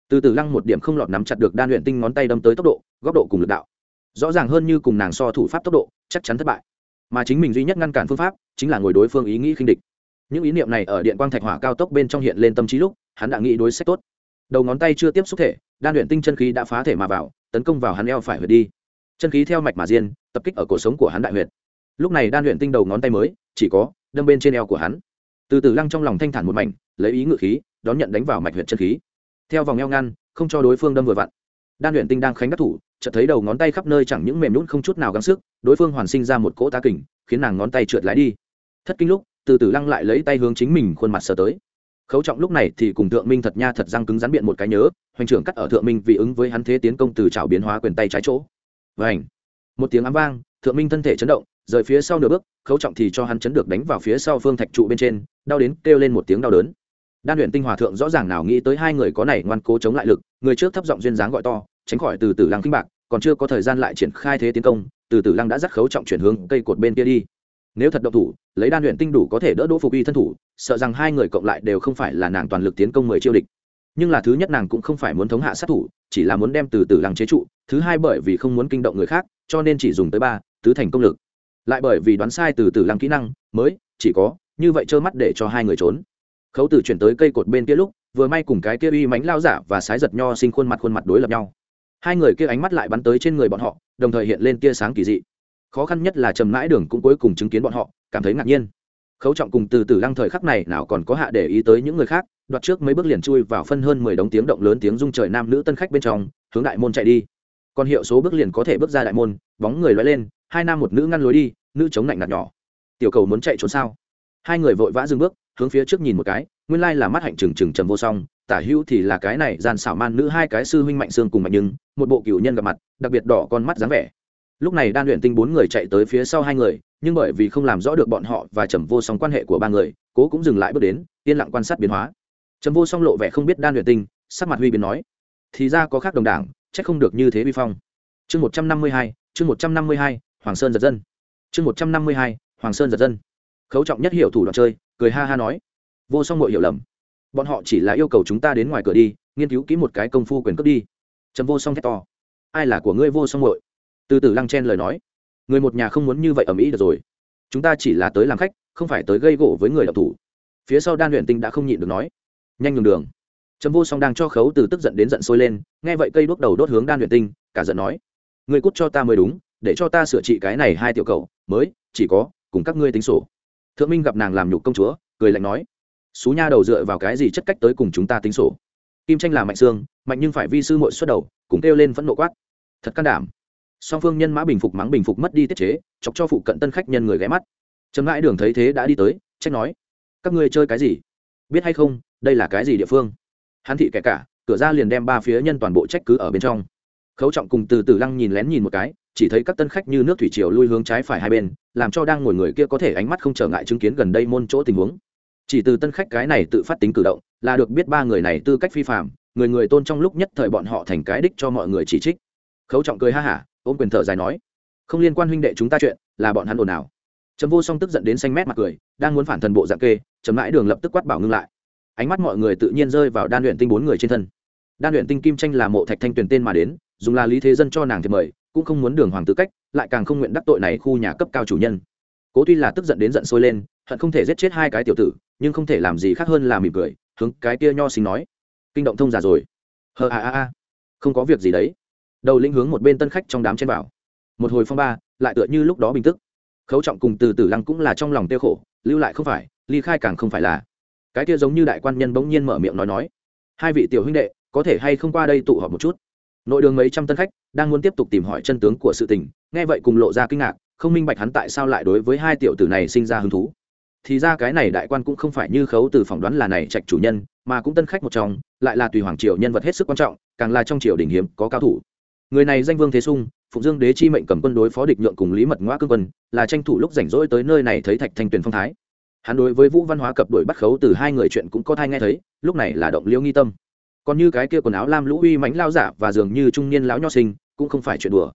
Từ từ lăng một điểm không lọt nắm chặt được đan luyện tinh ngón tay đâm tới tốc độ, góc độ cùng lực đạo. Rõ ràng hơn như cùng nàng so thủ pháp tốc độ, chắc chắn thất bại mà chính mình duy nhất ngăn cản phương pháp chính là ngồi đối phương ý nghĩ khinh địch. Những ý niệm này ở điện quang thạch hỏa cao tốc bên trong hiện lên tâm trí lúc, hắn đã nghĩ đối sách tốt. Đầu ngón tay chưa tiếp xúc thể, đan luyện tinh chân khí đã phá thể mà vào, tấn công vào hắn eo phải huyệt đi. Chân khí theo mạch mà diên, tập kích ở cổ sống của hắn đại huyệt. Lúc này đan luyện tinh đầu ngón tay mới, chỉ có đâm bên trên eo của hắn. Từ từ lăng trong lòng thanh thản một mảnh, lấy ý ngự khí, đón nhận đánh vào mạch huyệt chân khí. Theo vòng eo ngăn, không cho đối phương đâm vừa vặn. Đan luyện tinh đang khánh đắc thủ chợt thấy đầu ngón tay khắp nơi chẳng những mềm nhũn không chút nào gắng sức, đối phương hoàn sinh ra một cỗ tá kình, khiến nàng ngón tay trượt lái đi. Thất kinh lúc, từ từ lăng lại lấy tay hướng chính mình khuôn mặt sờ tới. Khấu trọng lúc này thì cùng thượng minh thật nha thật răng cứng rắn biện một cái nhớ, hoành trưởng cắt ở thượng minh vì ứng với hắn thế tiến công từ chảo biến hóa quyền tay trái chỗ. Vành. một tiếng ám vang, thượng minh thân thể chấn động, rời phía sau nửa bước, khấu trọng thì cho hắn chấn được đánh vào phía sau phương thạch trụ bên trên, đau đến kêu lên một tiếng đau đớn. Đan luyện tinh hòa thượng rõ ràng nào nghĩ tới hai người có này ngoan cố chống lại lực, người trước thấp giọng duyên dáng gọi to, tránh khỏi từ từ lăng kinh bạc còn chưa có thời gian lại triển khai thế tiến công, từ từ lăng đã dắt khấu trọng chuyển hướng cây cột bên kia đi. Nếu thật động thủ, lấy đan luyện tinh đủ có thể đỡ đỗ phục y thân thủ, sợ rằng hai người cộng lại đều không phải là nàng toàn lực tiến công mười chiêu địch. Nhưng là thứ nhất nàng cũng không phải muốn thống hạ sát thủ, chỉ là muốn đem từ từ lăng chế trụ, thứ hai bởi vì không muốn kinh động người khác, cho nên chỉ dùng tới ba, tứ thành công lực. Lại bởi vì đoán sai từ từ lăng kỹ năng, mới, chỉ có, như vậy trơ mắt để cho hai người trốn. Khấu tử chuyển tới cây cột bên kia lúc, vừa may cùng cái kia uy mánh lao giả và sái giật nho sinh khuôn mặt khuôn mặt đối lập nhau hai người kia ánh mắt lại bắn tới trên người bọn họ, đồng thời hiện lên tia sáng kỳ dị. Khó khăn nhất là trầm mãi đường cũng cuối cùng chứng kiến bọn họ, cảm thấy ngạc nhiên. Khấu trọng cùng từ từ lăng thời khắc này nào còn có hạ để ý tới những người khác, đoạt trước mấy bước liền chui vào phân hơn mười đống tiếng động lớn tiếng rung trời nam nữ tân khách bên trong, hướng đại môn chạy đi. Còn hiệu số bước liền có thể bước ra đại môn, bóng người loay lên, hai nam một nữ ngăn lối đi, nữ chống lạnh nạt nhỏ. Tiểu cầu muốn chạy trốn sao? Hai người vội vã dừng bước, hướng phía trước nhìn một cái, nguyên lai là mắt hạnh trừng trừng trầm vô song tả hữu thì là cái này, gian xảo man nữ hai cái sư huynh mạnh xương cùng mạnh nhưng, một bộ cửu nhân gặp mặt, đặc biệt đỏ con mắt dáng vẻ. Lúc này đan luyện tinh bốn người chạy tới phía sau hai người, nhưng bởi vì không làm rõ được bọn họ và trầm vô song quan hệ của ba người, cố cũng dừng lại bước đến, yên lặng quan sát biến hóa. Trầm vô song lộ vẻ không biết đan luyện tinh, sắc mặt huy biến nói, thì ra có khác đồng đảng, chắc không được như thế vi phong. Chương một trăm năm mươi hai, chương một trăm năm mươi hai, hoàng sơn giật dân. Chương một trăm năm mươi hai, hoàng sơn giật dân. Khấu trọng nhất hiểu thủ đoạn chơi, cười ha ha nói. Vô song mội hiểu lầm bọn họ chỉ là yêu cầu chúng ta đến ngoài cửa đi, nghiên cứu kỹ một cái công phu quyền cướp đi. Trầm vô song thét to. Ai là của ngươi vô song hội từ từ lăng chen lời nói. Người một nhà không muốn như vậy ở mỹ được rồi. Chúng ta chỉ là tới làm khách, không phải tới gây gỗ với người đọc thủ. Phía sau đan luyện tinh đã không nhịn được nói. Nhanh nhường đường. Trầm vô song đang cho khấu từ tức giận đến giận sôi lên, nghe vậy cây đuốc đầu đốt hướng đan luyện tinh, cả giận nói. Người cút cho ta mới đúng, để cho ta sửa trị cái này hai tiểu cầu, mới, chỉ có, cùng các ngươi tính sổ. Thượng minh gặp nàng làm nhục công chúa, cười lạnh nói xú nha đầu dựa vào cái gì chất cách tới cùng chúng ta tính sổ? Kim tranh là mạnh xương, mạnh nhưng phải vi sư mội xuất đầu, cùng kêu lên phẫn nộ quát. Thật can đảm. Song phương nhân mã bình phục mắng bình phục mất đi tiết chế, chọc cho phụ cận tân khách nhân người ghé mắt. Trầm ngãi đường thấy thế đã đi tới, trách nói, các ngươi chơi cái gì? Biết hay không, đây là cái gì địa phương? Hắn thị kẻ cả, cửa ra liền đem ba phía nhân toàn bộ trách cứ ở bên trong. Khấu trọng cùng từ từ lăng nhìn lén nhìn một cái, chỉ thấy các tân khách như nước thủy triều lui hướng trái phải hai bên, làm cho đang ngồi người kia có thể ánh mắt không trở ngại chứng kiến gần đây môn chỗ tình huống chỉ từ tân khách cái này tự phát tính cử động là được biết ba người này tư cách phi phạm người người tôn trong lúc nhất thời bọn họ thành cái đích cho mọi người chỉ trích. Khấu trọng cười ha hả, ôm quyền thở dài nói, không liên quan huynh đệ chúng ta chuyện, là bọn hắn ồn ào. Trầm vô song tức giận đến xanh mét mặt cười, đang muốn phản thần bộ dạng kê chấm mãi đường lập tức quát bảo ngưng lại. Ánh mắt mọi người tự nhiên rơi vào đan luyện tinh bốn người trên thân. Đan luyện tinh kim tranh là mộ thạch thanh tuyển tên mà đến, dùng là lý thế dân cho nàng thì mời, cũng không muốn đường hoàng tư cách, lại càng không nguyện đắc tội này khu nhà cấp cao chủ nhân. Cố tuy là tức giận đến giận sôi lên hận không thể giết chết hai cái tiểu tử, nhưng không thể làm gì khác hơn là mỉm cười, hướng cái kia nho sinh nói. Kinh động thông giả rồi. Hờ, a a a. Không có việc gì đấy. Đầu lĩnh hướng một bên tân khách trong đám trên bảo một hồi phong ba, lại tựa như lúc đó bình tức. Khấu trọng cùng từ từ lăng cũng là trong lòng tiêu khổ, lưu lại không phải, ly khai càng không phải là. Cái kia giống như đại quan nhân bỗng nhiên mở miệng nói nói. Hai vị tiểu huynh đệ, có thể hay không qua đây tụ họp một chút? Nội đường mấy trăm tân khách, đang muốn tiếp tục tìm hỏi chân tướng của sự tình, nghe vậy cùng lộ ra kinh ngạc, không minh bạch hắn tại sao lại đối với hai tiểu tử này sinh ra hứng thú thì ra cái này đại quan cũng không phải như khấu từ phỏng đoán là này trạch chủ nhân, mà cũng tân khách một trong, lại là tùy hoàng triều nhân vật hết sức quan trọng, càng là trong triều đình hiếm có cao thủ. Người này danh vương thế sung, phụng dương đế chi mệnh cầm quân đối phó địch nhượng cùng lý mật ngoa cương quân, là tranh thủ lúc rảnh rỗi tới nơi này thấy thạch thanh tuyền phong thái. Hắn đối với vũ văn hóa cập đuổi bắt khấu từ hai người chuyện cũng có thai nghe thấy, lúc này là động liêu nghi tâm. Còn như cái kia quần áo lam lũ uy mãnh lao giả và dường như trung niên lão nho sinh, cũng không phải chuyện đùa.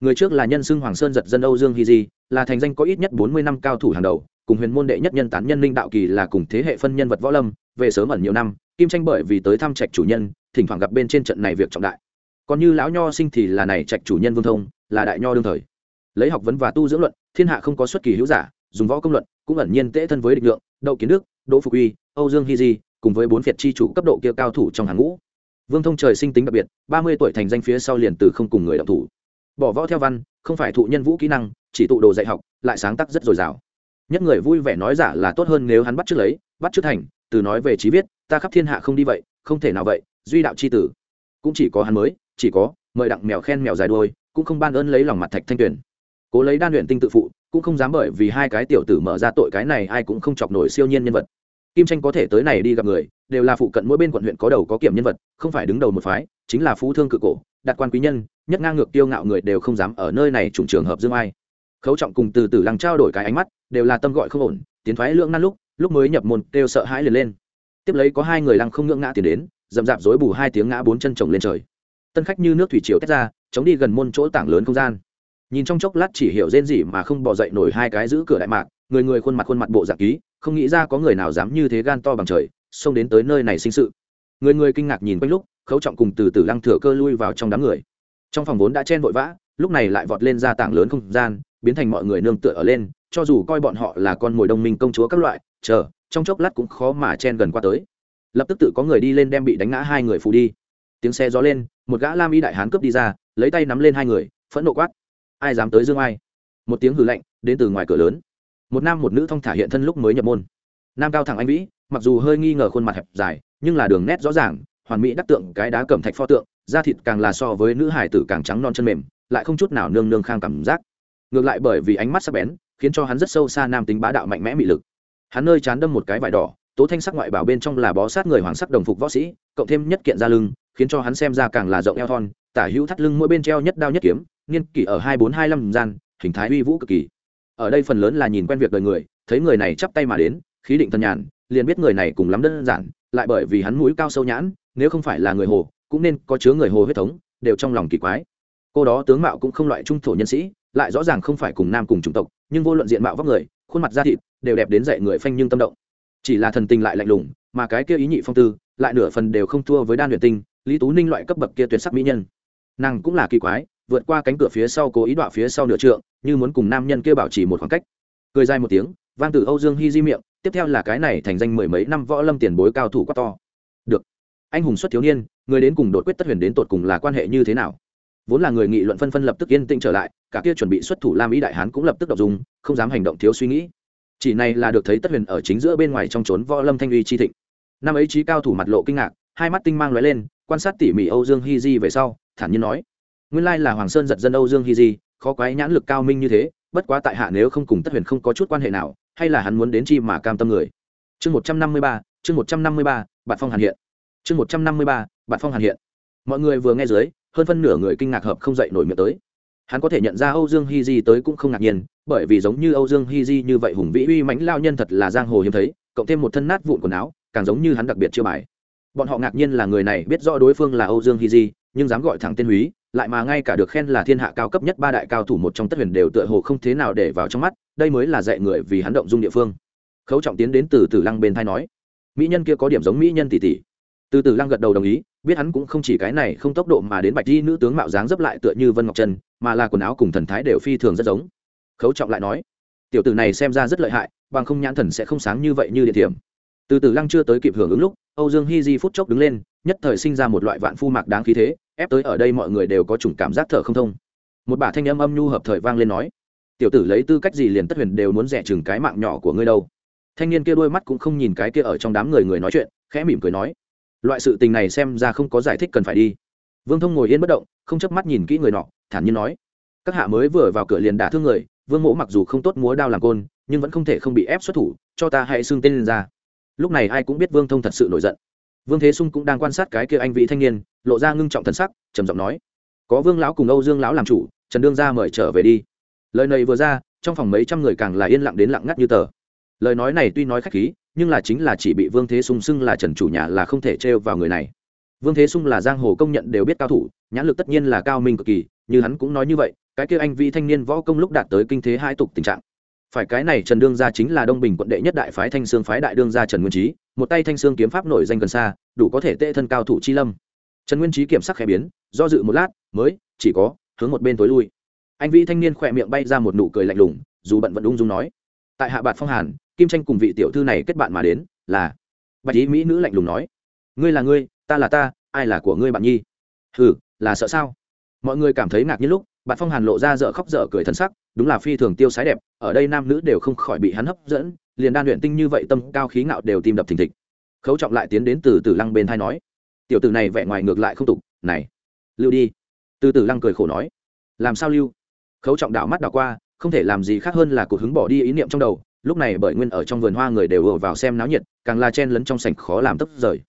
Người trước là nhân xưng hoàng sơn giật dân âu dương hy di, là thành danh có ít nhất bốn mươi năm cao thủ hàng đầu cùng huyền môn đệ nhất nhân tán nhân linh đạo kỳ là cùng thế hệ phân nhân vật võ lâm, về sớm ẩn nhiều năm, kim tranh bởi vì tới thăm trạch chủ nhân, thỉnh thoảng gặp bên trên trận này việc trọng đại. Còn như lão nho sinh thì là này trạch chủ nhân vương thông, là đại nho đương thời. Lấy học vấn và tu dưỡng luận, thiên hạ không có xuất kỳ hữu giả, dùng võ công luận, cũng ẩn nhiên tễ thân với địch lượng, đậu kiến đức, đỗ phục uy, âu dương hy di, cùng với bốn phiệt chi chủ cấp độ kia cao thủ trong hàng ngũ. Vương thông trời sinh tính đặc biệt, ba mươi tuổi thành danh phía sau liền từ không cùng người đọc thủ. Bỏ võ theo văn, không phải thụ nhân vũ kỹ năng, chỉ tụ đồ dạy học, lại sáng tác rất dồi dào nhất người vui vẻ nói giả là tốt hơn nếu hắn bắt trước lấy, bắt trước thành, từ nói về trí viết, ta khắp thiên hạ không đi vậy, không thể nào vậy, duy đạo c h i tử. Cũng chỉ có hắn mới, chỉ có, mời đặng mèo khen mèo dài đuôi, cũng không ban ơn lấy lòng mặt thạch thanh tuyển cố lấy đan luyện tinh tự phụ, cũng không dám bởi vì hai cái tiểu tử mở ra tội cái này ai cũng không chọc nổi siêu nhiên nhân vật. Kim tranh có thể tới này đi gặp người, đều là phụ cận mỗi bên quận huyện có đầu có kiểm nhân vật, không phải đứng đầu một phái, chính là phú thương cự cổ đạt quan quý nhân, nhất ngang ngược tiêu ngạo người đều không dám ở nơi này trùng trường hợp dương ai. Khấu trọng cùng từ từ lăng trao đổi cái ánh mắt đều là tâm gọi không ổn, tiến thoái lưỡng nan lúc lúc mới nhập môn kêu sợ hãi liền lên. Tiếp lấy có hai người lăng không ngưỡng ngã tiến đến dầm dạp dối bù hai tiếng ngã bốn chân chồng lên trời. Tân khách như nước thủy triều tách ra, chống đi gần môn chỗ tảng lớn không gian. Nhìn trong chốc lát chỉ hiểu rên gì mà không bỏ dậy nổi hai cái giữ cửa đại mạc, người người khuôn mặt khuôn mặt bộ dạng ký, không nghĩ ra có người nào dám như thế gan to bằng trời, xông đến tới nơi này sinh sự. Người người kinh ngạc nhìn quanh lúc, khấu trọng cùng từ từ lăng thừa cơ lui vào trong đám người. Trong phòng vốn đã chen vội vã, lúc này lại vọt lên ra tảng lớn không gian, biến thành mọi người nương tựa ở lên cho dù coi bọn họ là con mồi đồng minh công chúa các loại, chờ, trong chốc lát cũng khó mà chen gần qua tới. Lập tức tự có người đi lên đem bị đánh ngã hai người phù đi. Tiếng xe gió lên, một gã lam y đại hán cướp đi ra, lấy tay nắm lên hai người, phẫn nộ quát. Ai dám tới dương ai? Một tiếng hừ lạnh, đến từ ngoài cửa lớn. Một nam một nữ thong thả hiện thân lúc mới nhập môn. Nam cao thẳng anh vĩ, mặc dù hơi nghi ngờ khuôn mặt hẹp dài, nhưng là đường nét rõ ràng, hoàn mỹ đắc tượng, cái đá cẩm thạch pho tượng, da thịt càng là so với nữ hải tử càng trắng non chân mềm, lại không chút nào nương nương khang cảm giác. Ngược lại bởi vì ánh mắt sắc bén khiến cho hắn rất sâu xa nam tính bá đạo mạnh mẽ mị lực. Hắn nơi chán đâm một cái vải đỏ, tố thanh sắc ngoại bảo bên trong là bó sát người hoàng sắc đồng phục võ sĩ, cộng thêm nhất kiện da lưng, khiến cho hắn xem ra càng là rộng eo thon, tả hữu thắt lưng mỗi bên treo nhất đao nhất kiếm, niên kỷ ở hai bốn hai năm gian, hình thái uy vũ cực kỳ. Ở đây phần lớn là nhìn quen việc đời người, thấy người này chắp tay mà đến, khí định thần nhàn, liền biết người này cùng lắm đơn giản, lại bởi vì hắn mũi cao sâu nhãn, nếu không phải là người hồ, cũng nên có chứa người hồ huyết thống, đều trong lòng kỳ quái. Cô đó tướng mạo cũng không loại trung thổ nhân sĩ lại rõ ràng không phải cùng nam cùng chủng tộc, nhưng vô luận diện mạo vóc người, khuôn mặt da thịt đều đẹp đến dạy người phanh nhưng tâm động. Chỉ là thần tình lại lạnh lùng, mà cái kia ý nhị phong tư, lại nửa phần đều không thua với đan luyện tinh, lý tú ninh loại cấp bậc kia tuyệt sắc mỹ nhân. Nàng cũng là kỳ quái, vượt qua cánh cửa phía sau cố ý đọa phía sau nửa trượng, như muốn cùng nam nhân kia bảo trì một khoảng cách. Cười dài một tiếng, vang từ âu dương hy di miệng, tiếp theo là cái này thành danh mười mấy năm võ lâm tiền bối cao thủ quá to. Được. Anh hùng xuất thiếu niên, người đến cùng đột quyết tất huyền đến tột cùng là quan hệ như thế nào? Vốn là người nghị luận phân phân lập tức yên tĩnh trở lại, cả kia chuẩn bị xuất thủ lam ý đại hán cũng lập tức đọc dùng không dám hành động thiếu suy nghĩ. Chỉ này là được thấy tất huyền ở chính giữa bên ngoài trong trốn võ lâm thanh uy chi thịnh. Năm ấy trí cao thủ mặt lộ kinh ngạc, hai mắt tinh mang lóe lên, quan sát tỉ mỉ âu dương Hi di về sau, thản nhiên nói, nguyên lai là hoàng sơn giật dân âu dương Hi di, khó quái nhãn lực cao minh như thế, bất quá tại hạ nếu không cùng tất huyền không có chút quan hệ nào, hay là hắn muốn đến chi mà cam tâm người. Chương một trăm năm mươi ba, chương một trăm năm mươi ba bạn phong hàn hiện. Chương một trăm năm mươi ba bạn phong hàn hiện. Mọi người vừa nghe dưới hơn phân nửa người kinh ngạc hợp không dậy nổi miệng tới. Hắn có thể nhận ra âu dương Hi di tới cũng không ngạc nhiên, bởi vì giống như âu dương Hi di như vậy hùng vĩ uy mãnh lao nhân thật là giang hồ hiếm thấy, cộng thêm một thân nát vụn quần áo, càng giống như hắn đặc biệt chưa bài. Bọn họ ngạc nhiên là người này biết rõ đối phương là âu dương Hi di, nhưng dám gọi thẳng tên húy, lại mà ngay cả được khen là thiên hạ cao cấp nhất ba đại cao thủ một trong tất huyền đều tựa hồ không thế nào để vào trong mắt, đây mới là dạy người vì hắn động dung địa phương. Khấu trọng tiến đến từ từ lăng bên thai nói, mỹ nhân kia có điểm giống mỹ nhân tỷ tỷ. Từ từ lăng gật đầu đồng ý biết hắn cũng không chỉ cái này, không tốc độ mà đến bạch di nữ tướng mạo dáng dấp lại tựa như vân ngọc trần, mà là quần áo cùng thần thái đều phi thường rất giống. Khấu trọng lại nói, tiểu tử này xem ra rất lợi hại, bằng không nhãn thần sẽ không sáng như vậy như địa điểm. Từ từ lăng chưa tới kịp hưởng ứng lúc, âu dương Hi di phút chốc đứng lên, nhất thời sinh ra một loại vạn phu mạc đáng khí thế, ép tới ở đây mọi người đều có chủng cảm giác thở không thông. Một bà thanh âm âm nhu hợp thời vang lên nói, tiểu tử lấy tư cách gì liền tất huyền đều muốn rẻ chừng cái mạng nhỏ của ngươi đâu. Thanh niên kia đôi mắt cũng không nhìn cái kia ở trong đám người người nói chuyện, khẽ mỉm cười nói loại sự tình này xem ra không có giải thích cần phải đi. Vương thông ngồi yên bất động, không chớp mắt nhìn kỹ người nọ, thản nhiên nói. Các hạ mới vừa vào cửa liền đả thương người, vương mỗ mặc dù không tốt múa đao làm côn, nhưng vẫn không thể không bị ép xuất thủ, cho ta hãy xưng tên lên ra. Lúc này ai cũng biết vương thông thật sự nổi giận. Vương thế sung cũng đang quan sát cái kia anh vị thanh niên, lộ ra ngưng trọng thần sắc, trầm giọng nói. Có vương lão cùng âu dương lão làm chủ, trần đương ra mời trở về đi. Lời này vừa ra, trong phòng mấy trăm người càng là yên lặng đến lặng ngắt như tờ. Lời nói này tuy nói khách khí nhưng là chính là chỉ bị vương thế sung xưng là trần chủ nhà là không thể trêu vào người này. Vương thế sung là giang hồ công nhận đều biết cao thủ, nhãn lực tất nhiên là cao minh cực kỳ, như hắn cũng nói như vậy, cái kia anh vi thanh niên võ công lúc đạt tới kinh thế hai tục tình trạng. Phải cái này trần đương gia chính là đông bình quận đệ nhất đại phái thanh sương phái đại đương gia trần nguyên trí một tay thanh sương kiếm pháp nổi danh gần xa, đủ có thể tệ thân cao thủ chi lâm. Trần nguyên trí kiểm sắc khẽ biến, do dự một lát, mới, chỉ có, hướng một bên tối lui. Anh vĩ thanh niên khỏe miệng bay ra một nụ cười lạnh lùng, dù bận vẫn ung dung nói, tại hạ bạt phong hàn kim tranh cùng vị tiểu thư này kết bạn mà đến, là bạch ý mỹ nữ lạnh lùng nói. Ngươi là ngươi, ta là ta, ai là của ngươi bạn nhi? Hừ, là sợ sao? Mọi người cảm thấy ngạc nhiên lúc bạn phong hàn lộ ra dở khóc dở cười thân sắc, đúng là phi thường tiêu sái đẹp, ở đây nam nữ đều không khỏi bị hắn hấp dẫn, liền đan luyện tinh như vậy tâm cao khí ngạo đều tim đập thình thịch. Khấu trọng lại tiến đến từ từ lăng bên thai nói. Tiểu tử này vẻ ngoài ngược lại không tục, này, lưu đi. Từ từ lăng cười khổ nói. Làm sao lưu? Khấu trọng đảo mắt đảo qua, không thể làm gì khác hơn là cuộc hứng bỏ đi ý niệm trong đầu lúc này bởi nguyên ở trong vườn hoa người đều ùa vào xem náo nhiệt, càng la chen lấn trong sảnh khó làm tấp rời.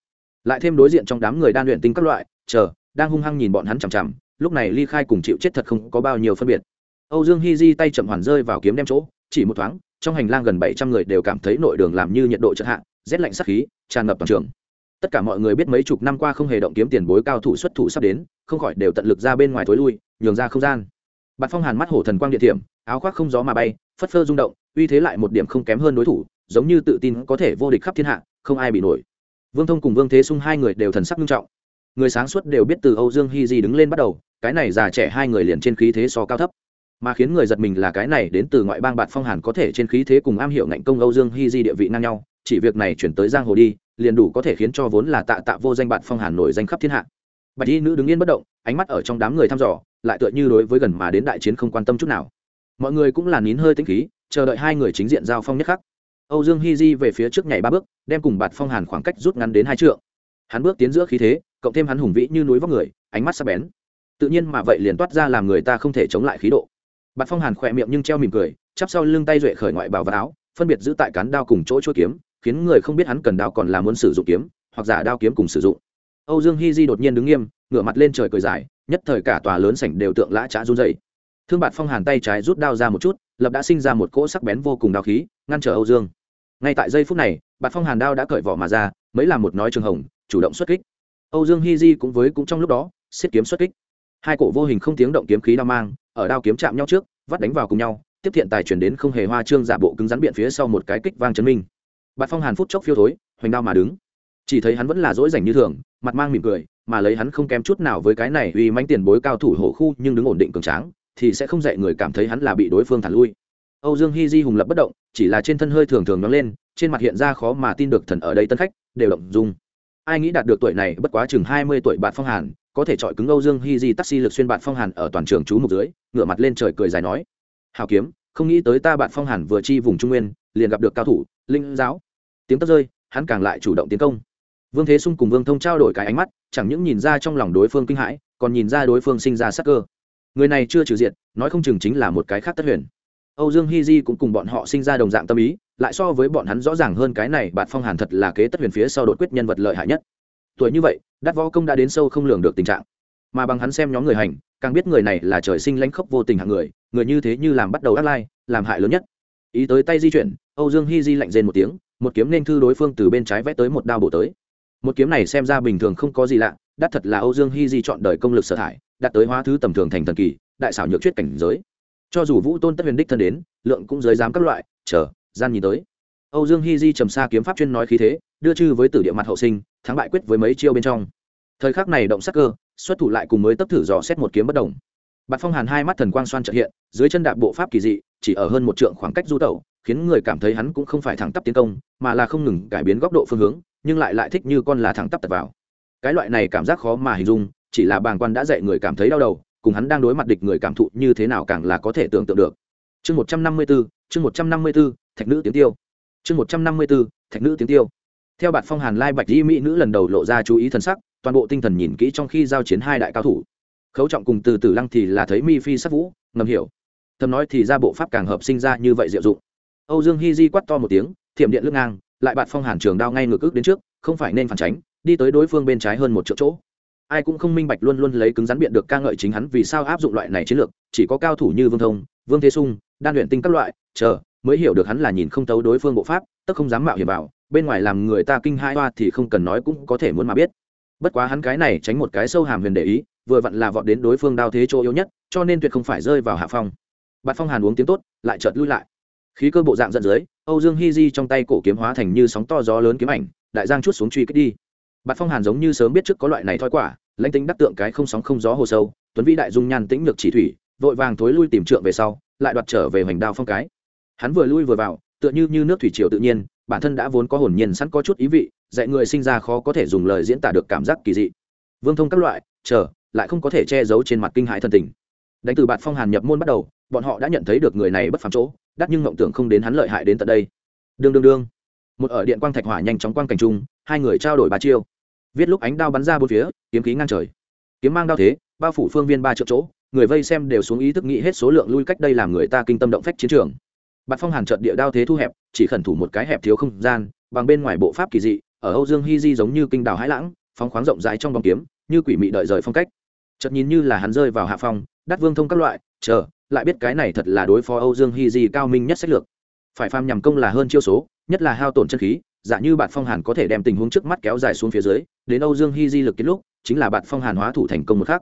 Lại thêm đối diện trong đám người đan luyện tinh các loại, chờ, đang hung hăng nhìn bọn hắn chằm chằm, lúc này ly khai cùng chịu chết thật không có bao nhiêu phân biệt. Âu dương hy di tay chậm hoàn rơi vào kiếm đem chỗ, chỉ một thoáng, trong hành lang gần bảy trăm người đều cảm thấy nội đường làm như nhiệt độ chợt hạ, rét lạnh sắc khí, tràn ngập toàn trường. Tất cả mọi người biết mấy chục năm qua không hề động kiếm tiền bối cao thủ xuất thủ sắp đến, không khỏi đều tận lực ra bên ngoài thối lui, nhường ra không gian bạt phong hàn mắt hổ thần quang địa điểm áo khoác không gió mà bay, phất phơ rung động, uy thế lại một điểm không kém hơn đối thủ, giống như tự tin có thể vô địch khắp thiên hạ, không ai bị nổi. Vương thông cùng vương thế sung hai người đều thần sắc nghiêm trọng. Người sáng suốt đều biết từ âu dương hy di đứng lên bắt đầu, cái này già trẻ hai người liền trên khí thế so cao thấp. Mà khiến người giật mình là cái này đến từ ngoại bang bạt phong hàn có thể trên khí thế cùng am hiểu ngạnh công âu dương hy di địa vị ngang nhau, chỉ việc này chuyển tới giang hồ đi, liền đủ có thể khiến cho vốn là tạ tạ vô danh bạt phong hàn nổi danh khắp thiên hạ bạch y nữ đứng yên bất động, ánh mắt ở trong đám người thăm dò, lại tựa như đối với gần mà đến đại chiến không quan tâm chút nào. Mọi người cũng là nín hơi tĩnh khí, chờ đợi hai người chính diện giao phong nhất khắc. Âu dương hy di về phía trước nhảy ba bước, đem cùng bạt phong hàn khoảng cách rút ngắn đến hai trượng. Hắn bước tiến giữa khí thế, cộng thêm hắn hùng vĩ như núi vóc người, ánh mắt sắc bén. Tự nhiên mà vậy liền toát ra làm người ta không thể chống lại khí độ. Bạt phong hàn khỏe miệng nhưng treo mỉm cười, chắp sau lưng tay duệ khởi ngoại bào và áo, phân biệt giữ tại cán đao cùng chỗ chuỗi kiếm, khiến người không biết hắn cần đao còn là muốn sử dụng kiếm, hoặc giả đao kiếm cùng sử dụng âu dương hy di đột nhiên đứng nghiêm, ngửa mặt lên trời cười dài, nhất thời cả tòa lớn sảnh đều tượng lã trá run dày thương bạt phong hàn tay trái rút đao ra một chút, lập đã sinh ra một cỗ sắc bén vô cùng đao khí, ngăn trở âu dương. Ngay tại giây phút này, bạt phong hàn đao đã cởi vỏ mà ra mới làm một nói trường hồng, chủ động xuất kích. Âu dương hy di cũng với cũng trong lúc đó, xiết kiếm xuất kích. Hai cổ vô hình không tiếng động kiếm khí đao mang, ở đao kiếm chạm nhau trước, vắt đánh vào cùng nhau, tiếp thiện tài chuyển đến không hề hoa trương giả bộ cứng rắn biện phía sau một cái kích vang chấn minh. Bạt phong hàn phút chốc phiêu thối, hoành đao mà đứng chỉ thấy hắn vẫn là dỗi rảnh như thường, mặt mang mỉm cười, mà lấy hắn không kém chút nào với cái này uy manh tiền bối cao thủ hổ khu nhưng đứng ổn định cường tráng, thì sẽ không dạy người cảm thấy hắn là bị đối phương thản lui. Âu dương hy di hùng lập bất động, chỉ là trên thân hơi thường thường nóng lên, trên mặt hiện ra khó mà tin được thần ở đây tân khách, đều động dung. Ai nghĩ đạt được tuổi này, bất quá chừng hai mươi tuổi bạn phong hàn, có thể chọi cứng âu dương hy di taxi lực xuyên bạn phong hàn ở toàn trường chú mục dưới, ngửa mặt lên trời cười dài nói, hào kiếm, không nghĩ tới ta bạn phong hàn vừa chi vùng trung nguyên, liền gặp được cao thủ, linh giáo. Tiếng tấp rơi, hắn càng lại chủ động tiến công vương thế sung cùng vương thông trao đổi cái ánh mắt, chẳng những nhìn ra trong lòng đối phương kinh hãi, còn nhìn ra đối phương sinh ra sắc cơ. Người này chưa trừ diện nói không chừng chính là một cái khác tất huyền. Âu dương Hi di cũng cùng bọn họ sinh ra đồng dạng tâm ý, lại so với bọn hắn rõ ràng hơn cái này bạn phong hàn thật là kế tất huyền phía sau đột quyết nhân vật lợi hại nhất. Tuổi như vậy đắt võ công đã đến sâu không lường được tình trạng. Mà bằng hắn xem nhóm người hành, càng biết người này là trời sinh lãnh khốc vô tình hạng người người như thế như làm bắt đầu ác lai, làm hại lớn nhất. Ý tới tay di chuyển, âu dương Hi di lạnh rên một tiếng, một kiếm nên thư đối phương từ bên trái vẽ tới một đao bổ tới một kiếm này xem ra bình thường không có gì lạ, đắt thật là âu dương hy di chọn đời công lực sở thải, đạt tới hóa thứ tầm thường thành thần kỳ, đại xảo nhược chuyết cảnh giới. Cho dù vũ tôn tất huyền đích thân đến, lượng cũng giới dám các loại, chờ, gian nhìn tới. Âu dương hy di trầm xa kiếm pháp chuyên nói khí thế, đưa chư với tử địa mặt hậu sinh, thắng bại quyết với mấy chiêu bên trong. Thời khắc này động sắc cơ, xuất thủ lại cùng mới tấp thử dò xét một kiếm bất đồng bạt phong hàn hai mắt thần quang xoan trợ hiện, dưới chân đạp bộ pháp kỳ dị, chỉ ở hơn một trượng khoảng cách du tẩu, khiến người cảm thấy hắn cũng không phải thẳng tắp tiến công, mà là không ngừng cải biến góc độ phương hướng nhưng lại lại thích như con là thẳng tắp tật vào. Cái loại này cảm giác khó mà hình dung, chỉ là bàng quan đã dạy người cảm thấy đau đầu, cùng hắn đang đối mặt địch người cảm thụ như thế nào càng là có thể tưởng tượng được. Chương một trăm năm mươi bốn chương một trăm năm mươi bốn thạch nữ tiếng tiêu. Chương một trăm năm mươi bốn thạch nữ tiếng tiêu. Theo bạt phong hàn lai bạch di mỹ nữ lần đầu lộ ra chú ý thần sắc, toàn bộ tinh thần nhìn kỹ trong khi giao chiến hai đại cao thủ. Khấu trọng cùng từ từ lăng thì là thấy mi phi sắc vũ, ngầm hiểu. Thầm nói thì ra bộ pháp càng hợp sinh ra như vậy diệu dụng. Âu dương hy di quắt to một tiếng, thiểm điện lưng ngang lại bạt phong hàn trường đao ngay ngược ước đến trước, không phải nên phản tránh, đi tới đối phương bên trái hơn một triệu chỗ. Ai cũng không minh bạch luôn luôn lấy cứng rắn biện được ca ngợi chính hắn vì sao áp dụng loại này chiến lược, chỉ có cao thủ như vương thông, vương thế sung, đan luyện tinh các loại, chờ, mới hiểu được hắn là nhìn không tấu đối phương bộ pháp, tức không dám mạo hiểm vào, bên ngoài làm người ta kinh hai hoa thì không cần nói cũng có thể muốn mà biết. Bất quá hắn cái này tránh một cái sâu hàm huyền để ý, vừa vặn là vọt đến đối phương đao thế chỗ yếu nhất, cho nên tuyệt không phải rơi vào hạ phong. Bạt phong hàn uống tiếng tốt, lại chợt lui lại khí cơ bộ dạng dẫn dưới, âu dương hy di trong tay cổ kiếm hóa thành như sóng to gió lớn kiếm ảnh, đại giang chút xuống truy kích đi. Bạt phong hàn giống như sớm biết trước có loại này thói quả, lãnh tính đắc tượng cái không sóng không gió hồ sâu, tuấn vĩ đại dung nhan tĩnh nhược chỉ thủy, vội vàng thối lui tìm trượng về sau, lại đoạt trở về hoành đao phong cái. Hắn vừa lui vừa vào, tựa như như nước thủy triều tự nhiên, bản thân đã vốn có hồn nhiên sẵn có chút ý vị, dạy người sinh ra khó có thể dùng lời diễn tả được cảm giác kỳ dị. Vương thông các loại, chờ, lại không có thể che giấu trên mặt kinh hãi thân tình. Đánh từ Bạt phong hàn nhập môn bắt đầu bọn họ đã nhận thấy được người này bất phàm chỗ, đắt nhưng mộng tưởng không đến hắn lợi hại đến tận đây. Đương đương đương. Một ở điện quang thạch hỏa nhanh chóng quang cảnh trung hai người trao đổi ba chiêu. Viết lúc ánh đao bắn ra bốn phía, kiếm khí ngang trời. Kiếm mang đao thế, bao phủ phương viên ba triệu chỗ, người vây xem đều xuống ý thức nghĩ hết số lượng lui cách đây làm người ta kinh tâm động phách chiến trường. Bạt phong hàn trận địa đao thế thu hẹp, chỉ khẩn thủ một cái hẹp thiếu không gian, bằng bên ngoài bộ pháp kỳ dị, ở âu dương hy di giống như kinh đào hãi lãng, phóng khoáng rộng rãi trong bóng kiếm, như quỷ mị đợi rời phong cách. Chợt nhìn như là hắn rơi vào hạ phong, đắt vương thông các loại, chờ lại biết cái này thật là đối phó âu dương hy di cao minh nhất sách lược. Phải phàm nhằm công là hơn chiêu số, nhất là hao tổn chân khí giả như bạn phong hàn có thể đem tình huống trước mắt kéo dài xuống phía dưới, đến âu dương hy di lực kết lúc, chính là bạn phong hàn hóa thủ thành công một khác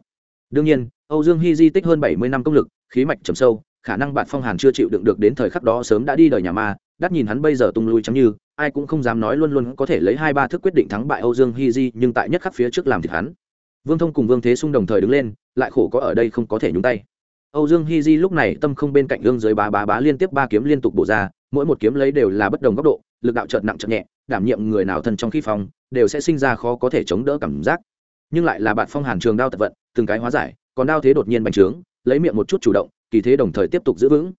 đương nhiên, âu dương hy di tích hơn bảy mươi năm công lực, khí mạch trầm sâu, khả năng bạn phong hàn chưa chịu đựng được đến thời khắc đó sớm đã đi đời nhà ma, đắt nhìn hắn bây giờ tung lui chấm như, ai cũng không dám nói luôn luôn có thể lấy hai ba thước quyết định thắng bại âu dương hy di, nhưng tại nhất khắc phía trước làm thịt hắn. Vương thông cùng vương thế sung đồng thời đứng lên, lại khổ có ở đây không có thể nhúng tay âu dương Hi di lúc này tâm không bên cạnh gương dưới bá bá bá liên tiếp ba kiếm liên tục bổ ra, mỗi một kiếm lấy đều là bất đồng góc độ, lực đạo chợt nặng chợt nhẹ, đảm nhiệm người nào thân trong khi phòng, đều sẽ sinh ra khó có thể chống đỡ cảm giác. Nhưng lại là bạn phong hàn trường đao tật vận, từng cái hóa giải, còn đao thế đột nhiên bành trướng, lấy miệng một chút chủ động, kỳ thế đồng thời tiếp tục giữ vững.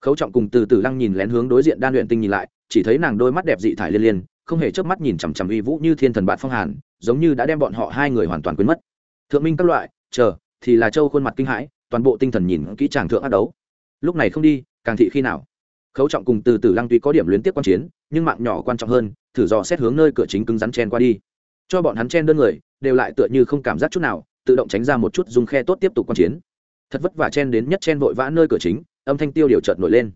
Khấu trọng cùng từ từ lăng nhìn lén hướng đối diện đan luyện tinh nhìn lại, chỉ thấy nàng đôi mắt đẹp dị thải liên liên, không hề chớp mắt nhìn chằm chằm uy vũ như thiên thần bạn phong hàn, giống như đã đem bọn họ hai người hoàn toàn quên mất. Thượng minh các loại, chờ, thì là châu khuôn mặt kinh hãi toàn bộ tinh thần nhìn kỹ chàng thượng ác đấu. Lúc này không đi, càng thị khi nào? Khấu trọng cùng từ từ lăng tuy có điểm liên tiếp quan chiến, nhưng mạng nhỏ quan trọng hơn, thử dò xét hướng nơi cửa chính cứng rắn chen qua đi. Cho bọn hắn chen đơn người, đều lại tựa như không cảm giác chút nào, tự động tránh ra một chút dùng khe tốt tiếp tục quan chiến. Thật vất vả chen đến nhất chen vội vã nơi cửa chính, âm thanh tiêu điều chợt nổi lên.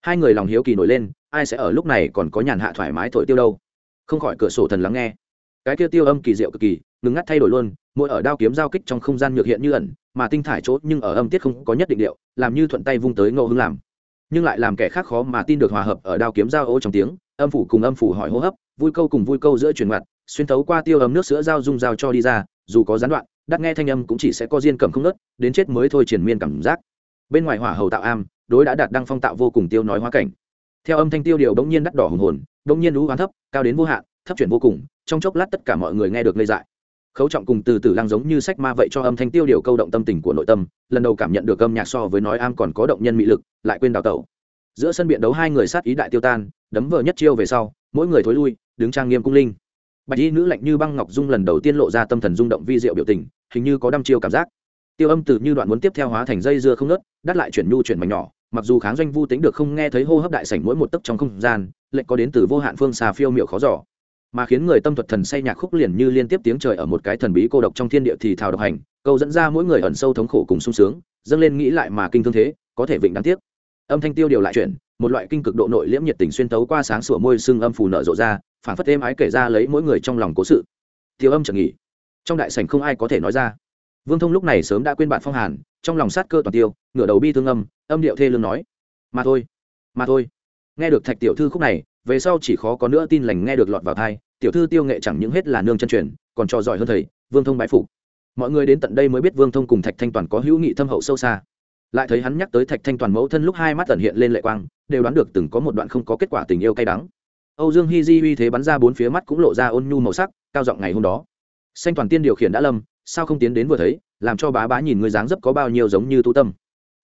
Hai người lòng hiếu kỳ nổi lên, ai sẽ ở lúc này còn có nhàn hạ thoải mái thổi tiêu đâu? Không khỏi cửa sổ thần lắng nghe. Cái tiêu tiêu âm kỳ diệu cực kỳ, ngừng ngắt thay đổi luôn, mỗi ở đao kiếm giao kích trong không gian nhược hiện như ẩn mà tinh thải chốt nhưng ở âm tiết không có nhất định điệu, làm như thuận tay vung tới ngẫu hứng làm. Nhưng lại làm kẻ khác khó mà tin được hòa hợp ở đao kiếm giao ô trong tiếng, âm phủ cùng âm phủ hỏi hô hấp, vui câu cùng vui câu giữa truyền mặt xuyên thấu qua tiêu ấm nước sữa giao dung giao cho đi ra, dù có gián đoạn, đắt nghe thanh âm cũng chỉ sẽ có diên cầm không nớt, đến chết mới thôi triển miên cảm giác. Bên ngoài hỏa hầu tạo am, đối đã đạt đăng phong tạo vô cùng tiêu nói hóa cảnh. Theo âm thanh tiêu điều bỗng nhiên đắt đỏ hùng hồn, bỗng nhiên lũ hoán thấp, cao đến vô hạn, thấp chuyển vô cùng, trong chốc lát tất cả mọi người nghe được ngây dại khấu trọng cùng từ từ lăng giống như sách ma vậy cho âm thanh tiêu điều câu động tâm tình của nội tâm, lần đầu cảm nhận được âm nhạc so với nói am còn có động nhân mị lực, lại quên đào tẩu. Giữa sân biện đấu hai người sát ý đại tiêu tan, đấm vờ nhất chiêu về sau, mỗi người thối lui, đứng trang nghiêm cung linh. Bạch y nữ lạnh như băng ngọc dung lần đầu tiên lộ ra tâm thần rung động vi diệu biểu tình, hình như có đăm chiêu cảm giác. Tiêu âm từ như đoạn muốn tiếp theo hóa thành dây dưa không nớt đắt lại chuyển nhu chuyển mảnh nhỏ, mặc dù kháng doanh vu tính được không nghe thấy hô hấp đại sảnh mỗi một tấc trong không gian, lệnh có đến từ vô hạn phương xà phiêu miệu khó giỏ mà khiến người tâm thuật thần say nhạc khúc liền như liên tiếp tiếng trời ở một cái thần bí cô độc trong thiên địa thì thào độc hành, câu dẫn ra mỗi người ẩn sâu thống khổ cùng sung sướng, dâng lên nghĩ lại mà kinh thương thế, có thể vịnh đáng tiếc. Âm thanh tiêu điều lại chuyển, một loại kinh cực độ nội liễm nhiệt tình xuyên tấu qua sáng sủa môi sưng âm phù nở rộ ra phản phất êm ái kể ra lấy mỗi người trong lòng cố sự. Tiêu âm chẳng nghỉ. Trong đại sảnh không ai có thể nói ra. Vương thông lúc này sớm đã quên bạn phong hàn, trong lòng sát cơ toàn tiêu, ngửa đầu bi thương âm âm điệu thê lương nói, mà thôi mà thôi. Nghe được thạch tiểu thư khúc này, về sau chỉ khó có nữa tin lành nghe được lọt vào thai tiểu thư tiêu nghệ chẳng những hết là nương chân truyền, còn trò giỏi hơn thầy, vương thông bái phục. Mọi người đến tận đây mới biết vương thông cùng thạch thanh toàn có hữu nghị thâm hậu sâu xa. Lại thấy hắn nhắc tới thạch thanh toàn mẫu thân lúc hai mắt tần hiện lên lệ quang, đều đoán được từng có một đoạn không có kết quả tình yêu cay đắng. Âu dương Hi di uy thế bắn ra bốn phía mắt cũng lộ ra ôn nhu màu sắc, cao giọng ngày hôm đó. Xanh toàn tiên điều khiển đã lâm, sao không tiến đến vừa thấy, làm cho bá bá nhìn người dáng dấp có bao nhiêu giống như tu tâm.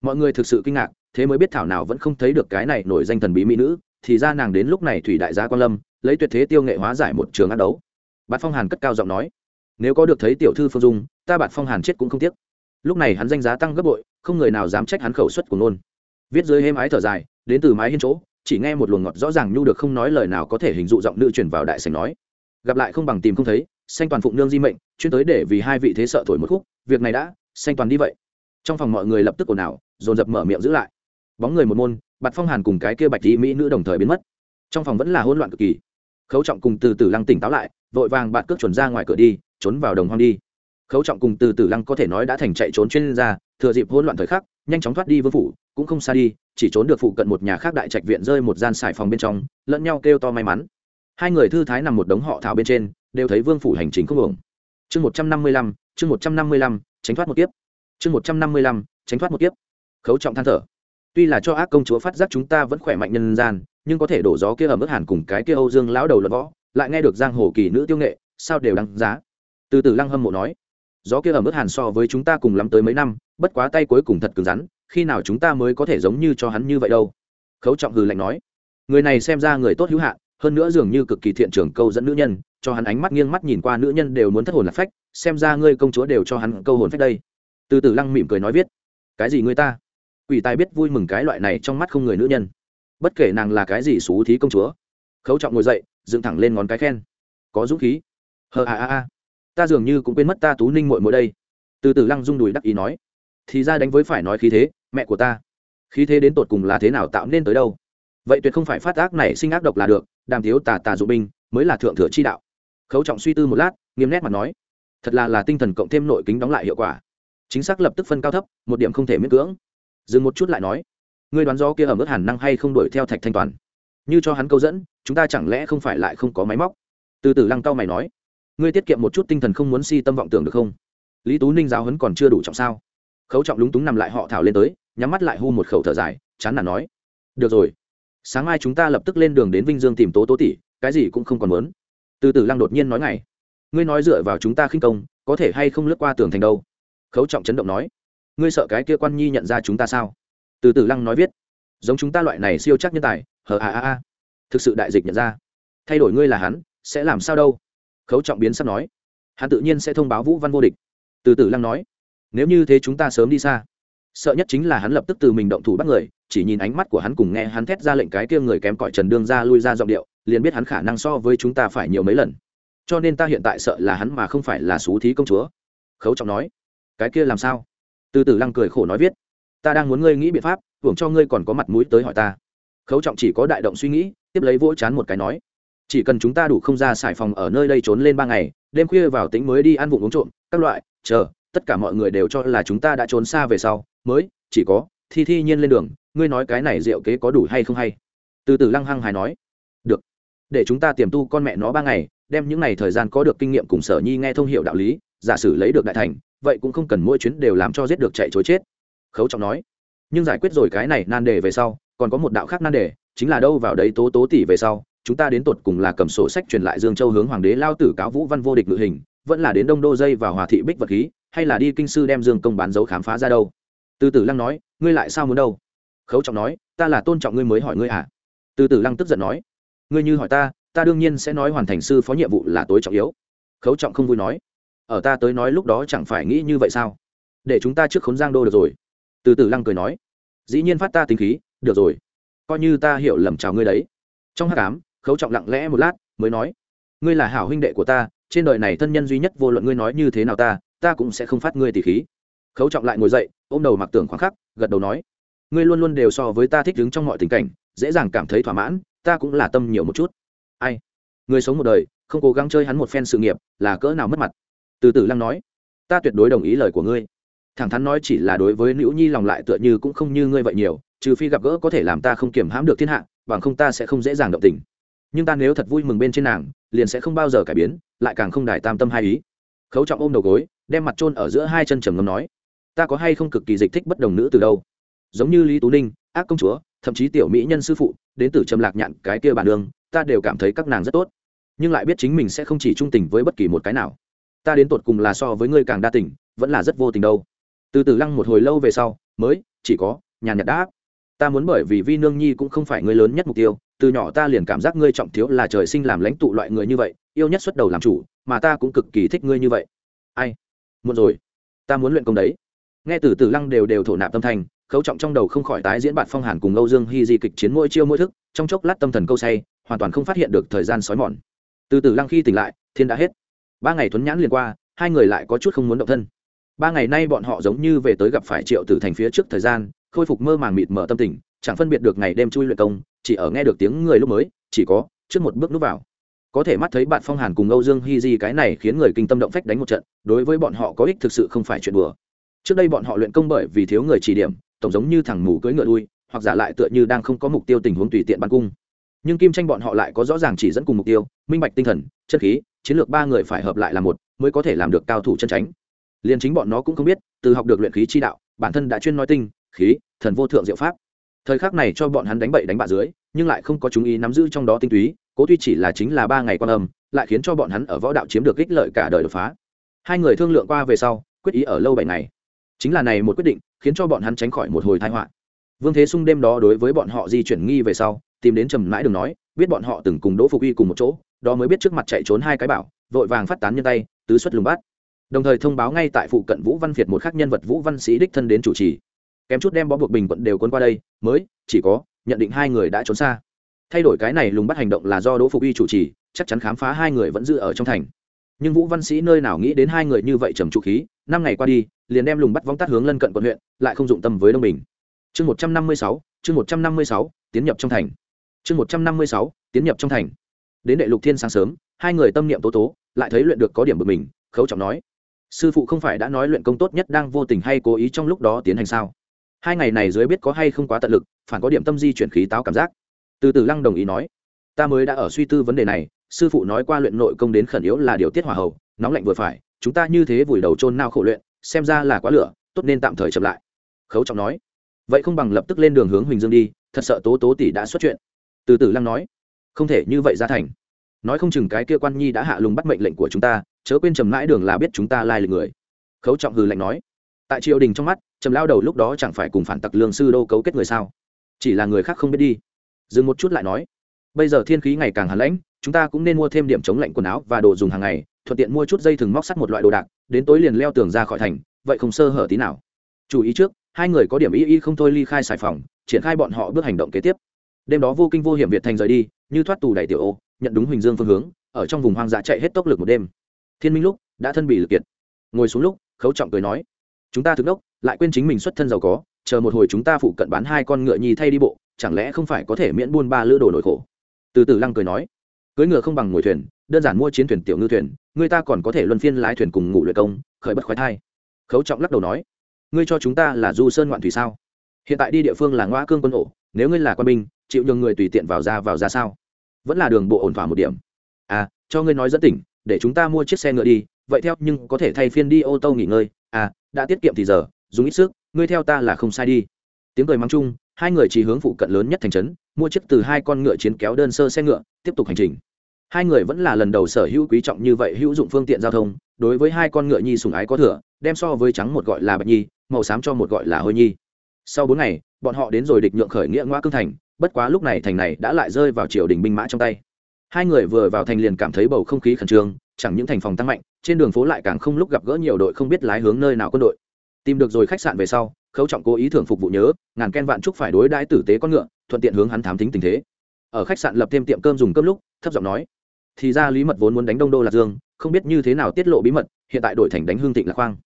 Mọi người thực sự kinh ngạc, thế mới biết thảo nào vẫn không thấy được cái này nổi danh thần bí mỹ nữ, thì ra nàng đến lúc này thủy đại gia quan lâm lấy tuyệt thế tiêu nghệ hóa giải một trường ác đấu. Bạt phong hàn cất cao giọng nói, nếu có được thấy tiểu thư phương dung, ta bạt phong hàn chết cũng không tiếc. Lúc này hắn danh giá tăng gấp bội, không người nào dám trách hắn khẩu suất của nôn viết dưới hêm ái thở dài, đến từ mái hiên chỗ, chỉ nghe một luồng ngọt rõ ràng nhu được không nói lời nào có thể hình dụ giọng nữ truyền vào đại sảnh nói. Gặp lại không bằng tìm không thấy, xanh toàn phụng nương di mệnh, chuyên tới để vì hai vị thế sợ thổi một khúc, việc này đã, xanh toàn đi vậy. Trong phòng mọi người lập tức ồn ào, dồn dập mở miệng giữ lại. Bóng người một môn, bạt phong hàn cùng cái kia bạch thị mỹ nữ đồng thời biến mất. Trong phòng vẫn là hỗn loạn cực kỳ khấu trọng cùng từ từ lăng tỉnh táo lại, vội vàng bạn cước chuẩn ra ngoài cửa đi, trốn vào đồng hoang đi. Khấu trọng cùng từ từ lăng có thể nói đã thành chạy trốn chuyên gia, thừa dịp hỗn loạn thời khắc, nhanh chóng thoát đi vương phủ, cũng không xa đi, chỉ trốn được phụ cận một nhà khác đại trạch viện rơi một gian xài phòng bên trong, lẫn nhau kêu to may mắn. Hai người thư thái nằm một đống họ thảo bên trên, đều thấy vương phủ hành trình không ổng chương một trăm năm mươi lăm, chương một trăm năm mươi lăm, tránh thoát một kiếp. Chương một trăm năm mươi lăm, tránh thoát một kiếp. Khấu trọng than thở. Tuy là cho ác công chúa phát giác chúng ta vẫn khỏe mạnh nhân gian nhưng có thể đổ gió kia ở mức hàn cùng cái kia âu dương lão đầu luận võ, lại nghe được giang hồ kỳ nữ tiêu nghệ, sao đều đăng giá. Từ từ lăng hâm mộ nói, gió kia ở mức hàn so với chúng ta cùng lắm tới mấy năm, bất quá tay cuối cùng thật cứng rắn, khi nào chúng ta mới có thể giống như cho hắn như vậy đâu? Khấu trọng hừ lạnh nói, người này xem ra người tốt hữu hạn hơn nữa dường như cực kỳ thiện trưởng câu dẫn nữ nhân, cho hắn ánh mắt nghiêng mắt nhìn qua nữ nhân đều muốn thất hồn lạc phách, xem ra ngươi công chúa đều cho hắn câu hồn phách đây. Từ từ lăng mỉm cười nói viết, cái gì ngươi ta? Quỷ tài biết vui mừng cái loại này trong mắt không người nữ nhân bất kể nàng là cái gì xú thí công chúa. Khấu trọng ngồi dậy, dựng thẳng lên ngón cái khen. Có dũng khí. Hờ a a a. Ta dường như cũng quên mất ta tú ninh mội mỗi đây. Từ từ lăng rung đùi đắc ý nói. Thì ra đánh với phải nói khí thế, mẹ của ta. Khí thế đến tột cùng là thế nào tạo nên tới đâu? Vậy tuyệt không phải phát ác này sinh ác độc là được, đàm thiếu tà tà dụ binh, mới là thượng thừa chi đạo. Khấu trọng suy tư một lát, nghiêm nét mặt nói. Thật là là tinh thần cộng thêm nội kính đóng lại hiệu quả. Chính xác lập tức phân cao thấp, một điểm không thể miễn cưỡng. Dừng một chút lại nói ngươi đoán gió kia ở mức hàn năng hay không đuổi theo thạch thanh toàn? Như cho hắn câu dẫn chúng ta chẳng lẽ không phải lại không có máy móc? Từ từ lăng cao mày nói. Ngươi tiết kiệm một chút tinh thần không muốn si tâm vọng tưởng được không? Lý tú ninh giáo hấn còn chưa đủ trọng sao? Khấu trọng lúng túng nằm lại họ thảo lên tới nhắm mắt lại hu một khẩu thở dài chán nản nói. Được rồi. Sáng mai chúng ta lập tức lên đường đến vinh dương tìm tố tố tỷ cái gì cũng không còn muốn. Từ từ lăng đột nhiên nói ngay, ngươi nói dựa vào chúng ta khinh công có thể hay không lướt qua tường thành đâu? Khấu trọng chấn động nói. Ngươi sợ cái kia quan nhi nhận ra chúng ta sao? Từ từ lăng nói viết, giống chúng ta loại này siêu chắc nhân tài, hờ a a a. Thực sự đại dịch nhận ra. Thay đổi ngươi là hắn, sẽ làm sao đâu? Khấu trọng biến sắp nói, hắn tự nhiên sẽ thông báo vũ văn vô địch. Từ từ lăng nói, nếu như thế chúng ta sớm đi xa, sợ nhất chính là hắn lập tức từ mình động thủ bắt người, chỉ nhìn ánh mắt của hắn cùng nghe hắn thét ra lệnh cái kia người kém cỏi trần đương ra lui ra giọng điệu, liền biết hắn khả năng so với chúng ta phải nhiều mấy lần. Cho nên ta hiện tại sợ là hắn mà không phải là xú thí công chúa. Khấu trọng nói, cái kia làm sao? Từ từ lăng cười khổ nói viết ta đang muốn ngươi nghĩ biện pháp, hưởng cho ngươi còn có mặt mũi tới hỏi ta. Khấu trọng chỉ có đại động suy nghĩ, tiếp lấy vỗ chán một cái nói, chỉ cần chúng ta đủ không ra xài phòng ở nơi đây trốn lên ba ngày, đêm khuya vào tính mới đi ăn vụng uống trộm, các loại, chờ, tất cả mọi người đều cho là chúng ta đã trốn xa về sau, mới, chỉ có, thi thi nhiên lên đường, ngươi nói cái này rượu kế có đủ hay không hay? Từ từ lăng hăng hài nói, được, để chúng ta tiềm tu con mẹ nó ba ngày, đem những ngày thời gian có được kinh nghiệm cùng sở nhi nghe thông hiệu đạo lý, giả sử lấy được đại thành, vậy cũng không cần mỗi chuyến đều làm cho giết được chạy chối chết khấu trọng nói. Nhưng giải quyết rồi cái này nan đề về sau, còn có một đạo khác nan đề, chính là đâu vào đấy tố tố tỷ về sau, chúng ta đến tột cùng là cầm sổ sách truyền lại dương châu hướng hoàng đế lao tử cáo vũ văn vô địch ngự hình, vẫn là đến đông đô dây và hòa thị bích vật khí, hay là đi kinh sư đem dương công bán dấu khám phá ra đâu? Từ tử lăng nói, ngươi lại sao muốn đâu? Khấu trọng nói, ta là tôn trọng ngươi mới hỏi ngươi à? Từ tử lăng tức giận nói, ngươi như hỏi ta ta đương nhiên sẽ nói hoàn thành sư phó nhiệm vụ là tối trọng yếu. Khấu trọng không vui nói, ở ta tới nói lúc đó chẳng phải nghĩ như vậy sao? Để chúng ta trước khốn giang đô được rồi từ từ lăng cười nói, dĩ nhiên phát ta tính khí, được rồi. Coi như ta hiểu lầm chào ngươi đấy. Trong hát cám khấu trọng lặng lẽ một lát, mới nói, ngươi là hảo huynh đệ của ta, trên đời này thân nhân duy nhất vô luận ngươi nói như thế nào ta ta cũng sẽ không phát ngươi tỷ khí. Khấu trọng lại ngồi dậy, ôm đầu mặc tưởng khoảng khắc, gật đầu nói, ngươi luôn luôn đều so với ta thích đứng trong mọi tình cảnh, dễ dàng cảm thấy thỏa mãn, ta cũng là tâm nhiều một chút. Ai? Người sống một đời, không cố gắng chơi hắn một phen sự nghiệp, là cỡ nào mất mặt? Từ từ lăng nói, ta tuyệt đối đồng ý lời của ngươi thẳng thắn nói chỉ là đối với nữ nhi lòng lại tựa như cũng không như ngươi vậy nhiều, trừ phi gặp gỡ có thể làm ta không kiểm hãm được thiên hạ, bằng không ta sẽ không dễ dàng động tình. Nhưng ta nếu thật vui mừng bên trên nàng, liền sẽ không bao giờ cải biến, lại càng không đài tam tâm hai ý. Khấu trọng ôm đầu gối, đem mặt trôn ở giữa hai chân trầm ngâm nói, ta có hay không cực kỳ dịch thích bất đồng nữ từ đâu? Giống như lý tú ninh, ác công chúa, thậm chí tiểu mỹ nhân sư phụ, đến từ trầm lạc nhạn, cái kia bản đường ta đều cảm thấy các nàng rất tốt. Nhưng lại biết chính mình sẽ không chỉ trung tình với bất kỳ một cái nào. Ta đến tột cùng là so với ngươi càng đa tình, vẫn là rất vô tình đâu từ từ lăng một hồi lâu về sau, mới, chỉ có, nhàn nhạt đáp. Ta muốn bởi vì vi nương nhi cũng không phải người lớn nhất mục tiêu, từ nhỏ ta liền cảm giác ngươi trọng thiếu là trời sinh làm lãnh tụ loại người như vậy, yêu nhất xuất đầu làm chủ, mà ta cũng cực kỳ thích ngươi như vậy. Ai? Muộn rồi. Ta muốn luyện công đấy. Nghe từ từ lăng đều đều thổ nạp tâm thành, khấu trọng trong đầu không khỏi tái diễn bản phong hàn cùng âu dương hy di kịch chiến mỗi chiêu mỗi thức, trong chốc lát tâm thần câu say, hoàn toàn không phát hiện được thời gian sói mòn. Từ từ lăng khi tỉnh lại, thiên đã hết. Ba ngày thuấn nhãn liền qua, hai người lại có chút không muốn động thân ba ngày nay bọn họ giống như về tới gặp phải triệu tử thành phía trước thời gian, khôi phục mơ màng mịt mở tâm tình, chẳng phân biệt được ngày đêm chui luyện công, chỉ ở nghe được tiếng người lúc mới, chỉ có, trước một bước núp vào. Có thể mắt thấy bạn phong hàn cùng âu dương hy di cái này khiến người kinh tâm động phách đánh một trận, đối với bọn họ có ích thực sự không phải chuyện đùa. Trước đây bọn họ luyện công bởi vì thiếu người chỉ điểm, tổng giống như thằng mù cưỡi ngựa đuôi hoặc giả lại tựa như đang không có mục tiêu tình huống tùy tiện bắn cung. Nhưng kim tranh bọn họ lại có rõ ràng chỉ dẫn cùng mục tiêu, minh bạch tinh thần chất khí, chiến lược ba người phải hợp lại là một, mới có thể làm được cao thủ chân tránh liền chính bọn nó cũng không biết, từ học được luyện khí chi đạo, bản thân đã chuyên nói tinh, khí, thần vô thượng diệu pháp. Thời khắc này cho bọn hắn đánh bậy đánh bạ dưới, nhưng lại không có chúng ý nắm giữ trong đó tinh túy, cố tuy chỉ là chính là ba ngày quan âm, lại khiến cho bọn hắn ở võ đạo chiếm được ích lợi cả đời đột phá. Hai người thương lượng qua về sau, quyết ý ở lâu bảy ngày. Chính là này một quyết định, khiến cho bọn hắn tránh khỏi một hồi tai họa. Vương thế sung đêm đó đối với bọn họ di chuyển nghi về sau, tìm đến trầm mãi đừng nói, biết bọn họ từng cùng đỗ phục uy cùng một chỗ, đó mới biết trước mặt chạy trốn hai cái bảo, vội vàng phát tán nhân tay, tứ xuất lùng bắt đồng thời thông báo ngay tại phụ cận vũ văn việt một khác nhân vật vũ văn sĩ đích thân đến chủ trì. Kém chút đem bó buộc bình quận đều quân qua đây, mới, chỉ có, nhận định hai người đã trốn xa. Thay đổi cái này lùng bắt hành động là do đỗ phục uy chủ trì, chắc chắn khám phá hai người vẫn giữ ở trong thành. Nhưng vũ văn sĩ nơi nào nghĩ đến hai người như vậy trầm trụ khí, năm ngày qua đi, liền đem lùng bắt vong tắt hướng lân cận quận huyện, lại không dụng tâm với đông bình. Chương một trăm năm mươi sáu, chương một trăm năm mươi sáu, tiến nhập trong thành. Chương một trăm năm mươi sáu, tiến nhập trong thành. Đến đệ lục thiên sáng sớm, hai người tâm niệm tố tố, lại thấy luyện được có điểm bực mình, khấu trọng nói sư phụ không phải đã nói luyện công tốt nhất đang vô tình hay cố ý trong lúc đó tiến hành sao? Hai ngày này dưới biết có hay không quá tận lực, phản có điểm tâm di chuyển khí táo cảm giác. Từ từ lăng đồng ý nói, ta mới đã ở suy tư vấn đề này, sư phụ nói qua luyện nội công đến khẩn yếu là điều tiết hòa hậu nóng lạnh vừa phải, chúng ta như thế vùi đầu trôn nao khổ luyện, xem ra là quá lửa, tốt nên tạm thời chậm lại. Khấu trọng nói, vậy không bằng lập tức lên đường hướng huỳnh dương đi, thật sợ tố tố tỷ đã xuất chuyện. Từ từ lăng nói, không thể như vậy ra thành nói không chừng cái kia quan nhi đã hạ lùng bắt mệnh lệnh của chúng ta, chớ quên trầm mãi đường là biết chúng ta lai lịch người. Khấu trọng hừ lạnh nói. Tại triều đình trong mắt, trầm lao đầu lúc đó chẳng phải cùng phản tặc lương sư đô cấu kết người sao? Chỉ là người khác không biết đi. Dừng một chút lại nói. Bây giờ thiên khí ngày càng hàn lãnh, chúng ta cũng nên mua thêm điểm chống lạnh quần áo và đồ dùng hàng ngày, thuận tiện mua chút dây thừng móc sắt một loại đồ đạc, đến tối liền leo tường ra khỏi thành, vậy không sơ hở tí nào. Chú ý trước, hai người có điểm y y không thôi ly khai xài phòng, triển khai bọn họ bước hành động kế tiếp. Đêm đó vô kinh vô hiểm việt thành rời đi như thoát tù đầy tiểu ô, nhận đúng huỳnh dương phương hướng, ở trong vùng hoang dã chạy hết tốc lực một đêm. Thiên minh lúc đã thân bị lực kiệt. Ngồi xuống lúc, khấu trọng cười nói, chúng ta thức đốc, lại quên chính mình xuất thân giàu có, chờ một hồi chúng ta phụ cận bán hai con ngựa nhi thay đi bộ, chẳng lẽ không phải có thể miễn buôn ba lữ đồ nổi khổ? Từ từ lăng cười nói cưới ngựa không bằng ngồi thuyền, đơn giản mua chiến thuyền tiểu ngư thuyền, người ta còn có thể luân phiên lái thuyền cùng ngủ luyện công, khởi bất khoái thai. Khấu trọng lắc đầu nói, ngươi cho chúng ta là du sơn ngoạn thủy sao? Hiện tại đi địa phương là ngoa cương quân ổ, nếu ngươi là quân binh, chịu nhường người tùy tiện vào ra vào ra sao? Vẫn là đường bộ ổn thỏa một điểm. À cho ngươi nói dẫn tỉnh, để chúng ta mua chiếc xe ngựa đi, vậy theo, nhưng có thể thay phiên đi ô tô nghỉ ngơi. À đã tiết kiệm thì giờ, dùng ít sức, ngươi theo ta là không sai đi. Tiếng cười mắng chung, hai người chỉ hướng phụ cận lớn nhất thành trấn, mua chiếc từ hai con ngựa chiến kéo đơn sơ xe ngựa, tiếp tục hành trình. Hai người vẫn là lần đầu sở hữu quý trọng như vậy, hữu dụng phương tiện giao thông, đối với hai con ngựa nhi sùng ái có thừa, đem so với trắng một gọi là bạch nhi, màu xám cho một gọi là hôi nhi. Sau bốn ngày, bọn họ đến rồi địch nhượng khởi nghĩa ngoa cương thành bất quá lúc này thành này đã lại rơi vào triều đình binh mã trong tay. Hai người vừa vào thành liền cảm thấy bầu không khí khẩn trương, chẳng những thành phòng tăng mạnh, trên đường phố lại càng không lúc gặp gỡ nhiều đội không biết lái hướng nơi nào quân đội. Tìm được rồi khách sạn về sau, khấu trọng cố ý thưởng phục vụ nhớ, ngàn ken vạn chúc phải đối đãi tử tế con ngựa, thuận tiện hướng hắn thám tính tình thế. Ở khách sạn lập thêm tiệm cơm dùng cơm lúc, thấp giọng nói, thì ra lý mật vốn muốn đánh đông đô lạc dương, không biết như thế nào tiết lộ bí mật, hiện tại đổi thành đánh hương thịnh lạc khoang.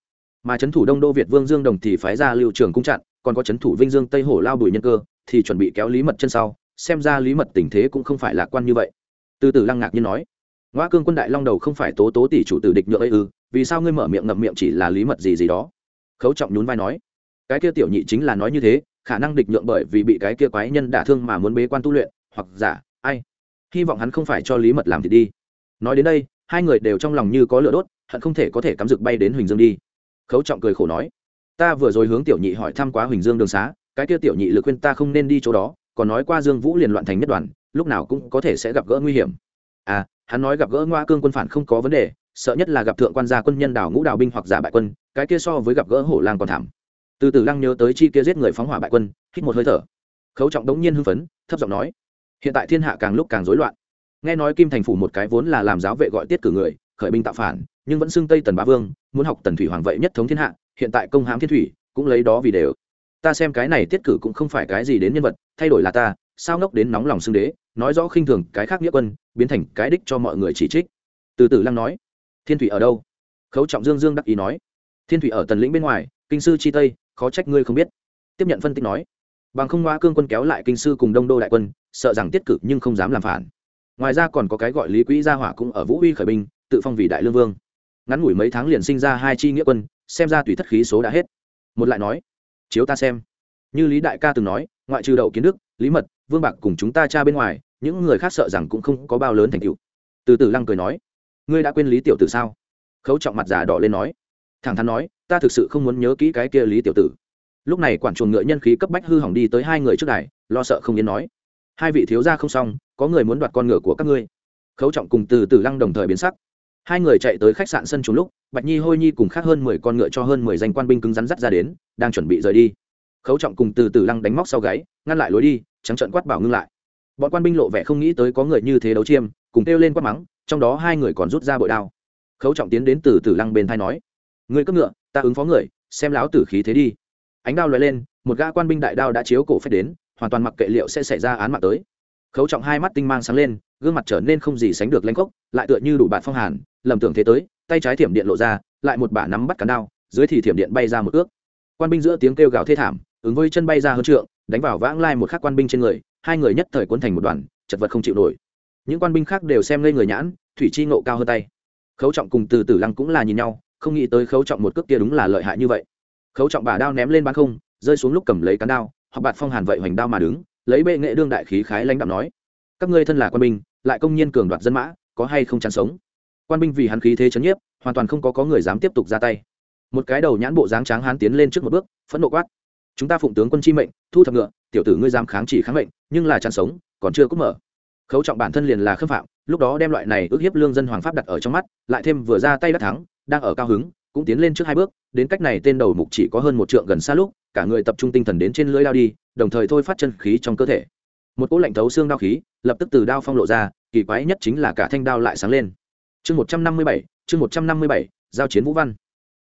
Mà trấn thủ đông đô việt vương dương đồng thì phái ra lưu trường cung chặn, còn có trấn thủ vinh dương tây hổ lao bùi nhân cơ thì chuẩn bị kéo lý mật chân sau, xem ra lý mật tình thế cũng không phải lạc quan như vậy. Từ từ lăng ngạc như nói, ngoa cương quân đại long đầu không phải tố tố tỷ chủ tử địch nhượng ấy ư, vì sao ngươi mở miệng ngậm miệng chỉ là lý mật gì gì đó? Khấu trọng nhún vai nói, cái kia tiểu nhị chính là nói như thế, khả năng địch nhượng bởi vì bị cái kia quái nhân đả thương mà muốn bế quan tu luyện, hoặc giả, ai, hy vọng hắn không phải cho lý mật làm thì đi. Nói đến đây, hai người đều trong lòng như có lửa đốt, hận không thể có thể cắm rực bay đến huỳnh dương đi. Khấu trọng cười khổ nói, ta vừa rồi hướng tiểu nhị hỏi thăm quá huỳnh dương đường xá cái kia tiểu nhị lực khuyên ta không nên đi chỗ đó, còn nói qua dương vũ liền loạn thành nhất đoàn, lúc nào cũng có thể sẽ gặp gỡ nguy hiểm. À hắn nói gặp gỡ ngoa cương quân phản không có vấn đề, sợ nhất là gặp thượng quan gia quân nhân đảo ngũ đào binh hoặc giả bại quân, cái kia so với gặp gỡ hổ lang còn thảm. Từ từ lăng nhớ tới chi kia giết người phóng hỏa bại quân, hít một hơi thở. Khấu trọng đống nhiên hưng phấn, thấp giọng nói, hiện tại thiên hạ càng lúc càng rối loạn. Nghe nói kim thành phủ một cái vốn là làm giáo vệ gọi tiết cử người, khởi binh tạo phản, nhưng vẫn xưng tây tần bá vương, muốn học tần thủy hoàng vậy nhất thống thiên hạ, hiện tại công hãm thiên thủy, cũng lấy đó vì đều ta xem cái này tiết cử cũng không phải cái gì đến nhân vật, thay đổi là ta, sao ngốc đến nóng lòng xưng đế, nói rõ khinh thường cái khác nghĩa quân, biến thành cái đích cho mọi người chỉ trích. Từ từ lăng nói, thiên thủy ở đâu? Khấu trọng dương dương đắc ý nói, thiên thủy ở tần lĩnh bên ngoài, kinh sư chi tây, khó trách ngươi không biết. Tiếp nhận phân tích nói, bằng không ngoa cương quân kéo lại kinh sư cùng đông đô đại quân, sợ rằng tiết cử nhưng không dám làm phản. Ngoài ra còn có cái gọi lý quỹ gia hỏa cũng ở vũ uy khởi binh, tự phong vì đại lương vương. Ngắn ngủi mấy tháng liền sinh ra hai chi nghĩa quân, xem ra tùy thất khí số đã hết. Một lại nói chiếu ta xem. Như lý đại ca từng nói, ngoại trừ đậu kiến đức, lý mật, vương bạc cùng chúng ta cha bên ngoài, những người khác sợ rằng cũng không có bao lớn thành tựu. Từ từ lăng cười nói, ngươi đã quên lý tiểu tử sao? Khấu trọng mặt giả đỏ lên nói. Thẳng thắn nói, ta thực sự không muốn nhớ kỹ cái kia lý tiểu tử. Lúc này quản chuồng ngựa nhân khí cấp bách hư hỏng đi tới hai người trước đài, lo sợ không yên nói, hai vị thiếu gia không xong, có người muốn đoạt con ngựa của các ngươi. Khấu trọng cùng từ từ lăng đồng thời biến sắc hai người chạy tới khách sạn sân trùng lúc, bạch nhi, hôi nhi cùng khác hơn mười con ngựa cho hơn mười danh quan binh cứng rắn dắt ra đến, đang chuẩn bị rời đi. Khấu trọng cùng từ từ lăng đánh móc sau gáy, ngăn lại lối đi, trắng trận quát bảo ngưng lại. Bọn quan binh lộ vẻ không nghĩ tới có người như thế đấu chiêm, cùng kêu lên quát mắng, trong đó hai người còn rút ra bội đao. Khấu trọng tiến đến từ từ lăng bên thai nói người cướp ngựa, ta ứng phó người, xem láo tử khí thế đi. Ánh đao lóe lên, một gã quan binh đại đao đã chiếu cổ phép đến, hoàn toàn mặc kệ liệu sẽ xảy ra án mạng tới khấu trọng hai mắt tinh mang sáng lên, gương mặt trở nên không gì sánh được lanh cốc lại tựa như đủ bạn phong hàn, lầm tưởng thế tới, tay trái thiểm điện lộ ra, lại một bả nắm bắt cán đao, dưới thì thiểm điện bay ra một ước. Quan binh giữa tiếng kêu gào thê thảm, ứng với chân bay ra hơn trượng, đánh vào vãng lai một khắc quan binh trên người, hai người nhất thời cuốn thành một đoàn, chật vật không chịu nổi. Những quan binh khác đều xem ngây người nhãn, thủy chi ngộ cao hơn tay. Khấu trọng cùng từ tử lăng cũng là nhìn nhau, không nghĩ tới khấu trọng một cước kia đúng là lợi hại như vậy. Khấu trọng bà đao ném lên bán không, rơi xuống lúc cầm lấy cán đao, hoặc bạt phong hàn vậy hoành đao mà đứng lấy bệ nghệ đương đại khí khái lãnh đạo nói, các ngươi thân là quan binh, lại công nhiên cường đoạt dân mã, có hay không chán sống? Quan binh vì hắn khí thế chấn nhiếp, hoàn toàn không có có người dám tiếp tục ra tay. Một cái đầu nhãn bộ dáng tráng hán tiến lên trước một bước, phẫn nộ quát, chúng ta phụng tướng quân chi mệnh, thu thập ngựa, tiểu tử ngươi dám kháng chỉ kháng mệnh, nhưng là chán sống, còn chưa cút mở. Khấu trọng bản thân liền là khâm phạm, lúc đó đem loại này ước hiếp lương dân hoàng pháp đặt ở trong mắt, lại thêm vừa ra tay đắc thắng, đang ở cao hứng, cũng tiến lên trước hai bước, đến cách này tên đầu mục chỉ có hơn một trượng gần xa lúc cả người tập trung tinh thần đến trên lưỡi đao đi, đồng thời thôi phát chân khí trong cơ thể. Một cỗ lạnh thấu xương đao khí lập tức từ đao phong lộ ra, kỳ quái nhất chính là cả thanh đao lại sáng lên. Chương một trăm năm mươi bảy, chương một trăm năm mươi bảy, giao chiến vũ văn.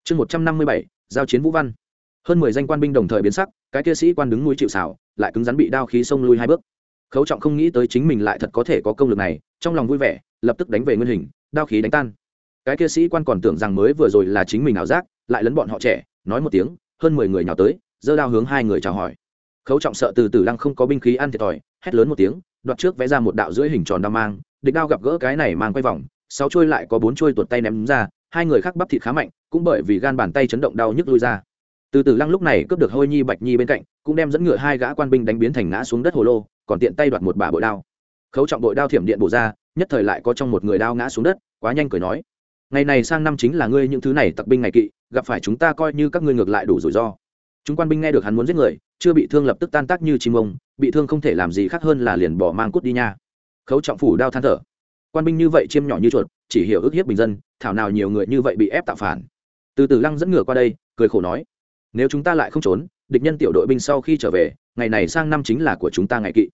Chương một trăm năm mươi bảy, giao chiến vũ văn. Hơn mười danh quan binh đồng thời biến sắc, cái kia sĩ quan đứng núi chịu xảo lại cứng rắn bị đao khí xông lui hai bước. Khấu trọng không nghĩ tới chính mình lại thật có thể có công lực này, trong lòng vui vẻ, lập tức đánh về nguyên hình, đao khí đánh tan. Cái kia sĩ quan còn tưởng rằng mới vừa rồi là chính mình ảo giác, lại lấn bọn họ trẻ, nói một tiếng, hơn mười người nhào tới giơ đao hướng hai người chào hỏi. Khấu trọng sợ từ từ lăng không có binh khí ăn thiệt thòi, hét lớn một tiếng, đoạt trước vẽ ra một đạo dưới hình tròn đao mang, địch đao gặp gỡ cái này mang quay vòng, sáu trôi lại có bốn trôi tuột tay ném ra, hai người khác bắp thịt khá mạnh, cũng bởi vì gan bàn tay chấn động đau nhức lui ra. Từ từ lăng lúc này cướp được hôi nhi bạch nhi bên cạnh, cũng đem dẫn ngựa hai gã quan binh đánh biến thành ngã xuống đất hồ lô, còn tiện tay đoạt một bả bội đao. Khấu trọng bội đao thiểm điện bổ ra, nhất thời lại có trong một người đao ngã xuống đất, quá nhanh cười nói, ngày này sang năm chính là ngươi những thứ này tặc binh ngày kỵ, gặp phải chúng ta coi như các ngươi ngược lại đủ rủi ro chúng quan binh nghe được hắn muốn giết người, chưa bị thương lập tức tan tác như chim ông, bị thương không thể làm gì khác hơn là liền bỏ mang cút đi nha. Khấu trọng phủ đao than thở. Quan binh như vậy chiêm nhỏ như chuột, chỉ hiểu ức hiếp bình dân, thảo nào nhiều người như vậy bị ép tạo phản. Từ từ lăng dẫn ngựa qua đây, cười khổ nói, nếu chúng ta lại không trốn, địch nhân tiểu đội binh sau khi trở về, ngày này sang năm chính là của chúng ta ngày kỵ.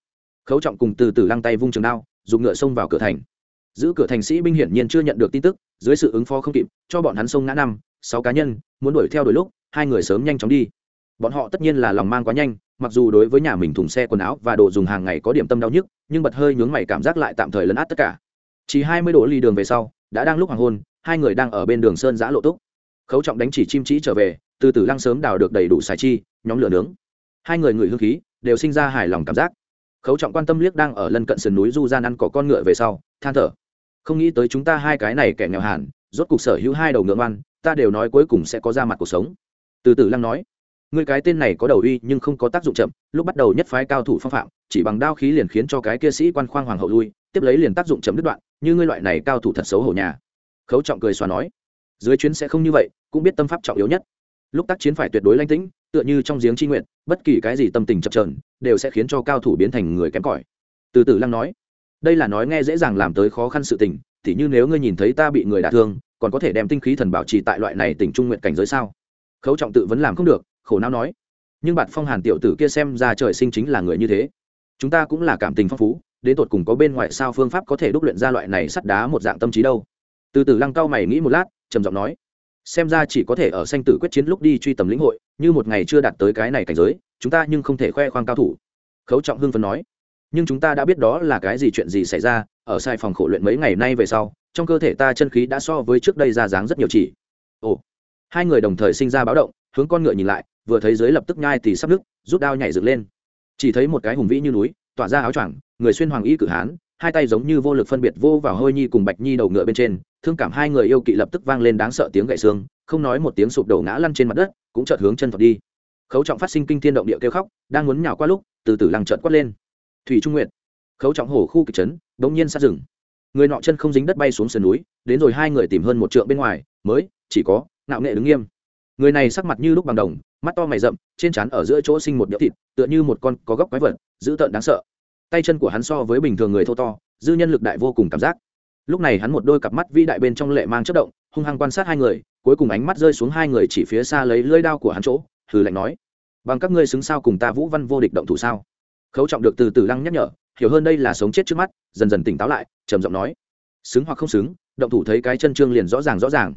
Khấu trọng cùng từ từ lăng tay vung trường đao, dùng ngựa xông vào cửa thành. Giữ cửa thành sĩ binh hiển nhiên chưa nhận được tin tức, dưới sự ứng phó không kịp, cho bọn hắn sông ngã năm, sáu cá nhân, muốn đuổi theo đuổi lúc, hai người sớm nhanh chóng đi bọn họ tất nhiên là lòng mang quá nhanh, mặc dù đối với nhà mình thùng xe quần áo và đồ dùng hàng ngày có điểm tâm đau nhức, nhưng bật hơi nhướng mày cảm giác lại tạm thời lấn át tất cả. Chỉ hai mươi độ ly đường về sau, đã đang lúc hoàng hôn, hai người đang ở bên đường sơn giã lộ túc. Khấu trọng đánh chỉ chim chỉ trở về, từ từ lăng sớm đào được đầy đủ xài chi, nhóm lửa nướng. Hai người người hương khí, đều sinh ra hài lòng cảm giác. Khấu trọng quan tâm liếc đang ở lân cận sườn núi du gian ăn cỏ con ngựa về sau, than thở. Không nghĩ tới chúng ta hai cái này kẻ nghèo hàn, rốt cục sở hữu hai đầu ngựa ngoan, ta đều nói cuối cùng sẽ có ra mặt cuộc sống. Từ từ lăng nói người cái tên này có đầu uy nhưng không có tác dụng chậm, lúc bắt đầu nhất phái cao thủ phong phạm, chỉ bằng đao khí liền khiến cho cái kia sĩ quan khoang hoàng hậu lui, tiếp lấy liền tác dụng chậm đứt đoạn, như ngươi loại này cao thủ thật xấu hổ nhà. Khấu trọng cười xòa nói, dưới chuyến sẽ không như vậy, cũng biết tâm pháp trọng yếu nhất. Lúc tác chiến phải tuyệt đối lanh tĩnh, tựa như trong giếng tri nguyện, bất kỳ cái gì tâm tình chập trờn đều sẽ khiến cho cao thủ biến thành người kém cỏi. Từ từ lăng nói, đây là nói nghe dễ dàng làm tới khó khăn sự tình thì như nếu ngươi nhìn thấy ta bị người đả thương, còn có thể đem tinh khí thần bảo trì tại loại này tỉnh trung nguyện cảnh giới sao? Khấu trọng tự vấn làm không được khổ não nói. Nhưng bạn phong hàn tiểu tử kia xem ra trời sinh chính là người như thế. Chúng ta cũng là cảm tình phong phú, đến tột cùng có bên ngoài sao phương pháp có thể đúc luyện ra loại này sắt đá một dạng tâm trí đâu. Từ từ lăng cao mày nghĩ một lát, trầm giọng nói. Xem ra chỉ có thể ở sanh tử quyết chiến lúc đi truy tầm lĩnh hội, như một ngày chưa đạt tới cái này cảnh giới, chúng ta nhưng không thể khoe khoang cao thủ. Khấu trọng hưng phấn nói. Nhưng chúng ta đã biết đó là cái gì chuyện gì xảy ra, ở sai phòng khổ luyện mấy ngày nay về sau, trong cơ thể ta chân khí đã so với trước đây ra dáng rất nhiều chỉ. Ồ. Hai người đồng thời sinh ra báo động, hướng con ngựa nhìn lại vừa thấy dưới lập tức nhai thì sắp nứt, rút đao nhảy dựng lên. Chỉ thấy một cái hùng vĩ như núi, tỏa ra áo choàng, người xuyên hoàng y cử hán, hai tay giống như vô lực phân biệt vô vào hôi nhi cùng bạch nhi đầu ngựa bên trên, thương cảm hai người yêu kỵ lập tức vang lên đáng sợ tiếng gậy xương, không nói một tiếng sụp đổ ngã lăn trên mặt đất, cũng chợt hướng chân thuật đi. Khấu trọng phát sinh kinh thiên động địa kêu khóc, đang muốn nhào qua lúc, từ từ lăng trợn quát lên. Thủy trung nguyệt. Khấu trọng hổ khu kịch trấn, bỗng nhiên sát rừng. Người nọ chân không dính đất bay xuống sườn núi, đến rồi hai người tìm hơn một trượng bên ngoài, mới, chỉ có nạo nghệ đứng nghiêm. Người này sắc mặt như lúc bằng đồng mắt to mày rậm, trên trán ở giữa chỗ sinh một đĩa thịt, tựa như một con có góc quái vật, dữ tợn đáng sợ. Tay chân của hắn so với bình thường người thô to, dư nhân lực đại vô cùng cảm giác. Lúc này hắn một đôi cặp mắt vĩ đại bên trong lệ mang chất động, hung hăng quan sát hai người, cuối cùng ánh mắt rơi xuống hai người chỉ phía xa lấy lưỡi đao của hắn chỗ, hừ lạnh nói, bằng các ngươi xứng sao cùng ta vũ văn vô địch động thủ sao? Khấu trọng được từ từ lăng nhắc nhở, hiểu hơn đây là sống chết trước mắt, dần dần tỉnh táo lại, trầm giọng nói, xứng hoặc không xứng, động thủ thấy cái chân trương liền rõ ràng rõ ràng.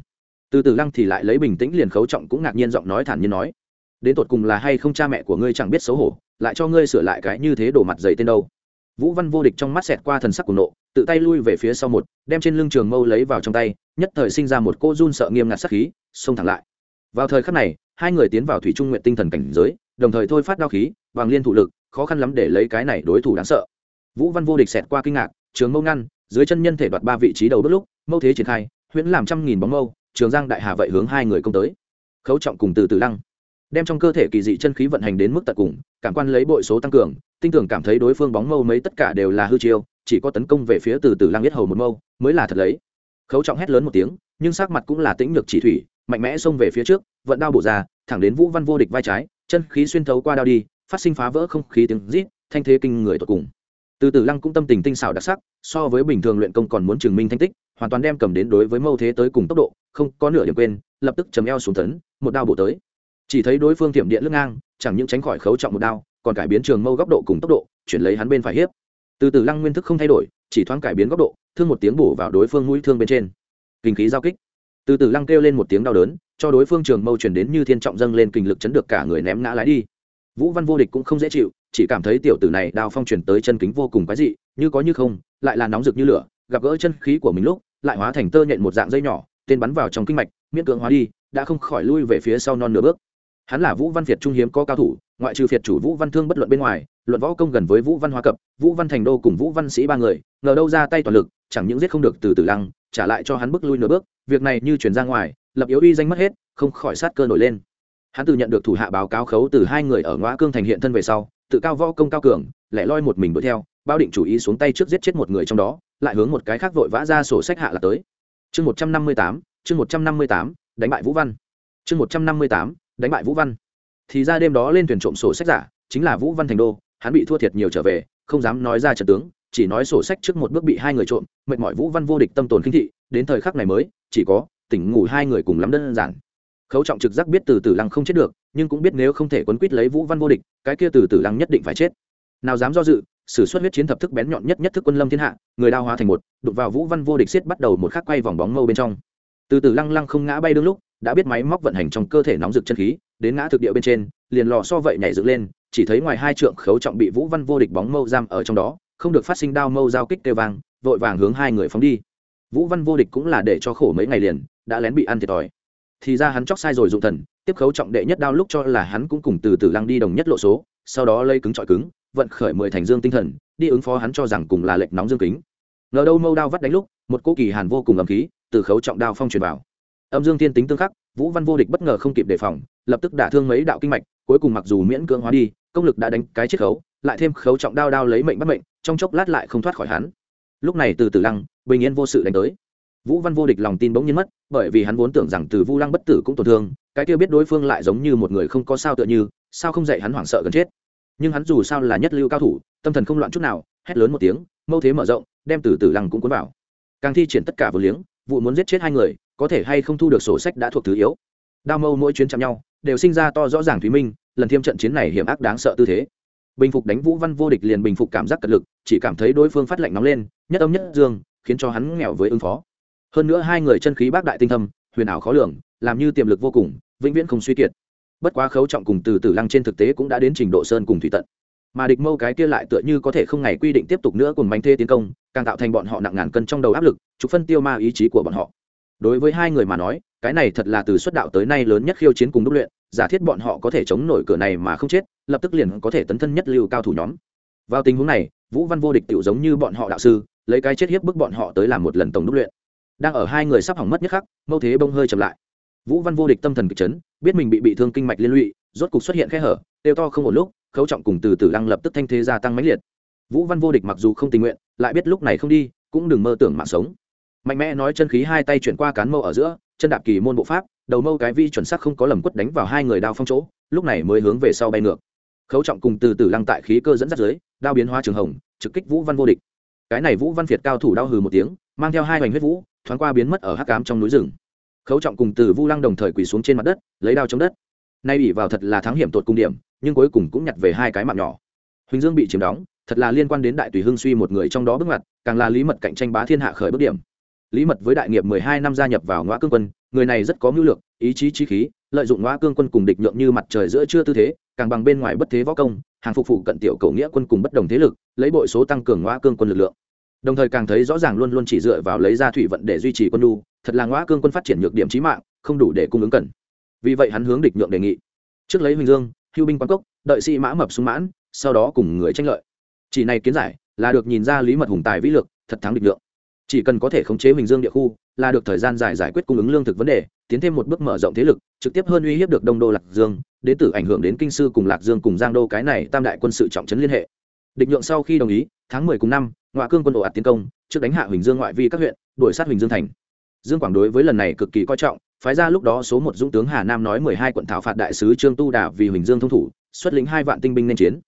Từ từ lăng thì lại lấy bình tĩnh liền khấu trọng cũng ngạc nhiên giọng nói thản nhiên nói đến tột cùng là hay không cha mẹ của ngươi chẳng biết xấu hổ, lại cho ngươi sửa lại cái như thế đổ mặt dày tên đâu. Vũ văn vô địch trong mắt xẹt qua thần sắc của nộ, tự tay lui về phía sau một, đem trên lưng trường mâu lấy vào trong tay, nhất thời sinh ra một cô run sợ nghiêm ngặt sắc khí, xông thẳng lại. Vào thời khắc này, hai người tiến vào thủy trung nguyện tinh thần cảnh giới, đồng thời thôi phát đao khí bằng liên thủ lực, khó khăn lắm để lấy cái này đối thủ đáng sợ. Vũ văn vô địch xẹt qua kinh ngạc, trường mâu ngăn, dưới chân nhân thể đoạt ba vị trí đầu bước lúc, mâu thế triển khai, huyễn làm trăm nghìn bóng mâu, trường giang đại hà vậy hướng hai người công tới. Khấu trọng cùng từ từ lăng đem trong cơ thể kỳ dị chân khí vận hành đến mức tận cùng, cảm quan lấy bội số tăng cường, tinh tưởng cảm thấy đối phương bóng mâu mấy tất cả đều là hư chiêu, chỉ có tấn công về phía từ từ lăng biết hầu một mâu, mới là thật lấy. Khấu trọng hét lớn một tiếng, nhưng sắc mặt cũng là tĩnh nhược chỉ thủy, mạnh mẽ xông về phía trước, vận đao bổ ra, thẳng đến vũ văn vô địch vai trái, chân khí xuyên thấu qua đao đi, phát sinh phá vỡ không khí tiếng rít, thanh thế kinh người tột cùng. Từ từ lăng cũng tâm tình tinh xảo đặc sắc, so với bình thường luyện công còn muốn chứng minh thanh tích, hoàn toàn đem cầm đến đối với mâu thế tới cùng tốc độ, không có nửa điểm quên, lập tức chấm eo xuống tấn, một đao bổ tới chỉ thấy đối phương tiệm điện lưng ngang, chẳng những tránh khỏi khấu trọng một đao, còn cải biến trường mâu góc độ cùng tốc độ, chuyển lấy hắn bên phải hiếp. Từ từ lăng nguyên thức không thay đổi, chỉ thoáng cải biến góc độ, thương một tiếng bổ vào đối phương mũi thương bên trên. Kinh khí giao kích. Từ từ lăng kêu lên một tiếng đau đớn, cho đối phương trường mâu chuyển đến như thiên trọng dâng lên kinh lực chấn được cả người ném ngã lái đi. Vũ văn vô địch cũng không dễ chịu, chỉ cảm thấy tiểu tử này đao phong chuyển tới chân kính vô cùng quái dị, như có như không, lại là nóng rực như lửa, gặp gỡ chân khí của mình lúc, lại hóa thành tơ nhện một dạng dây nhỏ, tên bắn vào trong kinh mạch, miễn cưỡng hóa đi, đã không khỏi lui về phía sau non nửa bước hắn là vũ văn việt trung hiếm có cao thủ, ngoại trừ việt chủ vũ văn thương bất luận bên ngoài, luận võ công gần với vũ văn hoa cập, vũ văn thành đô cùng vũ văn sĩ ba người, ngờ đâu ra tay toàn lực, chẳng những giết không được từ từ lăng, trả lại cho hắn bước lui nửa bước, việc này như chuyển ra ngoài, lập yếu uy danh mất hết, không khỏi sát cơ nổi lên. Hắn tự nhận được thủ hạ báo cáo khấu từ hai người ở ngõ cương thành hiện thân về sau, tự cao võ công cao cường, lẻ loi một mình đuổi theo, bao định chủ ý xuống tay trước giết chết một người trong đó, lại hướng một cái khác vội vã ra sổ sách hạ là tới. Chương một trăm năm mươi tám, chương một trăm năm mươi tám, đánh bại vũ văn. Chương một trăm năm mươi tám đánh bại vũ văn. Thì ra đêm đó lên thuyền trộm sổ sách giả, chính là vũ văn thành đô, hắn bị thua thiệt nhiều trở về, không dám nói ra trận tướng, chỉ nói sổ sách trước một bước bị hai người trộm, mệt mỏi vũ văn vô địch tâm tồn khinh thị, đến thời khắc này mới, chỉ có, tỉnh ngủ hai người cùng lắm đơn giản. Khấu trọng trực giác biết từ tử lăng không chết được, nhưng cũng biết nếu không thể quấn quýt lấy vũ văn vô địch, cái kia từ tử lăng nhất định phải chết. Nào dám do dự, sử xuất huyết chiến thập thức bén nhọn nhất nhất thức quân lâm thiên hạ, người đao hóa thành một, đụng vào vũ văn vô địch xiết bắt đầu một khắc quay vòng bóng mâu bên trong. Từ Tử lăng lăng không ngã bay đương lúc đã biết máy móc vận hành trong cơ thể nóng rực chân khí, đến ngã thực địa bên trên, liền lò so vậy nhảy dựng lên, chỉ thấy ngoài hai trượng khấu trọng bị vũ văn vô địch bóng mâu giam ở trong đó, không được phát sinh đao mâu giao kích kêu vang, vội vàng hướng hai người phóng đi. Vũ văn vô địch cũng là để cho khổ mấy ngày liền, đã lén bị ăn thiệt thòi. Thì ra hắn chóc sai rồi dụng thần, tiếp khấu trọng đệ nhất đao lúc cho là hắn cũng cùng từ từ lăng đi đồng nhất lộ số, sau đó lây cứng trọi cứng, vận khởi mười thành dương tinh thần, đi ứng phó hắn cho rằng cùng là lệnh nóng dương kính. Ngờ đâu mâu đao vắt đánh lúc, một cô kỳ hàn vô cùng ầm khí, từ khấu trọng đao phong truyền vào âm dương thiên tính tương khắc, vũ văn vô địch bất ngờ không kịp đề phòng, lập tức đả thương mấy đạo kinh mạch, cuối cùng mặc dù miễn cưỡng hóa đi, công lực đã đánh cái chiết khấu, lại thêm khấu trọng đao đao lấy mệnh bắt mệnh, trong chốc lát lại không thoát khỏi hắn. Lúc này từ tử lăng, bình yên vô sự đánh tới. Vũ văn vô địch lòng tin bỗng nhiên mất, bởi vì hắn vốn tưởng rằng từ vu lăng bất tử cũng tổn thương, cái kia biết đối phương lại giống như một người không có sao tựa như, sao không dạy hắn hoảng sợ gần chết. Nhưng hắn dù sao là nhất lưu cao thủ, tâm thần không loạn chút nào, hét lớn một tiếng, mâu thế mở rộng, đem từ tử lăng cũng cuốn vào. Càng thi triển tất cả vừa liếng, vụ muốn giết chết hai người có thể hay không thu được sổ sách đã thuộc thứ yếu. Đao mâu mỗi chuyến chạm nhau, đều sinh ra to rõ ràng thúy minh, lần thiêm trận chiến này hiểm ác đáng sợ tư thế. Bình phục đánh vũ văn vô địch liền bình phục cảm giác cật lực, chỉ cảm thấy đối phương phát lạnh nóng lên, nhất âm nhất dương, khiến cho hắn nghèo với ứng phó. Hơn nữa hai người chân khí bác đại tinh thâm, huyền ảo khó lường, làm như tiềm lực vô cùng, vĩnh viễn không suy kiệt. Bất quá khấu trọng cùng từ tử lăng trên thực tế cũng đã đến trình độ sơn cùng thủy tận. Mà địch mâu cái kia lại tựa như có thể không ngày quy định tiếp tục nữa cùng bánh thê tiến công, càng tạo thành bọn họ nặng ngàn cân trong đầu áp lực chụp phân tiêu ma ý chí của bọn họ đối với hai người mà nói, cái này thật là từ xuất đạo tới nay lớn nhất khiêu chiến cùng đúc luyện, giả thiết bọn họ có thể chống nổi cửa này mà không chết, lập tức liền có thể tấn thân nhất lưu cao thủ nhóm. Vào tình huống này, vũ văn vô địch tự giống như bọn họ đạo sư, lấy cái chết hiếp bức bọn họ tới làm một lần tổng đúc luyện. Đang ở hai người sắp hỏng mất nhất khắc, mâu thế bông hơi chậm lại. Vũ văn vô địch tâm thần kịch chấn, biết mình bị bị thương kinh mạch liên lụy, rốt cục xuất hiện khe hở, tiêu to không một lúc, khấu trọng cùng từ từ lăng lập tức thanh thế gia tăng mãnh liệt. Vũ văn vô địch mặc dù không tình nguyện, lại biết lúc này không đi, cũng đừng mơ tưởng mạng sống mạnh mẽ nói chân khí hai tay chuyển qua cán mâu ở giữa, chân đạp kỳ môn bộ pháp, đầu mâu cái vi chuẩn sắc không có lầm quất đánh vào hai người đao phong chỗ, lúc này mới hướng về sau bay ngược. Khấu trọng cùng từ từ lăng tại khí cơ dẫn dắt dưới, đao biến hóa trường hồng, trực kích vũ văn vô địch. Cái này vũ văn việt cao thủ đao hừ một tiếng, mang theo hai hoành huyết vũ, thoáng qua biến mất ở hắc cám trong núi rừng. Khấu trọng cùng từ vu lăng đồng thời quỳ xuống trên mặt đất, lấy đao chống đất. Nay bị vào thật là thắng hiểm tột cung điểm, nhưng cuối cùng cũng nhặt về hai cái mạng nhỏ. Huỳnh dương bị chiếm đóng, thật là liên quan đến đại tùy hưng suy một người trong đó bước ngoặt, càng là lý mật cạnh tranh bá thiên hạ khởi bước điểm lý mật với đại nghiệp mười hai năm gia nhập vào ngõ cương quân, người này rất có mưu lược, ý chí trí khí, lợi dụng ngõ cương quân cùng địch nhượng như mặt trời giữa trưa tư thế, càng bằng bên ngoài bất thế võ công, hàng phục vụ cận tiểu cầu nghĩa quân cùng bất đồng thế lực, lấy bội số tăng cường ngõ cương quân lực lượng. Đồng thời càng thấy rõ ràng luôn luôn chỉ dựa vào lấy ra thủy vận để duy trì quân đu thật là ngõ cương quân phát triển nhược điểm trí mạng, không đủ để cung ứng cần. Vì vậy hắn hướng địch nhượng đề nghị. Trước lấy huỳnh dương, hưu binh quan cốc, đợi sĩ mã mập sung mãn, sau đó cùng người tranh lợi. Chỉ này kiến giải, là được nhìn ra lý mật hùng tài vĩ lực, thật thắng địch lượng chỉ cần có thể khống chế huỳnh dương địa khu, là được thời gian dài giải quyết cung ứng lương thực vấn đề, tiến thêm một bước mở rộng thế lực, trực tiếp hơn uy hiếp được đông đô lạc dương đến từ ảnh hưởng đến kinh sư cùng lạc dương cùng giang đô cái này tam đại quân sự trọng trấn liên hệ. Định nhượng sau khi đồng ý, tháng mười cùng năm ngoại cương quân ồ ạt tiến công, trước đánh hạ huỳnh dương ngoại vi các huyện, đuổi sát huỳnh dương thành. Dương quảng đối với lần này cực kỳ coi trọng, phái ra lúc đó số một dũng tướng hà nam nói mười hai quận thảo phạt đại sứ trương tu đà vì huỳnh dương thông thủ, xuất lĩnh hai vạn tinh binh nên chiến.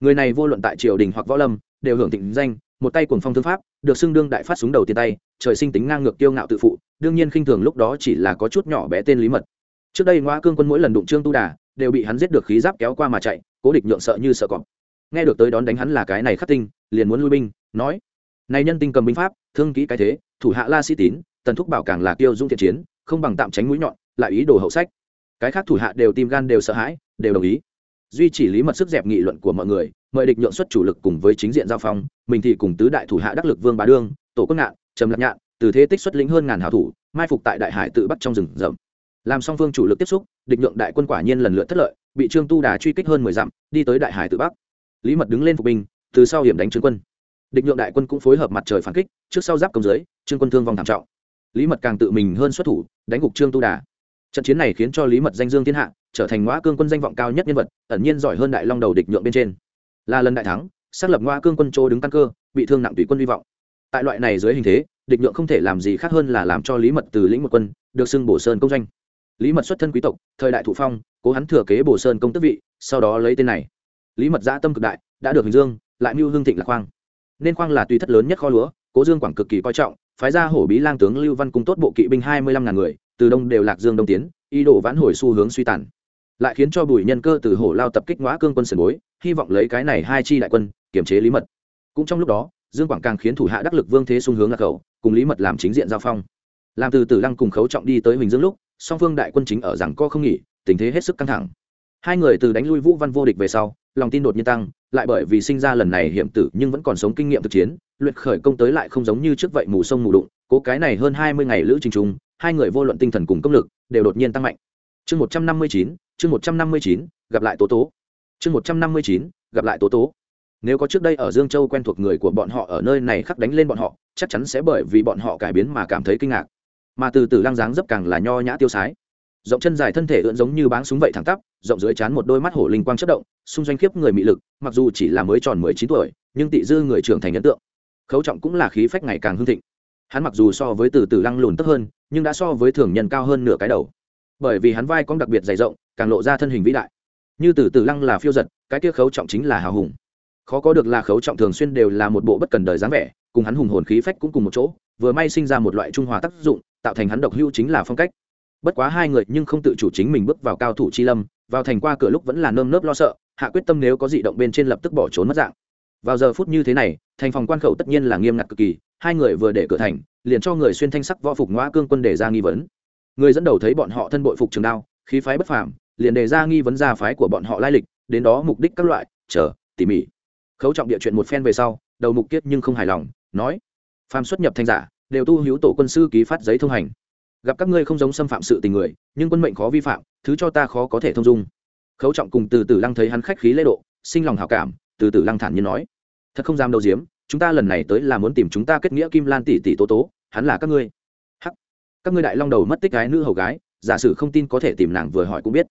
Người này vô luận tại triều đình hoặc võ lâm, đều hưởng thịnh danh một tay cuồng phong thương pháp, được xưng đương đại phát súng đầu tiên tay, trời sinh tính ngang ngược kiêu ngạo tự phụ, đương nhiên khinh thường lúc đó chỉ là có chút nhỏ bé tên lý mật. Trước đây ngoa cương quân mỗi lần đụng trương tu đà, đều bị hắn giết được khí giáp kéo qua mà chạy, cố địch nhượng sợ như sợ cọp. Nghe được tới đón đánh hắn là cái này khắc tinh, liền muốn lui binh, nói, này nhân tinh cầm binh pháp, thương kỹ cái thế, thủ hạ la sĩ tín, tần thúc bảo càng là kiêu dung thiện chiến, không bằng tạm tránh mũi nhọn, lại ý đồ hậu sách. Cái khác thủ hạ đều tim gan đều sợ hãi, đều đồng ý. Duy chỉ lý mật sức dẹp nghị luận của mọi người mời địch nhượng xuất chủ lực cùng với chính diện giao phong mình thì cùng tứ đại thủ hạ đắc lực vương bá đương tổ quân ngạn trầm lạc nhạn từ thế tích xuất lĩnh hơn ngàn hảo thủ mai phục tại đại hải tự bắt trong rừng rậm. Làm song phương chủ lực tiếp xúc địch nhượng đại quân quả nhiên lần lượt thất lợi bị trương tu đà truy kích hơn mười dặm đi tới đại hải tự bắc. Lý mật đứng lên phục binh từ sau hiểm đánh trương quân. Địch nhượng đại quân cũng phối hợp mặt trời phản kích trước sau giáp công dưới, trương quân thương vong thảm trọng. Lý mật càng tự mình hơn xuất thủ đánh gục trương tu đà. Trận chiến này khiến cho lý mật danh dương thiên hạ trở thành ngõ cương quân danh vọng cao nhất nhân vật ẩn nhiên giỏi hơn đại long đầu địch nhượng bên trên là lần đại thắng, xác lập ngoa cương quân chỗ đứng căn cơ, bị thương nặng tùy quân hy vọng. Tại loại này dưới hình thế, địch nhượng không thể làm gì khác hơn là làm cho lý mật từ lĩnh một quân, được xưng bổ sơn công doanh. Lý mật xuất thân quý tộc, thời đại thụ phong, cố hắn thừa kế bổ sơn công tức vị, sau đó lấy tên này. Lý mật gia tâm cực đại, đã được hình dương, lại mưu hương thịnh lạc khoang nên khoang là tùy thất lớn nhất kho lúa, cố dương quảng cực kỳ coi trọng, phái ra hổ bí lang tướng lưu văn cung tốt bộ kỵ binh hai mươi lăm ngàn người, từ đông đều lạc dương đông tiến, ý đồ vãn hồi xu hướng suy tàn lại khiến cho bùi nhân cơ từ hổ lao tập kích ngõ cương quân sườn bối, hy vọng lấy cái này hai chi đại quân kiềm chế lý mật. Cũng trong lúc đó, dương quảng càng khiến thủ hạ đắc lực vương thế xung hướng lạc khẩu cùng lý mật làm chính diện giao phong. Làm từ tử lăng cùng khấu trọng đi tới huỳnh dương lúc, song phương đại quân chính ở rằng co không nghỉ, tình thế hết sức căng thẳng. Hai người từ đánh lui vũ văn vô địch về sau, lòng tin đột nhiên tăng, lại bởi vì sinh ra lần này hiểm tử nhưng vẫn còn sống kinh nghiệm thực chiến, luyện khởi công tới lại không giống như trước vậy mù sông mù đụng, cố cái này hơn hai mươi ngày lữ trình trung hai người vô luận tinh thần cùng công lực, đều đột nhiên tăng mạnh. Chương một trăm năm mươi chín chương một trăm năm mươi chín, gặp lại tố tố. Chương một trăm năm mươi chín, gặp lại tố tố. Nếu có trước đây ở dương châu quen thuộc người của bọn họ ở nơi này khắc đánh lên bọn họ, chắc chắn sẽ bởi vì bọn họ cải biến mà cảm thấy kinh ngạc. Mà từ từ lăng dáng dấp càng là nho nhã tiêu sái. Rộng chân dài thân thể ưỡn giống như báng súng vậy thẳng tắp, rộng dưới chán một đôi mắt hổ linh quang chất động, xung doanh khiếp người mị lực, mặc dù chỉ là mới tròn mười chín tuổi, nhưng tị dư người trưởng thành ấn tượng. Khấu trọng cũng là khí phách ngày càng hưng thịnh. Hắn mặc dù so với từ từ lăng lùn tấp hơn, nhưng đã so với thường nhân cao hơn nửa cái đầu. Bởi vì hắn vai cong đặc biệt dày rộng càng lộ ra thân hình vĩ đại. Như từ từ lăng là phiêu giật, cái kia khấu trọng chính là hào hùng. Khó có được là khấu trọng thường xuyên đều là một bộ bất cần đời dáng vẻ, cùng hắn hùng hồn khí phách cũng cùng một chỗ, vừa may sinh ra một loại trung hòa tác dụng, tạo thành hắn độc hưu chính là phong cách. Bất quá hai người nhưng không tự chủ chính mình bước vào cao thủ chi lâm, vào thành qua cửa lúc vẫn là nơm nớp lo sợ, hạ quyết tâm nếu có dị động bên trên lập tức bỏ trốn mất dạng. Vào giờ phút như thế này, thành phòng quan khẩu tất nhiên là nghiêm ngặt cực kỳ, hai người vừa để cửa thành, liền cho người xuyên thanh sắc võ phục ngõ cương quân để ra nghi vấn. Người dẫn đầu thấy bọn họ thân bội phục trường đao, khí phái bất phàm liền đề ra nghi vấn gia phái của bọn họ lai lịch, đến đó mục đích các loại, chờ, tỉ mỉ. Khấu trọng địa chuyện một phen về sau, đầu mục kiết nhưng không hài lòng, nói phàm xuất nhập thanh giả, đều tu hữu tổ quân sư ký phát giấy thông hành. Gặp các ngươi không giống xâm phạm sự tình người, nhưng quân mệnh khó vi phạm, thứ cho ta khó có thể thông dung. Khấu trọng cùng từ từ lăng thấy hắn khách khí lễ độ, sinh lòng hảo cảm, từ từ lăng thản như nói, thật không dám đâu diếm, chúng ta lần này tới là muốn tìm chúng ta kết nghĩa kim lan tỷ tỷ tố tố, hắn là các ngươi. Hắc. Các ngươi đại long đầu mất tích gái nữ hầu gái, giả sử không tin có thể tìm nàng vừa hỏi cũng biết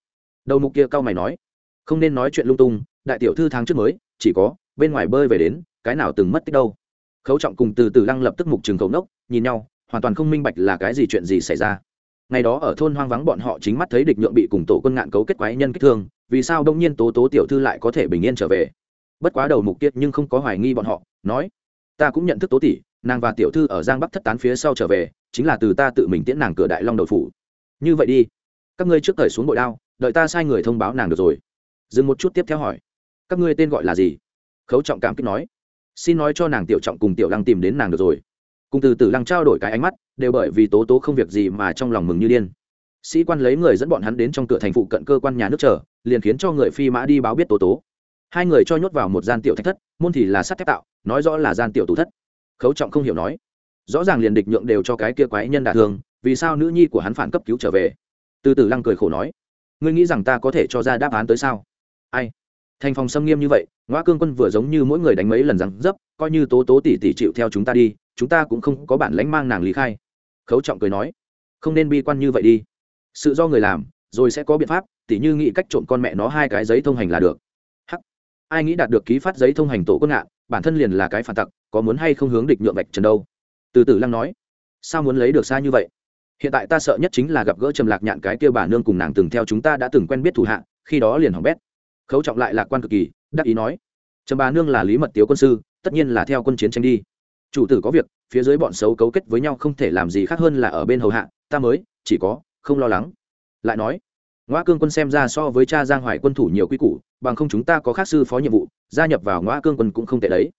đầu mục kia cao mày nói, không nên nói chuyện lung tung, đại tiểu thư tháng trước mới, chỉ có, bên ngoài bơi về đến, cái nào từng mất tích đâu. Khấu trọng cùng từ từ lăng lập tức mục trường cầu nốc, nhìn nhau, hoàn toàn không minh bạch là cái gì chuyện gì xảy ra. Ngày đó ở thôn hoang vắng bọn họ chính mắt thấy địch nhượng bị cùng tổ quân ngạn cấu kết quái nhân kích thương, vì sao đông nhiên tố tố tiểu thư lại có thể bình yên trở về? Bất quá đầu mục tiết nhưng không có hoài nghi bọn họ, nói, ta cũng nhận thức tố tỷ, nàng và tiểu thư ở giang bắc thất tán phía sau trở về, chính là từ ta tự mình tiễn nàng cửa đại long đầu phủ. Như vậy đi, các ngươi trước thời xuống bội đao đợi ta sai người thông báo nàng được rồi. Dừng một chút tiếp theo hỏi. Các ngươi tên gọi là gì? Khấu trọng cảm kích nói. Xin nói cho nàng tiểu trọng cùng tiểu lăng tìm đến nàng được rồi. Cùng từ từ lăng trao đổi cái ánh mắt, đều bởi vì tố tố không việc gì mà trong lòng mừng như điên. Sĩ quan lấy người dẫn bọn hắn đến trong cửa thành phụ cận cơ quan nhà nước chờ, liền khiến cho người phi mã đi báo biết tố tố. Hai người cho nhốt vào một gian tiểu thạch thất, môn thì là sắt thép tạo, nói rõ là gian tiểu tủ thất. Khấu trọng không hiểu nói. Rõ ràng liền địch nhượng đều cho cái kia quái nhân đả thương, vì sao nữ nhi của hắn phản cấp cứu trở về? Từ từ lăng cười khổ nói ngươi nghĩ rằng ta có thể cho ra đáp án tới sao? Ai? Thành phòng xâm nghiêm như vậy ngoa cương quân vừa giống như mỗi người đánh mấy lần rằng dấp, coi như tố tố tỉ tỉ chịu theo chúng ta đi, chúng ta cũng không có bản lãnh mang nàng lý khai. Khấu trọng cười nói, không nên bi quan như vậy đi. Sự do người làm, rồi sẽ có biện pháp, tỉ như nghĩ cách trộm con mẹ nó hai cái giấy thông hành là được. Hắc. Ai nghĩ đạt được ký phát giấy thông hành tổ quân ngạn, bản thân liền là cái phản tặc, có muốn hay không hướng địch nhượng vạch trần đâu? Từ từ lăng nói, sao muốn lấy được xa như vậy? Hiện tại ta sợ nhất chính là gặp gỡ trầm lạc nhạn cái kia bà nương cùng nàng từng theo chúng ta đã từng quen biết thủ hạ, khi đó liền hỏng bét. Khấu trọng lại lạc quan cực kỳ, đắc ý nói, trầm bà nương là lý mật tiếu quân sư, tất nhiên là theo quân chiến tranh đi. Chủ tử có việc, phía dưới bọn xấu cấu kết với nhau không thể làm gì khác hơn là ở bên hầu hạ, ta mới, chỉ có, không lo lắng. Lại nói ngoa cương quân xem ra so với cha giang hoài quân thủ nhiều quy củ, bằng không chúng ta có khác sư phó nhiệm vụ, gia nhập vào ngoa cương quân cũng không tệ đấy.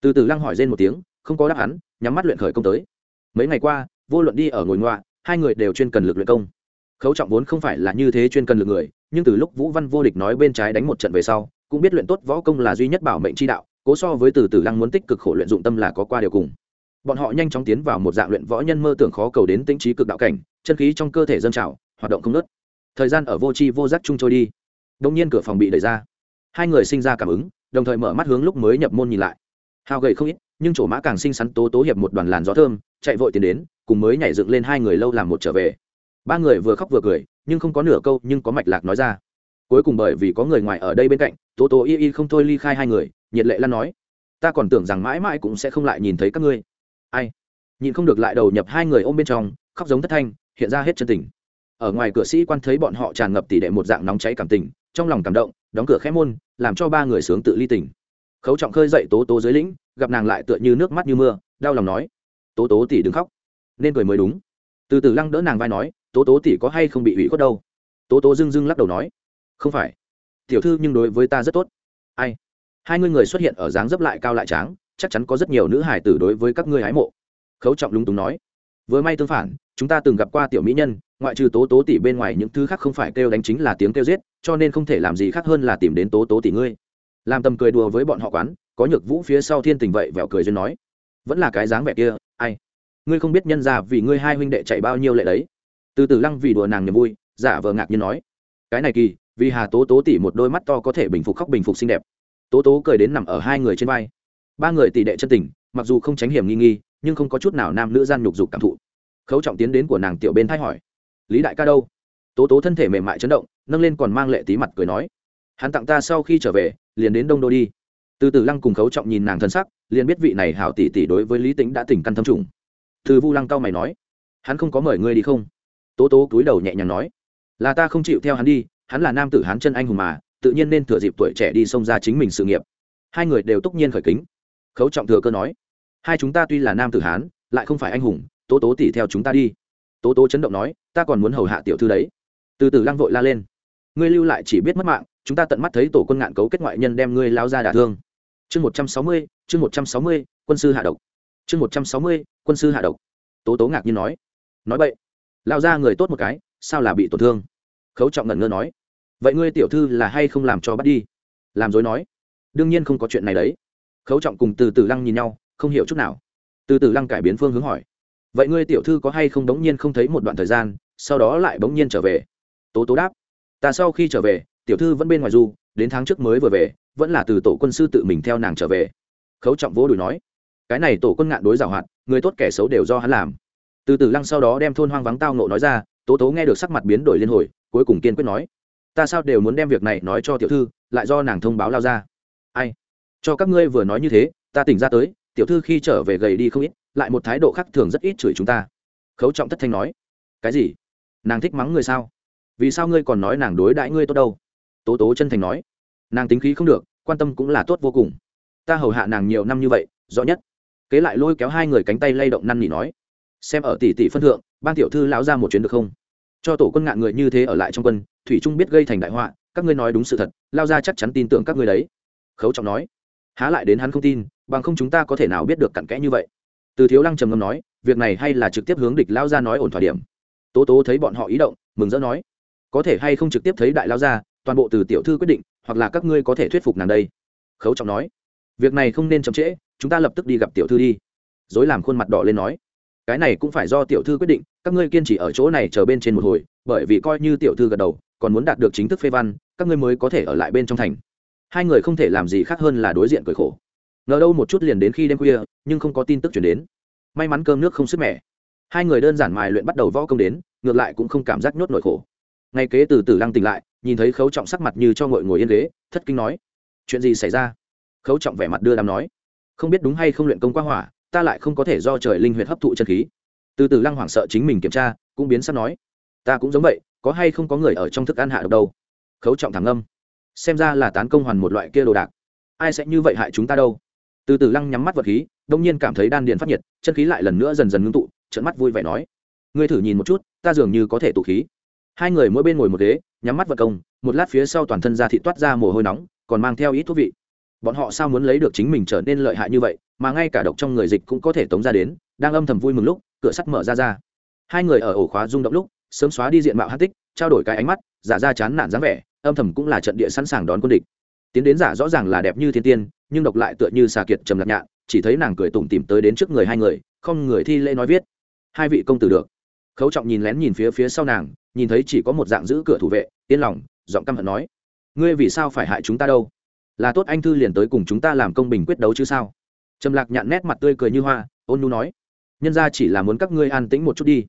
Từ từ lăng hỏi rên một tiếng, không có đáp án, nhắm mắt luyện khởi công tới. Mấy ngày qua, vô luận đi ở ngồi ngoạ hai người đều chuyên cần lực luyện công. Khấu trọng vốn không phải là như thế chuyên cần lực người, nhưng từ lúc vũ văn vô địch nói bên trái đánh một trận về sau, cũng biết luyện tốt võ công là duy nhất bảo mệnh chi đạo, cố so với từ từ lăng muốn tích cực khổ luyện dụng tâm là có qua điều cùng. Bọn họ nhanh chóng tiến vào một dạng luyện võ nhân mơ tưởng khó cầu đến tính trí cực đạo cảnh, chân khí trong cơ thể dâng trào, hoạt động không nớt thời gian ở vô tri vô giác chung trôi đi. Đông nhiên cửa phòng bị đẩy ra. Hai người sinh ra cảm ứng, đồng thời mở mắt hướng lúc mới nhập môn nhìn lại. Hao gầy không ít, nhưng chỗ mã càng xinh xắn tố tố hiệp một đoàn làn gió thơm, chạy vội tiến đến cùng mới nhảy dựng lên hai người lâu làm một trở về. Ba người vừa khóc vừa cười, nhưng không có nửa câu, nhưng có mạch lạc nói ra. Cuối cùng bởi vì có người ngoài ở đây bên cạnh tố tố y y không thôi ly khai hai người, nhiệt lệ lan nói, ta còn tưởng rằng mãi mãi cũng sẽ không lại nhìn thấy các ngươi. Ai? Nhìn không được lại đầu nhập hai người ôm bên trong, khóc giống thất thanh, hiện ra hết chân tình. Ở ngoài cửa sĩ quan thấy bọn họ tràn ngập tỷ đệ một dạng nóng cháy cảm tình, trong lòng cảm động, đóng cửa khẽ môn, làm cho ba người sướng tự ly tình. Khấu trọng khơi dậy tố tố dưới lĩnh, gặp nàng lại tựa như nước mắt như mưa, đau lòng nói, tố tố tỷ đừng khóc nên cười mới đúng. Từ từ lăng đỡ nàng vai nói, tố tố tỷ có hay không bị ủy khuất đâu? Tố tố dưng dưng lắc đầu nói, không phải. Tiểu thư nhưng đối với ta rất tốt. Ai? Hai ngươi người xuất hiện ở dáng dấp lại cao lại tráng, chắc chắn có rất nhiều nữ hải tử đối với các ngươi hái mộ. Khấu trọng lúng túng nói, vừa may tương phản, chúng ta từng gặp qua tiểu mỹ nhân, ngoại trừ tố tố tỷ bên ngoài những thứ khác không phải kêu đánh chính là tiếng kêu giết, cho nên không thể làm gì khác hơn là tìm đến tố tố tỷ ngươi. Làm tầm cười đùa với bọn họ quán, có nhược vũ phía sau thiên tình vậy vẹo cười duyên nói, vẫn là cái dáng vẻ kia, ai? Ngươi không biết nhân ra vì ngươi hai huynh đệ chạy bao nhiêu lệ đấy. Từ từ lăng vì đùa nàng niềm vui, giả vờ ngạc nhiên nói. Cái này kỳ, vì hà tố tố tỷ một đôi mắt to có thể bình phục khóc bình phục xinh đẹp. Tố tố cười đến nằm ở hai người trên vai. Ba người tỷ đệ chân tình, mặc dù không tránh hiểm nghi nghi, nhưng không có chút nào nam nữ gian nhục dục cảm thụ. Khấu trọng tiến đến của nàng tiểu bên thay hỏi. Lý đại ca đâu? Tố tố thân thể mềm mại chấn động, nâng lên còn mang lệ tí mặt cười nói. Hắn tặng ta sau khi trở về, liền đến đông đô đi. Từ từ lăng cùng khấu trọng nhìn nàng thân sắc, liền biết vị này hảo tỷ tỷ đối với lý tính đã tỉnh căn thâm trùng từ vu lăng cao mày nói, hắn không có mời ngươi đi không? Tố tố cúi đầu nhẹ nhàng nói, là ta không chịu theo hắn đi, hắn là nam tử hán chân anh hùng mà, tự nhiên nên thừa dịp tuổi trẻ đi xông ra chính mình sự nghiệp. Hai người đều túc nhiên khởi kính. Khấu trọng thừa cơ nói, hai chúng ta tuy là nam tử hán, lại không phải anh hùng, tố tố tỉ theo chúng ta đi. Tố tố chấn động nói, ta còn muốn hầu hạ tiểu thư đấy. Từ từ lăng vội la lên, ngươi lưu lại chỉ biết mất mạng, chúng ta tận mắt thấy tổ quân ngạn cấu kết ngoại nhân đem ngươi lao ra đả thương. Chương một trăm sáu mươi, chương một trăm sáu mươi, quân sư hạ độc. Chương một trăm sáu mươi quân sư hạ độc. Tố tố ngạc nhiên nói. Nói vậy lao ra người tốt một cái, sao là bị tổn thương? Khấu trọng ngẩn ngơ nói. Vậy ngươi tiểu thư là hay không làm cho bắt đi? Làm dối nói. Đương nhiên không có chuyện này đấy. Khấu trọng cùng từ từ lăng nhìn nhau, không hiểu chút nào. Từ từ lăng cải biến phương hướng hỏi. Vậy ngươi tiểu thư có hay không đống nhiên không thấy một đoạn thời gian, sau đó lại bỗng nhiên trở về? Tố tố đáp. Ta sau khi trở về, tiểu thư vẫn bên ngoài du, đến tháng trước mới vừa về, vẫn là từ tổ quân sư tự mình theo nàng trở về. Khấu trọng vỗ đùi nói. Cái này tổ quân ngạn đối giảo hoạt người tốt kẻ xấu đều do hắn làm. Từ từ lăng sau đó đem thôn hoang vắng tao nộ nói ra, tố tố nghe được sắc mặt biến đổi liên hồi, cuối cùng kiên quyết nói, ta sao đều muốn đem việc này nói cho tiểu thư, lại do nàng thông báo lao ra. Ai? Cho các ngươi vừa nói như thế, ta tỉnh ra tới, tiểu thư khi trở về gầy đi không ít, lại một thái độ khác thường rất ít chửi chúng ta. Khấu trọng thất thanh nói, cái gì? Nàng thích mắng người sao? Vì sao ngươi còn nói nàng đối đãi ngươi tốt đâu? Tố tố chân thành nói, nàng tính khí không được, quan tâm cũng là tốt vô cùng. Ta hầu hạ nàng nhiều năm như vậy, rõ nhất kế lại lôi kéo hai người cánh tay lay động năn nỉ nói, xem ở tỷ tỷ phân thượng ban tiểu thư lão ra một chuyến được không? Cho tổ quân ngạn người như thế ở lại trong quân, thủy trung biết gây thành đại họa, các ngươi nói đúng sự thật lao ra chắc chắn tin tưởng các ngươi đấy. Khấu trọng nói, há lại đến hắn không tin, bằng không chúng ta có thể nào biết được cặn kẽ như vậy. Từ thiếu lăng trầm ngâm nói, việc này hay là trực tiếp hướng địch lao ra nói ổn thỏa điểm. Tố tố thấy bọn họ ý động, mừng rỡ nói, có thể hay không trực tiếp thấy đại lao ra toàn bộ từ tiểu thư quyết định, hoặc là các ngươi có thể thuyết phục nàng đây. Khấu trọng nói, việc này không nên chậm trễ chúng ta lập tức đi gặp tiểu thư đi. Dối làm khuôn mặt đỏ lên nói. Cái này cũng phải do tiểu thư quyết định, các ngươi kiên trì ở chỗ này chờ bên trên một hồi, bởi vì coi như tiểu thư gật đầu, còn muốn đạt được chính thức phê văn, các ngươi mới có thể ở lại bên trong thành. Hai người không thể làm gì khác hơn là đối diện cười khổ. Ngờ đâu một chút liền đến khi đêm khuya, nhưng không có tin tức chuyển đến. May mắn cơm nước không sức mẻ. Hai người đơn giản mài luyện bắt đầu võ công đến, ngược lại cũng không cảm giác nhốt nỗi khổ. Ngay kế từ từ lăng tỉnh lại, nhìn thấy khấu trọng sắc mặt như cho ngồi ngồi yên ghế, thất kinh nói. Chuyện gì xảy ra? Khấu trọng vẻ mặt đưa đám nói không biết đúng hay không luyện công quá hỏa, ta lại không có thể do trời linh huyệt hấp thụ chân khí. Từ từ lăng hoảng sợ chính mình kiểm tra, cũng biến sắp nói, ta cũng giống vậy, có hay không có người ở trong thức ăn hạ độc đâu? Khấu trọng thẳng âm xem ra là tán công hoàn một loại kia đồ đạc. Ai sẽ như vậy hại chúng ta đâu? Từ từ lăng nhắm mắt vật khí, đông nhiên cảm thấy đan điện phát nhiệt, chân khí lại lần nữa dần dần ngưng tụ trận mắt vui vẻ nói, ngươi thử nhìn một chút, ta dường như có thể tụ khí. Hai người mỗi bên ngồi một ghế, nhắm mắt vật công, một lát phía sau toàn thân ra thị toát ra mồ hôi nóng, còn mang theo ít thuốc vị bọn họ sao muốn lấy được chính mình trở nên lợi hại như vậy, mà ngay cả độc trong người dịch cũng có thể tống ra đến, đang âm thầm vui mừng lúc, cửa sắt mở ra ra. Hai người ở ổ khóa rung động lúc, sớm xóa đi diện mạo hát tích, trao đổi cái ánh mắt, giả ra chán nản dáng vẻ, âm thầm cũng là trận địa sẵn sàng đón quân địch. Tiến đến giả rõ ràng là đẹp như thiên tiên, nhưng độc lại tựa như xà kiệt trầm lạc nhạ chỉ thấy nàng cười tủm tìm tới đến trước người hai người, không người thi lễ nói viết. Hai vị công tử được. Khấu trọng nhìn lén nhìn phía phía sau nàng, nhìn thấy chỉ có một dạng giữ cửa thủ vệ, yên lòng, giọng căm hận nói, ngươi vì sao phải hại chúng ta đâu? Là tốt anh thư liền tới cùng chúng ta làm công bình quyết đấu chứ sao? Trầm lạc nhạn nét mặt tươi cười như hoa, ôn nu nói. Nhân ra chỉ là muốn các ngươi an tĩnh một chút đi.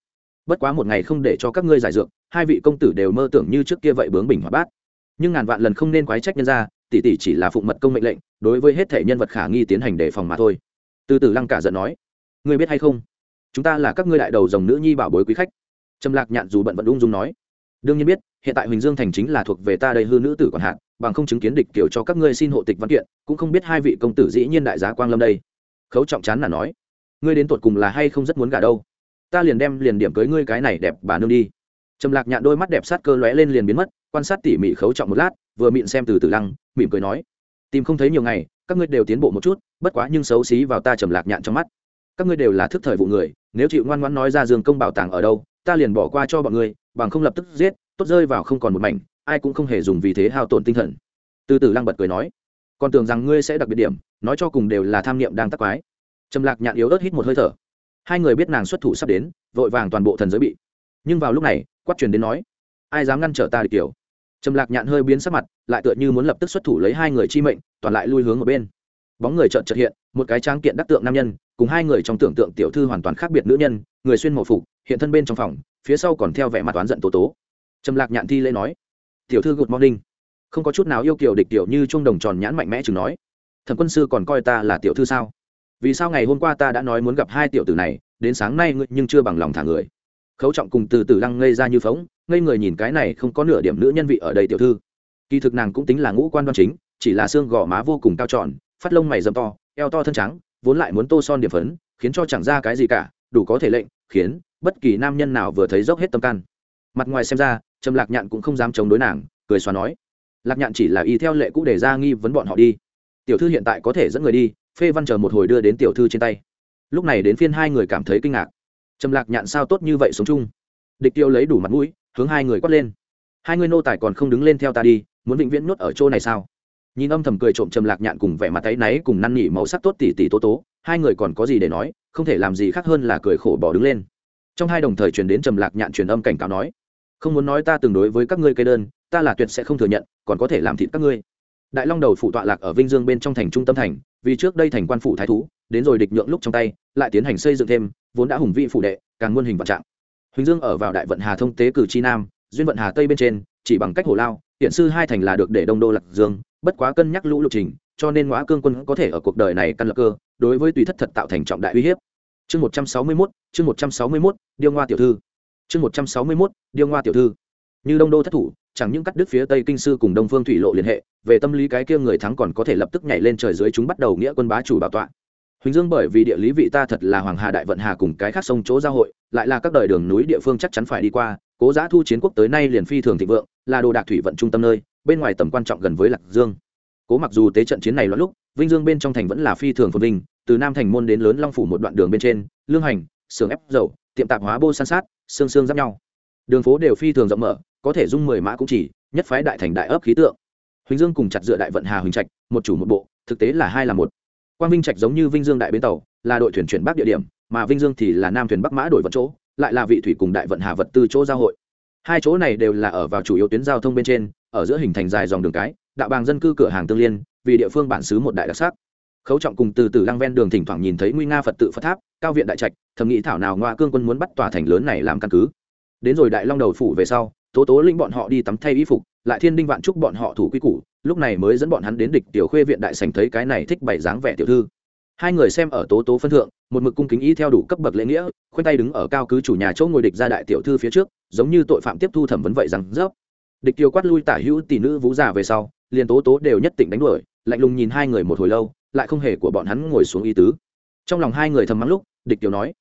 Bất quá một ngày không để cho các ngươi giải dượng hai vị công tử đều mơ tưởng như trước kia vậy bướng bình hoạt bát. Nhưng ngàn vạn lần không nên quái trách nhân ra tỷ tỷ chỉ là phụng mật công mệnh lệnh, đối với hết thể nhân vật khả nghi tiến hành đề phòng mà thôi. Từ từ lăng cả giận nói. Ngươi biết hay không? Chúng ta là các ngươi đại đầu dòng nữ nhi bảo bối quý khách. Trầm lạc nhạn dù bận vận ung dung nói. Đương nhiên biết, hiện tại huỳnh dương thành chính là thuộc về ta đây hư nữ tử còn hạn bằng không chứng kiến địch kiểu cho các ngươi xin hộ tịch văn kiện, cũng không biết hai vị công tử dĩ nhiên đại giá quang lâm đây. Khấu trọng chán là nói, ngươi đến tột cùng là hay không rất muốn gả đâu? Ta liền đem liền điểm cưới ngươi cái này đẹp bà nương đi. Trầm lạc nhạn đôi mắt đẹp sát cơ lóe lên liền biến mất, quan sát tỉ mỉ khấu trọng một lát, vừa mịn xem từ từ lăng, mỉm cười nói, tìm không thấy nhiều ngày, các ngươi đều tiến bộ một chút, bất quá nhưng xấu xí vào ta trầm lạc nhạn trong mắt. Các ngươi đều là thức thời vụ người, nếu chịu ngoan ngoãn nói ra dương công bảo tàng ở đâu, ta liền bỏ qua cho bọn ngươi, bằng không lập tức giết, tốt rơi vào không còn một mảnh ai cũng không hề dùng vì thế hao tổn tinh thần. Từ từ lăng bật cười nói còn tưởng rằng ngươi sẽ đặc biệt điểm, nói cho cùng đều là tham niệm đang tắc quái. Trầm lạc nhạn yếu ớt hít một hơi thở. Hai người biết nàng xuất thủ sắp đến, vội vàng toàn bộ thần giới bị. Nhưng vào lúc này, quát truyền đến nói, ai dám ngăn trở ta địch kiểu trầm lạc nhạn hơi biến sắc mặt, lại tựa như muốn lập tức xuất thủ lấy hai người chi mệnh, toàn lại lui hướng ở bên. Bóng người trợn trợt hiện, một cái trang kiện đắc tượng nam nhân, cùng hai người trong tưởng tượng tiểu thư hoàn toàn khác biệt nữ nhân, người xuyên mộ phục, hiện thân bên trong phòng, phía sau còn theo vẻ mặt oán giận tố tố. Trầm lạc nhạn thi lễ nói tiểu thư good morning. Không có chút nào yêu kiểu địch tiểu như chuông đồng tròn nhãn mạnh mẽ chừng nói. Thẩm quân sư còn coi ta là tiểu thư sao? Vì sao ngày hôm qua ta đã nói muốn gặp hai tiểu tử này, đến sáng nay ngươi nhưng chưa bằng lòng thả người? Khấu trọng cùng từ từ lăng ngây ra như phóng, ngây người nhìn cái này không có nửa điểm nữ nhân vị ở đây tiểu thư. Kỳ thực nàng cũng tính là ngũ quan đoan chính, chỉ là xương gò má vô cùng cao tròn, phát lông mày dầm to, eo to thân trắng, vốn lại muốn tô son điểm phấn, khiến cho chẳng ra cái gì cả, đủ có thể lệnh, khiến bất kỳ nam nhân nào vừa thấy dốc hết tâm can. Mặt ngoài xem ra trầm lạc nhạn cũng không dám chống đối nàng, cười xóa nói, lạc nhạn chỉ là y theo lệ cũ để ra nghi vấn bọn họ đi. Tiểu thư hiện tại có thể dẫn người đi, phê văn chờ một hồi đưa đến tiểu thư trên tay. Lúc này đến phiên hai người cảm thấy kinh ngạc. Trầm lạc nhạn sao tốt như vậy sống chung? Địch tiêu lấy đủ mặt mũi, hướng hai người quát lên, hai người nô tài còn không đứng lên theo ta đi, muốn vĩnh viễn nuốt ở chỗ này sao? Nhìn âm thầm cười trộm trầm lạc nhạn cùng vẻ mặt tay náy cùng năn nỉ màu sắc tốt tỉ tỉ tố tố, hai người còn có gì để nói, không thể làm gì khác hơn là cười khổ bỏ đứng lên. Trong hai đồng thời truyền đến trầm lạc nhạn truyền âm cảnh cáo nói không muốn nói ta từng đối với các ngươi cây đơn, ta là tuyệt sẽ không thừa nhận, còn có thể làm thịt các ngươi. Đại long đầu phụ tọa lạc ở vinh dương bên trong thành trung tâm thành, vì trước đây thành quan phủ thái thú, đến rồi địch nhượng lúc trong tay, lại tiến hành xây dựng thêm, vốn đã hùng vị phụ đệ, càng muôn hình vạn trạng. Huỳnh dương ở vào đại vận hà thông tế cử chi nam, duyên vận hà tây bên trên, chỉ bằng cách hồ lao hiện sư hai thành là được để đông đô lạc dương, bất quá cân nhắc lũ lục trình, cho nên ngõ cương quân có thể ở cuộc đời này căn lập cơ, đối với tùy thất thật tạo thành trọng đại uy hiếp. Chương một trăm sáu mươi mốt, chương một trăm sáu mươi mốt, điêu ngoa tiểu thư chương một trăm sáu mươi mốt, điêu ngoa tiểu thư. Như đông đô thất thủ, chẳng những cắt đứt phía tây kinh sư cùng đông phương thủy lộ liên hệ, về tâm lý cái kia người thắng còn có thể lập tức nhảy lên trời dưới chúng bắt đầu nghĩa quân bá chủ bảo tọa. Huỳnh dương bởi vì địa lý vị ta thật là hoàng hà đại vận hà cùng cái khác sông chỗ giao hội, lại là các đời đường núi địa phương chắc chắn phải đi qua, cố giá thu chiến quốc tới nay liền phi thường thịnh vượng, là đồ đạc thủy vận trung tâm nơi, bên ngoài tầm quan trọng gần với lạc dương. Cố mặc dù tế trận chiến này loạn lúc, vinh dương bên trong thành vẫn là phi thường phồn vinh, từ nam thành môn đến lớn long phủ một đoạn đường bên trên, lương hành, xưởng ép dầu tiệm tạp hóa bô san sát, xương xương giáp nhau. Đường phố đều phi thường rộng mở, có thể dung mười mã cũng chỉ, nhất phái đại thành đại ấp khí tượng. Huỳnh dương cùng chặt dựa đại vận hà huỳnh trạch, một chủ một bộ, thực tế là hai là một. Quang vinh trạch giống như vinh dương đại bến tàu, là đội thuyền chuyển bắc địa điểm, mà vinh dương thì là nam thuyền bắc mã đổi vận chỗ, lại là vị thủy cùng đại vận hà vật tư chỗ giao hội. Hai chỗ này đều là ở vào chủ yếu tuyến giao thông bên trên, ở giữa hình thành dài dòng đường cái, đạo bàng dân cư cửa hàng tương liên, vì địa phương bản xứ một đại đặc sắc khấu trọng cùng từ từ lăng ven đường thỉnh thoảng nhìn thấy nguy nga phật tự phật tháp cao viện đại trạch thầm nghĩ thảo nào ngoa cương quân muốn bắt tòa thành lớn này làm căn cứ đến rồi đại long đầu phủ về sau tố tố linh bọn họ đi tắm thay y phục lại thiên đinh vạn chúc bọn họ thủ quy củ lúc này mới dẫn bọn hắn đến địch tiểu khuê viện đại sành thấy cái này thích bày dáng vẻ tiểu thư hai người xem ở tố tố phân thượng một mực cung kính ý theo đủ cấp bậc lễ nghĩa khoanh tay đứng ở cao cứ chủ nhà chỗ ngồi địch ra đại tiểu thư phía trước giống như tội phạm tiếp thu thẩm vấn vậy rằng rớp địch tiêu quát lui tả hữu tỷ nữ vũ già về sau liền tố tố đều nhất tỉnh đánh đuổi lạnh lùng nhìn hai người một hồi lâu lại không hề của bọn hắn ngồi xuống y tứ. Trong lòng hai người thầm mắng lúc, địch tiêu nói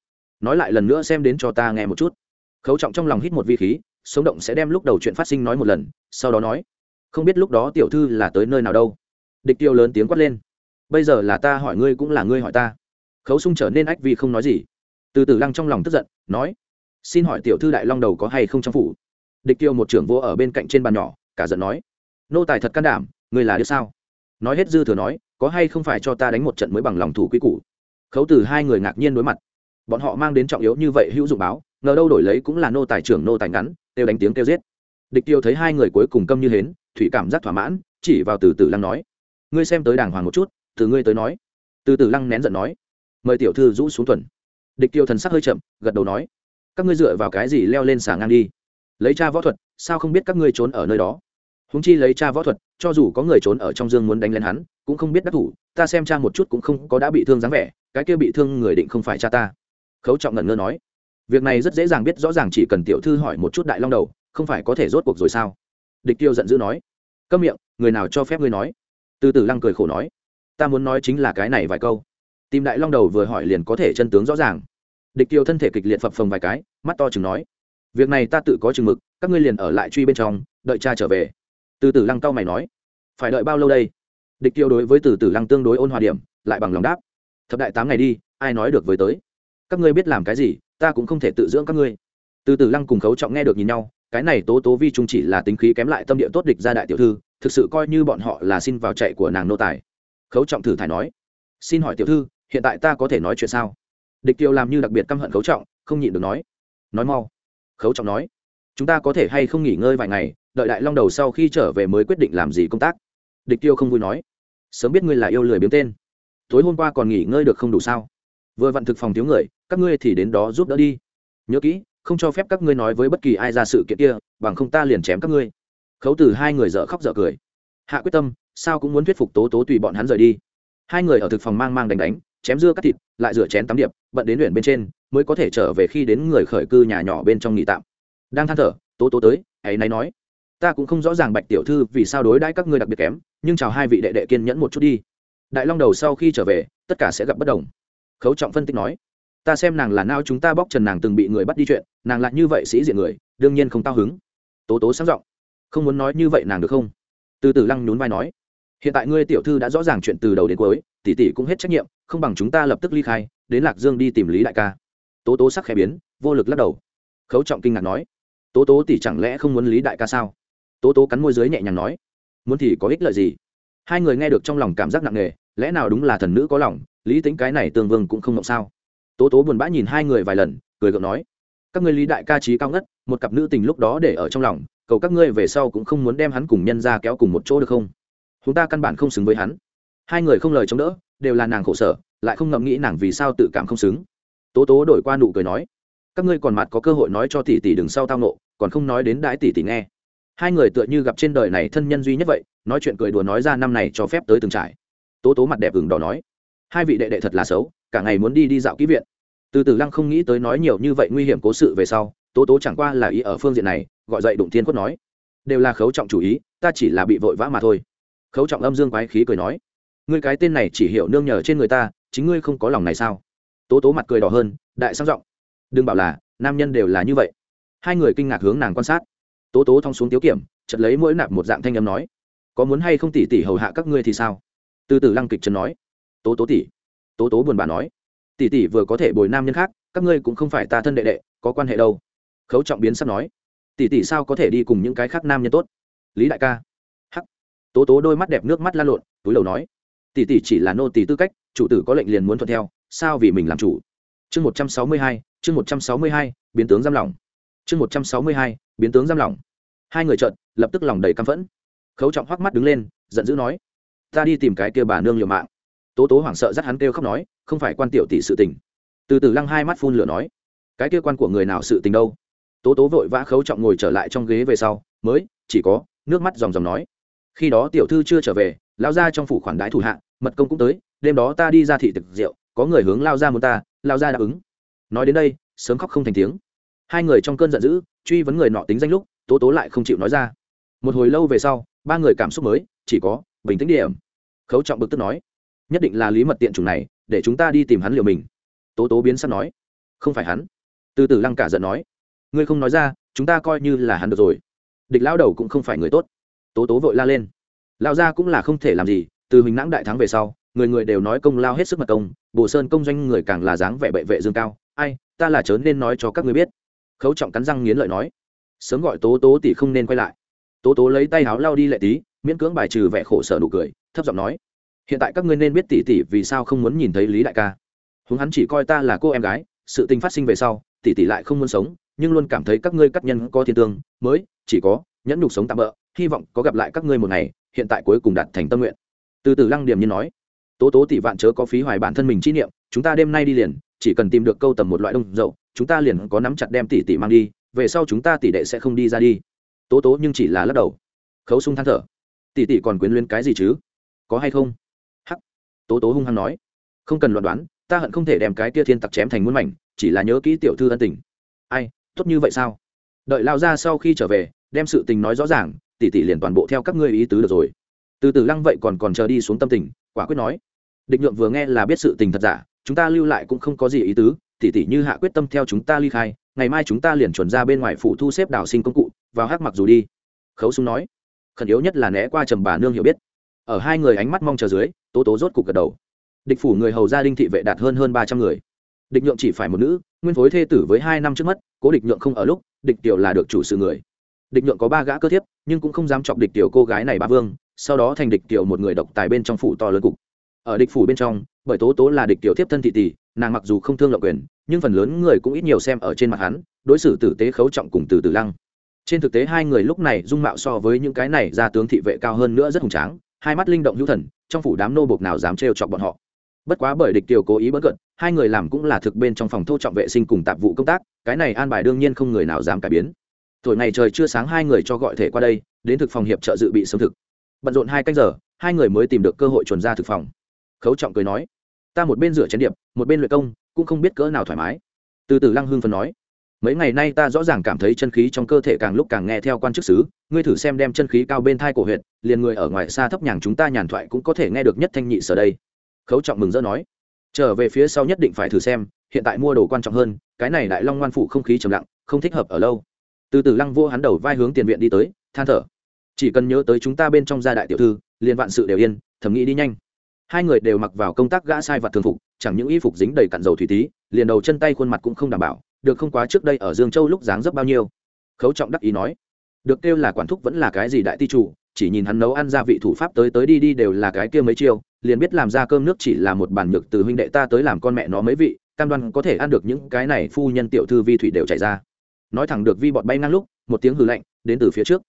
nói lại lần nữa xem đến cho ta nghe một chút. Khấu trọng trong lòng hít một vi khí, sống động sẽ đem lúc đầu chuyện phát sinh nói một lần, sau đó nói, không biết lúc đó tiểu thư là tới nơi nào đâu. Địch tiêu lớn tiếng quát lên, bây giờ là ta hỏi ngươi cũng là ngươi hỏi ta. Khấu sung trở nên ách vì không nói gì. Từ từ lăng trong lòng tức giận, nói, xin hỏi tiểu thư đại long đầu có hay không trong phủ? Địch tiêu một trưởng vô ở bên cạnh trên bàn nhỏ, cả giận nói, nô tài thật can đảm, ngươi là đứa sao? Nói hết dư thừa nói có hay không phải cho ta đánh một trận mới bằng lòng thủ quy củ? Khấu từ hai người ngạc nhiên đối mặt. Bọn họ mang đến trọng yếu như vậy hữu dụng báo, ngờ đâu đổi lấy cũng là nô tài trưởng nô tài ngắn đều đánh tiếng kêu giết. Địch tiêu thấy hai người cuối cùng câm như hến, thủy cảm giác thỏa mãn, chỉ vào từ từ lăng nói, ngươi xem tới đàng hoàng một chút, từ ngươi tới nói. Từ từ lăng nén giận nói, mời tiểu thư rũ xuống tuần địch tiêu thần sắc hơi chậm, gật đầu nói, các ngươi dựa vào cái gì leo lên xà ngang đi? Lấy cha võ thuật, sao không biết các ngươi trốn ở nơi đó? Húng chi lấy cha võ thuật, cho dù có người trốn ở trong dương muốn đánh lên hắn cũng không biết đắc thủ, ta xem cha một chút cũng không có đã bị thương dáng vẻ, cái kia bị thương người định không phải cha ta. Khấu trọng ngẩn ngơ nói, việc này rất dễ dàng biết, rõ ràng chỉ cần tiểu thư hỏi một chút đại long đầu, không phải có thể rốt cuộc rồi sao? Địch tiêu giận dữ nói, câm miệng, người nào cho phép ngươi nói? Từ từ lăng cười khổ nói, ta muốn nói chính là cái này vài câu. Tìm đại long đầu vừa hỏi liền có thể chân tướng rõ ràng. Địch tiêu thân thể kịch liệt phập phồng vài cái, mắt to chừng nói, việc này ta tự có chừng mực, các ngươi liền ở lại truy bên trong, đợi cha trở về. Từ từ lăng cao mày nói, phải đợi bao lâu đây? Địch tiêu đối với từ từ lăng tương đối ôn hòa điểm, lại bằng lòng đáp. Thập đại tám ngày đi, ai nói được với tới? Các ngươi biết làm cái gì, ta cũng không thể tự dưỡng các ngươi. Từ từ lăng cùng khấu trọng nghe được nhìn nhau, cái này tố tố vi trung chỉ là tính khí kém lại tâm địa tốt địch ra đại tiểu thư, thực sự coi như bọn họ là xin vào chạy của nàng nô tài. Khấu trọng thử thải nói, xin hỏi tiểu thư, hiện tại ta có thể nói chuyện sao? Địch tiêu làm như đặc biệt căm hận khấu trọng, không nhịn được nói nói mau. Khấu trọng nói, chúng ta có thể hay không nghỉ ngơi vài ngày, đợi đại long đầu sau khi trở về mới quyết định làm gì công tác. Địch tiêu không vui nói sớm biết ngươi là yêu lười biếng tên. Tối hôm qua còn nghỉ ngơi được không đủ sao? Vừa vặn thực phòng thiếu người, các ngươi thì đến đó giúp đỡ đi. Nhớ kỹ, không cho phép các ngươi nói với bất kỳ ai ra sự kiện kia, bằng không ta liền chém các ngươi. Khấu từ hai người dở khóc dở cười. Hạ quyết tâm, sao cũng muốn thuyết phục tố tố tùy bọn hắn rời đi. Hai người ở thực phòng mang mang đánh đánh, chém dưa cắt thịt, lại rửa chén tắm điệp, bận đến luyện bên trên, mới có thể trở về khi đến người khởi cư nhà nhỏ bên trong nghỉ tạm. Đang than thở, tố tố tới, ấy náy nói ta cũng không rõ ràng bạch tiểu thư vì sao đối đãi các ngươi đặc biệt kém, nhưng chào hai vị đệ đệ kiên nhẫn một chút đi. Đại long đầu sau khi trở về, tất cả sẽ gặp bất đồng. Khấu trọng phân tích nói, ta xem nàng là nao chúng ta bóc trần nàng từng bị người bắt đi chuyện, nàng lại như vậy sĩ diện người, đương nhiên không tao hứng. Tố tố sáng giọng, không muốn nói như vậy nàng được không? Từ từ lăng nhún vai nói, hiện tại ngươi tiểu thư đã rõ ràng chuyện từ đầu đến cuối, tỷ tỷ cũng hết trách nhiệm, không bằng chúng ta lập tức ly khai, đến lạc dương đi tìm lý đại ca. Tố tố sắc khẽ biến, vô lực lắc đầu. Khấu trọng kinh ngạc nói, tố tố tỷ chẳng lẽ không muốn lý đại ca sao? Tố tố cắn môi dưới nhẹ nhàng nói, muốn thì có ích lợi gì? Hai người nghe được trong lòng cảm giác nặng nề, lẽ nào đúng là thần nữ có lòng, lý tính cái này tương vương cũng không mộng sao? Tố tố buồn bã nhìn hai người vài lần, cười gượng nói, các ngươi lý đại ca trí cao ngất, một cặp nữ tình lúc đó để ở trong lòng, cầu các ngươi về sau cũng không muốn đem hắn cùng nhân ra kéo cùng một chỗ được không? Chúng ta căn bản không xứng với hắn. Hai người không lời chống đỡ, đều là nàng khổ sở, lại không ngẫm nghĩ nàng vì sao tự cảm không xứng. Tố tố đổi qua nụ cười nói, các ngươi còn mặt có cơ hội nói cho tỷ tỷ đừng sau tao nộ còn không nói đến đãi tỷ tỷ nghe hai người tựa như gặp trên đời này thân nhân duy nhất vậy, nói chuyện cười đùa nói ra năm này cho phép tới từng trải. Tố tố mặt đẹp ửng đỏ nói, hai vị đệ đệ thật là xấu, cả ngày muốn đi đi dạo kỹ viện. Từ từ lăng không nghĩ tới nói nhiều như vậy nguy hiểm cố sự về sau, tố tố chẳng qua là ý ở phương diện này, gọi dậy đụng thiên quất nói, đều là khấu trọng chủ ý, ta chỉ là bị vội vã mà thôi. Khấu trọng âm dương quái khí cười nói, ngươi cái tên này chỉ hiểu nương nhờ trên người ta, chính ngươi không có lòng này sao? Tố tố mặt cười đỏ hơn, đại sang giọng, đừng bảo là, nam nhân đều là như vậy. Hai người kinh ngạc hướng nàng quan sát tố tố thong xuống tiếu kiểm chật lấy mỗi nạp một dạng thanh âm nói, có muốn hay không tỉ tỉ hầu hạ các ngươi thì sao? Từ từ lăng kịch trần nói. Tố tố tỉ tố tố buồn bã nói. Tỷ tỷ vừa có thể bồi nam nhân khác, các ngươi cũng không phải ta thân đệ đệ, có quan hệ đâu. Khấu trọng biến sắp nói. Tỷ tỷ sao có thể đi cùng những cái khác nam nhân tốt? Lý đại ca. Hắc. Tố tố đôi mắt đẹp nước mắt lan lộn, túi đầu nói. Tỷ tỷ chỉ là nô tỷ tư cách, chủ tử có lệnh liền muốn thuận theo, sao vì mình làm chủ? Chương một trăm sáu mươi hai, chương một trăm sáu mươi hai, biến tướng giam lỏng. Chương một trăm sáu mươi hai biến tướng giam lỏng. Hai người trợn lập tức lòng đầy căm phẫn. Khấu trọng hoắc mắt đứng lên, giận dữ nói, ta đi tìm cái kia bà nương liều mạng. Tố tố hoảng sợ dắt hắn kêu khóc nói, không phải quan tiểu tỷ sự tình. Từ từ lăng hai mắt phun lửa nói, cái kia quan của người nào sự tình đâu? Tố tố vội vã khấu trọng ngồi trở lại trong ghế về sau, mới, chỉ có, nước mắt dòng dòng nói, khi đó tiểu thư chưa trở về lao ra trong phủ khoản đái thủ hạ, mật công cũng tới, đêm đó ta đi ra thị thực rượu, có người hướng lao ra muốn ta lao ra đáp ứng. Nói đến đây, sớm khóc không thành tiếng hai người trong cơn giận dữ, truy vấn người nọ tính danh lúc, tố tố lại không chịu nói ra. Một hồi lâu về sau, ba người cảm xúc mới, chỉ có bình tĩnh điểm. Khấu trọng bực tức nói, nhất định là lý mật tiện chủng này, để chúng ta đi tìm hắn liều mình. Tố tố biến sắp nói, không phải hắn. Từ từ lăng cả giận nói, ngươi không nói ra, chúng ta coi như là hắn được rồi. Địch lao đầu cũng không phải người tốt. Tố tố vội la lên lao ra cũng là không thể làm gì, từ hình nãng đại thắng về sau, người người đều nói công lao hết sức mật công, bồ sơn công doanh người càng là dáng vẻ bệ vệ dương cao. Ai, ta là chớ nên nói cho các người biết khấu trọng cắn răng nghiến lợi nói, sớm gọi tố tố tỷ không nên quay lại. Tố tố lấy tay háo lao đi lệ tí, miễn cưỡng bài trừ vẻ khổ sở nụ cười, thấp giọng nói, hiện tại các ngươi nên biết tỷ tỷ vì sao không muốn nhìn thấy lý đại ca. Húng hắn chỉ coi ta là cô em gái, sự tình phát sinh về sau, tỷ tỷ lại không muốn sống, nhưng luôn cảm thấy các ngươi cắt nhân có thiên tương, mới, chỉ có nhẫn nhục sống tạm bỡ hy vọng có gặp lại các ngươi một ngày, hiện tại cuối cùng đạt thành tâm nguyện. Từ từ lăng điểm như nói, tố tố tỷ vạn chớ có phí hoài bản thân mình chi niệm, chúng ta đêm nay đi liền, chỉ cần tìm được câu tầm một loại đông dậu chúng ta liền có nắm chặt đem tỷ tỷ mang đi, về sau chúng ta tỷ đệ sẽ không đi ra đi. Tố tố nhưng chỉ là lắc đầu. Khấu sung than thở. Tỷ tỷ còn quyến luyến cái gì chứ? Có hay không? Hắc. Tố tố hung hăng nói. Không cần loạn đoán, ta hận không thể đem cái kia thiên tặc chém thành muôn mảnh, chỉ là nhớ kỹ tiểu thư ân tình. Ai, tốt như vậy sao? Đợi lao ra sau khi trở về, đem sự tình nói rõ ràng, tỷ tỷ liền toàn bộ theo các ngươi ý tứ được rồi. Từ từ lăng vậy còn còn chờ đi xuống tâm tình, quả quyết nói. Địch nhượng vừa nghe là biết sự tình thật giả, chúng ta lưu lại cũng không có gì ý tứ tỉ tỷ như hạ quyết tâm theo chúng ta ly khai, ngày mai chúng ta liền chuẩn ra bên ngoài phủ thu xếp đào sinh công cụ, vào hắc mặc dù đi. Khấu súng nói. Khẩn yếu nhất là né qua trầm bà nương hiểu biết. Ở hai người ánh mắt mong chờ dưới, tố tố rốt cục gật đầu. Địch phủ người hầu gia đinh thị vệ đạt hơn hơn ba trăm người. Địch nhượng chỉ phải một nữ, nguyên phối thê tử với hai năm trước mắt cố địch nhượng không ở lúc, địch tiểu là được chủ sự người. Địch nhượng có ba gã cơ thiếp, nhưng cũng không dám chọc địch tiểu cô gái này ba vương, sau đó thành địch tiểu một người độc tài bên trong phủ to lớn cục. Ở địch phủ bên trong, bởi tố tố là địch tiểu thiếp thân thị tỷ nàng mặc dù không thương lộng quyền, nhưng phần lớn người cũng ít nhiều xem ở trên mặt hắn, đối xử tử tế khấu trọng cùng từ từ lăng. Trên thực tế hai người lúc này dung mạo so với những cái này ra tướng thị vệ cao hơn nữa rất hùng tráng, hai mắt linh động hữu thần, trong phủ đám nô bộc nào dám trêu chọc bọn họ. Bất quá bởi địch tiểu cố ý bất cận hai người làm cũng là thực bên trong phòng thô trọng vệ sinh cùng tạp vụ công tác, cái này an bài đương nhiên không người nào dám cải biến. Tuổi ngày trời chưa sáng hai người cho gọi thể qua đây, đến thực phòng hiệp trợ dự bị sớm thực. Bận rộn hai canh giờ, hai người mới tìm được cơ hội chuẩn ra thực phòng. Khấu trọng cười nói ta một bên rửa chén điệp một bên luyện công cũng không biết cỡ nào thoải mái. Từ từ lăng hưng phần nói mấy ngày nay ta rõ ràng cảm thấy chân khí trong cơ thể càng lúc càng nghe theo quan chức xứ ngươi thử xem đem chân khí cao bên thai cổ huyện, liền người ở ngoài xa thấp nhàng chúng ta nhàn thoại cũng có thể nghe được nhất thanh nhị sở đây. Khấu trọng mừng rỡ nói trở về phía sau nhất định phải thử xem hiện tại mua đồ quan trọng hơn cái này đại long ngoan phụ không khí trầm lặng không thích hợp ở lâu. Từ từ lăng vô hắn đầu vai hướng tiền viện đi tới than thở chỉ cần nhớ tới chúng ta bên trong gia đại tiểu thư liền vạn sự đều yên thầm nghĩ đi nhanh hai người đều mặc vào công tác gã sai vật thường phục, chẳng những y phục dính đầy cặn dầu thủy tí, liền đầu chân tay khuôn mặt cũng không đảm bảo, được không quá trước đây ở dương châu lúc dáng dấp bao nhiêu. Khấu trọng đắc ý nói, được kêu là quản thúc vẫn là cái gì đại ti chủ, chỉ nhìn hắn nấu ăn gia vị thủ pháp tới tới đi đi đều là cái kia mấy chiêu, liền biết làm ra cơm nước chỉ là một bản nhược từ huynh đệ ta tới làm con mẹ nó mấy vị, cam đoan có thể ăn được những cái này phu nhân tiểu thư vi thủy đều chảy ra. Nói thẳng được vi bọn bay ngang lúc, một tiếng hừ lạnh đến từ phía trước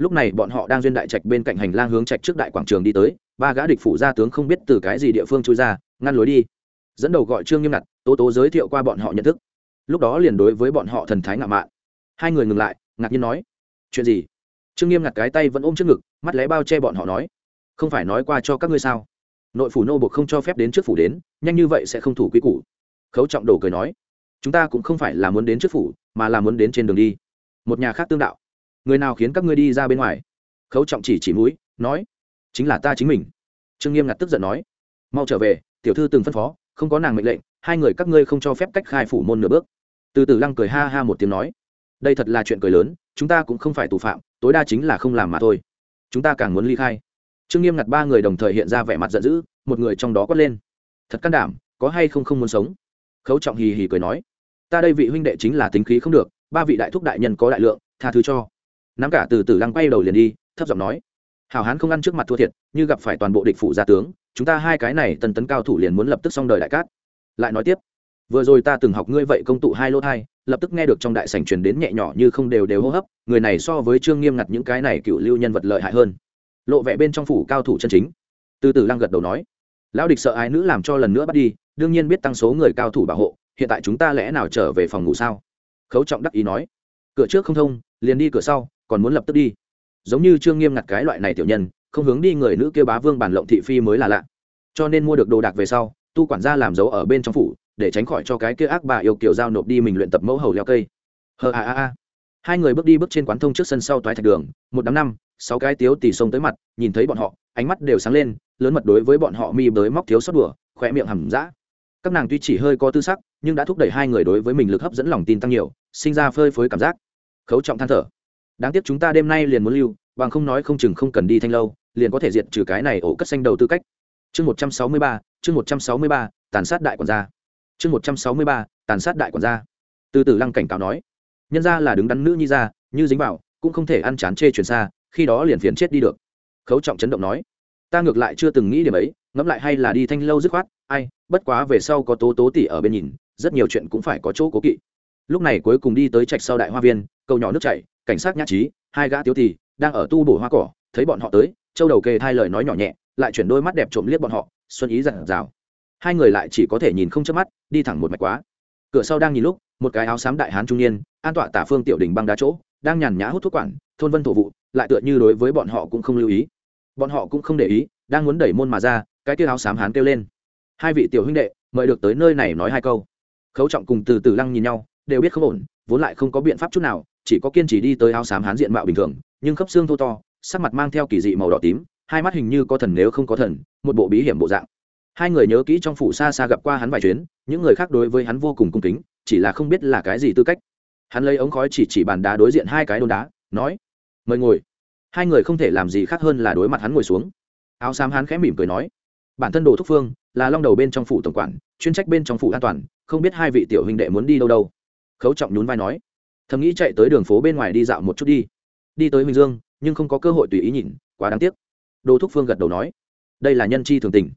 lúc này bọn họ đang duyên đại trạch bên cạnh hành lang hướng trạch trước đại quảng trường đi tới, ba gã địch phủ gia tướng không biết từ cái gì địa phương trôi ra, ngăn lối đi. Dẫn đầu gọi trương nghiêm ngặt, tố tố giới thiệu qua bọn họ nhận thức. Lúc đó liền đối với bọn họ thần thái ngạo mạn. Hai người ngừng lại, ngạc nhiên nói, chuyện gì? Trương nghiêm ngặt cái tay vẫn ôm trước ngực, mắt lé bao che bọn họ nói, không phải nói qua cho các ngươi sao? Nội phủ nô buộc không cho phép đến trước phủ đến, nhanh như vậy sẽ không thủ quy củ. Khấu trọng đồ cười nói, chúng ta cũng không phải là muốn đến trước phủ, mà là muốn đến trên đường đi. Một nhà khác tương đạo người nào khiến các ngươi đi ra bên ngoài? Khấu trọng chỉ chỉ mũi, nói, chính là ta chính mình. Trương nghiêm ngặt tức giận nói, mau trở về, tiểu thư từng phân phó, không có nàng mệnh lệnh, hai người các ngươi không cho phép cách khai phủ môn nửa bước. Từ từ lăng cười ha ha một tiếng nói, đây thật là chuyện cười lớn, chúng ta cũng không phải tù phạm, tối đa chính là không làm mà thôi. Chúng ta càng muốn ly khai. Trương nghiêm ngặt ba người đồng thời hiện ra vẻ mặt giận dữ, một người trong đó quát lên, thật can đảm, có hay không không muốn sống? Khấu trọng hì hì cười nói, ta đây vị huynh đệ chính là tính khí không được, ba vị đại thúc đại nhân có đại lượng, tha thứ cho nắm cả từ từ lăng quay đầu liền đi, thấp giọng nói, hảo hán không ăn trước mặt thua thiệt, như gặp phải toàn bộ địch phủ gia tướng, chúng ta hai cái này tần tấn cao thủ liền muốn lập tức xong đời đại cát. Lại nói tiếp, vừa rồi ta từng học ngươi vậy công tụ hai lỗ thai, lập tức nghe được trong đại sảnh truyền đến nhẹ nhỏ như không đều đều hô hấp, người này so với trương nghiêm ngặt những cái này cựu lưu nhân vật lợi hại hơn. Lộ vẻ bên trong phủ cao thủ chân chính. Từ từ lăng gật đầu nói, lão địch sợ ái nữ làm cho lần nữa bắt đi, đương nhiên biết tăng số người cao thủ bảo hộ, hiện tại chúng ta lẽ nào trở về phòng ngủ sao? Khấu trọng đắc ý nói, cửa trước không thông, liền đi cửa sau còn muốn lập tức đi. Giống như trương nghiêm ngặt cái loại này tiểu nhân, không hướng đi người nữ kêu bá vương bản lộng thị phi mới là lạ. Cho nên mua được đồ đạc về sau, tu quản gia làm dấu ở bên trong phủ, để tránh khỏi cho cái kia ác bà yêu kiểu giao nộp đi mình luyện tập mẫu hầu leo cây. Hờ a a a. Hai người bước đi bước trên quán thông trước sân sau toái thạch đường, một đám năm, sáu cái tiếu tỉ sông tới mặt, nhìn thấy bọn họ, ánh mắt đều sáng lên, lớn mật đối với bọn họ mi bới móc thiếu sót đùa khỏe miệng hầm dã. Các nàng tuy chỉ hơi có tư sắc, nhưng đã thúc đẩy hai người đối với mình lực hấp dẫn lòng tin tăng nhiều, sinh ra phơi phới cảm giác. Khấu trọng than thở đáng tiếc chúng ta đêm nay liền muốn lưu, bằng không nói không chừng không cần đi thanh lâu, liền có thể diệt trừ cái này ổ cất xanh đầu tư cách. Chương một trăm sáu mươi ba, chương một trăm sáu mươi ba, tàn sát đại quản gia. Chương một trăm sáu mươi ba, tàn sát đại quản gia. Từ từ lăng cảnh cáo nói. Nhân ra là đứng đắn nữ nhi ra như dính vào, cũng không thể ăn chán chê chuyển xa, khi đó liền phiền chết đi được. Khấu trọng chấn động nói. Ta ngược lại chưa từng nghĩ điểm ấy, ngẫm lại hay là đi thanh lâu dứt khoát, ai, bất quá về sau có tố tố tỉ ở bên nhìn, rất nhiều chuyện cũng phải có chỗ cố kỵ. Lúc này cuối cùng đi tới trạch sau đại hoa viên, cầu nhỏ nước chảy cảnh sát nhã trí, hai gã tiếu thì đang ở tu bổ hoa cỏ, thấy bọn họ tới, châu đầu kề hai lời nói nhỏ nhẹ, lại chuyển đôi mắt đẹp trộm liếc bọn họ, xuân ý dặn dào. Hai người lại chỉ có thể nhìn không chớp mắt, đi thẳng một mạch quá. Cửa sau đang nhìn lúc, một cái áo xám đại hán trung niên, an tọa tả phương tiểu đình băng đá chỗ, đang nhàn nhã hút thuốc quản, thôn vân thổ vụ, lại tựa như đối với bọn họ cũng không lưu ý. Bọn họ cũng không để ý, đang muốn đẩy môn mà ra, cái kia áo xám hán kêu lên. Hai vị tiểu huynh đệ, mời được tới nơi này nói hai câu. Khấu trọng cùng từ từ lăng nhìn nhau, đều biết không ổn, vốn lại không có biện pháp chút nào chỉ có kiên trì đi tới áo xám hán diện mạo bình thường, nhưng khớp xương thô to, sắc mặt mang theo kỳ dị màu đỏ tím, hai mắt hình như có thần nếu không có thần, một bộ bí hiểm bộ dạng. Hai người nhớ kỹ trong phủ xa xa gặp qua hắn vài chuyến, những người khác đối với hắn vô cùng cung kính, chỉ là không biết là cái gì tư cách. Hắn lấy ống khói chỉ chỉ bàn đá đối diện hai cái đôn đá, nói, mời ngồi. Hai người không thể làm gì khác hơn là đối mặt hắn ngồi xuống. Áo xám hắn khẽ mỉm cười nói, bản thân đồ thúc phương là long đầu bên trong phủ tổng quản, chuyên trách bên trong phủ an toàn, không biết hai vị tiểu huynh đệ muốn đi đâu đâu. Khấu trọng nhún vai nói thầm nghĩ chạy tới đường phố bên ngoài đi dạo một chút đi. Đi tới huỳnh dương, nhưng không có cơ hội tùy ý nhìn, quá đáng tiếc. Đồ thúc phương gật đầu nói, đây là nhân chi thường tình.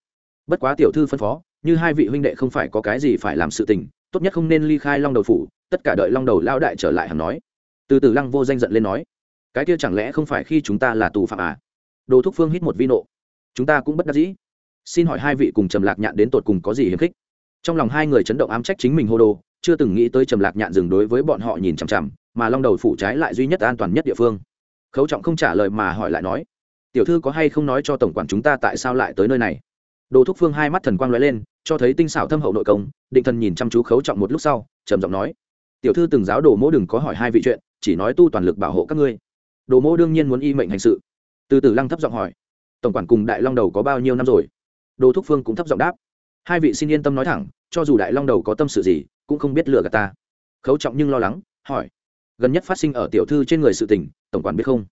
Bất quá tiểu thư phân phó, như hai vị huynh đệ không phải có cái gì phải làm sự tình, tốt nhất không nên ly khai long đầu phủ, tất cả đợi long đầu lao đại trở lại hằng nói. Từ từ lăng vô danh giận lên nói, cái kia chẳng lẽ không phải khi chúng ta là tù phạm à? Đồ thúc phương hít một vi nộ, chúng ta cũng bất đắc dĩ. Xin hỏi hai vị cùng trầm lạc nhạn đến tột cùng có gì hiếm khích? Trong lòng hai người chấn động ám trách chính mình hô đồ chưa từng nghĩ tới trầm lạc nhạn dừng đối với bọn họ nhìn chằm chằm, mà long đầu phủ trái lại duy nhất an toàn nhất địa phương. Khấu trọng không trả lời mà hỏi lại nói, tiểu thư có hay không nói cho tổng quản chúng ta tại sao lại tới nơi này? Đồ thúc phương hai mắt thần quang l ó e lên, cho thấy tinh xảo thâm hậu nội công, định thần nhìn chăm chú khấu trọng một lúc sau, trầm giọng nói, tiểu thư từng giáo đồ mỗ đừng có hỏi hai vị chuyện, chỉ nói tu toàn lực bảo hộ các ngươi. Đồ mỗ đương nhiên muốn y mệnh hành sự. Từ từ lăng thấp giọng hỏi, tổng quản cùng đại long đầu có bao nhiêu năm rồi? Đồ thúc phương cũng thấp giọng đáp, hai vị xin yên tâm nói thẳng, cho dù đại long đầu có tâm sự gì cũng không biết lừa gạt ta. Khấu trọng nhưng lo lắng, hỏi, gần nhất phát sinh ở tiểu thư trên người sự tình, tổng quản biết không?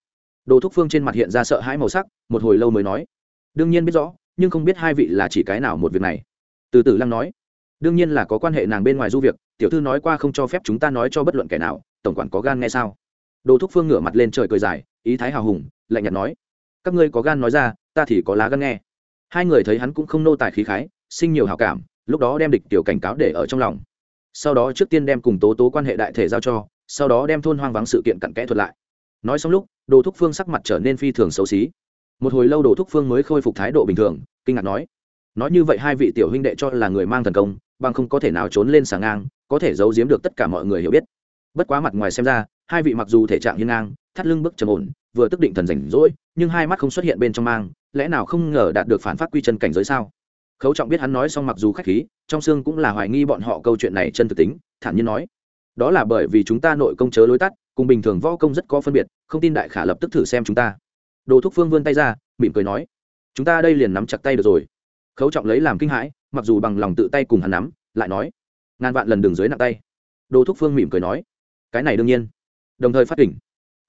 Đồ thúc phương trên mặt hiện ra sợ hãi màu sắc, một hồi lâu mới nói, đương nhiên biết rõ, nhưng không biết hai vị là chỉ cái nào một việc này. Từ từ lăng nói, đương nhiên là có quan hệ nàng bên ngoài du việc, tiểu thư nói qua không cho phép chúng ta nói cho bất luận kẻ nào, tổng quản có gan nghe sao? Đồ thúc phương ngửa mặt lên trời cười dài, ý thái hào hùng, lạnh nhạt nói, các ngươi có gan nói ra, ta thì có lá gan nghe. Hai người thấy hắn cũng không nô tài khí khái, sinh nhiều hào cảm, lúc đó đem địch tiểu cảnh cáo để ở trong lòng sau đó trước tiên đem cùng tố tố quan hệ đại thể giao cho, sau đó đem thôn hoang vắng sự kiện cặn kẽ thuật lại. Nói xong lúc, đồ thúc phương sắc mặt trở nên phi thường xấu xí. Một hồi lâu đồ thúc phương mới khôi phục thái độ bình thường, kinh ngạc nói nói như vậy hai vị tiểu huynh đệ cho là người mang thần công, bằng không có thể nào trốn lên sàng ngang, có thể giấu giếm được tất cả mọi người hiểu biết. Bất quá mặt ngoài xem ra, hai vị mặc dù thể trạng hiên ngang, thắt lưng bước trầm ổn, vừa tức định thần rảnh rỗi, nhưng hai mắt không xuất hiện bên trong mang, lẽ nào không ngờ đạt được phản phát quy chân cảnh giới sao? Khấu trọng biết hắn nói xong mặc dù khách khí, trong xương cũng là hoài nghi bọn họ câu chuyện này chân thực tính, thản nhiên nói. Đó là bởi vì chúng ta nội công chớ lối tắt, cùng bình thường võ công rất có phân biệt, không tin đại khả lập tức thử xem chúng ta. Đồ thúc phương vươn tay ra, mỉm cười nói. Chúng ta đây liền nắm chặt tay được rồi. Khấu trọng lấy làm kinh hãi, mặc dù bằng lòng tự tay cùng hắn nắm, lại nói. Ngàn vạn lần đường dưới nặng tay. Đồ thúc phương mỉm cười nói. Cái này đương nhiên. Đồng thời phát tỉnh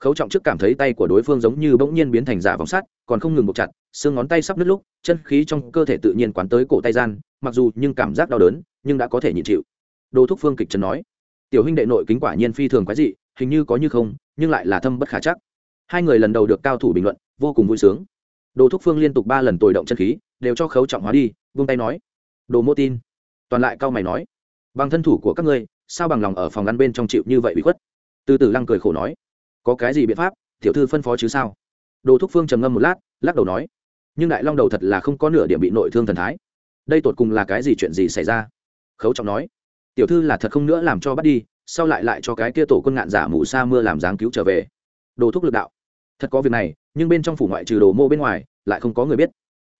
khấu trọng trước cảm thấy tay của đối phương giống như bỗng nhiên biến thành giả vòng sắt, còn không ngừng buộc chặt, xương ngón tay sắp nứt lúc, chân khí trong cơ thể tự nhiên quán tới cổ tay gian, mặc dù nhưng cảm giác đau đớn, nhưng đã có thể nhịn chịu. Đồ thúc phương kịch trần nói, tiểu huynh đệ nội kính quả nhiên phi thường quái dị, hình như có như không, nhưng lại là thâm bất khả chắc. Hai người lần đầu được cao thủ bình luận, vô cùng vui sướng. Đồ thúc phương liên tục ba lần tồi động chân khí, đều cho khấu trọng hóa đi, vung tay nói, đồ mô tin. Toàn lại cao mày nói, bằng thân thủ của các ngươi, sao bằng lòng ở phòng ngăn bên trong chịu như vậy bị khuất? Từ từ lăng cười khổ nói có cái gì biện pháp, tiểu thư phân phó chứ sao? Đồ thúc phương trầm ngâm một lát, lắc đầu nói, nhưng đại long đầu thật là không có nửa điểm bị nội thương thần thái. Đây tột cùng là cái gì chuyện gì xảy ra? Khấu trọng nói, tiểu thư là thật không nữa làm cho bắt đi, sau lại lại cho cái kia tổ quân ngạn giả mù sa mưa làm dáng cứu trở về. Đồ thúc lực đạo, thật có việc này, nhưng bên trong phủ ngoại trừ đồ mô bên ngoài, lại không có người biết.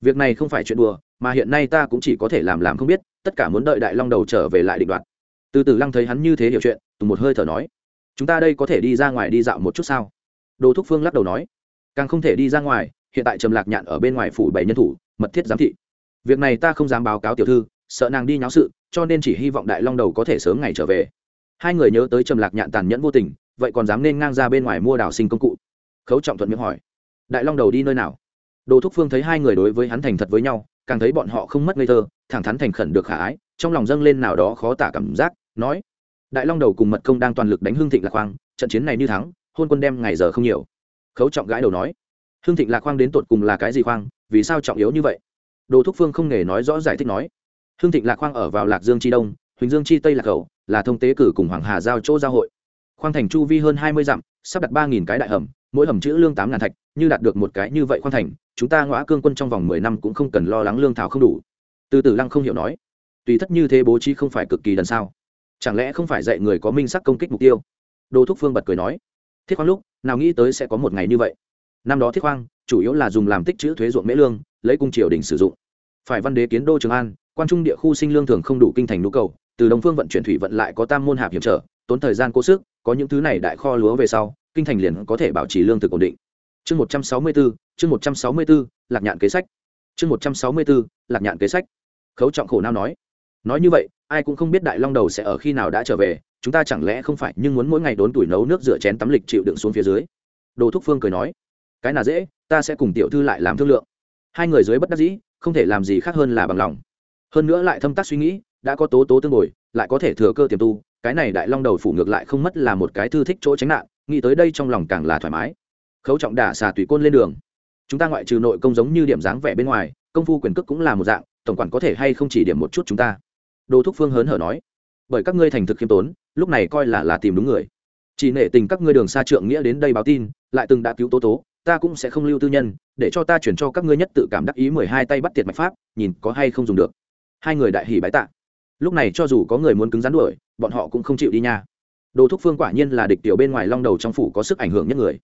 Việc này không phải chuyện đùa, mà hiện nay ta cũng chỉ có thể làm làm không biết, tất cả muốn đợi đại long đầu trở về lại định đoạt. Từ từ lăng thấy hắn như thế hiểu chuyện, tùng một hơi thở nói chúng ta đây có thể đi ra ngoài đi dạo một chút sao? Đồ thúc phương lắc đầu nói. Càng không thể đi ra ngoài, hiện tại trầm lạc nhạn ở bên ngoài phủ bảy nhân thủ, mật thiết giám thị. Việc này ta không dám báo cáo tiểu thư, sợ nàng đi nháo sự, cho nên chỉ hy vọng đại long đầu có thể sớm ngày trở về. Hai người nhớ tới trầm lạc nhạn tàn nhẫn vô tình, vậy còn dám nên ngang ra bên ngoài mua đào sinh công cụ? Khấu trọng thuận miệng hỏi. Đại long đầu đi nơi nào? Đồ thúc phương thấy hai người đối với hắn thành thật với nhau, càng thấy bọn họ không mất ngây thơ, thẳng thắn thành khẩn được khả ái, trong lòng dâng lên nào đó khó tả cảm giác, nói đại long đầu cùng mật công đang toàn lực đánh hương thịnh lạc khoang trận chiến này như thắng, hôn quân đem ngày giờ không nhiều. Khấu trọng gãi đầu nói hương thịnh lạc khoang đến tột cùng là cái gì khoang, vì sao trọng yếu như vậy? Đồ thúc phương không nghề nói rõ giải thích nói hương thịnh lạc khoang ở vào lạc dương chi đông, huỳnh dương chi tây lạc khẩu là thông tế cử cùng hoàng hà giao chỗ giao hội. Khoang thành chu vi hơn hai mươi dặm, sắp đặt ba nghìn cái đại hầm, mỗi hầm chữ lương tám ngàn thạch, như đạt được một cái như vậy khoang thành, chúng ta ngõ cương quân trong vòng mười năm cũng không cần lo lắng lương thảo không đủ. Từ từ lăng không hiểu nói, tùy thất như thế bố trí không phải cực kỳ đần sao? Chẳng lẽ không phải dạy người có minh sắc công kích mục tiêu? Đô thúc phương bật cười nói. Thiết khoáng lúc, nào nghĩ tới sẽ có một ngày như vậy. Năm đó thiết khoang, chủ yếu là dùng làm tích chữ thuế ruộng mễ lương, lấy cung triều đình sử dụng. Phải văn đế kiến đô trường an, quan trung địa khu sinh lương thường không đủ kinh thành nhu cầu, từ đồng phương vận chuyển thủy vận lại có tam môn hạp hiểm trở, tốn thời gian cố sức, có những thứ này đại kho lúa về sau, kinh thành liền có thể bảo trì lương thực ổn định. Chương một trăm sáu mươi bốn chương một trăm sáu mươi bốn lạc nhạn kế sách. Chương một trăm sáu mươi bốn lạc nhạn kế sách. Khấu trọng khổ nào nói. Nói như vậy ai cũng không biết đại long đầu sẽ ở khi nào đã trở về, chúng ta chẳng lẽ không phải nhưng muốn mỗi ngày đốn tuổi nấu nước rửa chén tắm lịch chịu đựng xuống phía dưới? Đồ thúc phương cười nói, cái nào dễ, ta sẽ cùng tiểu thư lại làm thương lượng. Hai người dưới bất đắc dĩ, không thể làm gì khác hơn là bằng lòng. Hơn nữa lại thâm tác suy nghĩ, đã có tố tố tương bồi, lại có thể thừa cơ tiềm tu, cái này đại long đầu phủ ngược lại không mất là một cái thư thích chỗ tránh nạn, nghĩ tới đây trong lòng càng là thoải mái. Khấu trọng đả xà tùy côn lên đường. Chúng ta ngoại trừ nội công giống như điểm dáng vẻ bên ngoài, công phu quyền cước cũng là một dạng, tổng quản có thể hay không chỉ điểm một chút chúng ta? Đồ thúc phương hớn hở nói, bởi các ngươi thành thực khiêm tốn, lúc này coi là là tìm đúng người. Chỉ nể tình các ngươi đường xa trượng nghĩa đến đây báo tin, lại từng đã cứu tố tố, ta cũng sẽ không lưu tư nhân, để cho ta chuyển cho các ngươi nhất tự cảm đắc ý mười hai tay bắt tiệt mạch pháp, nhìn có hay không dùng được. Hai người đại hỉ bái tạ. Lúc này cho dù có người muốn cứng rắn đuổi, bọn họ cũng không chịu đi nha. Đồ thúc phương quả nhiên là địch tiểu bên ngoài long đầu trong phủ có sức ảnh hưởng nhất người.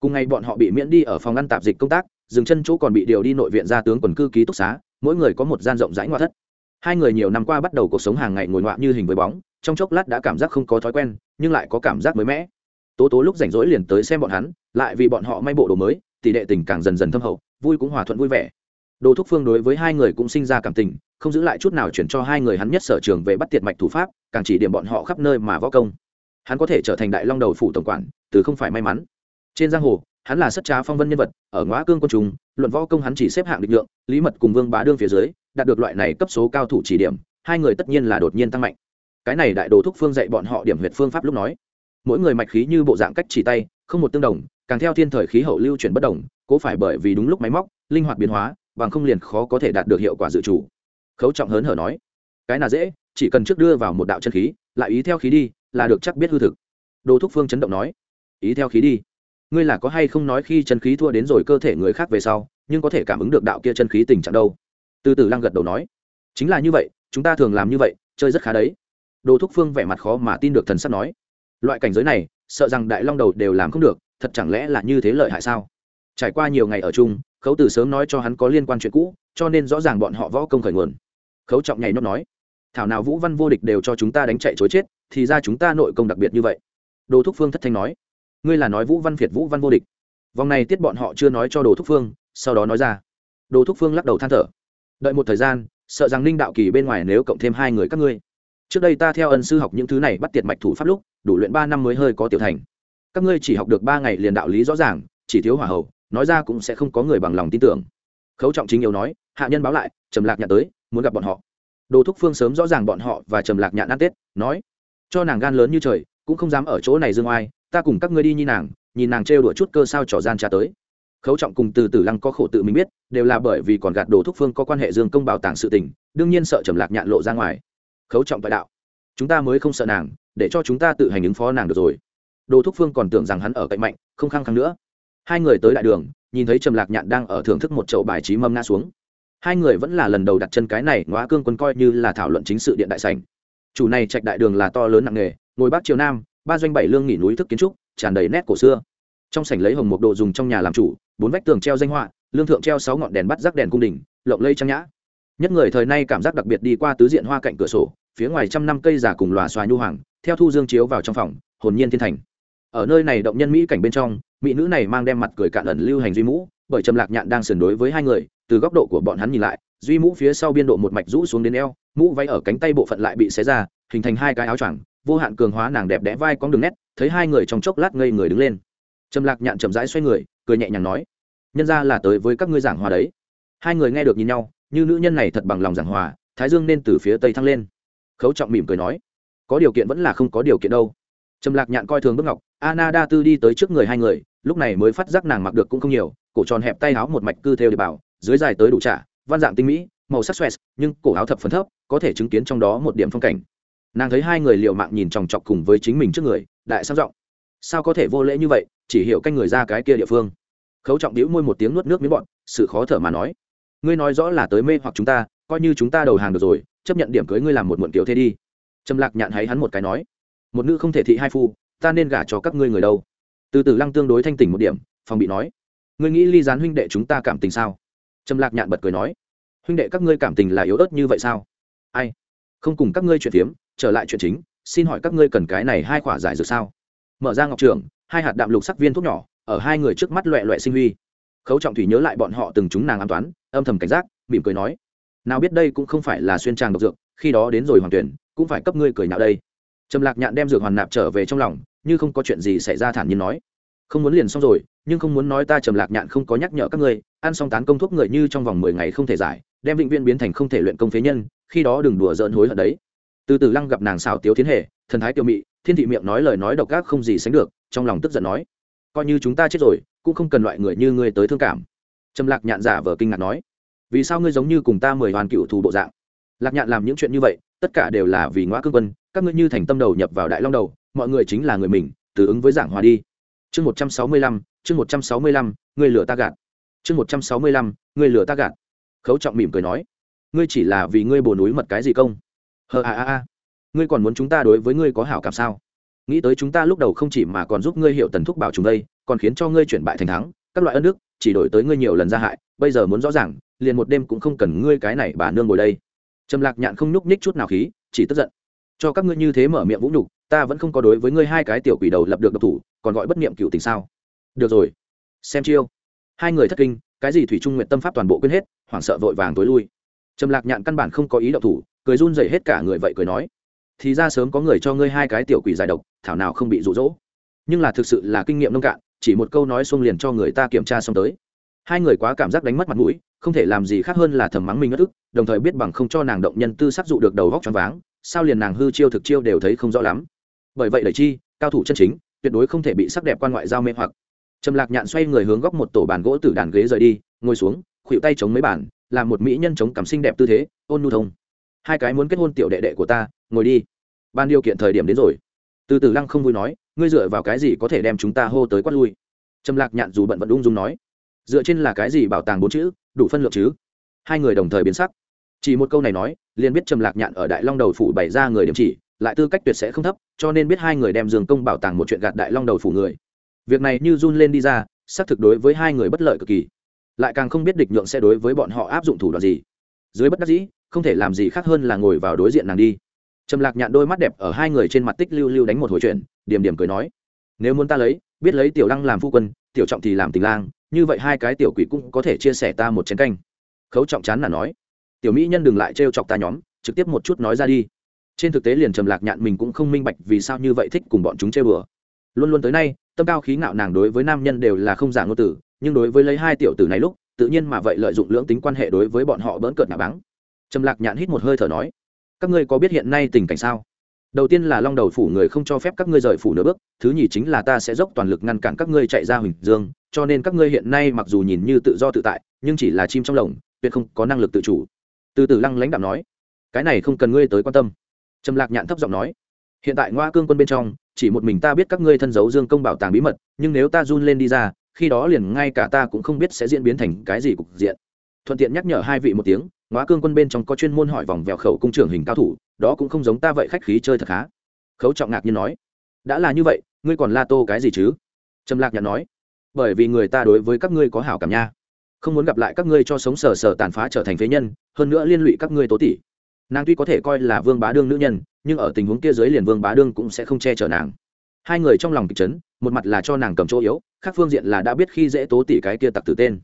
Cùng ngày bọn họ bị miễn đi ở phòng ngăn tạp dịch công tác, dừng chân chỗ còn bị điều đi nội viện ra tướng quần cư ký túc xá, mỗi người có một gian rộng rãi ngoại thất hai người nhiều năm qua bắt đầu cuộc sống hàng ngày ngồi ngoạ như hình với bóng, trong chốc lát đã cảm giác không có thói quen, nhưng lại có cảm giác mới mẻ. Tố tố lúc rảnh rỗi liền tới xem bọn hắn, lại vì bọn họ may bộ đồ mới, tỷ đệ tình càng dần dần thâm hậu, vui cũng hòa thuận vui vẻ. Đồ thúc phương đối với hai người cũng sinh ra cảm tình, không giữ lại chút nào chuyển cho hai người hắn nhất sở trường về bắt tiệt mạch thủ pháp, càng chỉ điểm bọn họ khắp nơi mà võ công. Hắn có thể trở thành đại long đầu phủ tổng quản, từ không phải may mắn. Trên giang hồ, hắn là sất trá phong vân nhân vật, ở ngõ cương quân trung luận võ công hắn chỉ xếp hạng lực lượng, lý mật cùng vương bá đương phía dưới đạt được loại này cấp số cao thủ chỉ điểm, hai người tất nhiên là đột nhiên tăng mạnh. Cái này đại đồ thúc phương dạy bọn họ điểm huyệt phương pháp lúc nói. Mỗi người mạch khí như bộ dạng cách chỉ tay, không một tương đồng, càng theo thiên thời khí hậu lưu chuyển bất đồng, cố phải bởi vì đúng lúc máy móc, linh hoạt biến hóa, bằng không liền khó có thể đạt được hiệu quả dự chủ khấu trọng hớn hở nói, cái nào dễ, chỉ cần trước đưa vào một đạo chân khí, lại ý theo khí đi, là được chắc biết hư thực. Đồ thúc phương chấn động nói, ý theo khí đi? Ngươi là có hay không nói khi chân khí thua đến rồi cơ thể người khác về sau, nhưng có thể cảm ứng được đạo kia chân khí tình trạng đâu? Từ từ lăng gật đầu nói, chính là như vậy, chúng ta thường làm như vậy, chơi rất khá đấy. Đồ thúc phương vẻ mặt khó mà tin được thần sắp nói, loại cảnh giới này, sợ rằng đại long đầu đều làm không được, thật chẳng lẽ là như thế lợi hại sao? Trải qua nhiều ngày ở chung, khấu từ sớm nói cho hắn có liên quan chuyện cũ, cho nên rõ ràng bọn họ võ công khởi nguồn. Khấu trọng nhảy nhót nói, thảo nào vũ văn vô địch đều cho chúng ta đánh chạy chối chết, thì ra chúng ta nội công đặc biệt như vậy. Đồ thúc phương thất thanh nói, ngươi là nói vũ văn việt, vũ văn vô địch. Vòng này tiết bọn họ chưa nói cho đồ thúc phương, sau đó nói ra. Đồ thúc phương lắc đầu than thở đợi một thời gian, sợ rằng ninh đạo kỳ bên ngoài nếu cộng thêm hai người các ngươi. Trước đây ta theo ân sư học những thứ này bắt tiệt mạch thủ pháp lúc, đủ luyện ba năm mới hơi có tiểu thành. Các ngươi chỉ học được ba ngày liền đạo lý rõ ràng, chỉ thiếu hỏa hậu nói ra cũng sẽ không có người bằng lòng tin tưởng. Khấu trọng chính yếu nói, hạ nhân báo lại, trầm lạc nhạn tới, muốn gặp bọn họ. Đồ thúc phương sớm rõ ràng bọn họ và trầm lạc nhạn ăn tết, nói, cho nàng gan lớn như trời, cũng không dám ở chỗ này dương oai, ta cùng các ngươi đi như nàng, nhìn nàng trêu đuổi chút cơ sao trò gian trả tới khấu trọng cùng từ từ lăng có khổ tự mình biết, đều là bởi vì còn gạt đồ thúc phương có quan hệ dương công bảo tàng sự tình, đương nhiên sợ trầm lạc nhạn lộ ra ngoài. Khấu trọng tại đạo. Chúng ta mới không sợ nàng, để cho chúng ta tự hành ứng phó nàng được rồi. Đồ thúc phương còn tưởng rằng hắn ở cạnh mạnh, không khăng khăng nữa. Hai người tới đại đường, nhìn thấy trầm lạc nhạn đang ở thưởng thức một chậu bài trí mâm ngã xuống. Hai người vẫn là lần đầu đặt chân cái này ngõ cương quân coi như là thảo luận chính sự điện đại sành chủ này trạch đại đường là to lớn nặng nghề ngồi bắc triều nam, ba doanh bảy lương nghỉ núi thức kiến trúc, tràn đầy nét cổ xưa trong sảnh lấy hồng mục đồ dùng trong nhà làm chủ, bốn vách tường treo danh họa, lương thượng treo sáu ngọn đèn bắt rác đèn cung đình, lộng lây trang nhã. Nhất người thời nay cảm giác đặc biệt đi qua tứ diện hoa cạnh cửa sổ, phía ngoài trăm năm cây giả cùng lòa xoài nhu hoàng, theo thu dương chiếu vào trong phòng, hồn nhiên thiên thành. Ở nơi này động nhân mỹ cảnh bên trong, mỹ nữ này mang đem mặt cười cạn ẩn lưu hành duy mũ, bởi trầm lạc nhạn đang sườn đối với hai người, từ góc độ của bọn hắn nhìn lại, duy mũ phía sau biên độ một mạch rũ xuống đến eo, mũ váy ở cánh tay bộ phận lại bị xé ra, hình thành hai cái áo choàng, vô hạn cường hóa nàng đẹp đẽ vai có đường nét, thấy hai người trong chốc lát ngây người đứng lên trầm lạc nhạn chậm rãi xoay người, cười nhẹ nhàng nói, nhân ra là tới với các ngươi giảng hòa đấy. Hai người nghe được nhìn nhau, như nữ nhân này thật bằng lòng giảng hòa, thái dương nên từ phía tây thăng lên. Khấu trọng mỉm cười nói, có điều kiện vẫn là không có điều kiện đâu. Trầm lạc nhạn coi thường bước ngọc ana đa tư đi tới trước người hai người, lúc này mới phát giác nàng mặc được cũng không nhiều, cổ tròn hẹp tay áo một mạch cư theo để bảo, dưới dài tới đủ trả, văn dạng tinh mỹ, màu sắc xoẹt nhưng cổ áo thập phần thấp, có thể chứng kiến trong đó một điểm phong cảnh. Nàng thấy hai người liệu mạng nhìn chòng chọc cùng với chính mình trước người, đại sang giọng, sao có thể vô lễ như vậy? Chỉ hiểu canh người ra cái kia địa phương. Khấu trọng đĩu môi một tiếng nuốt nước miếng bọn sự khó thở mà nói, ngươi nói rõ là tới mê hoặc chúng ta, coi như chúng ta đầu hàng được rồi, chấp nhận điểm cưới ngươi làm một muộn tiểu thế đi. Trầm lạc nhạn hay hắn một cái nói, một nữ không thể thị hai phu, ta nên gả cho các ngươi người đâu. Từ từ lăng tương đối thanh tỉnh một điểm, phòng bị nói, ngươi nghĩ ly gián huynh đệ chúng ta cảm tình sao? Trầm lạc nhạn bật cười nói, huynh đệ các ngươi cảm tình là yếu ớt như vậy sao? Ai? Không cùng các ngươi chuyện phiếm, trở lại chuyện chính, xin hỏi các ngươi cần cái này hai khỏa giải dược sao? Mở ra ngọc trường hai hạt đạm lục sắc viên thuốc nhỏ, ở hai người trước mắt loẹ loẹ sinh huy. Khấu trọng thủy nhớ lại bọn họ từng chúng nàng an toán, âm thầm cảnh giác, mỉm cười nói, nào biết đây cũng không phải là xuyên tràng độc dược, khi đó đến rồi hoàng tuyển, cũng phải cấp ngươi cười nào đây. Trầm lạc nhạn đem dược hoàn nạp trở về trong lòng, như không có chuyện gì xảy ra thản nhiên nói, không muốn liền xong rồi, nhưng không muốn nói ta trầm lạc nhạn không có nhắc nhở các ngươi, ăn xong tán công thuốc người như trong vòng mười ngày không thể giải, đem vĩnh viễn biến thành không thể luyện công phế nhân, khi đó đừng đùa giỡn hối hận đấy. Từ từ lăng gặp nàng xào tiếu thiên hệ thần thái tiêu mị, thiên thị miệng nói lời nói độc ác không gì sánh được trong lòng tức giận nói, coi như chúng ta chết rồi, cũng không cần loại người như ngươi tới thương cảm. Trầm lạc nhạn giả vờ kinh ngạc nói, vì sao ngươi giống như cùng ta mười hoàn cựu thù bộ dạng? Lạc nhạn làm những chuyện như vậy, tất cả đều là vì ngoã cương quân, các ngươi như thành tâm đầu nhập vào đại long đầu, mọi người chính là người mình, từ ứng với giảng hòa đi. Chương một trăm sáu mươi lăm, chương một trăm sáu mươi lăm, ngươi lừa ta gạt. Chương một trăm sáu mươi lăm, ngươi lừa ta gạt. Khấu trọng mỉm cười nói, ngươi chỉ là vì ngươi bồ núi mật cái gì công? Hờ a a a. Ngươi còn muốn chúng ta đối với ngươi có hảo cảm sao? Nghĩ tới chúng ta lúc đầu không chỉ mà còn giúp ngươi hiệu tần thúc bảo chúng đây, còn khiến cho ngươi chuyển bại thành thắng, các loại ân đức, chỉ đổi tới ngươi nhiều lần ra hại, bây giờ muốn rõ ràng, liền một đêm cũng không cần ngươi cái này bà nương ngồi đây. Trầm lạc nhạn không nhúc nhích chút nào khí, chỉ tức giận. Cho các ngươi như thế mở miệng vũ nhục, ta vẫn không có đối với ngươi hai cái tiểu quỷ đầu lập được độc thủ, còn gọi bất niệm cựu tình sao? Được rồi, xem chiêu. Hai người thất kinh, cái gì thủy trung nguyện tâm pháp toàn bộ quên hết, hoảng sợ vội vàng tối lui. Trầm lạc nhạn căn bản không có ý độc thủ, cười run dậy hết cả người vậy cười nói thì ra sớm có người cho ngươi hai cái tiểu quỷ giải độc, thảo nào không bị rụ rỗ nhưng là thực sự là kinh nghiệm nông cạn, chỉ một câu nói xuông liền cho người ta kiểm tra xong tới. Hai người quá cảm giác đánh mất mặt mũi, không thể làm gì khác hơn là thầm mắng mình ngất ức, đồng thời biết bằng không cho nàng động nhân tư sắc dụ được đầu góc choáng váng, sao liền nàng hư chiêu thực chiêu đều thấy không rõ lắm. Bởi vậy đẩy chi, cao thủ chân chính, tuyệt đối không thể bị sắc đẹp quan ngoại giao mê hoặc. Trầm lạc nhạn xoay người hướng góc một tổ bàn gỗ từ đàn ghế rời đi, ngồi xuống khuỵu tay chống mấy bản làm một mỹ nhân chống cảm xinh đẹp tư thế, ôn nhu thông. Hai cái muốn kết hôn tiểu đệ đệ của ta ngồi đi. Ban điều kiện thời điểm đến rồi. Từ từ lăng không vui nói, ngươi dựa vào cái gì có thể đem chúng ta hô tới quát lui? Trầm lạc nhạn dù bận vẫn ung dung nói, dựa trên là cái gì bảo tàng bốn chữ, đủ phân lượng chứ? Hai người đồng thời biến sắc. Chỉ một câu này nói, liền biết trầm lạc nhạn ở đại long đầu phủ bày ra người điểm chỉ, lại tư cách tuyệt sẽ không thấp, cho nên biết hai người đem dương công bảo tàng một chuyện gạt đại long đầu phủ người. Việc này như run lên đi ra, xác thực đối với hai người bất lợi cực kỳ. Lại càng không biết địch nhượng sẽ đối với bọn họ áp dụng thủ đoạn gì. Dưới bất đắc dĩ, không thể làm gì khác hơn là ngồi vào đối diện nàng đi trầm lạc nhạn đôi mắt đẹp ở hai người trên mặt tích lưu lưu đánh một hồi chuyện điểm điểm cười nói, nếu muốn ta lấy, biết lấy tiểu lăng làm phu quân, tiểu trọng thì làm tình lang, như vậy hai cái tiểu quỷ cũng có thể chia sẻ ta một chén canh. Khấu trọng chán là nói, tiểu mỹ nhân đừng lại trêu chọc ta nhóm, trực tiếp một chút nói ra đi. Trên thực tế liền trầm lạc nhạn mình cũng không minh bạch vì sao như vậy thích cùng bọn chúng chơi bừa. Luôn luôn tới nay, tâm cao khí ngạo nàng đối với nam nhân đều là không giả ngôn tử, nhưng đối với lấy hai tiểu tử này lúc, tự nhiên mà vậy lợi dụng lưỡng tính quan hệ đối với bọn họ bỡn cợt nạ báng. Trầm lạc nhạn hít một hơi thở nói các ngươi có biết hiện nay tình cảnh sao? Đầu tiên là long đầu phủ người không cho phép các ngươi rời phủ nửa bước, thứ nhì chính là ta sẽ dốc toàn lực ngăn cản các ngươi chạy ra huỳnh dương, cho nên các ngươi hiện nay mặc dù nhìn như tự do tự tại, nhưng chỉ là chim trong lồng, tuyệt không có năng lực tự chủ. Từ từ lăng lãnh đạo nói, cái này không cần ngươi tới quan tâm. Trầm lạc nhạn thấp giọng nói, hiện tại ngoa cương quân bên trong, chỉ một mình ta biết các ngươi thân giấu dương công bảo tàng bí mật, nhưng nếu ta run lên đi ra, khi đó liền ngay cả ta cũng không biết sẽ diễn biến thành cái gì cục diện. Thuận tiện nhắc nhở hai vị một tiếng ngõ cương quân bên trong có chuyên môn hỏi vòng vèo khẩu cung trưởng hình cao thủ, đó cũng không giống ta vậy khách khí chơi thật khá. Khấu trọng ngạc nhiên nói, đã là như vậy, ngươi còn la tô cái gì chứ? Trầm lạc nhạn nói, bởi vì người ta đối với các ngươi có hảo cảm nha. Không muốn gặp lại các ngươi cho sống sờ sờ tàn phá trở thành phế nhân, hơn nữa liên lụy các ngươi tố tỷ nàng tuy có thể coi là vương bá đương nữ nhân, nhưng ở tình huống kia dưới liền vương bá đương cũng sẽ không che chở nàng. Hai người trong lòng kịch chấn, một mặt là cho nàng cầm chỗ yếu, khác phương diện là đã biết khi dễ tố tỷ cái kia tặc tử tên.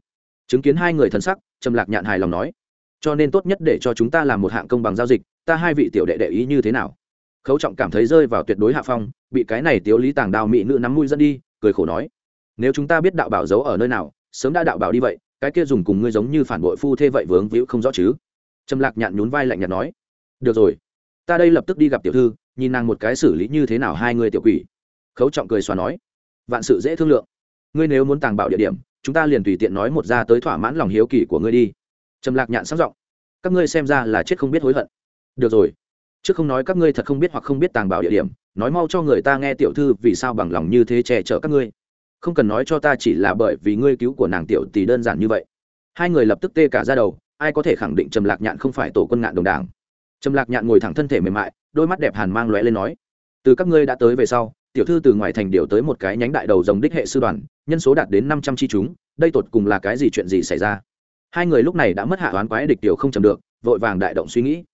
Chứng kiến hai người thân sắc, trầm lạc nhạn hài lòng nói cho nên tốt nhất để cho chúng ta làm một hạng công bằng giao dịch, ta hai vị tiểu đệ đệ ý như thế nào? Khấu trọng cảm thấy rơi vào tuyệt đối hạ phong, bị cái này tiếu lý tàng đào mỹ nữ nắm mũi dẫn đi, cười khổ nói, nếu chúng ta biết đạo bảo giấu ở nơi nào, sớm đã đạo bảo đi vậy, cái kia dùng cùng ngươi giống như phản bội phu thê vậy vướng víu không rõ chứ? Trầm lạc nhạn nhún vai lạnh nhạt nói, được rồi, ta đây lập tức đi gặp tiểu thư, nhìn nàng một cái xử lý như thế nào hai người tiểu quỷ. Khấu trọng cười xòa nói, vạn sự dễ thương lượng. Ngươi nếu muốn tàng bảo địa điểm, chúng ta liền tùy tiện nói một ra tới thỏa mãn lòng hiếu kỳ của ngươi đi trầm lạc nhạn sáng giọng. Các ngươi xem ra là chết không biết hối hận. Được rồi. Trước không nói các ngươi thật không biết hoặc không biết tàng bảo địa điểm, nói mau cho người ta nghe tiểu thư vì sao bằng lòng như thế che chở các ngươi. Không cần nói cho ta chỉ là bởi vì ngươi cứu của nàng tiểu tỷ đơn giản như vậy. Hai người lập tức tê cả ra đầu, ai có thể khẳng định trầm lạc nhạn không phải tổ quân ngạn đồng đảng? Trầm lạc nhạn ngồi thẳng thân thể mềm mại, đôi mắt đẹp hàn mang lóe lên nói, từ các ngươi đã tới về sau, tiểu thư từ ngoài thành điều tới một cái nhánh đại đầu dòng đích hệ sư đoàn, nhân số đạt đến năm trăm tri chúng, đây tột cùng là cái gì chuyện gì xảy ra? Hai người lúc này đã mất hạ toán quái địch tiểu không chầm được, vội vàng đại động suy nghĩ.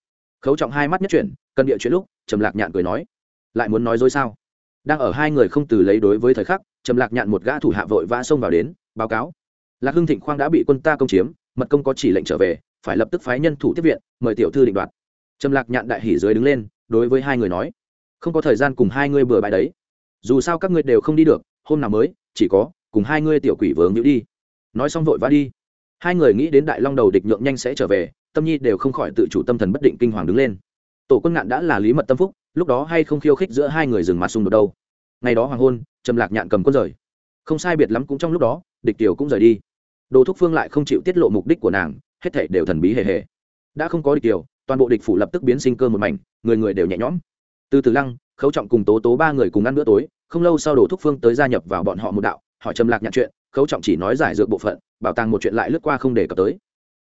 Khấu trọng hai mắt nhất chuyển, cân địa chuyện lúc, trầm lạc nhạn cười nói, lại muốn nói dối sao? Đang ở hai người không từ lấy đối với thời khắc, trầm lạc nhạn một gã thủ hạ vội vã xông vào đến, báo cáo. Lạc hưng thịnh khoang đã bị quân ta công chiếm, mật công có chỉ lệnh trở về, phải lập tức phái nhân thủ tiếp viện, mời tiểu thư định đoạt. Trầm lạc nhạn đại hỉ dưới đứng lên, đối với hai người nói, không có thời gian cùng hai ngươi bừa bãi đấy. Dù sao các ngươi đều không đi được, hôm nào mới, chỉ có cùng hai ngươi tiểu quỷ vướng nhữ đi. Nói xong vội vã đi hai người nghĩ đến đại long đầu địch nhượng nhanh sẽ trở về, tâm nhi đều không khỏi tự chủ tâm thần bất định kinh hoàng đứng lên. Tổ quân ngạn đã là lý mật tâm phúc, lúc đó hay không khiêu khích giữa hai người dừng mặt xung đột đâu. Ngày đó hoàng hôn, trầm lạc nhạn cầm quân rời. Không sai biệt lắm cũng trong lúc đó, địch tiểu cũng rời đi. Đồ thúc phương lại không chịu tiết lộ mục đích của nàng, hết thảy đều thần bí hề hề. Đã không có địch tiểu, toàn bộ địch phủ lập tức biến sinh cơ một mảnh, người người đều nhẹ nhõm. Từ từ lăng, khấu trọng cùng tố tố ba người cùng ăn bữa tối, không lâu sau đồ thúc phương tới gia nhập vào bọn họ một đạo, hỏi trầm lạc nhạn chuyện khấu trọng chỉ nói giải dược bộ phận, bảo tàng một chuyện lại lướt qua không để cập tới.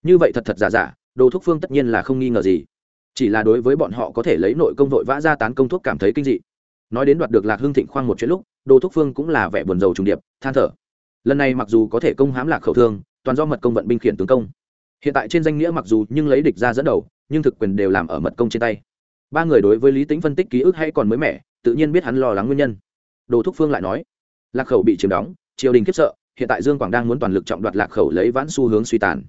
Như vậy thật thật giả giả, đồ thuốc phương tất nhiên là không nghi ngờ gì. Chỉ là đối với bọn họ có thể lấy nội công vội vã ra tán công thuốc cảm thấy kinh dị. Nói đến đoạt được lạc hưng thịnh khoang một chuyện lúc, đồ thuốc phương cũng là vẻ buồn rầu trùng điệp, than thở. Lần này mặc dù có thể công hãm lạc khẩu thương, toàn do mật công vận binh khiển tướng công. Hiện tại trên danh nghĩa mặc dù nhưng lấy địch ra dẫn đầu, nhưng thực quyền đều làm ở mật công trên tay. Ba người đối với lý tính phân tích ký ức hay còn mới mẻ, tự nhiên biết hắn lo lắng nguyên nhân. Đồ thúc phương lại nói, lạc khẩu bị chiếm đóng, triều đình khiếp sợ hiện tại dương quảng đang muốn toàn lực trọng đoạt lạc khẩu lấy vãn xu hướng suy tàn.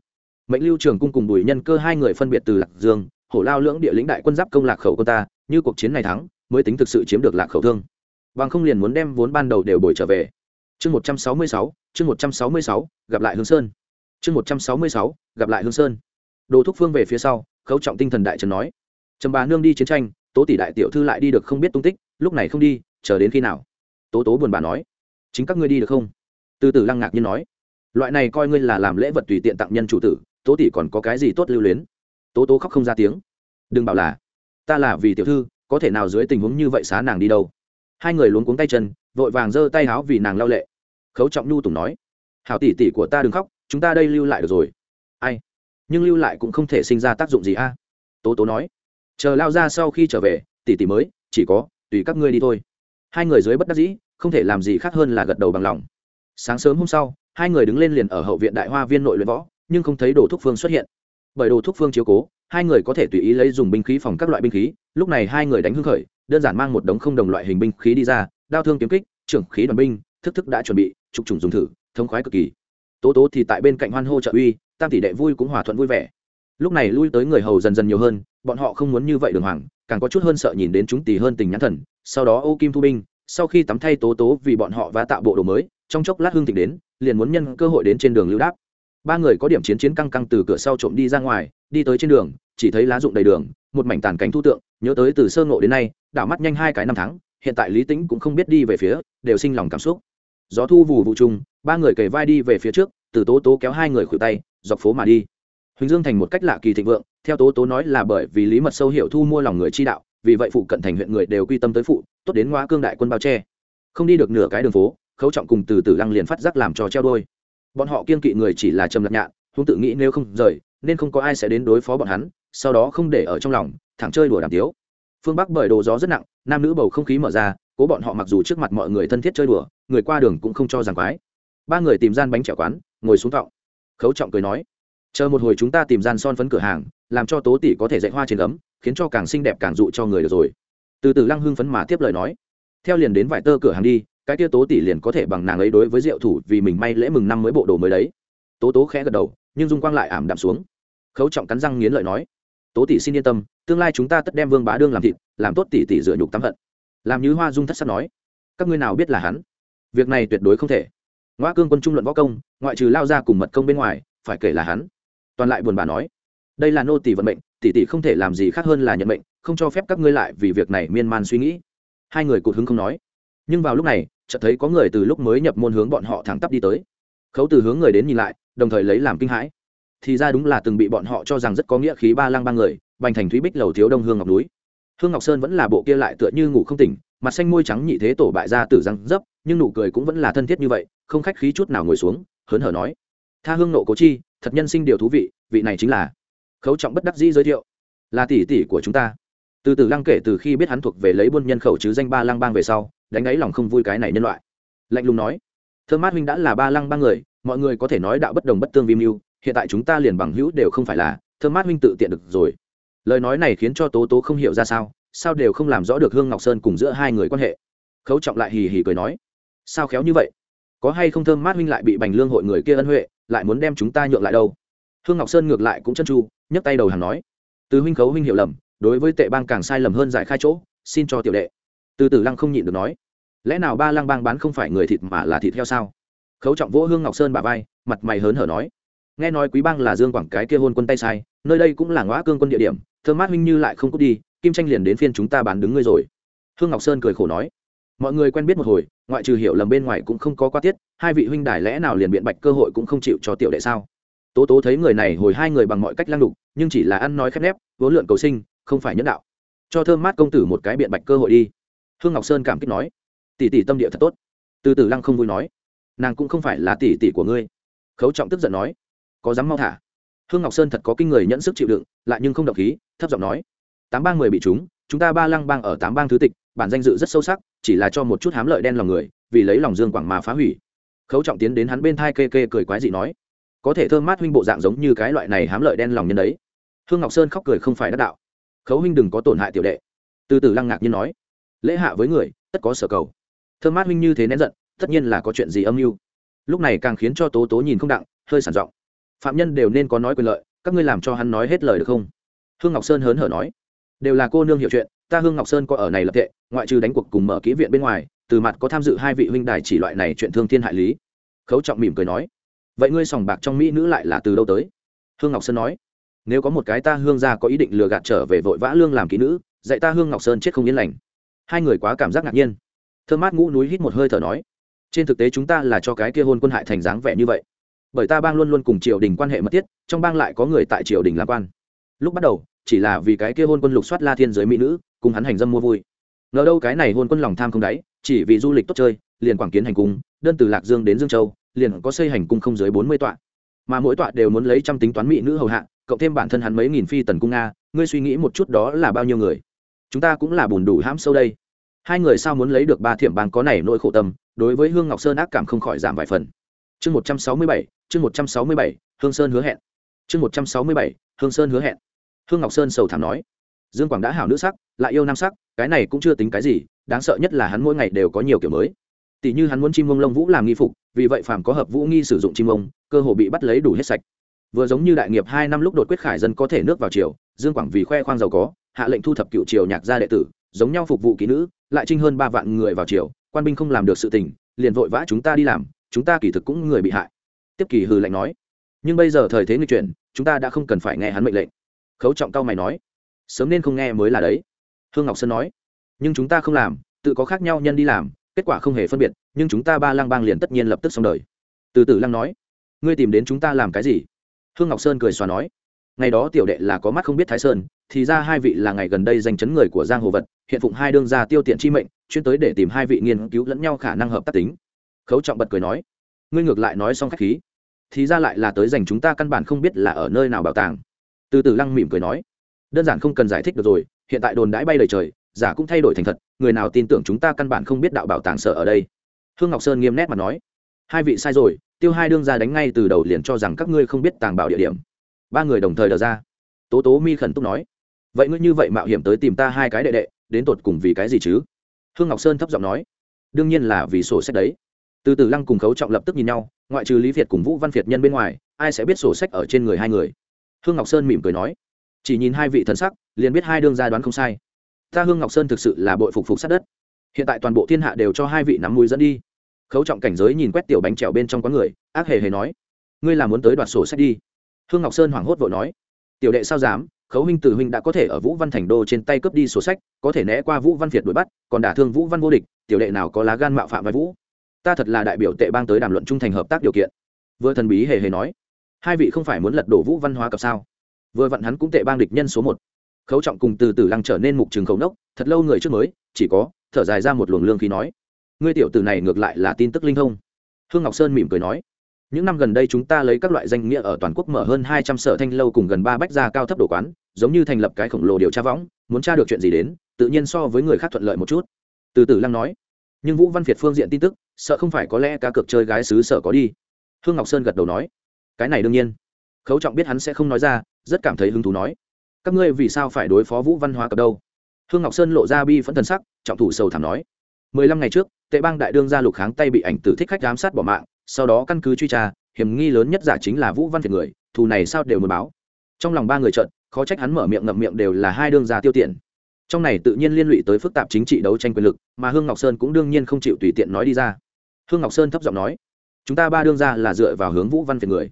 Mệnh lưu trường cung cùng bùi nhân cơ hai người phân biệt từ lạc dương, hổ lao lưỡng địa lĩnh đại quân giáp công lạc khẩu của ta, như cuộc chiến này thắng, mới tính thực sự chiếm được lạc khẩu thương. Bằng không liền muốn đem vốn ban đầu đều bồi trở về. Chương một trăm sáu mươi sáu, chương một trăm sáu mươi sáu, gặp lại hương sơn. Chương một trăm sáu mươi sáu, gặp lại hương sơn. Đồ thúc phương về phía sau, khấu trọng tinh thần đại trần nói. Trầm bà nương đi chiến tranh, tố tỷ đại tiểu thư lại đi được không biết tung tích, lúc này không đi, chờ đến khi nào? Tố tố buồn bà nói. Chính các ngươi đi được không? Từ từ lăng ngạc nhiên nói, loại này coi ngươi là làm lễ vật tùy tiện tặng nhân chủ tử, tố tỷ còn có cái gì tốt lưu luyến? Tố tố khóc không ra tiếng. Đừng bảo là, ta là vì tiểu thư, có thể nào dưới tình huống như vậy xá nàng đi đâu? Hai người luống cuống tay chân, vội vàng giơ tay háo vì nàng lao lệ. Khấu trọng nhu tùng nói, hảo tỷ tỷ của ta đừng khóc, chúng ta đây lưu lại được rồi. Ai? Nhưng lưu lại cũng không thể sinh ra tác dụng gì a. Tố tố nói, chờ lao ra sau khi trở về, tỷ tỷ mới, chỉ có, tùy các ngươi đi thôi. Hai người dưới bất đắc dĩ, không thể làm gì khác hơn là gật đầu bằng lòng sáng sớm hôm sau, hai người đứng lên liền ở hậu viện đại hoa viên nội luyện võ, nhưng không thấy đồ Thúc phương xuất hiện. Bởi đồ Thúc phương chiếu cố, hai người có thể tùy ý lấy dùng binh khí phòng các loại binh khí, lúc này hai người đánh hưng khởi, đơn giản mang một đống không đồng loại hình binh khí đi ra, đao thương kiếm kích, trưởng khí đoàn binh, thức thức đã chuẩn bị, trục trùng dùng thử, thống khoái cực kỳ. Tố tố thì tại bên cạnh hoan hô trợ uy, tam tỷ đệ vui cũng hòa thuận vui vẻ. Lúc này lui tới người hầu dần dần nhiều hơn, bọn họ không muốn như vậy đường hoàng, càng có chút hơn sợ nhìn đến chúng tỷ hơn tình nhãn thần, sau đó ô kim thu binh, sau khi tắm thay tố tố vì bọn họ và tạo bộ đồ mới trong chốc lát hương thịnh đến, liền muốn nhân cơ hội đến trên đường lưu đáp. Ba người có điểm chiến chiến căng căng từ cửa sau trộm đi ra ngoài, đi tới trên đường, chỉ thấy lá rụng đầy đường, một mảnh tàn cánh thu tượng, nhớ tới từ sơ ngộ đến nay, đảo mắt nhanh hai cái năm tháng, hiện tại lý tĩnh cũng không biết đi về phía, đều sinh lòng cảm xúc. Gió thu vù vụ chung ba người kề vai đi về phía trước, từ tố tố kéo hai người khuỷu tay, dọc phố mà đi. Huỳnh dương thành một cách lạ kỳ thịnh vượng, theo tố tố nói là bởi vì lý mật sâu hiểu thu mua lòng người chi đạo, vì vậy phụ cận thành huyện người đều quy tâm tới phụ, tốt đến ngoa cương đại quân bao che. Không đi được nửa cái đường phố khấu trọng cùng từ từ lăng liền phát giác làm cho treo đôi. Bọn họ kiên kỵ người chỉ là trầm lạc nhạn không tự nghĩ nếu không rời nên không có ai sẽ đến đối phó bọn hắn sau đó không để ở trong lòng thẳng chơi đùa đàm tiếu. Phương bắc bởi đồ gió rất nặng nam nữ bầu không khí mở ra cố bọn họ mặc dù trước mặt mọi người thân thiết chơi đùa người qua đường cũng không cho rằng quái ba người tìm gian bánh chẻo quán ngồi xuống thọng. Khấu trọng cười nói chờ một hồi chúng ta tìm gian son phấn cửa hàng làm cho tố tỷ có thể dạy hoa trên gấm, khiến cho càng xinh đẹp càng dụ cho người được rồi. Từ từ lăng hưng phấn mà tiếp lời nói theo liền đến vài tơ cửa hàng đi cái tia tố tỷ liền có thể bằng nàng ấy đối với diệu thủ vì mình may lễ mừng năm mới bộ đồ mới đấy. Tố tố khẽ gật đầu, nhưng dung quang lại ảm đạm xuống. Khấu trọng cắn răng nghiến lợi nói, tố tỷ xin yên tâm, tương lai chúng ta tất đem vương bá đương làm thịt, làm tốt tỷ tỷ dựa nhục tắm hận. Làm như hoa dung thất sắc nói, các ngươi nào biết là hắn? Việc này tuyệt đối không thể. Ngoa cương quân trung luận võ công, ngoại trừ lao ra cùng mật công bên ngoài, phải kể là hắn. Toàn lại buồn bà nói, đây là nô tỷ vận mệnh tỷ tỷ không thể làm gì khác hơn là nhận mệnh, không cho phép các ngươi lại vì việc này miên man suy nghĩ. Hai người cụt hứng không nói nhưng vào lúc này, chợt thấy có người từ lúc mới nhập môn hướng bọn họ thẳng tắp đi tới. Khấu từ hướng người đến nhìn lại, đồng thời lấy làm kinh hãi. Thì ra đúng là từng bị bọn họ cho rằng rất có nghĩa khí ba lang ba người, bành thành thúy bích lầu thiếu đông hương ngọc núi. Hương ngọc sơn vẫn là bộ kia lại tựa như ngủ không tỉnh, mặt xanh môi trắng nhị thế tổ bại ra tử răng dấp, nhưng nụ cười cũng vẫn là thân thiết như vậy, không khách khí chút nào ngồi xuống, hớn hở nói. Tha hương nộ cố chi, thật nhân sinh điều thú vị vị này chính là khấu trọng bất đắc dĩ giới thiệu. Là tỷ tỷ của chúng ta. Từ từ lăng kể từ khi biết hắn thuộc về lấy buôn nhân khẩu chứ danh ba lăng bang về sau đánh ấy lòng không vui cái này nhân loại. Lạnh lùng nói, Thơm mát huynh đã là ba lăng ba người, mọi người có thể nói đạo bất đồng bất tương vi mưu, hiện tại chúng ta liền bằng hữu đều không phải là, Thơm mát huynh tự tiện được rồi. Lời nói này khiến cho tố tố không hiểu ra sao sao đều không làm rõ được hương ngọc sơn cùng giữa hai người quan hệ. Khấu trọng lại hì hì cười nói, sao khéo như vậy? Có hay không thơm mát huynh lại bị bành lương hội người kia ân huệ, lại muốn đem chúng ta nhượng lại đâu? Hương ngọc sơn ngược lại cũng chân tru, nhấc tay đầu hàng nói, từ huynh khấu huynh hiểu lầm, đối với tệ bang càng sai lầm hơn giải khai chỗ, xin cho tiểu đệ. Từ Tử lăng không nhịn được nói lẽ nào ba lang bang bán không phải người thịt mà là thịt heo sao? Khấu trọng vỗ hương ngọc sơn bà vai, mặt mày hớn hở nói. Nghe nói quý bang là dương quảng cái kia hôn quân tay sai, nơi đây cũng là ngõ cương quân địa điểm thơ mát huynh như lại không cút đi, kim tranh liền đến phiên chúng ta bán đứng ngươi rồi. Hương ngọc sơn cười khổ nói. Mọi người quen biết một hồi, ngoại trừ hiểu lầm bên ngoài cũng không có qua tiết, hai vị huynh đài lẽ nào liền biện bạch cơ hội cũng không chịu cho tiểu đệ sao? Tố tố thấy người này hồi hai người bằng mọi cách lăng đục, nhưng chỉ là ăn nói khép nép, vốn lượn cầu sinh, không phải nhân đạo. Cho thơm mát công tử một cái biện bạch cơ hội đi. Hương ngọc sơn cảm kích nói tỷ tỷ tâm địa thật tốt. Từ từ lăng không vui nói. Nàng cũng không phải là tỷ tỷ của ngươi. Khấu trọng tức giận nói. Có dám mau thả? Hương ngọc sơn thật có kinh người nhẫn sức chịu đựng, lại nhưng không động khí, thấp giọng nói. Tám bang mười bị chúng chúng ta ba lăng bang ở tám bang thứ tịch, bản danh dự rất sâu sắc, chỉ là cho một chút hám lợi đen lòng người, vì lấy lòng dương quảng mà phá hủy. Khấu trọng tiến đến hắn bên thai kê kê cười quái dị nói. Có thể thơm mát huynh bộ dạng giống như cái loại này hám lợi đen lòng nhân đấy. Hương ngọc sơn khóc cười không phải đắc đạo. Khấu huynh đừng có tổn hại tiểu đệ. Từ từ lăng ngạc nhiên nói. Lễ hạ với người, tất có sở cầu thơm mát huynh như thế nén giận, tất nhiên là có chuyện gì âm mưu. Lúc này càng khiến cho tố tố nhìn không đặng, hơi sản giọng. Phạm nhân đều nên có nói quyền lợi, các ngươi làm cho hắn nói hết lời được không? Hương ngọc sơn hớn hở nói. Đều là cô nương hiểu chuyện, ta hương ngọc sơn có ở này lập tệ, ngoại trừ đánh cuộc cùng mở kỹ viện bên ngoài, từ mặt có tham dự hai vị huynh đài chỉ loại này chuyện thương thiên hại lý. Khấu trọng mỉm cười nói. Vậy ngươi sòng bạc trong mỹ nữ lại là từ đâu tới? Hương ngọc sơn nói. Nếu có một cái ta hương gia có ý định lừa gạt trở về vội vã lương làm kỹ nữ, dạy ta hương ngọc sơn chết không yên lành. Hai người quá cảm giác ngạc nhiên. Thơm mát ngũ núi hít một hơi thở nói, trên thực tế chúng ta là cho cái kia hôn quân hại thành dáng vẻ như vậy. Bởi ta bang luôn luôn cùng triều đình quan hệ mật thiết, trong bang lại có người tại triều đình làm quan. Lúc bắt đầu, chỉ là vì cái kia hôn quân lục soát la thiên giới mỹ nữ, cùng hắn hành dâm mua vui. Ngờ đâu cái này hôn quân lòng tham không đáy, chỉ vì du lịch tốt chơi, liền quảng kiến hành cung, đơn từ lạc dương đến dương châu, liền có xây hành cung không dưới bốn mươi tọa. Mà mỗi tọa đều muốn lấy trăm tính toán mỹ nữ hầu hạ, cộng thêm bản thân hắn mấy nghìn phi tần cung nga, ngươi suy nghĩ một chút đó là bao nhiêu người? Chúng ta cũng là bùn đủ hãm sâu đây hai người sao muốn lấy được ba thiểm bang có này nỗi khổ tâm, đối với hương ngọc sơn ác cảm không khỏi giảm vài phần. Chương một trăm sáu mươi bảy, chương một trăm sáu mươi bảy, hương sơn hứa hẹn. Chương một trăm sáu mươi bảy, hương sơn hứa hẹn. Hương ngọc sơn sầu thảm nói. Dương quảng đã hảo nữ sắc, lại yêu nam sắc, cái này cũng chưa tính cái gì, đáng sợ nhất là hắn mỗi ngày đều có nhiều kiểu mới. Tỷ như hắn muốn chim mông lông vũ làm nghi phục, vì vậy phàm có hợp vũ nghi sử dụng chim mông cơ hồ bị bắt lấy đủ hết sạch. Vừa giống như đại nghiệp hai năm lúc đột quyết khải dân có thể nước vào triều, dương quảng vì khoe khoang giàu có, hạ lệnh thu thập cựu triều nhạc gia đệ tử giống nhau phục vụ kỹ nữ, lại trinh hơn ba vạn người vào triều, quan binh không làm được sự tình, liền vội vã chúng ta đi làm, chúng ta kỳ thực cũng người bị hại. Tiếp kỳ hừ lạnh nói. Nhưng bây giờ thời thế người chuyển, chúng ta đã không cần phải nghe hắn mệnh lệnh. Khấu trọng cao mày nói. Sớm nên không nghe mới là đấy. Hương ngọc sơn nói. Nhưng chúng ta không làm, tự có khác nhau nhân đi làm, kết quả không hề phân biệt, nhưng chúng ta ba lăng bang liền tất nhiên lập tức xong đời. Từ từ lăng nói. Ngươi tìm đến chúng ta làm cái gì? Hương ngọc sơn cười xòa nói ngày đó tiểu đệ là có mắt không biết thái sơn, thì ra hai vị là ngày gần đây danh chấn người của giang hồ vật, hiện phụng hai đương gia tiêu tiện chi mệnh, chuyên tới để tìm hai vị nghiên cứu lẫn nhau khả năng hợp tác tính. Khấu trọng bật cười nói, ngươi ngược lại nói xong khách khí. Thì ra lại là tới dành chúng ta căn bản không biết là ở nơi nào bảo tàng. Từ từ lăng mỉm cười nói, đơn giản không cần giải thích được rồi, hiện tại đồn đãi bay đầy trời, giả cũng thay đổi thành thật, người nào tin tưởng chúng ta căn bản không biết đạo bảo tàng sở ở đây. Hương ngọc sơn nghiêm nét mà nói, hai vị sai rồi, tiêu hai đương ra đánh ngay từ đầu liền cho rằng các ngươi không biết tàng bảo địa điểm ba người đồng thời đờ ra. Tố tố mi khẩn túc nói, vậy ngươi như vậy mạo hiểm tới tìm ta hai cái đệ đệ, đến tột cùng vì cái gì chứ? Hương ngọc sơn thấp giọng nói, đương nhiên là vì sổ sách đấy. Từ từ lăng cùng khấu trọng lập tức nhìn nhau, ngoại trừ lý việt cùng vũ văn việt nhân bên ngoài, ai sẽ biết sổ sách ở trên người hai người? Hương ngọc sơn mỉm cười nói, chỉ nhìn hai vị thần sắc, liền biết hai đương gia đoán không sai. Ta hương ngọc sơn thực sự là bội phục phục sát đất. Hiện tại toàn bộ thiên hạ đều cho hai vị nắm mũi dẫn đi. Khấu trọng cảnh giới nhìn quét tiểu bánh trèo bên trong quán người, ác hề hề nói, ngươi là muốn tới đoạt sổ sách đi? Hương ngọc sơn hoảng hốt vội nói, tiểu đệ sao dám? Khấu huynh tử huynh đã có thể ở vũ văn thành đô trên tay cướp đi sổ sách, có thể né qua vũ văn việt đuổi bắt, còn đả thương vũ văn vô địch, tiểu đệ nào có lá gan mạo phạm vai vũ? Ta thật là đại biểu tệ bang tới đàm luận trung thành hợp tác điều kiện. Vừa thần bí hề hề nói, hai vị không phải muốn lật đổ vũ văn hóa cập sao? Vừa vặn hắn cũng tệ bang địch nhân số một. Khấu trọng cùng từ từ lăng trở nên mục trường khẩu nốc, thật lâu người trước mới, chỉ có, thở dài ra một luồng lương khí nói, ngươi tiểu từ này ngược lại là tin tức linh thông. Hương ngọc sơn mỉm cười nói những năm gần đây chúng ta lấy các loại danh nghĩa ở toàn quốc mở hơn hai trăm sở thanh lâu cùng gần ba bách gia cao thấp đồ quán, giống như thành lập cái khổng lồ điều tra võng, muốn tra được chuyện gì đến, tự nhiên so với người khác thuận lợi một chút. Từ từ lăng nói. Nhưng vũ văn việt phương diện tin tức, sợ không phải có lẽ cá cược chơi gái xứ sợ có đi. Hương ngọc sơn gật đầu nói. Cái này đương nhiên. Khấu trọng biết hắn sẽ không nói ra, rất cảm thấy hứng thú nói. Các ngươi vì sao phải đối phó vũ văn hóa cập đâu? Hương ngọc sơn lộ ra bi phẫn thần sắc, trọng thủ sầu thảm nói. Mười lăm ngày trước, tệ bang đại đương gia lục kháng tay bị ảnh tử thích khách giám sát bỏ mạng sau đó căn cứ truy tra, hiểm nghi lớn nhất giả chính là vũ văn việt người, thù này sao đều muốn báo. Trong lòng ba người trận khó trách hắn mở miệng ngậm miệng đều là hai đương gia tiêu tiện trong này tự nhiên liên lụy tới phức tạp chính trị đấu tranh quyền lực, mà hương ngọc sơn cũng đương nhiên không chịu tùy tiện nói đi ra. Hương ngọc sơn thấp giọng nói, chúng ta ba đương gia là dựa vào hướng vũ văn việt người.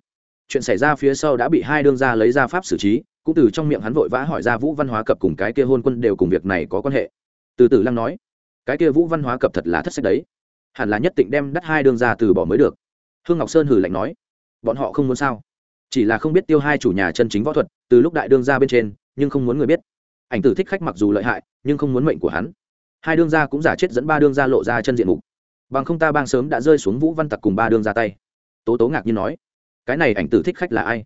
Chuyện xảy ra phía sau đã bị hai đương gia lấy ra pháp xử trí, cũng từ trong miệng hắn vội vã hỏi ra vũ văn hóa cập cùng cái kia hôn quân đều cùng việc này có quan hệ. Từ từ lăng nói, cái kia vũ văn hóa cập thật là thất sách đấy. Hẳn là nhất định đem đắt hai đương gia từ bỏ mới được hương ngọc sơn hử lạnh nói, bọn họ không muốn sao? Chỉ là không biết tiêu hai chủ nhà chân chính võ thuật, từ lúc đại đương gia bên trên, nhưng không muốn người biết. Ảnh tử thích khách mặc dù lợi hại, nhưng không muốn mệnh của hắn. Hai đương gia cũng giả chết dẫn ba đương gia lộ ra chân diện mục. Bằng không ta bang sớm đã rơi xuống vũ văn tặc cùng ba đương ra tay. Tố tố ngạc nhiên nói, cái này ảnh tử thích khách là ai?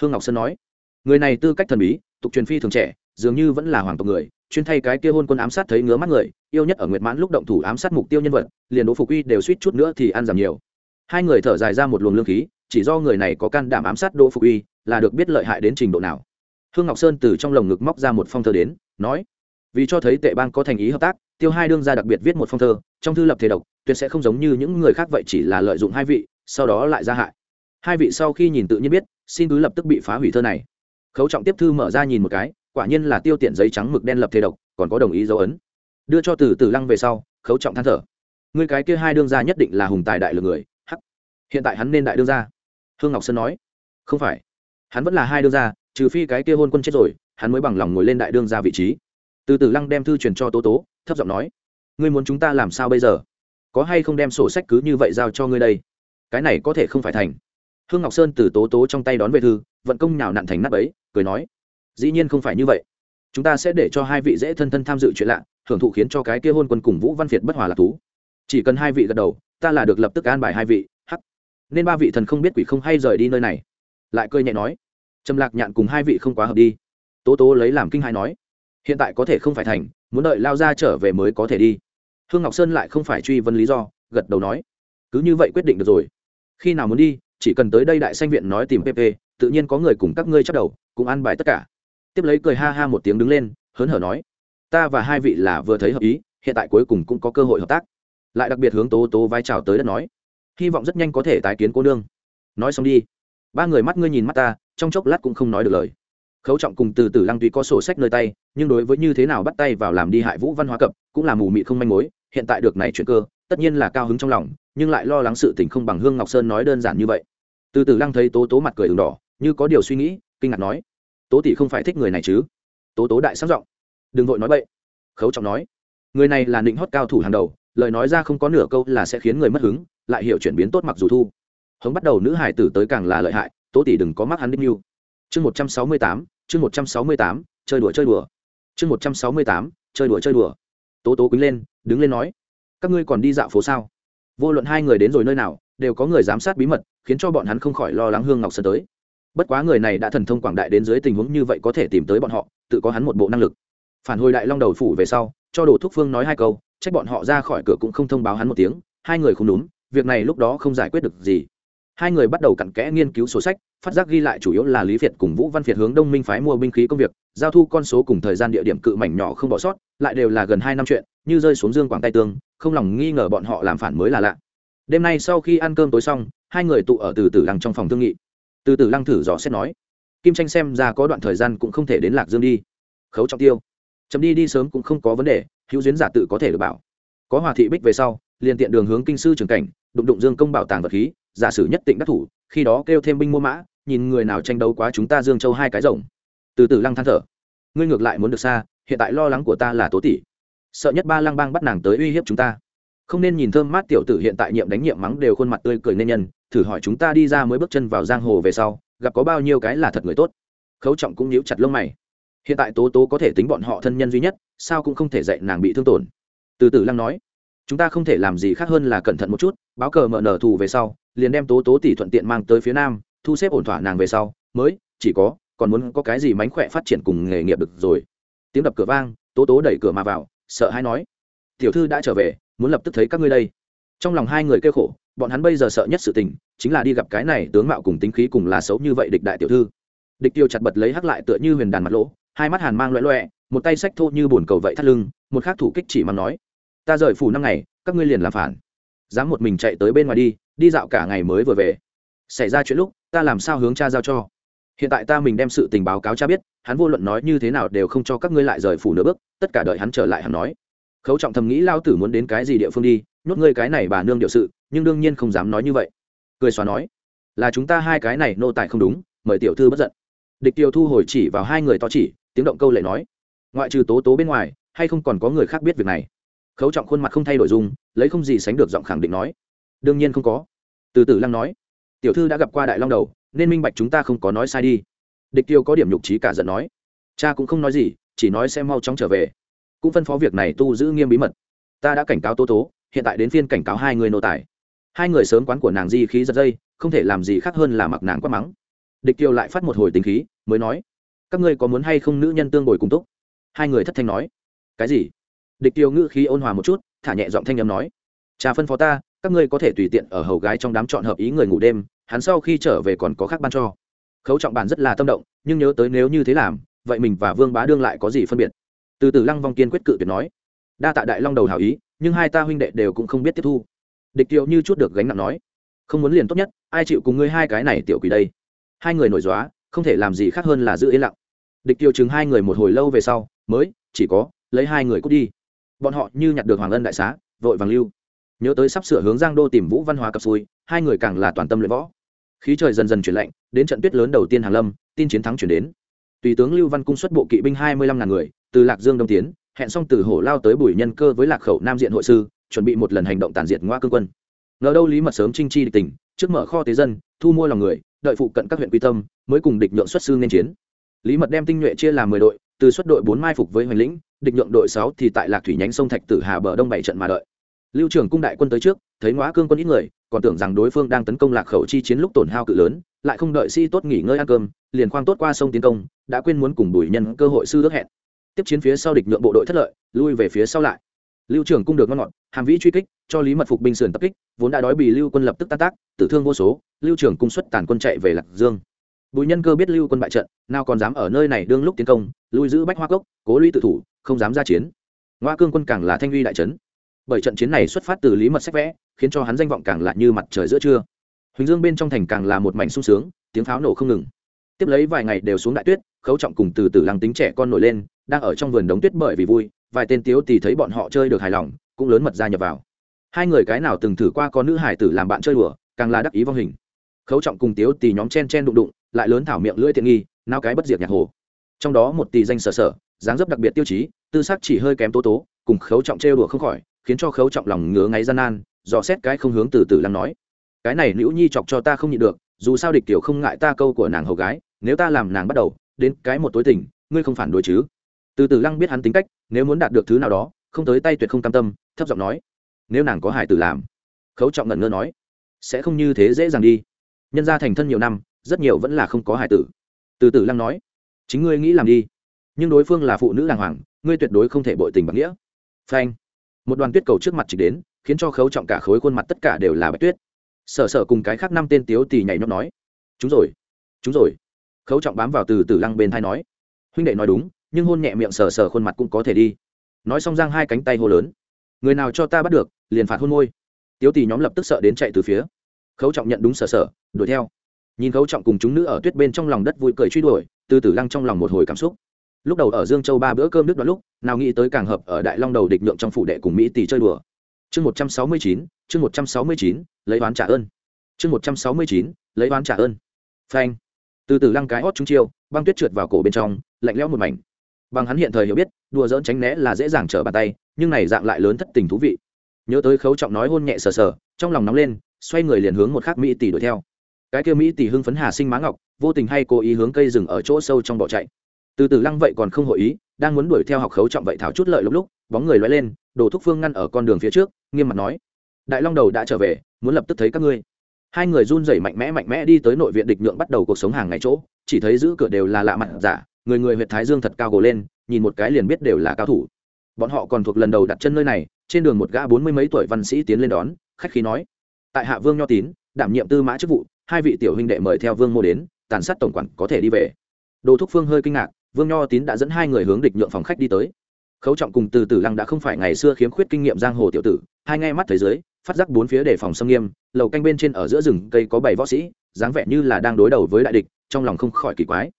Hương ngọc sơn nói, người này tư cách thần bí, tục truyền phi thường trẻ, dường như vẫn là hoàng tộc người, chuyên thay cái kia hôn quân ám sát thấy ngứa mắt người, yêu nhất ở nguyệt mãn lúc động thủ ám sát mục tiêu nhân vật, liền đỗ phục uy đều suýt chút nữa thì ăn giảm nhiều hai người thở dài ra một luồng lương khí, chỉ do người này có can đảm ám sát đỗ phục uy, là được biết lợi hại đến trình độ nào. Hương ngọc sơn từ trong lồng ngực móc ra một phong thơ đến, nói, vì cho thấy tệ bang có thành ý hợp tác, tiêu hai đương ra đặc biệt viết một phong thơ, trong thư lập thể độc, tuyệt sẽ không giống như những người khác vậy chỉ là lợi dụng hai vị, sau đó lại ra hại. Hai vị sau khi nhìn tự nhiên biết, xin cứ lập tức bị phá hủy thơ này. Khấu trọng tiếp thư mở ra nhìn một cái, quả nhiên là tiêu tiện giấy trắng mực đen lập thể độc, còn có đồng ý dấu ấn. Đưa cho từ từ lăng về sau, khấu trọng than thở người cái kia hai đương gia nhất định là hùng tài đại lực người hiện tại hắn nên đại đương gia. Hương ngọc sơn nói, không phải, hắn vẫn là hai đương gia, trừ phi cái kia hôn quân chết rồi, hắn mới bằng lòng ngồi lên đại đương gia vị trí. Từ từ lăng đem thư truyền cho tố tố, thấp giọng nói, ngươi muốn chúng ta làm sao bây giờ? Có hay không đem sổ sách cứ như vậy giao cho ngươi đây? Cái này có thể không phải thành. Hương ngọc sơn từ tố tố trong tay đón về thư, vận công nào nặn thành nắp ấy, cười nói, dĩ nhiên không phải như vậy. Chúng ta sẽ để cho hai vị dễ thân thân tham dự chuyện lạ hưởng thụ khiến cho cái kia hôn quân cùng vũ văn việt bất hòa lạc thú. Chỉ cần hai vị gật đầu, ta là được lập tức an bài hai vị nên ba vị thần không biết quỷ không hay rời đi nơi này. Lại cười nhẹ nói, trầm lạc nhạn cùng hai vị không quá hợp đi. Tố tố lấy làm kinh hai nói, hiện tại có thể không phải thành, muốn đợi lao ra trở về mới có thể đi. Hương ngọc sơn lại không phải truy vấn lý do, gật đầu nói, cứ như vậy quyết định được rồi. Khi nào muốn đi, chỉ cần tới đây đại sanh viện nói tìm pp tự nhiên có người cùng các ngươi chắc đầu, cùng ăn bài tất cả. Tiếp lấy cười ha ha một tiếng đứng lên, hớn hở nói, ta và hai vị là vừa thấy hợp ý, hiện tại cuối cùng cũng có cơ hội hợp tác. Lại đặc biệt hướng tố tố vai trào tới đất nói hy vọng rất nhanh có thể tái kiến cô nương. Nói xong đi. Ba người mắt ngươi nhìn mắt ta, trong chốc lát cũng không nói được lời. Khấu trọng cùng từ từ lăng tuy có sổ sách nơi tay, nhưng đối với như thế nào bắt tay vào làm đi hại vũ văn hóa cập cũng là mù mị không manh mối, hiện tại được này chuyện cơ, tất nhiên là cao hứng trong lòng, nhưng lại lo lắng sự tình không bằng hương ngọc sơn nói đơn giản như vậy. Từ từ lăng thấy tố tố mặt cười đường đỏ, như có điều suy nghĩ, kinh ngạc nói, tố tỷ không phải thích người này chứ? Tố tố đại sáng giọng, đừng vội nói bậy. Khấu trọng nói, người này là định hót cao thủ hàng đầu lời nói ra không có nửa câu là sẽ khiến người mất hứng, lại hiểu chuyển biến tốt mặc dù thu. Hống bắt đầu nữ hải tử tới càng là lợi hại, tố tỷ đừng có mắc hắn đích mưu. Chương một trăm sáu mươi tám, chương một trăm sáu mươi tám, chơi đùa chơi đùa. Chương một trăm sáu mươi tám, chơi đùa chơi đùa. Tố tố quýnh lên, đứng lên nói, các ngươi còn đi dạo phố sao? Vô luận hai người đến rồi nơi nào, đều có người giám sát bí mật, khiến cho bọn hắn không khỏi lo lắng hương ngọc sơn tới. Bất quá người này đã thần thông quảng đại đến dưới tình huống như vậy có thể tìm tới bọn họ, tự có hắn một bộ năng lực. Phản hồi đại long đầu phủ về sau, cho đồ thúc phương nói hai câu trách bọn họ ra khỏi cửa cũng không thông báo hắn một tiếng, hai người không đúng, việc này lúc đó không giải quyết được gì. Hai người bắt đầu cặn kẽ nghiên cứu sổ sách, phát giác ghi lại chủ yếu là lý việt cùng vũ văn việt hướng đông minh phái mua binh khí công việc, giao thu con số cùng thời gian địa điểm cự mảnh nhỏ không bỏ sót, lại đều là gần hai năm chuyện, như rơi xuống dương quảng tay tương, không lòng nghi ngờ bọn họ làm phản mới là lạ. Đêm nay sau khi ăn cơm tối xong, hai người tụ ở từ tử lăng trong phòng thương nghị. Từ tử lăng thử dò xét nói, kim tranh xem ra có đoạn thời gian cũng không thể đến lạc dương đi. Khấu trọng tiêu. Chấm đi đi sớm cũng không có vấn đề hữu duyên giả tự có thể được bảo. Có hòa thị bích về sau, liền tiện đường hướng kinh sư trường cảnh, đụng đụng dương công bảo tàng vật khí, giả sử nhất định đắc thủ, khi đó kêu thêm binh mua mã, nhìn người nào tranh đấu quá chúng ta dương châu hai cái rồng. Từ từ lăng than thở. Ngươi ngược lại muốn được xa, hiện tại lo lắng của ta là tố tỷ. Sợ nhất ba lăng bang bắt nàng tới uy hiếp chúng ta. Không nên nhìn thơm mát tiểu tử hiện tại nhiệm đánh nhiệm mắng đều khuôn mặt tươi cười nên nhân, thử hỏi chúng ta đi ra mới bước chân vào giang hồ về sau, gặp có bao nhiêu cái là thật người tốt. Khấu trọng cũng nhíu chặt lông mày hiện tại tố tố có thể tính bọn họ thân nhân duy nhất, sao cũng không thể dạy nàng bị thương tổn. Từ từ lăng nói, chúng ta không thể làm gì khác hơn là cẩn thận một chút, báo cờ mở nở thù về sau, liền đem tố tố tỷ thuận tiện mang tới phía nam, thu xếp ổn thỏa nàng về sau, mới, chỉ có, còn muốn có cái gì mánh khỏe phát triển cùng nghề nghiệp được rồi. Tiếng đập cửa vang, tố tố đẩy cửa mà vào, sợ hãi nói, tiểu thư đã trở về, muốn lập tức thấy các ngươi đây. Trong lòng hai người kêu khổ, bọn hắn bây giờ sợ nhất sự tình, chính là đi gặp cái này tướng mạo cùng tính khí cùng là xấu như vậy địch đại tiểu thư. Địch tiêu chặt bật lấy hắc lại tựa như huyền đàn mặt lỗ hai mắt hàn mang loẹ loẹ, một tay sách thô như bồn cầu vậy thắt lưng, một khác thủ kích chỉ mang nói, ta rời phủ năm ngày, các ngươi liền làm phản. Dám một mình chạy tới bên ngoài đi đi dạo cả ngày mới vừa về. Xảy ra chuyện lúc, ta làm sao hướng cha giao cho? Hiện tại ta mình đem sự tình báo cáo cha biết, hắn vô luận nói như thế nào đều không cho các ngươi lại rời phủ nửa bước, tất cả đợi hắn trở lại hắn nói. Khấu trọng thầm nghĩ lao tử muốn đến cái gì địa phương đi, nhốt ngươi cái này bà nương điệu sự, nhưng đương nhiên không dám nói như vậy. Cười xóa nói, là chúng ta hai cái này nô tài không đúng, mời tiểu thư bất giận. Địch tiểu thu hồi chỉ vào hai người to chỉ tiếng động câu lệ nói, ngoại trừ tố tố bên ngoài, hay không còn có người khác biết việc này? Khấu trọng khuôn mặt không thay đổi dung, lấy không gì sánh được giọng khẳng định nói, đương nhiên không có. Từ từ lăng nói, tiểu thư đã gặp qua đại long đầu, nên minh bạch chúng ta không có nói sai đi. Địch tiêu có điểm nhục trí cả giận nói, cha cũng không nói gì, chỉ nói sẽ mau chóng trở về. Cũng phân phó việc này tu giữ nghiêm bí mật. Ta đã cảnh cáo tố tố, hiện tại đến phiên cảnh cáo hai người nô tài. Hai người sớm quán của nàng di khí giật dây, không thể làm gì khác hơn là mặc nàng quát mắng. Địch tiêu lại phát một hồi tính khí, mới nói các ngươi có muốn hay không nữ nhân tương bồi cùng túc? Hai người thất thanh nói. Cái gì? Địch tiêu ngữ khí ôn hòa một chút, thả nhẹ giọng thanh âm nói. Cha phân phó ta, các ngươi có thể tùy tiện ở hầu gái trong đám chọn hợp ý người ngủ đêm, hắn sau khi trở về còn có khác ban cho. Khấu trọng bản rất là tâm động, nhưng nhớ tới nếu như thế làm, vậy mình và vương bá đương lại có gì phân biệt? Từ từ lăng vong kiên quyết cự tuyệt nói. Đa tạ đại long đầu hảo ý, nhưng hai ta huynh đệ đều cũng không biết tiếp thu. Địch tiêu như chút được gánh nặng nói. Không muốn liền tốt nhất, ai chịu cùng ngươi hai cái này tiểu quỷ đây? Hai người nổi dóa không thể làm gì khác hơn là giữ yên lặng. Địch tiêu chứng hai người một hồi lâu về sau, mới, chỉ có, lấy hai người cút đi. Bọn họ như nhặt được hoàng ân đại xá, vội vàng lưu. Nhớ tới sắp sửa hướng giang đô tìm vũ văn hóa cặp xui, hai người càng là toàn tâm luyện võ. Khí trời dần dần chuyển lạnh, đến trận tuyết lớn đầu tiên hàng lâm, tin chiến thắng chuyển đến. Tùy tướng lưu văn cung xuất bộ kỵ binh hai mươi lăm ngàn người, từ lạc dương đông tiến, hẹn xong từ hổ lao tới bùi nhân cơ với lạc khẩu nam diện hội sư, chuẩn bị một lần hành động tàn diệt ngoa cương quân. Ngờ đâu lý mật sớm trinh chi địch tỉnh, trước mở kho tế dân, thu mua lòng người đợi phụ cận các huyện quy tâm, mới cùng địch nhượng xuất sư nên chiến. Lý mật đem tinh nhuệ chia làm mười đội, từ xuất đội bốn mai phục với hoành lĩnh, địch nhượng đội sáu thì tại lạc thủy nhánh sông thạch tử hà bờ đông bảy trận mà đợi. Lưu trưởng cung đại quân tới trước, thấy ngõ cương quân ít người, còn tưởng rằng đối phương đang tấn công lạc khẩu chi chiến lúc tổn hao cự lớn, lại không đợi sĩ tốt nghỉ ngơi ăn cơm, liền khoang tốt qua sông tiến công, đã quên muốn cùng bùi nhân cơ hội sư ước hẹn. Tiếp chiến phía sau địch nhượng bộ đội thất lợi, lui về phía sau lại lưu trưởng cung được ngon ngọt, hàm vĩ truy kích, cho lý mật phục binh sườn tập kích, vốn đã đói bị lưu quân lập tức tan tác, tử thương vô số, lưu trưởng cung xuất tàn quân chạy về lạc dương. Bùi nhân cơ biết lưu quân bại trận, nào còn dám ở nơi này đương lúc tiến công, lui giữ bách hoa cốc, cố lũy tự thủ, không dám ra chiến. Ngoa cương quân càng là thanh uy đại trấn bởi trận chiến này xuất phát từ lý mật sách vẽ, khiến cho hắn danh vọng càng lạ như mặt trời giữa trưa. Huỳnh dương bên trong thành càng là một mảnh sung sướng, tiếng pháo nổ không ngừng. Tiếp lấy vài ngày đều xuống đại tuyết, khấu trọng cùng từ từ lăng tính trẻ con nổi lên, đang ở trong vườn đống tuyết bởi vì vui vài tên tiếu thì thấy bọn họ chơi được hài lòng, cũng lớn mật ra nhập vào. Hai người cái nào từng thử qua con nữ hải tử làm bạn chơi đùa, càng là đắc ý vong hình. Khấu trọng cùng tiếu tì nhóm chen chen đụng đụng, lại lớn thảo miệng lưỡi tiện nghi, nao cái bất diệt nhạc hồ. Trong đó một tỷ danh sở sở, dáng dấp đặc biệt tiêu chí, tư sắc chỉ hơi kém tố tố, cùng khấu trọng trêu đùa không khỏi, khiến cho khấu trọng lòng ngứa ngáy gian nan, dò xét cái không hướng từ từ lăng nói. Cái này nữ nhi chọc cho ta không nhịn được, dù sao địch tiểu không ngại ta câu của nàng hầu gái, nếu ta làm nàng bắt đầu, đến cái một tối tình, ngươi không phản đối chứ? Từ từ lăng biết hắn tính cách, nếu muốn đạt được thứ nào đó, không tới tay tuyệt không cam tâm, thấp giọng nói, nếu nàng có hải tử làm. Khấu trọng ngẩn ngơ nói, sẽ không như thế dễ dàng đi. Nhân ra thành thân nhiều năm, rất nhiều vẫn là không có hải tử. Từ từ lăng nói, chính ngươi nghĩ làm đi. Nhưng đối phương là phụ nữ đàng hoàng, ngươi tuyệt đối không thể bội tình bằng nghĩa. Phanh. Một đoàn tuyết cầu trước mặt chỉ đến, khiến cho khấu trọng cả khối khuôn mặt tất cả đều là bạch tuyết. Sở sở cùng cái khác năm tên tiếu tì nhảy nhót nói, chúng rồi chúng rồi. Khấu trọng bám vào từ từ lăng bên thai nói, huynh đệ nói đúng nhưng hôn nhẹ miệng sờ sờ khuôn mặt cũng có thể đi. Nói xong giang hai cánh tay hô lớn. Người nào cho ta bắt được, liền phạt hôn môi. Tiếu tì nhóm lập tức sợ đến chạy từ phía. Khấu trọng nhận đúng sờ sờ, đuổi theo. Nhìn khấu trọng cùng chúng nữ ở tuyết bên trong lòng đất vui cười truy đuổi, từ từ lăng trong lòng một hồi cảm xúc. Lúc đầu ở dương châu ba bữa cơm nước đoạn lúc, nào nghĩ tới càng hợp ở đại long đầu địch nhượng trong phủ đệ cùng mỹ tỷ chơi đùa. Chương một trăm sáu mươi chín, chương một trăm sáu mươi chín, lấy oán trả ơn. Chương một trăm sáu mươi chín, lấy oán trả ơn. Phanh. Từ từ lăng cái hót trúng chiêu, băng tuyết trượt vào cổ bên trong, lạnh lẽo một mảnh bằng hắn hiện thời hiểu biết, đùa dỡn tránh né là dễ dàng trở bàn tay, nhưng này dạng lại lớn thất tình thú vị. Nhớ tới khấu trọng nói hôn nhẹ sờ sờ, trong lòng nóng lên, xoay người liền hướng một khác mỹ tỷ đuổi theo. Cái kia mỹ tỷ hưng phấn hà sinh má ngọc, vô tình hay cố ý hướng cây rừng ở chỗ sâu trong bỏ chạy. Từ từ lăng vậy còn không hội ý, đang muốn đuổi theo học khấu trọng vậy thảo chút lợi lúc lúc, bóng người loay lên, đồ thúc phương ngăn ở con đường phía trước, nghiêm mặt nói, đại long đầu đã trở về, muốn lập tức thấy các ngươi. Hai người run rẩy mạnh mẽ mạnh mẽ đi tới nội viện địch nhượng bắt đầu cuộc sống hàng ngày chỗ, chỉ thấy giữ cửa đều là lạ mặt giả người người huyệt thái dương thật cao gồ lên, nhìn một cái liền biết đều là cao thủ. Bọn họ còn thuộc lần đầu đặt chân nơi này, trên đường một gã bốn mươi mấy tuổi văn sĩ tiến lên đón, khách khí nói, tại hạ vương nho tín, đảm nhiệm tư mã chức vụ, hai vị tiểu huynh đệ mời theo vương mô đến, tàn sát tổng quản có thể đi về. Đồ thúc phương hơi kinh ngạc, vương nho tín đã dẫn hai người hướng địch nhượng phòng khách đi tới. Khấu trọng cùng từ từ lăng đã không phải ngày xưa khiếm khuyết kinh nghiệm giang hồ tiểu tử, hai ngay mắt thế giới phát giác bốn phía đề phòng xâm nghiêm, lầu canh bên trên ở giữa rừng cây có bảy võ sĩ, dáng vẻ như là đang đối đầu với đại địch, trong lòng không khỏi kỳ quái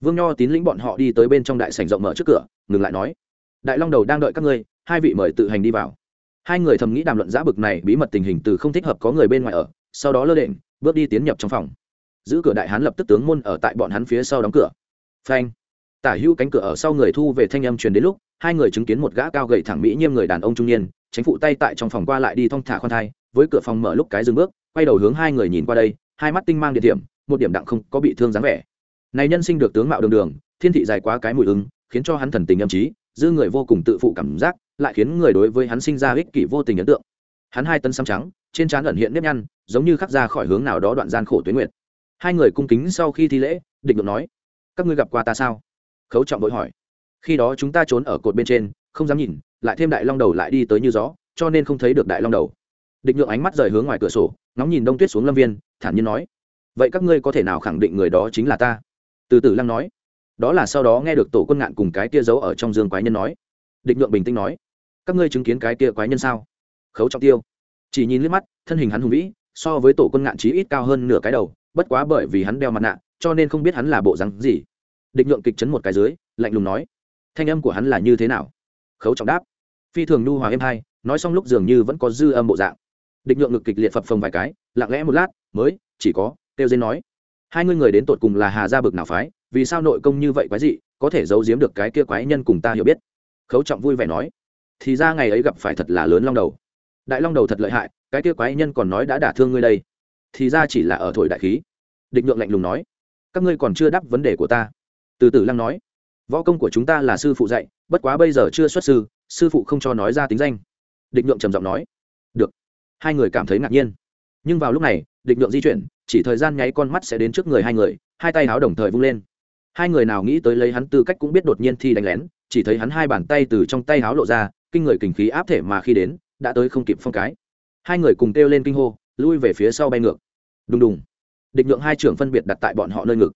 vương nho tín lĩnh bọn họ đi tới bên trong đại sảnh rộng mở trước cửa, ngừng lại nói, đại long đầu đang đợi các ngươi, hai vị mời tự hành đi vào. Hai người thầm nghĩ đàm luận giã bực này, bí mật tình hình từ không thích hợp có người bên ngoài ở, sau đó lơ đễnh, bước đi tiến nhập trong phòng. Giữ cửa đại hán lập tức tướng môn ở tại bọn hắn phía sau đóng cửa. Phanh! Tả hữu cánh cửa ở sau người thu về thanh âm truyền đến lúc, hai người chứng kiến một gã cao gầy thẳng mỹ nghiêm người đàn ông trung niên, tránh phụ tay tại trong phòng qua lại đi thong thả khoan thai, với cửa phòng mở lúc cái dừng bước, quay đầu hướng hai người nhìn qua đây, hai mắt tinh mang địa điểm, một điểm đặng không có bị thương dáng vẻ này nhân sinh được tướng mạo đường đường, thiên thị dài quá cái mùi ứng, khiến cho hắn thần tình âm trí giữ người vô cùng tự phụ cảm giác, lại khiến người đối với hắn sinh ra ích kỷ vô tình ấn tượng. Hắn hai tân xăm trắng, trên trán ẩn hiện nếp nhăn, giống như khắc ra khỏi hướng nào đó đoạn gian khổ tuyến nguyện hai người cung kính sau khi thi lễ định được nói, các ngươi gặp qua ta sao? Khấu trọng vội hỏi. Khi đó chúng ta trốn ở cột bên trên, không dám nhìn, lại thêm đại long đầu lại đi tới như gió, cho nên không thấy được đại long đầu. Định lượng ánh mắt rời hướng ngoài cửa sổ, ngóng nhìn đông tuyết xuống lâm viên, thản nhiên nói, vậy các ngươi có thể nào khẳng định người đó chính là ta? Từ từ lăng nói. Đó là sau đó nghe được tổ quân ngạn cùng cái kia giấu ở trong dương quái nhân nói. Địch nhượng bình tĩnh nói. Các ngươi chứng kiến cái kia quái nhân sao? Khấu trọng tiêu. Chỉ nhìn liếc mắt, thân hình hắn hùng vĩ, so với tổ quân ngạn chí ít cao hơn nửa cái đầu, bất quá bởi vì hắn đeo mặt nạ, cho nên không biết hắn là bộ rắn gì. Địch nhượng kịch chấn một cái dưới, lạnh lùng nói. Thanh âm của hắn là như thế nào? Khấu trọng đáp. Phi thường nhu hòa êm hai nói xong lúc dường như vẫn có dư âm bộ dạng. Địch nhượng ngực kịch liệt phập phồng vài cái, lặng lẽ một lát, mới, chỉ có têu dên nói hai ngươi người đến tột cùng là hà gia bực nào phái, vì sao nội công như vậy quái dị, có thể giấu giếm được cái kia quái nhân cùng ta hiểu biết? Khấu trọng vui vẻ nói. Thì ra ngày ấy gặp phải thật là lớn long đầu. Đại long đầu thật lợi hại, cái kia quái nhân còn nói đã đả thương ngươi đây. Thì ra chỉ là ở thổi đại khí. Địch nhượng lạnh lùng nói. Các ngươi còn chưa đáp vấn đề của ta. Từ từ lăng nói. Võ công của chúng ta là sư phụ dạy, bất quá bây giờ chưa xuất sư sư phụ không cho nói ra tính danh. Địch nhượng trầm giọng nói. Được. Hai người cảm thấy ngạc nhiên. Nhưng vào lúc này, địch nhượng di chuyển chỉ thời gian nháy con mắt sẽ đến trước người hai người, hai tay háo đồng thời vung lên. Hai người nào nghĩ tới lấy hắn tư cách cũng biết đột nhiên thi đánh lén, chỉ thấy hắn hai bàn tay từ trong tay háo lộ ra, kinh người kình khí áp thể mà khi đến, đã tới không kịp phong cái. Hai người cùng kêu lên kinh hô, lui về phía sau bay ngược. Đùng đùng. Địch nhượng hai trưởng phân biệt đặt tại bọn họ nơi ngực.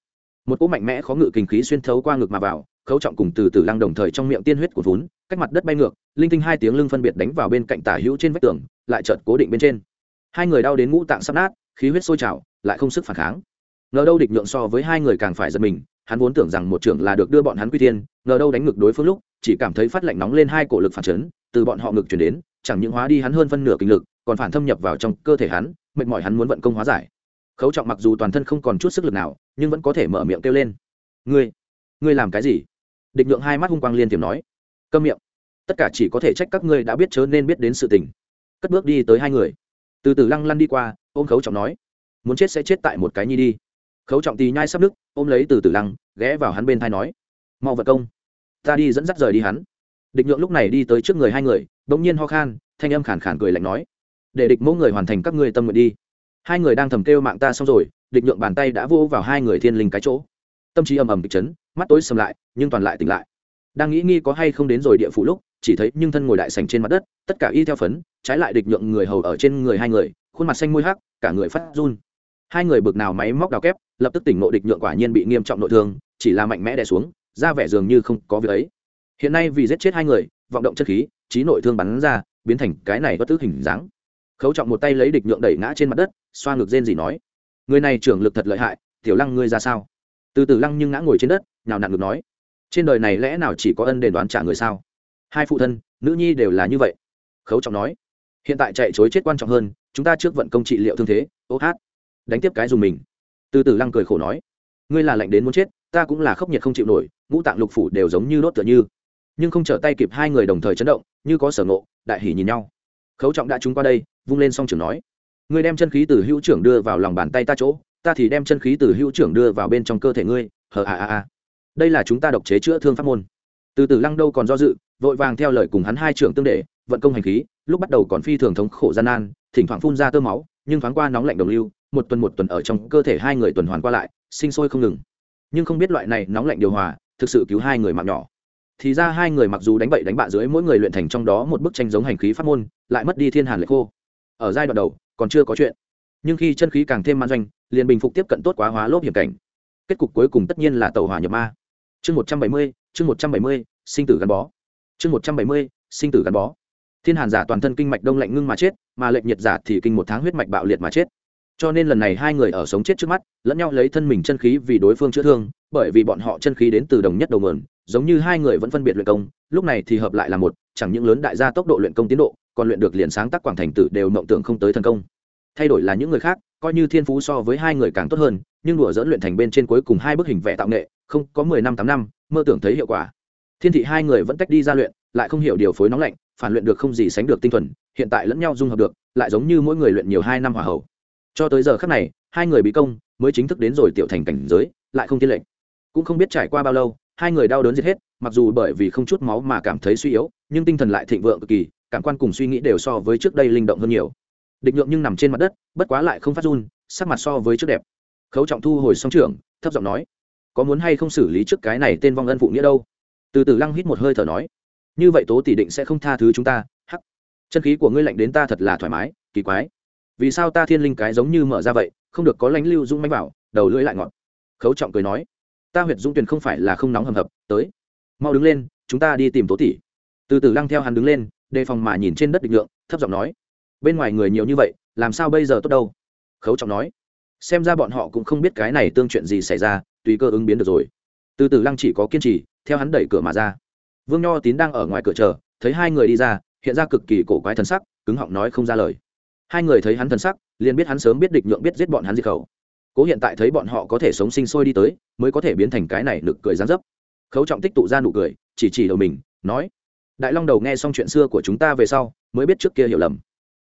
Một cỗ mạnh mẽ khó ngự kình khí xuyên thấu qua ngực mà vào, khấu trọng cùng từ từ lăng đồng thời trong miệng tiên huyết của vốn, cách mặt đất bay ngược, linh tinh hai tiếng lưng phân biệt đánh vào bên cạnh tả hữu trên vách tường, lại chợt cố định bên trên. Hai người đau đến ngũ tạng sắp nát, khí huyết sôi trào lại không sức phản kháng. Ngờ đâu địch nhượng so với hai người càng phải giật mình, hắn vốn tưởng rằng một trưởng là được đưa bọn hắn quy tiên ngờ đâu đánh ngực đối phương lúc, chỉ cảm thấy phát lạnh nóng lên hai cổ lực phản chấn, từ bọn họ ngực chuyển đến, chẳng những hóa đi hắn hơn phân nửa kinh lực, còn phản thâm nhập vào trong cơ thể hắn, mệt mỏi hắn muốn vận công hóa giải. Khấu trọng mặc dù toàn thân không còn chút sức lực nào, nhưng vẫn có thể mở miệng kêu lên. Ngươi ngươi làm cái gì? Địch nhượng hai mắt hung quang liên tiềm nói. Câm miệng. Tất cả chỉ có thể trách các ngươi đã biết chớ nên biết đến sự tình. Cất bước đi tới hai người. Từ từ lăng lăn đi qua, ôm khấu trọng nói muốn chết sẽ chết tại một cái nhi đi. Khấu trọng tì nhai sắp đức ôm lấy từ từ lăng, ghé vào hắn bên thai nói, mau vật công, ta đi dẫn dắt rời đi hắn. Địch nhượng lúc này đi tới trước người hai người đ ỗ n g nhiên ho khan, thanh âm khản khản cười lạnh nói, để địch mẫu người hoàn thành các ngươi tâm nguyện đi. Hai người đang thầm kêu mạng ta xong rồi, địch nhượng bàn tay đã vô vào hai người thiên linh cái chỗ. Tâm trí ầm ầm kịch chấn, mắt tối sầm lại, nhưng toàn lại tỉnh lại. Đang nghĩ nghi có hay không đến rồi địa phủ lúc, chỉ thấy nhưng thân ngồi đại sành trên mặt đất, tất cả y theo phấn, trái lại địch nhượng người hầu ở trên người hai người, khuôn mặt xanh môi hắc, cả người phát run hai người bực nào máy móc đào kép, lập tức tỉnh nội địch nhượng quả nhiên bị nghiêm trọng nội thương, chỉ là mạnh mẽ đè xuống ra vẻ dường như không có việc ấy. Hiện nay vì giết chết hai người, vọng động chất khí, trí nội thương bắn ra, biến thành cái này bất tức hình dáng. Khấu trọng một tay lấy địch nhượng đẩy ngã trên mặt đất, xoa ngực rên gì nói, người này trưởng lực thật lợi hại, tiểu lăng ngươi ra sao? Từ từ lăng nhưng ngã ngồi trên đất, nhào nặn ngực nói, trên đời này lẽ nào chỉ có ân đền đoán trả người sao? Hai phụ thân, nữ nhi đều là như vậy. Khấu trọng nói, hiện tại chạy chối chết quan trọng hơn, chúng ta trước vận công trị liệu thương thế, ô hát đánh tiếp cái dùng mình. Từ từ lăng cười khổ nói, ngươi là lạnh đến muốn chết, ta cũng là khốc nhiệt không chịu nổi, ngũ tạng lục phủ đều giống như đốt tựa như. Nhưng không trở tay kịp hai người đồng thời chấn động, như có sở ngộ, đại hỉ nhìn nhau. Khấu trọng đã trúng qua đây, vung lên song trưởng nói, ngươi đem chân khí từ hữu trưởng đưa vào lòng bàn tay ta chỗ, ta thì đem chân khí từ hữu trưởng đưa vào bên trong cơ thể ngươi, hờ à à à đây là chúng ta độc chế chữa thương pháp môn. Từ từ lăng đâu còn do dự, vội vàng theo lời cùng hắn hai trưởng tương đệ, vận công hành khí, lúc bắt đầu còn phi thường thống khổ gian nan, thỉnh thoảng phun ra tơ máu, nhưng thoáng qua nóng lạnh đồng lưu một tuần một tuần ở trong cơ thể hai người tuần hoàn qua lại, sinh sôi không ngừng. Nhưng không biết loại này nóng lạnh điều hòa, thực sự cứu hai người mạng nhỏ. Thì ra hai người mặc dù đánh bậy đánh bạ dưới mỗi người luyện thành trong đó một bức tranh giống hành khí pháp môn, lại mất đi thiên hàn lệ khô. Ở giai đoạn đầu, còn chưa có chuyện. Nhưng khi chân khí càng thêm man doanh, liền bình phục tiếp cận tốt quá hóa lốp hiểm cảnh. Kết cục cuối cùng tất nhiên là tàu hỏa nhập ma. Chương một trăm bảy mươi, chương một trăm bảy mươi, sinh tử gắn bó. Chương một trăm bảy mươi, sinh tử gắn bó. Thiên hàn giả toàn thân kinh mạch đông lạnh ngưng mà chết, mà lệnh nhiệt giả thì kinh một tháng huyết mạch bạo liệt mà chết cho nên lần này hai người ở sống chết trước mắt, lẫn nhau lấy thân mình chân khí vì đối phương chữa thương, bởi vì bọn họ chân khí đến từ đồng nhất đầu mườn giống như hai người vẫn phân biệt luyện công, lúc này thì hợp lại là một, chẳng những lớn đại gia tốc độ luyện công tiến độ, còn luyện được liền sáng tác quảng thành tử đều mộng tưởng không tới thần công. Thay đổi là những người khác, coi như thiên phú so với hai người càng tốt hơn, nhưng đùa dẫn luyện thành bên trên cuối cùng hai bức hình vẽ tạo nghệ, không có mười năm tám năm, mơ tưởng thấy hiệu quả. Thiên thị hai người vẫn tách đi ra luyện, lại không hiểu điều phối nóng lạnh, phản luyện được không gì sánh được tinh thuần, hiện tại lẫn nhau dung hợp được, lại giống như mỗi người luyện nhiều hai năm hỏa hậu cho tới giờ khắc này, hai người bị công mới chính thức đến rồi tiểu thành cảnh giới, lại không tiên lệnh cũng không biết trải qua bao lâu, hai người đau đớn giết hết, mặc dù bởi vì không chút máu mà cảm thấy suy yếu, nhưng tinh thần lại thịnh vượng cực kỳ, cảm quan cùng suy nghĩ đều so với trước đây linh động hơn nhiều. Địch nhượng nhưng nằm trên mặt đất, bất quá lại không phát run, sắc mặt so với trước đẹp. Khấu trọng thu hồi song trưởng, thấp giọng nói, có muốn hay không xử lý trước cái này tên vong ân phụ nghĩa đâu? Từ từ lăng hít một hơi thở nói, như vậy tố tỷ định sẽ không tha thứ chúng ta, hắc. Chân khí của ngươi lạnh đến ta thật là thoải mái, kỳ quái vì sao ta thiên linh cái giống như mở ra vậy, không được có lánh lưu dung mánh vào đầu lưỡi lại ngọt. Khấu trọng cười nói, ta huyệt dung tuyền không phải là không nóng hầm hập, tới, mau đứng lên, chúng ta đi tìm tố tỷ. Từ từ lăng theo hắn đứng lên, đề phòng mà nhìn trên đất định lượng, thấp giọng nói, bên ngoài người nhiều như vậy, làm sao bây giờ tốt đâu? Khấu trọng nói, xem ra bọn họ cũng không biết cái này tương chuyện gì xảy ra, tùy cơ ứng biến được rồi. Từ từ lăng chỉ có kiên trì, theo hắn đẩy cửa mà ra. Vương nho tín đang ở ngoài cửa chờ, thấy hai người đi ra, hiện ra cực kỳ cổ quái thần sắc, cứng họng nói không ra lời hai người thấy hắn thần sắc, liền biết hắn sớm biết địch nhượng biết giết bọn hắn diệt khẩu. Cố hiện tại thấy bọn họ có thể sống sinh sôi đi tới, mới có thể biến thành cái này nực cười gián dấp. Khấu trọng tích tụ ra nụ cười, chỉ chỉ đầu mình, nói, đại long đầu nghe xong chuyện xưa của chúng ta về sau, mới biết trước kia hiểu lầm.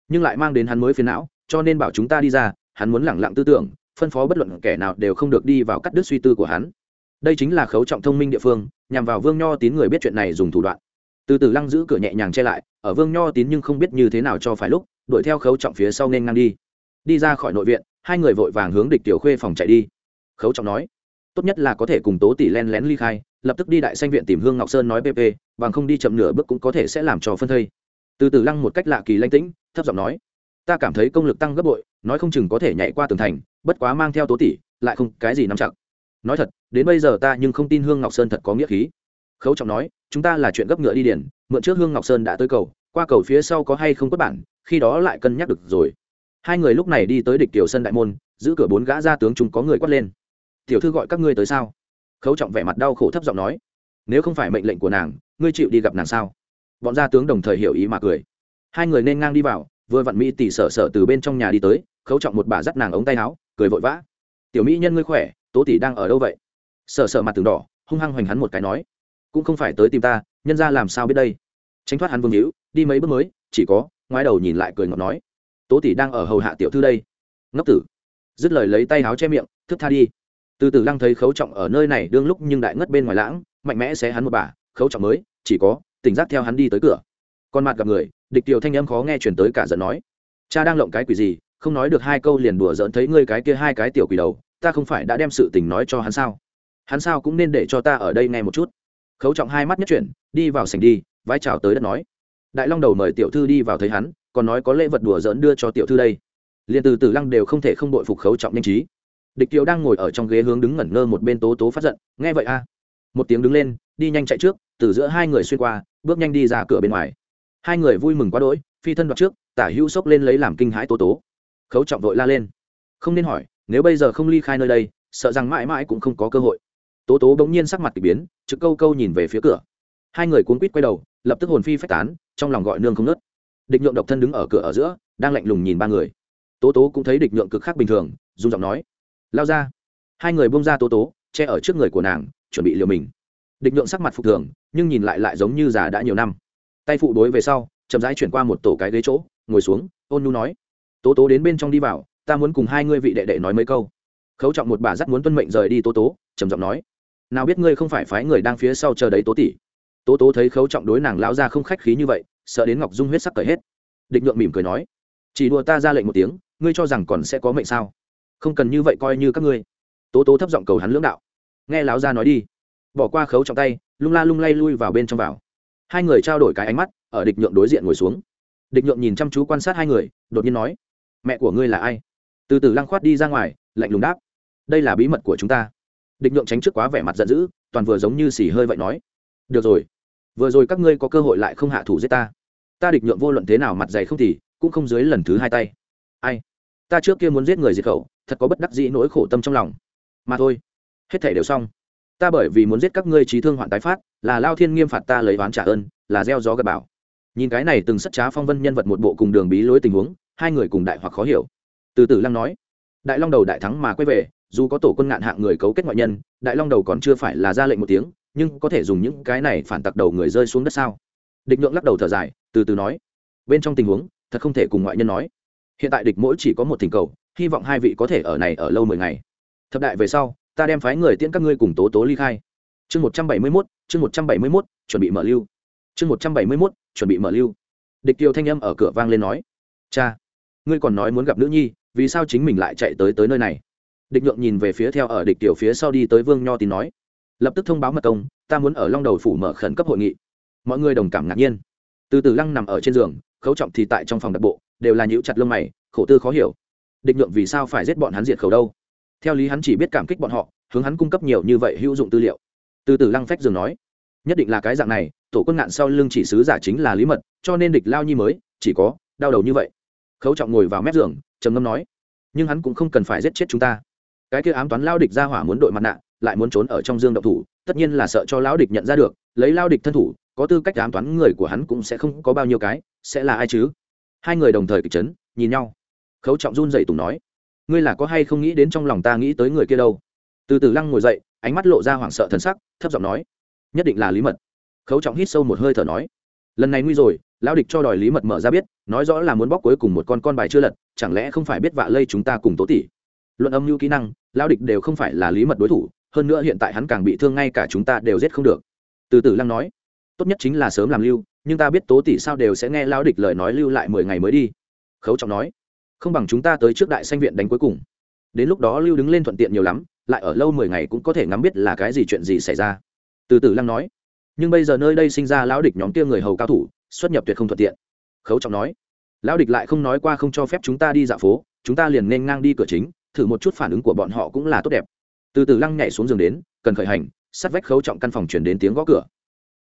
Nhưng lại mang đến hắn mới phiền não, cho nên bảo chúng ta đi ra, hắn muốn lẳng lặng tư tưởng, phân phó bất luận kẻ nào đều không được đi vào cắt đứt suy tư của hắn. Đây chính là khấu trọng thông minh địa phương, nhằm vào vương nho tín người biết chuyện này dùng thủ đoạn. Từ từ lăng giữ cửa nhẹ nhàng che lại, ở vương nho tín nhưng không biết như thế nào cho phải lúc đuổi theo khấu trọng phía sau nên ngang đi. Đi ra khỏi nội viện, hai người vội vàng hướng địch tiểu khuê phòng chạy đi. Khấu trọng nói, tốt nhất là có thể cùng tố tỷ len lén ly khai, lập tức đi đại sanh viện tìm hương ngọc sơn nói pp bằng không đi chậm nửa bước cũng có thể sẽ làm cho phân thây. Từ từ lăng một cách lạ kỳ lanh tĩnh, thấp giọng nói, ta cảm thấy công lực tăng gấp bội, nói không chừng có thể nhảy qua tường thành, bất quá mang theo tố tỷ, lại không cái gì nắm chặt. Nói thật, đến bây giờ ta nhưng không tin hương ngọc sơn thật có nghĩa khí. Khấu trọng nói, chúng ta là chuyện gấp ngựa đi điển mượn trước hương ngọc sơn đã tới cầu, qua cầu phía sau có hay không quất bản khi đó lại cân nhắc được rồi. Hai người lúc này đi tới địch tiểu sân đại môn, giữ cửa bốn gã ra tướng chúng có người quát lên. Tiểu thư gọi các ngươi tới sao? Khấu trọng vẻ mặt đau khổ thấp giọng nói. Nếu không phải mệnh lệnh của nàng, ngươi chịu đi gặp nàng sao? Bọn gia tướng đồng thời hiểu ý mà cười. Hai người nên ngang đi vào, vừa vặn mỹ tỷ sợ sợ từ bên trong nhà đi tới, khấu trọng một bà dắt nàng ống tay áo, cười vội vã. Tiểu mỹ nhân ngươi khỏe, tố tỷ đang ở đâu vậy? Sợ sợ mặt từng đỏ, hung hăng hoành hắn một cái nói. Cũng không phải tới tìm ta, nhân ra làm sao biết đây? Tránh thoát hắn vương hữu, đi mấy bước mới, chỉ có ngoái đầu nhìn lại cười ngọt nói, tố tỷ đang ở hầu hạ tiểu thư đây. Ngốc tử, dứt lời lấy tay áo che miệng thức tha đi. Từ từ lăng thấy khấu trọng ở nơi này đương lúc nhưng đại ngất bên ngoài lãng, mạnh mẽ xé hắn một bà, khấu trọng mới, chỉ có, tỉnh giác theo hắn đi tới cửa. Con mặt gặp người, địch tiểu thanh âm khó nghe chuyển tới cả giận nói, cha đang lộng cái quỷ gì, không nói được hai câu liền đùa giỡn thấy ngươi cái kia hai cái tiểu quỷ đầu, ta không phải đã đem sự tình nói cho hắn sao? Hắn sao cũng nên để cho ta ở đây nghe một chút. Khấu trọng hai mắt nhất chuyển, đi vào sảnh đi, vái chào tới đất nói đại long đầu mời tiểu thư đi vào thấy hắn, còn nói có lễ vật đùa giỡn đưa cho tiểu thư đây. Liền từ từ lăng đều không thể không đội phục khấu trọng nhanh trí. Địch kiều đang ngồi ở trong ghế hướng đứng ngẩn ngơ một bên tố tố phát giận, nghe vậy a? Một tiếng đứng lên, đi nhanh chạy trước. Từ giữa hai người xuyên qua, bước nhanh đi ra cửa bên ngoài. Hai người vui mừng quá đỗi, phi thân đoạt trước, tả hữu sốc lên lấy làm kinh hãi tố tố. Khấu trọng vội la lên. Không nên hỏi, nếu bây giờ không ly khai nơi đây, sợ rằng mãi mãi cũng không có cơ hội. Tố tố bỗng nhiên sắc mặt k ỳ biến, trực câu câu nhìn về phía cửa hai người cuốn quýt quay đầu, lập tức hồn phi phách tán, trong lòng gọi nương không nớt địch nhượng độc thân đứng ở cửa ở giữa, đang lạnh lùng nhìn ba người. Tố tố cũng thấy địch nhượng cực khác bình thường dùng giọng nói, lao ra. Hai người bông ra tố tố, che ở trước người của nàng, chuẩn bị liều mình. Địch nhượng sắc mặt phục thường, nhưng nhìn lại lại giống như già đã nhiều năm. Tay phụ đối về sau, chậm rãi chuyển qua một tổ cái ghế chỗ, ngồi xuống, ôn nu nói, tố tố đến bên trong đi vào, ta muốn cùng hai ngươi vị đệ đệ nói mấy câu. Khấu trọng một bà dắt muốn tuân mệnh rời đi tố tố, trầm giọng nói, nào biết ngươi không phải phái người đang phía sau chờ đấy tố tỷ tố tố thấy khấu trọng đối nàng lão ra không khách khí như vậy, sợ đến ngọc dung huyết sắc cởi hết. Địch nhượng mỉm cười nói, chỉ đùa ta ra lệnh một tiếng, ngươi cho rằng còn sẽ có mệnh sao? Không cần như vậy coi như các ngươi. Tố tố thấp giọng cầu hắn lưỡng đạo. Nghe lão ra nói đi. Bỏ qua khấu trọng tay, lung la lung lay lui vào bên trong vào. Hai người trao đổi cái ánh mắt, ở địch nhượng đối diện ngồi xuống. Địch nhượng nhìn chăm chú quan sát hai người, đột nhiên nói, mẹ của ngươi là ai? Từ từ lăng khoát đi ra ngoài, lạnh lùng đáp, đây là bí mật của chúng ta. Địch nhượng tránh trước quá vẻ mặt giận dữ, toàn vừa giống như xì hơi vậy nói, được rồi vừa rồi các ngươi có cơ hội lại không hạ thủ giết ta. Ta địch nhượng vô luận thế nào mặt dày không thì, cũng không dưới lần thứ hai tay. Ai? Ta trước kia muốn giết người diệt khẩu, thật có bất đắc dĩ nỗi khổ tâm trong lòng. Mà thôi, hết thể đều xong. Ta bởi vì muốn giết các ngươi trí thương hoạn tái phát, là lao thiên nghiêm phạt ta lấy oán trả ơn, là gieo gió gặp bảo nhìn cái này từng sất trá phong vân nhân vật một bộ cùng đường bí lối tình huống, hai người cùng đại hoặc khó hiểu. Từ từ lăng nói, đại long đầu đại thắng mà quay về, dù có tổ quân ngạn hạng người cấu kết ngoại nhân, đại long đầu còn chưa phải là ra lệnh một tiếng nhưng có thể dùng những cái này phản tặc đầu người rơi xuống đất sao? Địch nhượng lắc đầu thở dài, từ từ nói, bên trong tình huống, thật không thể cùng ngoại nhân nói. Hiện tại địch mỗi chỉ có một thỉnh cầu, hy vọng hai vị có thể ở này ở lâu mười ngày. Thập đại về sau, ta đem phái người tiễn các ngươi cùng tố tố ly khai. Chương một trăm bảy mươi mốt, chương một trăm bảy mươi mốt, chuẩn bị mở lưu. Chương một trăm bảy mươi mốt, chuẩn bị mở lưu. Địch kiều thanh âm ở cửa vang lên nói, cha, ngươi còn nói muốn gặp nữ nhi, vì sao chính mình lại chạy tới tới nơi này? Địch nhượng nhìn về phía theo ở địch tiểu phía sau đi tới vương nho tín nói lập tức thông báo mật công, ta muốn ở long đầu phủ mở khẩn cấp hội nghị. Mọi người đồng cảm ngạc nhiên. Từ từ lăng nằm ở trên giường, khấu trọng thì tại trong phòng đặc bộ, đều là nhũ chặt lông mày, khổ tư khó hiểu. Địch nhượng vì sao phải giết bọn hắn diệt khẩu đâu? Theo lý hắn chỉ biết cảm kích bọn họ, hướng hắn cung cấp nhiều như vậy hữu dụng tư liệu. Từ từ lăng phách dường nói, nhất định là cái dạng này, tổ quân ngạn sau lưng chỉ sứ giả chính là lý mật, cho nên địch lao nhi mới, chỉ có đau đầu như vậy. Khấu trọng ngồi vào mép giường, trầm ngâm nói, nhưng hắn cũng không cần phải giết chết chúng ta. Cái kia ám toán lao địch ra hỏa muốn đội mặt nạ lại muốn trốn ở trong dương động thủ, tất nhiên là sợ cho lão địch nhận ra được, lấy lao địch thân thủ, có tư cách ám toán người của hắn cũng sẽ không có bao nhiêu cái, sẽ là ai chứ? Hai người đồng thời kịch chấn, nhìn nhau. Khấu trọng run dậy tùng nói, ngươi là có hay không nghĩ đến trong lòng ta nghĩ tới người kia đâu? Từ từ lăng ngồi dậy, ánh mắt lộ ra hoảng sợ thần sắc, thấp giọng nói, nhất định là lý mật. Khấu trọng hít sâu một hơi thở nói, lần này nguy rồi, lão địch cho đòi lý mật mở ra biết, nói rõ là muốn bóc cuối cùng một con con bài chưa lật, chẳng lẽ không phải biết vạ lây chúng ta cùng tố tỷ luận âm mưu kỹ năng, lão địch đều không phải là lý mật đối thủ hơn nữa hiện tại hắn càng bị thương ngay cả chúng ta đều giết không được. Từ từ lăng nói, tốt nhất chính là sớm làm lưu, nhưng ta biết tố tỷ sao đều sẽ nghe lão địch lời nói lưu lại mười ngày mới đi. Khấu trọng nói, không bằng chúng ta tới trước đại sanh viện đánh cuối cùng. Đến lúc đó lưu đứng lên thuận tiện nhiều lắm, lại ở lâu mười ngày cũng có thể ngắm biết là cái gì chuyện gì xảy ra. Từ từ lăng nói, nhưng bây giờ nơi đây sinh ra lão địch nhóm kia người hầu cao thủ, xuất nhập tuyệt không thuận tiện. Khấu trọng nói, lão địch lại không nói qua không cho phép chúng ta đi dạo phố, chúng ta liền nên ngang đi cửa chính, thử một chút phản ứng của bọn họ cũng là tốt đẹp từ từ lăng nhảy xuống giường đến, cần khởi hành sát vách khấu trọng căn phòng chuyển đến tiếng gõ cửa.